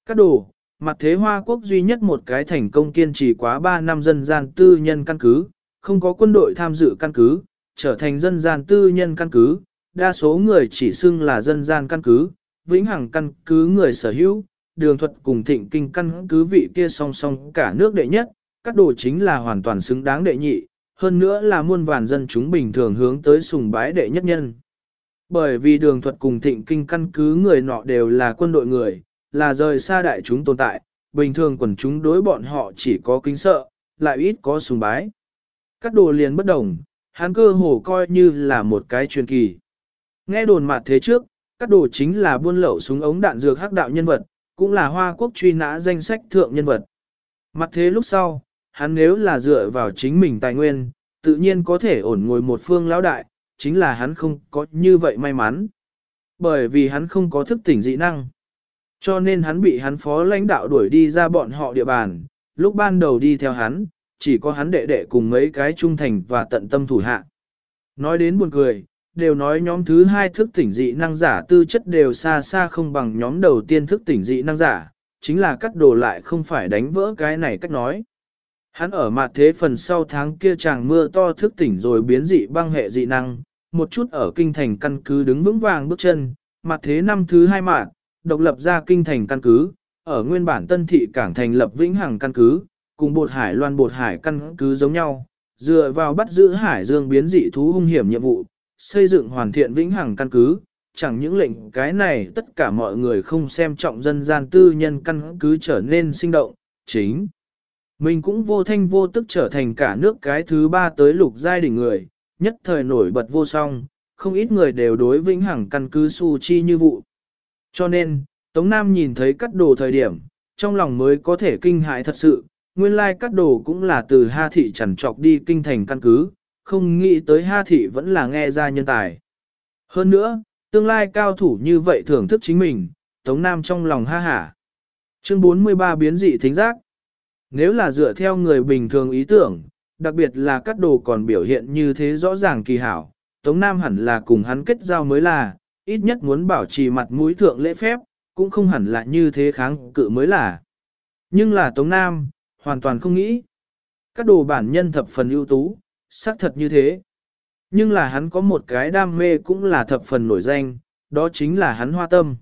Cắt đồ, mặt thế Hoa Quốc duy nhất một cái thành công kiên trì quá 3 năm dân gian tư nhân căn cứ, không có quân đội tham dự căn cứ, trở thành dân gian tư nhân căn cứ, đa số người chỉ xưng là dân gian căn cứ, vĩnh hằng căn cứ người sở hữu, đường thuật cùng thịnh kinh căn cứ vị kia song song cả nước đệ nhất, các đồ chính là hoàn toàn xứng đáng đệ nhị, hơn nữa là muôn vàn dân chúng bình thường hướng tới sùng bái đệ nhất nhân. Bởi vì đường thuật cùng thịnh kinh căn cứ người nọ đều là quân đội người, là rời xa đại chúng tồn tại, bình thường quần chúng đối bọn họ chỉ có kính sợ, lại ít có sùng bái. Các đồ liền bất đồng, hắn cơ hồ coi như là một cái truyền kỳ. Nghe đồn mặt thế trước, các đồ chính là buôn lậu súng ống đạn dược hắc đạo nhân vật, cũng là hoa quốc truy nã danh sách thượng nhân vật. Mặt thế lúc sau, hắn nếu là dựa vào chính mình tài nguyên, tự nhiên có thể ổn ngồi một phương lão đại, chính là hắn không có như vậy may mắn. Bởi vì hắn không có thức tỉnh dị năng. Cho nên hắn bị hắn phó lãnh đạo đuổi đi ra bọn họ địa bàn, lúc ban đầu đi theo hắn, chỉ có hắn đệ đệ cùng mấy cái trung thành và tận tâm thủ hạ. Nói đến buồn cười, đều nói nhóm thứ hai thức tỉnh dị năng giả tư chất đều xa xa không bằng nhóm đầu tiên thức tỉnh dị năng giả, chính là cắt đồ lại không phải đánh vỡ cái này cách nói. Hắn ở mặt thế phần sau tháng kia chàng mưa to thức tỉnh rồi biến dị băng hệ dị năng, một chút ở kinh thành căn cứ đứng vững vàng bước chân, mặt thế năm thứ hai mạng, độc lập ra kinh thành căn cứ, ở nguyên bản tân thị cảng thành lập vĩnh hằng căn cứ, cùng bột hải loan bột hải căn cứ giống nhau, dựa vào bắt giữ hải dương biến dị thú hung hiểm nhiệm vụ, xây dựng hoàn thiện vĩnh hằng căn cứ, chẳng những lệnh cái này tất cả mọi người không xem trọng dân gian tư nhân căn cứ trở nên sinh động, chính. Mình cũng vô thanh vô tức trở thành cả nước cái thứ ba tới lục giai đỉnh người, nhất thời nổi bật vô song, không ít người đều đối vĩnh hằng căn cứ su chi như vụ. Cho nên, Tống Nam nhìn thấy cắt đồ thời điểm, trong lòng mới có thể kinh hại thật sự, nguyên lai cắt đồ cũng là từ Ha Thị chẳng trọc đi kinh thành căn cứ, không nghĩ tới Ha Thị vẫn là nghe ra nhân tài. Hơn nữa, tương lai cao thủ như vậy thưởng thức chính mình, Tống Nam trong lòng ha hả. Chương 43 biến dị thính giác. Nếu là dựa theo người bình thường ý tưởng, đặc biệt là cắt đồ còn biểu hiện như thế rõ ràng kỳ hảo, Tống Nam hẳn là cùng hắn kết giao mới là, ít nhất muốn bảo trì mặt mũi thượng lễ phép, cũng không hẳn là như thế kháng cự mới là. Nhưng là Tống Nam, hoàn toàn không nghĩ. Các đồ bản nhân thập phần ưu tú, xác thật như thế. Nhưng là hắn có một cái đam mê cũng là thập phần nổi danh, đó chính là hắn hoa tâm.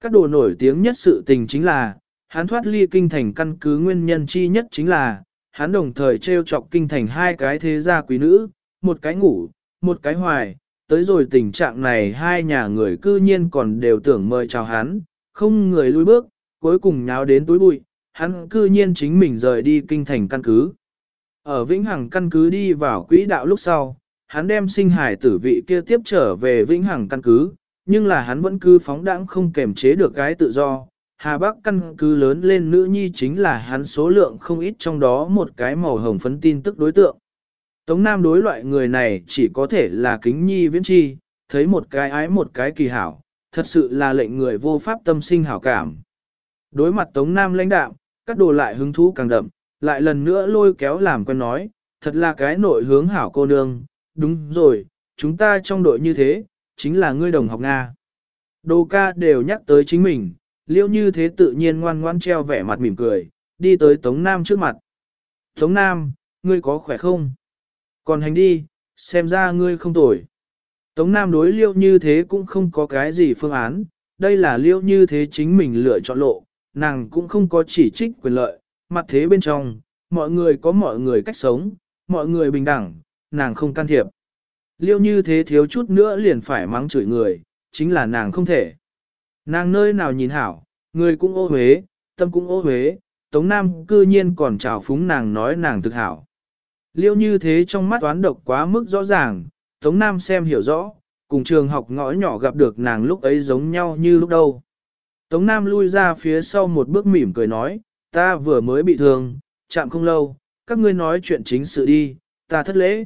Các đồ nổi tiếng nhất sự tình chính là, hắn thoát ly kinh thành căn cứ nguyên nhân chi nhất chính là, hắn đồng thời treo chọc kinh thành hai cái thế gia quý nữ, một cái ngủ, một cái hoài, tới rồi tình trạng này hai nhà người cư nhiên còn đều tưởng mời chào hắn, không người lui bước, cuối cùng nháo đến túi bụi, hắn cư nhiên chính mình rời đi kinh thành căn cứ. Ở Vĩnh Hằng căn cứ đi vào quỹ đạo lúc sau, hắn đem sinh hải tử vị kia tiếp trở về Vĩnh Hằng căn cứ, nhưng là hắn vẫn cứ phóng đãng không kềm chế được cái tự do. Hà Bắc căn cứ lớn lên nữ nhi chính là hắn số lượng không ít trong đó một cái màu hồng phấn tin tức đối tượng. Tống Nam đối loại người này chỉ có thể là kính nhi viễn chi, thấy một cái ái một cái kỳ hảo, thật sự là lệnh người vô pháp tâm sinh hảo cảm. Đối mặt Tống Nam lãnh đạo, các đồ lại hứng thú càng đậm, lại lần nữa lôi kéo làm quen nói, thật là cái nội hướng hảo cô nương, đúng rồi, chúng ta trong đội như thế, chính là ngươi đồng học Nga. Đồ ca đều nhắc tới chính mình, liêu như thế tự nhiên ngoan ngoan treo vẻ mặt mỉm cười, đi tới Tống Nam trước mặt. Tống Nam, ngươi có khỏe không? Còn hành đi, xem ra ngươi không tồi. Tống Nam đối liêu như thế cũng không có cái gì phương án, đây là liêu như thế chính mình lựa chọn lộ, nàng cũng không có chỉ trích quyền lợi, mặt thế bên trong, mọi người có mọi người cách sống, mọi người bình đẳng, nàng không can thiệp. Liêu như thế thiếu chút nữa liền phải mắng chửi người, chính là nàng không thể. Nàng nơi nào nhìn hảo, người cũng ô huế, tâm cũng ô huế, Tống Nam cư nhiên còn chào phúng nàng nói nàng thực hảo. Liêu như thế trong mắt toán độc quá mức rõ ràng, Tống Nam xem hiểu rõ, cùng trường học ngõ nhỏ gặp được nàng lúc ấy giống nhau như lúc đâu. Tống Nam lui ra phía sau một bước mỉm cười nói, ta vừa mới bị thương, chạm không lâu, các ngươi nói chuyện chính sự đi, ta thất lễ.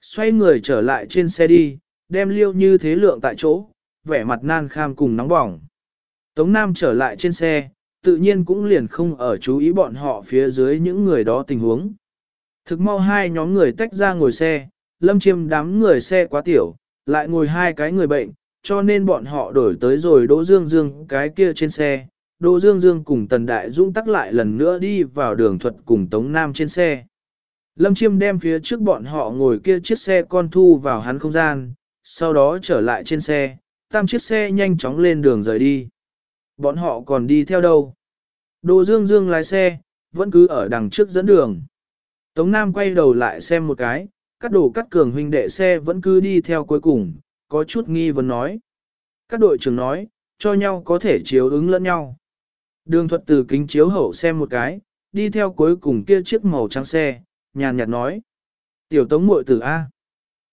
Xoay người trở lại trên xe đi, đem liêu như thế lượng tại chỗ, vẻ mặt nan kham cùng nóng bỏng. Tống Nam trở lại trên xe, tự nhiên cũng liền không ở chú ý bọn họ phía dưới những người đó tình huống. Thực mau hai nhóm người tách ra ngồi xe, lâm chiêm đám người xe quá tiểu, lại ngồi hai cái người bệnh, cho nên bọn họ đổi tới rồi Đỗ Dương Dương cái kia trên xe. Đỗ Dương Dương cùng Tần Đại Dũng tắc lại lần nữa đi vào đường thuật cùng Tống Nam trên xe. Lâm Chiêm đem phía trước bọn họ ngồi kia chiếc xe con thu vào hắn không gian, sau đó trở lại trên xe, tam chiếc xe nhanh chóng lên đường rời đi. Bọn họ còn đi theo đâu? đỗ Dương Dương lái xe, vẫn cứ ở đằng trước dẫn đường. Tống Nam quay đầu lại xem một cái, các đồ cắt cường huynh đệ xe vẫn cứ đi theo cuối cùng, có chút nghi vấn nói. Các đội trưởng nói, cho nhau có thể chiếu ứng lẫn nhau. Đường thuật từ kính chiếu hậu xem một cái, đi theo cuối cùng kia chiếc màu trắng xe, nhàn nhạt nói. Tiểu tống muội tử A.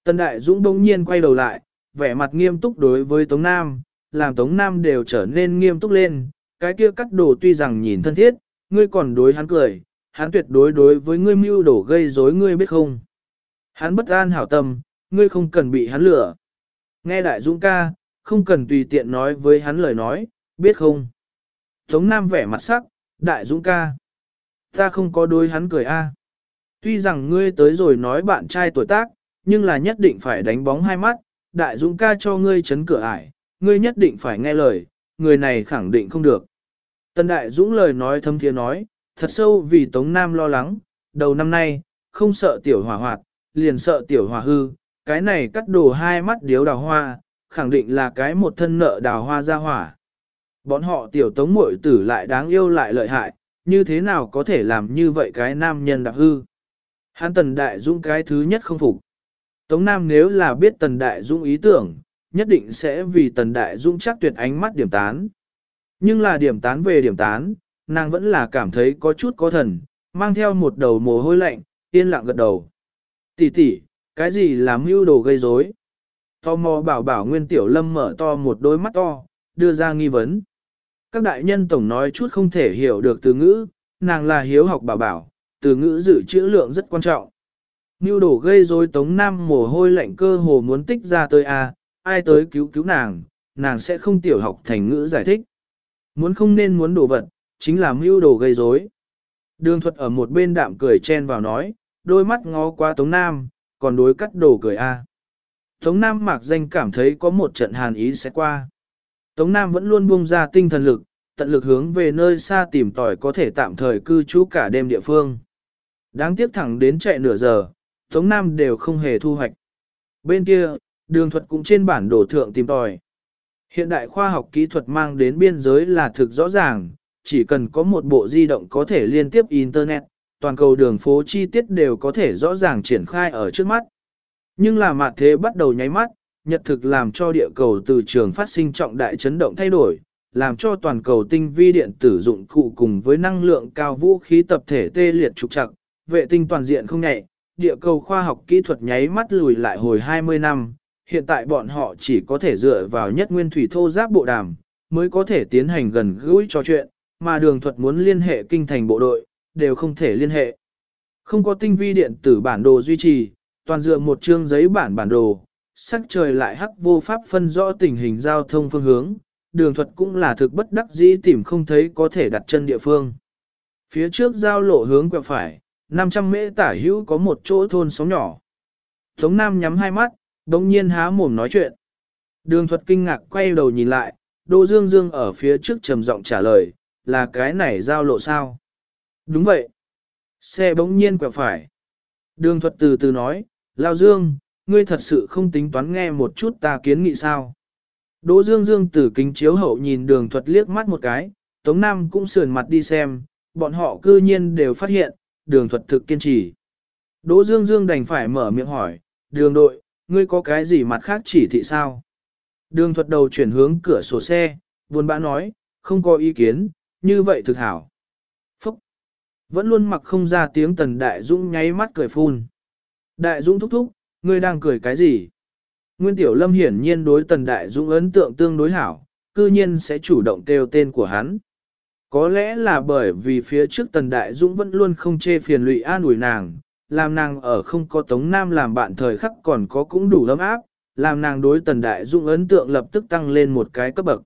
Tân đại dũng đông nhiên quay đầu lại, vẻ mặt nghiêm túc đối với tống nam, làm tống nam đều trở nên nghiêm túc lên, cái kia cắt đồ tuy rằng nhìn thân thiết, ngươi còn đối hắn cười, hắn tuyệt đối đối với ngươi mưu đổ gây rối ngươi biết không. Hắn bất an hảo tâm, ngươi không cần bị hắn lừa. Nghe đại dũng ca, không cần tùy tiện nói với hắn lời nói, biết không. Tống Nam vẻ mặt sắc, đại dũng ca. Ta không có đối hắn cười a. Tuy rằng ngươi tới rồi nói bạn trai tuổi tác, nhưng là nhất định phải đánh bóng hai mắt, đại dũng ca cho ngươi chấn cửa ải, ngươi nhất định phải nghe lời, người này khẳng định không được. Tần đại dũng lời nói thâm thiế nói, thật sâu vì Tống Nam lo lắng, đầu năm nay, không sợ tiểu hỏa hoạt, liền sợ tiểu hỏa hư, cái này cắt đồ hai mắt điếu đào hoa, khẳng định là cái một thân nợ đào hoa ra hỏa. Bọn họ tiểu tống muội tử lại đáng yêu lại lợi hại, như thế nào có thể làm như vậy cái nam nhân đặc hư. hán tần đại dũng cái thứ nhất không phục. Tống Nam nếu là biết tần đại dũng ý tưởng, nhất định sẽ vì tần đại dũng chắc tuyệt ánh mắt điểm tán. Nhưng là điểm tán về điểm tán, nàng vẫn là cảm thấy có chút có thần, mang theo một đầu mồ hôi lạnh, yên lặng gật đầu. Tỷ tỷ, cái gì làm mưu đồ gây rối? Tò mò bảo bảo nguyên tiểu lâm mở to một đôi mắt to, đưa ra nghi vấn. Các đại nhân tổng nói chút không thể hiểu được từ ngữ, nàng là hiếu học bảo bảo, từ ngữ dự trữ lượng rất quan trọng. Mưu đồ gây rối tống nam mồ hôi lạnh cơ hồ muốn tích ra tới a, à, ai tới cứu cứu nàng, nàng sẽ không tiểu học thành ngữ giải thích. Muốn không nên muốn đồ vật, chính là mưu đồ gây rối. Đường thuật ở một bên đạm cười chen vào nói, đôi mắt ngó qua Tống Nam, còn đối cắt đồ cười a. Tống Nam mạc danh cảm thấy có một trận hàn ý sẽ qua. Tống Nam vẫn luôn buông ra tinh thần lực, tận lực hướng về nơi xa tìm tòi có thể tạm thời cư trú cả đêm địa phương. Đáng tiếc thẳng đến chạy nửa giờ, Tống Nam đều không hề thu hoạch. Bên kia, đường thuật cũng trên bản đồ thượng tìm tòi. Hiện đại khoa học kỹ thuật mang đến biên giới là thực rõ ràng, chỉ cần có một bộ di động có thể liên tiếp Internet, toàn cầu đường phố chi tiết đều có thể rõ ràng triển khai ở trước mắt. Nhưng là mặt thế bắt đầu nháy mắt, nhật thực làm cho địa cầu từ trường phát sinh trọng đại chấn động thay đổi, làm cho toàn cầu tinh vi điện tử dụng cụ cùng với năng lượng cao vũ khí tập thể tê liệt trục trặc, vệ tinh toàn diện không nhẹ, địa cầu khoa học kỹ thuật nháy mắt lùi lại hồi 20 năm, hiện tại bọn họ chỉ có thể dựa vào nhất nguyên thủy thô giáp bộ đàm, mới có thể tiến hành gần gũi trò chuyện, mà đường thuật muốn liên hệ kinh thành bộ đội, đều không thể liên hệ. Không có tinh vi điện tử bản đồ duy trì, toàn dựa một chương giấy bản bản đồ, sắc trời lại hắc vô pháp phân rõ tình hình giao thông phương hướng, đường thuật cũng là thực bất đắc dĩ tìm không thấy có thể đặt chân địa phương. Phía trước giao lộ hướng quẹo phải, 500 mễ tả hữu có một chỗ thôn xóm nhỏ. Tống Nam nhắm hai mắt, đồng nhiên há mồm nói chuyện. Đường thuật kinh ngạc quay đầu nhìn lại, Đỗ Dương Dương ở phía trước trầm giọng trả lời, là cái này giao lộ sao? Đúng vậy. Xe bỗng nhiên quẹo phải. Đường thuật từ từ nói, Lao Dương, ngươi thật sự không tính toán nghe một chút ta kiến nghị sao? Đỗ Dương Dương từ kính chiếu hậu nhìn đường thuật liếc mắt một cái, Tống Nam cũng sườn mặt đi xem, bọn họ cư nhiên đều phát hiện, đường thuật thực kiên trì. Đỗ Dương Dương đành phải mở miệng hỏi, đường đội, ngươi có cái gì mặt khác chỉ thị sao? Đường thuật đầu chuyển hướng cửa sổ xe, buồn bã nói, không có ý kiến, như vậy thực hảo. Phúc! Vẫn luôn mặc không ra tiếng tần đại dũng nháy mắt cười phun. Đại dũng thúc thúc, ngươi đang cười cái gì? Nguyên Tiểu Lâm hiển nhiên đối Tần Đại Dũng ấn tượng tương đối hảo, cư nhiên sẽ chủ động kêu tên của hắn. Có lẽ là bởi vì phía trước Tần Đại Dũng vẫn luôn không chê phiền lụy an ủi nàng, làm nàng ở không có Tống Nam làm bạn thời khắc còn có cũng đủ ấm áp, làm nàng đối Tần Đại Dũng ấn tượng lập tức tăng lên một cái cấp bậc.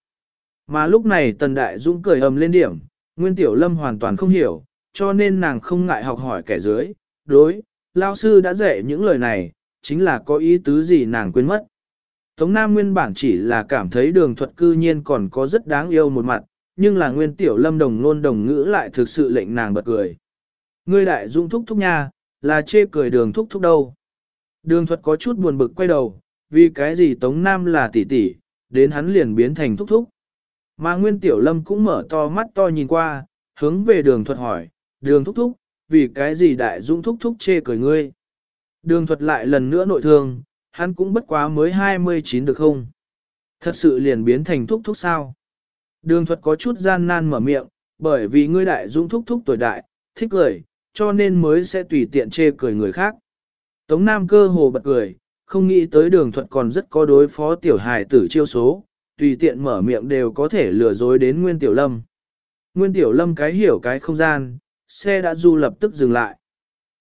Mà lúc này Tần Đại Dũng cười ầm lên điểm, Nguyên Tiểu Lâm hoàn toàn không hiểu, cho nên nàng không ngại học hỏi kẻ dưới, đối, lao sư đã dạy những lời này, chính là có ý tứ gì nàng quên mất. Tống Nam nguyên bản chỉ là cảm thấy đường thuật cư nhiên còn có rất đáng yêu một mặt, nhưng là nguyên tiểu lâm đồng luôn đồng ngữ lại thực sự lệnh nàng bật cười. Ngươi đại dũng thúc thúc nha, là chê cười đường thúc thúc đâu. Đường thuật có chút buồn bực quay đầu, vì cái gì Tống Nam là tỷ tỷ, đến hắn liền biến thành thúc thúc. Mà nguyên tiểu lâm cũng mở to mắt to nhìn qua, hướng về đường thuật hỏi, đường thúc thúc, vì cái gì đại dũng thúc thúc chê cười ngươi. Đường thuật lại lần nữa nội thương, hắn cũng bất quá mới 29 được không? Thật sự liền biến thành thúc thúc sao? Đường thuật có chút gian nan mở miệng, bởi vì ngươi đại dũng thúc thúc tuổi đại, thích cười, cho nên mới sẽ tùy tiện chê cười người khác. Tống Nam cơ hồ bật cười, không nghĩ tới đường thuật còn rất có đối phó tiểu hài tử chiêu số, tùy tiện mở miệng đều có thể lừa dối đến Nguyên Tiểu Lâm. Nguyên Tiểu Lâm cái hiểu cái không gian, xe đã du lập tức dừng lại.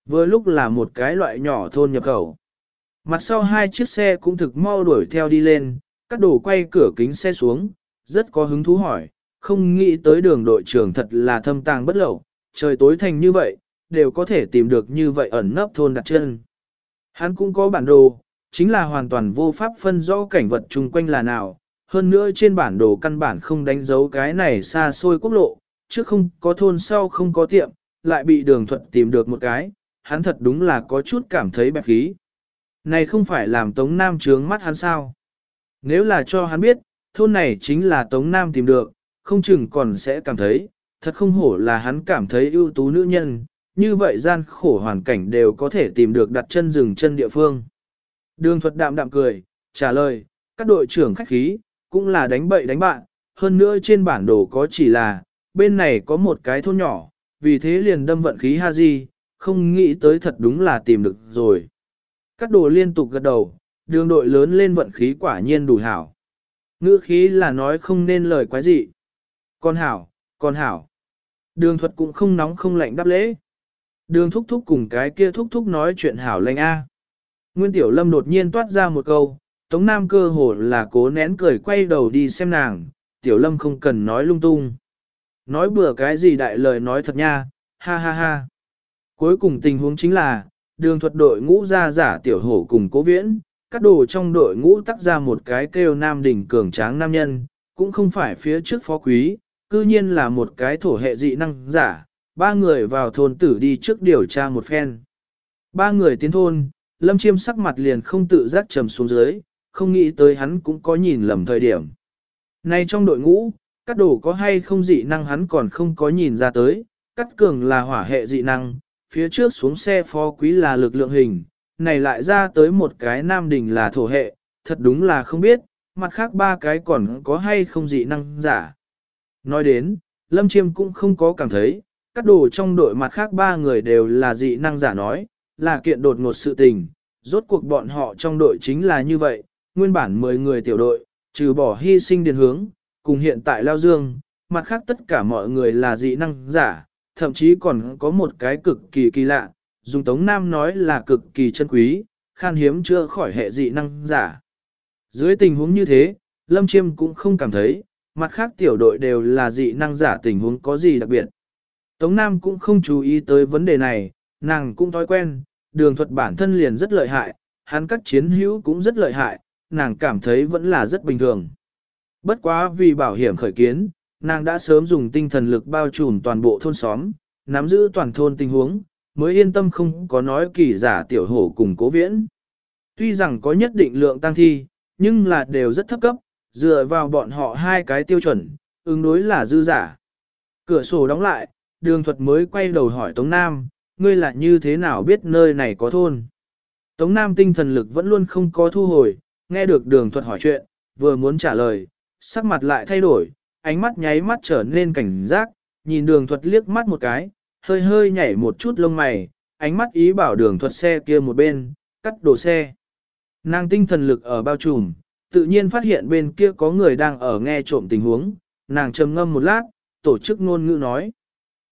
Vừa lúc là một cái loại nhỏ thôn nhập khẩu. Mặt sau hai chiếc xe cũng thực mau đuổi theo đi lên, các đồ quay cửa kính xe xuống, rất có hứng thú hỏi, không nghĩ tới đường đội trưởng thật là thâm tàng bất lậu, trời tối thành như vậy, đều có thể tìm được như vậy ẩn nấp thôn đặt chân. Hắn cũng có bản đồ, chính là hoàn toàn vô pháp phân rõ cảnh vật chung quanh là nào, hơn nữa trên bản đồ căn bản không đánh dấu cái này xa xôi quốc lộ, trước không có thôn sau không có tiệm, lại bị đường thuận tìm được một cái, hắn thật đúng là có chút cảm thấy bẹp khí. Này không phải làm Tống Nam trướng mắt hắn sao? Nếu là cho hắn biết, thôn này chính là Tống Nam tìm được, không chừng còn sẽ cảm thấy, thật không hổ là hắn cảm thấy ưu tú nữ nhân, như vậy gian khổ hoàn cảnh đều có thể tìm được đặt chân rừng chân địa phương. Đường thuật đạm đạm cười, trả lời, các đội trưởng khách khí, cũng là đánh bậy đánh bạn, hơn nữa trên bản đồ có chỉ là, bên này có một cái thôn nhỏ, vì thế liền đâm vận khí ha di, không nghĩ tới thật đúng là tìm được rồi. Các đồ liên tục gật đầu, đường đội lớn lên vận khí quả nhiên đủ hảo. Ngữ khí là nói không nên lời quái gì. Con hảo, con hảo. Đường thuật cũng không nóng không lạnh đáp lễ. Đường thúc thúc cùng cái kia thúc thúc nói chuyện hảo lành A. Nguyên Tiểu Lâm đột nhiên toát ra một câu, Tống Nam cơ hồ là cố nén cười quay đầu đi xem nàng, Tiểu Lâm không cần nói lung tung. Nói bừa cái gì đại lời nói thật nha, ha ha ha. Cuối cùng tình huống chính là, đường thuật đội ngũ ra giả Tiểu Hổ cùng cố viễn, các đồ trong đội ngũ tắc ra một cái kêu nam đỉnh cường tráng nam nhân, cũng không phải phía trước phó quý, cư nhiên là một cái thổ hệ dị năng giả, ba người vào thôn tử đi trước điều tra một phen. Ba người tiến thôn, Lâm Chiêm sắc mặt liền không tự giác trầm xuống dưới, không nghĩ tới hắn cũng có nhìn lầm thời điểm. Này trong đội ngũ, cắt đồ có hay không dị năng hắn còn không có nhìn ra tới, cắt cường là hỏa hệ dị năng, phía trước xuống xe phó quý là lực lượng hình, này lại ra tới một cái nam đình là thổ hệ, thật đúng là không biết, mặt khác ba cái còn có hay không dị năng giả. Nói đến, Lâm Chiêm cũng không có cảm thấy, các đồ trong đội mặt khác ba người đều là dị năng giả nói, là kiện đột ngột sự tình, rốt cuộc bọn họ trong đội chính là như vậy, nguyên bản 10 người tiểu đội, trừ bỏ hy sinh điền hướng, cùng hiện tại Lao Dương, mặt khác tất cả mọi người là dị năng giả, thậm chí còn có một cái cực kỳ kỳ lạ, dùng Tống Nam nói là cực kỳ chân quý, khan hiếm chưa khỏi hệ dị năng giả. Dưới tình huống như thế, Lâm Chiêm cũng không cảm thấy, mặt khác tiểu đội đều là dị năng giả tình huống có gì đặc biệt. Tống Nam cũng không chú ý tới vấn đề này, nàng cũng thói quen, đường thuật bản thân liền rất lợi hại, hắn các chiến hữu cũng rất lợi hại, nàng cảm thấy vẫn là rất bình thường. Bất quá vì bảo hiểm khởi kiến, nàng đã sớm dùng tinh thần lực bao trùm toàn bộ thôn xóm, nắm giữ toàn thôn tình huống, mới yên tâm không có nói kỳ giả tiểu hổ cùng cố viễn. Tuy rằng có nhất định lượng tăng thi, nhưng là đều rất thấp cấp, dựa vào bọn họ hai cái tiêu chuẩn, ứng đối là dư giả. Cửa sổ đóng lại, đường thuật mới quay đầu hỏi Tống Nam, ngươi là như thế nào biết nơi này có thôn? Tống Nam tinh thần lực vẫn luôn không có thu hồi, nghe được đường thuật hỏi chuyện, vừa muốn trả lời, sắc mặt lại thay đổi, ánh mắt nháy mắt trở nên cảnh giác, nhìn đường thuật liếc mắt một cái, hơi hơi nhảy một chút lông mày, ánh mắt ý bảo đường thuật xe kia một bên, cắt đồ xe. Nàng tinh thần lực ở bao trùm, tự nhiên phát hiện bên kia có người đang ở nghe trộm tình huống, nàng trầm ngâm một lát, tổ chức ngôn ngữ nói.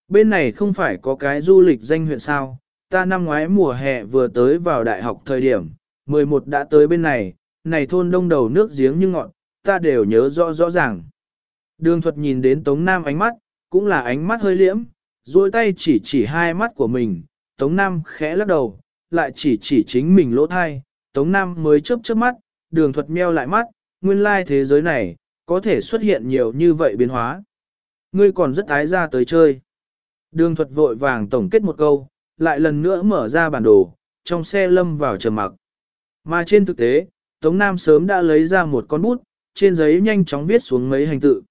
Bên này không phải có cái du lịch danh huyện sao, ta năm ngoái mùa hè vừa tới vào đại học thời điểm, 11 đã tới bên này, này thôn đông đầu nước giếng như ngọn, ta đều nhớ rõ rõ ràng. Đường thuật nhìn đến Tống Nam ánh mắt, cũng là ánh mắt hơi liễm, duỗi tay chỉ chỉ hai mắt của mình, Tống Nam khẽ lắc đầu, lại chỉ chỉ chính mình lỗ thai, Tống Nam mới chớp chớp mắt, đường thuật meo lại mắt, nguyên lai thế giới này, có thể xuất hiện nhiều như vậy biến hóa. Ngươi còn rất ái ra tới chơi. Đường thuật vội vàng tổng kết một câu, lại lần nữa mở ra bản đồ, trong xe lâm vào trầm mặc. Mà trên thực tế, Tống Nam sớm đã lấy ra một con bút, trên giấy nhanh chóng viết xuống mấy hành tự.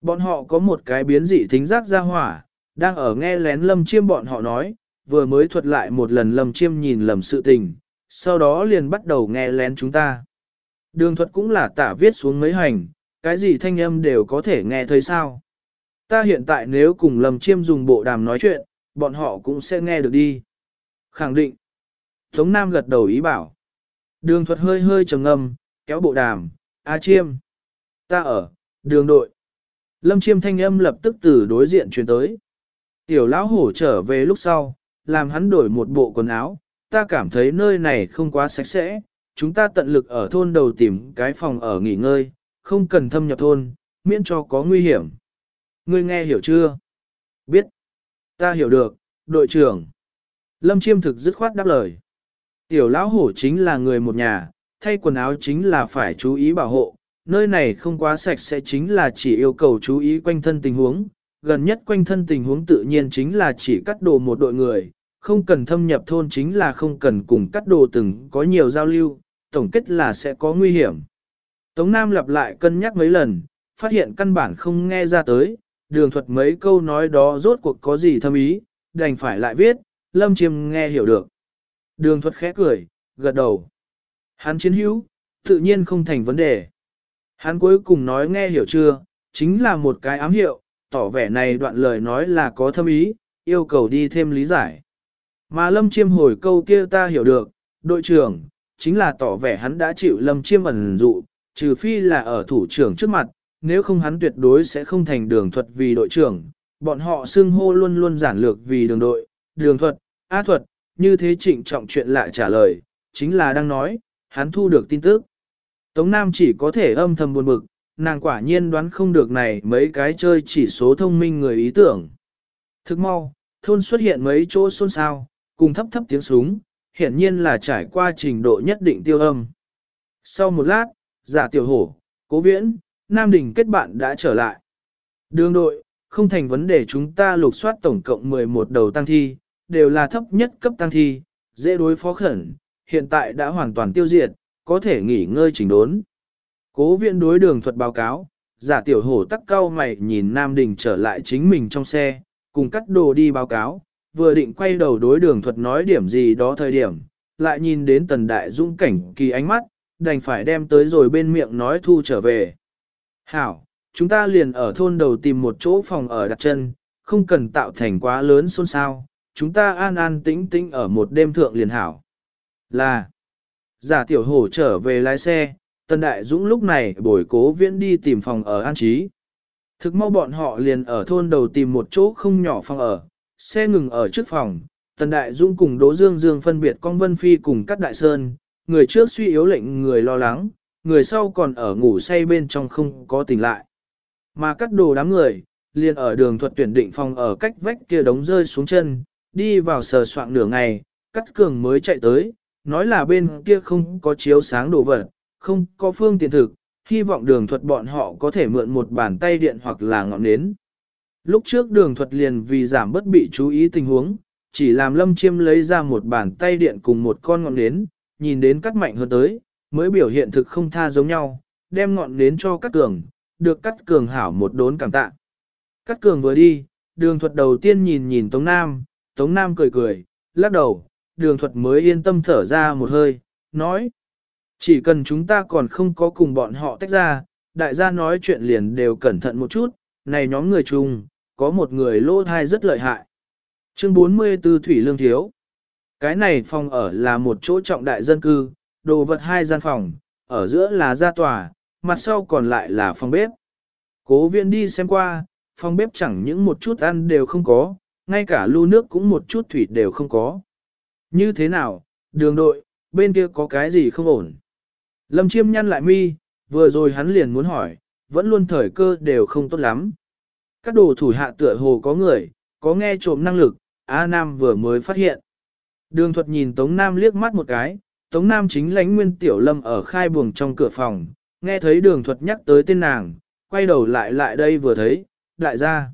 Bọn họ có một cái biến dị thính giác ra hỏa, Đang ở nghe lén lâm chiêm bọn họ nói, vừa mới thuật lại một lần lâm chiêm nhìn lầm sự tình, sau đó liền bắt đầu nghe lén chúng ta. Đường thuật cũng là tả viết xuống mấy hành, cái gì thanh âm đều có thể nghe thấy sao. Ta hiện tại nếu cùng lâm chiêm dùng bộ đàm nói chuyện, bọn họ cũng sẽ nghe được đi. Khẳng định. Tống Nam gật đầu ý bảo. Đường thuật hơi hơi trầm ngâm, kéo bộ đàm, A chiêm. Ta ở, đường đội. Lâm chiêm thanh âm lập tức từ đối diện truyền tới. Tiểu lão hổ trở về lúc sau, làm hắn đổi một bộ quần áo, ta cảm thấy nơi này không quá sạch sẽ, chúng ta tận lực ở thôn đầu tìm cái phòng ở nghỉ ngơi, không cần thâm nhập thôn, miễn cho có nguy hiểm. Ngươi nghe hiểu chưa? Biết. Ta hiểu được, đội trưởng. Lâm Chiêm thực dứt khoát đáp lời. Tiểu lão hổ chính là người một nhà, thay quần áo chính là phải chú ý bảo hộ, nơi này không quá sạch sẽ chính là chỉ yêu cầu chú ý quanh thân tình huống, gần nhất quanh thân tình huống tự nhiên chính là chỉ cắt đồ một đội người, không cần thâm nhập thôn chính là không cần cùng cắt đồ từng có nhiều giao lưu, tổng kết là sẽ có nguy hiểm. Tống Nam lặp lại cân nhắc mấy lần, phát hiện căn bản không nghe ra tới, đường thuật mấy câu nói đó rốt cuộc có gì thâm ý, đành phải lại viết, Lâm Chiêm nghe hiểu được. Đường thuật khẽ cười, gật đầu. Hắn chiến hữu, tự nhiên không thành vấn đề. Hắn cuối cùng nói nghe hiểu chưa, chính là một cái ám hiệu, tỏ vẻ này đoạn lời nói là có thâm ý, yêu cầu đi thêm lý giải. Mà Lâm Chiêm hồi câu kia ta hiểu được, đội trưởng, chính là tỏ vẻ hắn đã chịu Lâm Chiêm ẩn dụ, trừ phi là ở thủ trưởng trước mặt, nếu không hắn tuyệt đối sẽ không thành đường thuật vì đội trưởng, bọn họ xưng hô luôn luôn giản lược vì đường đội, đường thuật, á thuật, như thế trịnh trọng chuyện lại trả lời, chính là đang nói, hắn thu được tin tức. Tống Nam chỉ có thể âm thầm buồn bực, nàng quả nhiên đoán không được này mấy cái chơi chỉ số thông minh người ý tưởng. Thức mau, thôn xuất hiện mấy chỗ xôn xao, cùng thấp thấp tiếng súng, hiển nhiên là trải qua trình độ nhất định tiêu âm. Sau một lát, giả tiểu hổ, cố viễn, Nam Đình kết bạn đã trở lại. Đường đội, không thành vấn đề chúng ta lục soát tổng cộng 11 đầu tăng thi, đều là thấp nhất cấp tăng thi, dễ đối phó khẩn, hiện tại đã hoàn toàn tiêu diệt, có thể nghỉ ngơi chỉnh đốn. Cố viện đối đường thuật báo cáo, giả tiểu hổ tắc cao mày nhìn Nam Đình trở lại chính mình trong xe, cùng cắt đồ đi báo cáo, vừa định quay đầu đối đường thuật nói điểm gì đó thời điểm, lại nhìn đến tần đại dũng cảnh kỳ ánh mắt, đành phải đem tới rồi bên miệng nói thu trở về. Hảo, chúng ta liền ở thôn đầu tìm một chỗ phòng ở đặt chân, không cần tạo thành quá lớn xôn xao, chúng ta an an tĩnh tĩnh ở một đêm thượng liền hảo. Là, giả tiểu hổ trở về lái xe, Tần Đại Dũng lúc này bồi cố viễn đi tìm phòng ở an trí. Thực mau bọn họ liền ở thôn đầu tìm một chỗ không nhỏ phòng ở, xe ngừng ở trước phòng, Tần Đại Dũng cùng Đỗ Dương Dương phân biệt con Vân Phi cùng các đại sơn, người trước suy yếu lệnh người lo lắng, người sau còn ở ngủ say bên trong không có tỉnh lại. Mà cắt đồ đám người, liền ở đường thuật tuyển định phòng ở cách vách kia đống rơi xuống chân, đi vào sờ soạn nửa ngày, cắt cường mới chạy tới, nói là bên kia không có chiếu sáng đồ vật, không có phương tiện thực, hy vọng đường thuật bọn họ có thể mượn một bàn tay điện hoặc là ngọn nến. Lúc trước đường thuật liền vì giảm bất bị chú ý tình huống, chỉ làm lâm chiêm lấy ra một bàn tay điện cùng một con ngọn nến, nhìn đến cắt mạnh hơn tới, mới biểu hiện thực không tha giống nhau, đem ngọn nến cho cắt cường, được cắt cường hảo một đốn cảm tạ. Cắt cường vừa đi, đường thuật đầu tiên nhìn nhìn Tống Nam, Tống Nam cười cười, lắc đầu, đường thuật mới yên tâm thở ra một hơi, nói. Chỉ cần chúng ta còn không có cùng bọn họ tách ra, đại gia nói chuyện liền đều cẩn thận một chút, này nhóm người chung, có một người lô thai rất lợi hại. Chương 44 Thủy Lương Thiếu Cái này phòng ở là một chỗ trọng đại dân cư, đồ vật hai gian phòng, ở giữa là gia tòa, mặt sau còn lại là phòng bếp. Cố viện đi xem qua, phòng bếp chẳng những một chút ăn đều không có, ngay cả lưu nước cũng một chút thủy đều không có. Như thế nào, đường đội, bên kia có cái gì không ổn? Lâm chiêm nhăn lại mi, vừa rồi hắn liền muốn hỏi, vẫn luôn thời cơ đều không tốt lắm. Các đồ thủ hạ tựa hồ có người, có nghe trộm năng lực, A Nam vừa mới phát hiện. Đường thuật nhìn Tống Nam liếc mắt một cái, Tống Nam chính lãnh nguyên tiểu lâm ở khai buồng trong cửa phòng, nghe thấy đường thuật nhắc tới tên nàng, quay đầu lại lại đây vừa thấy, đại gia.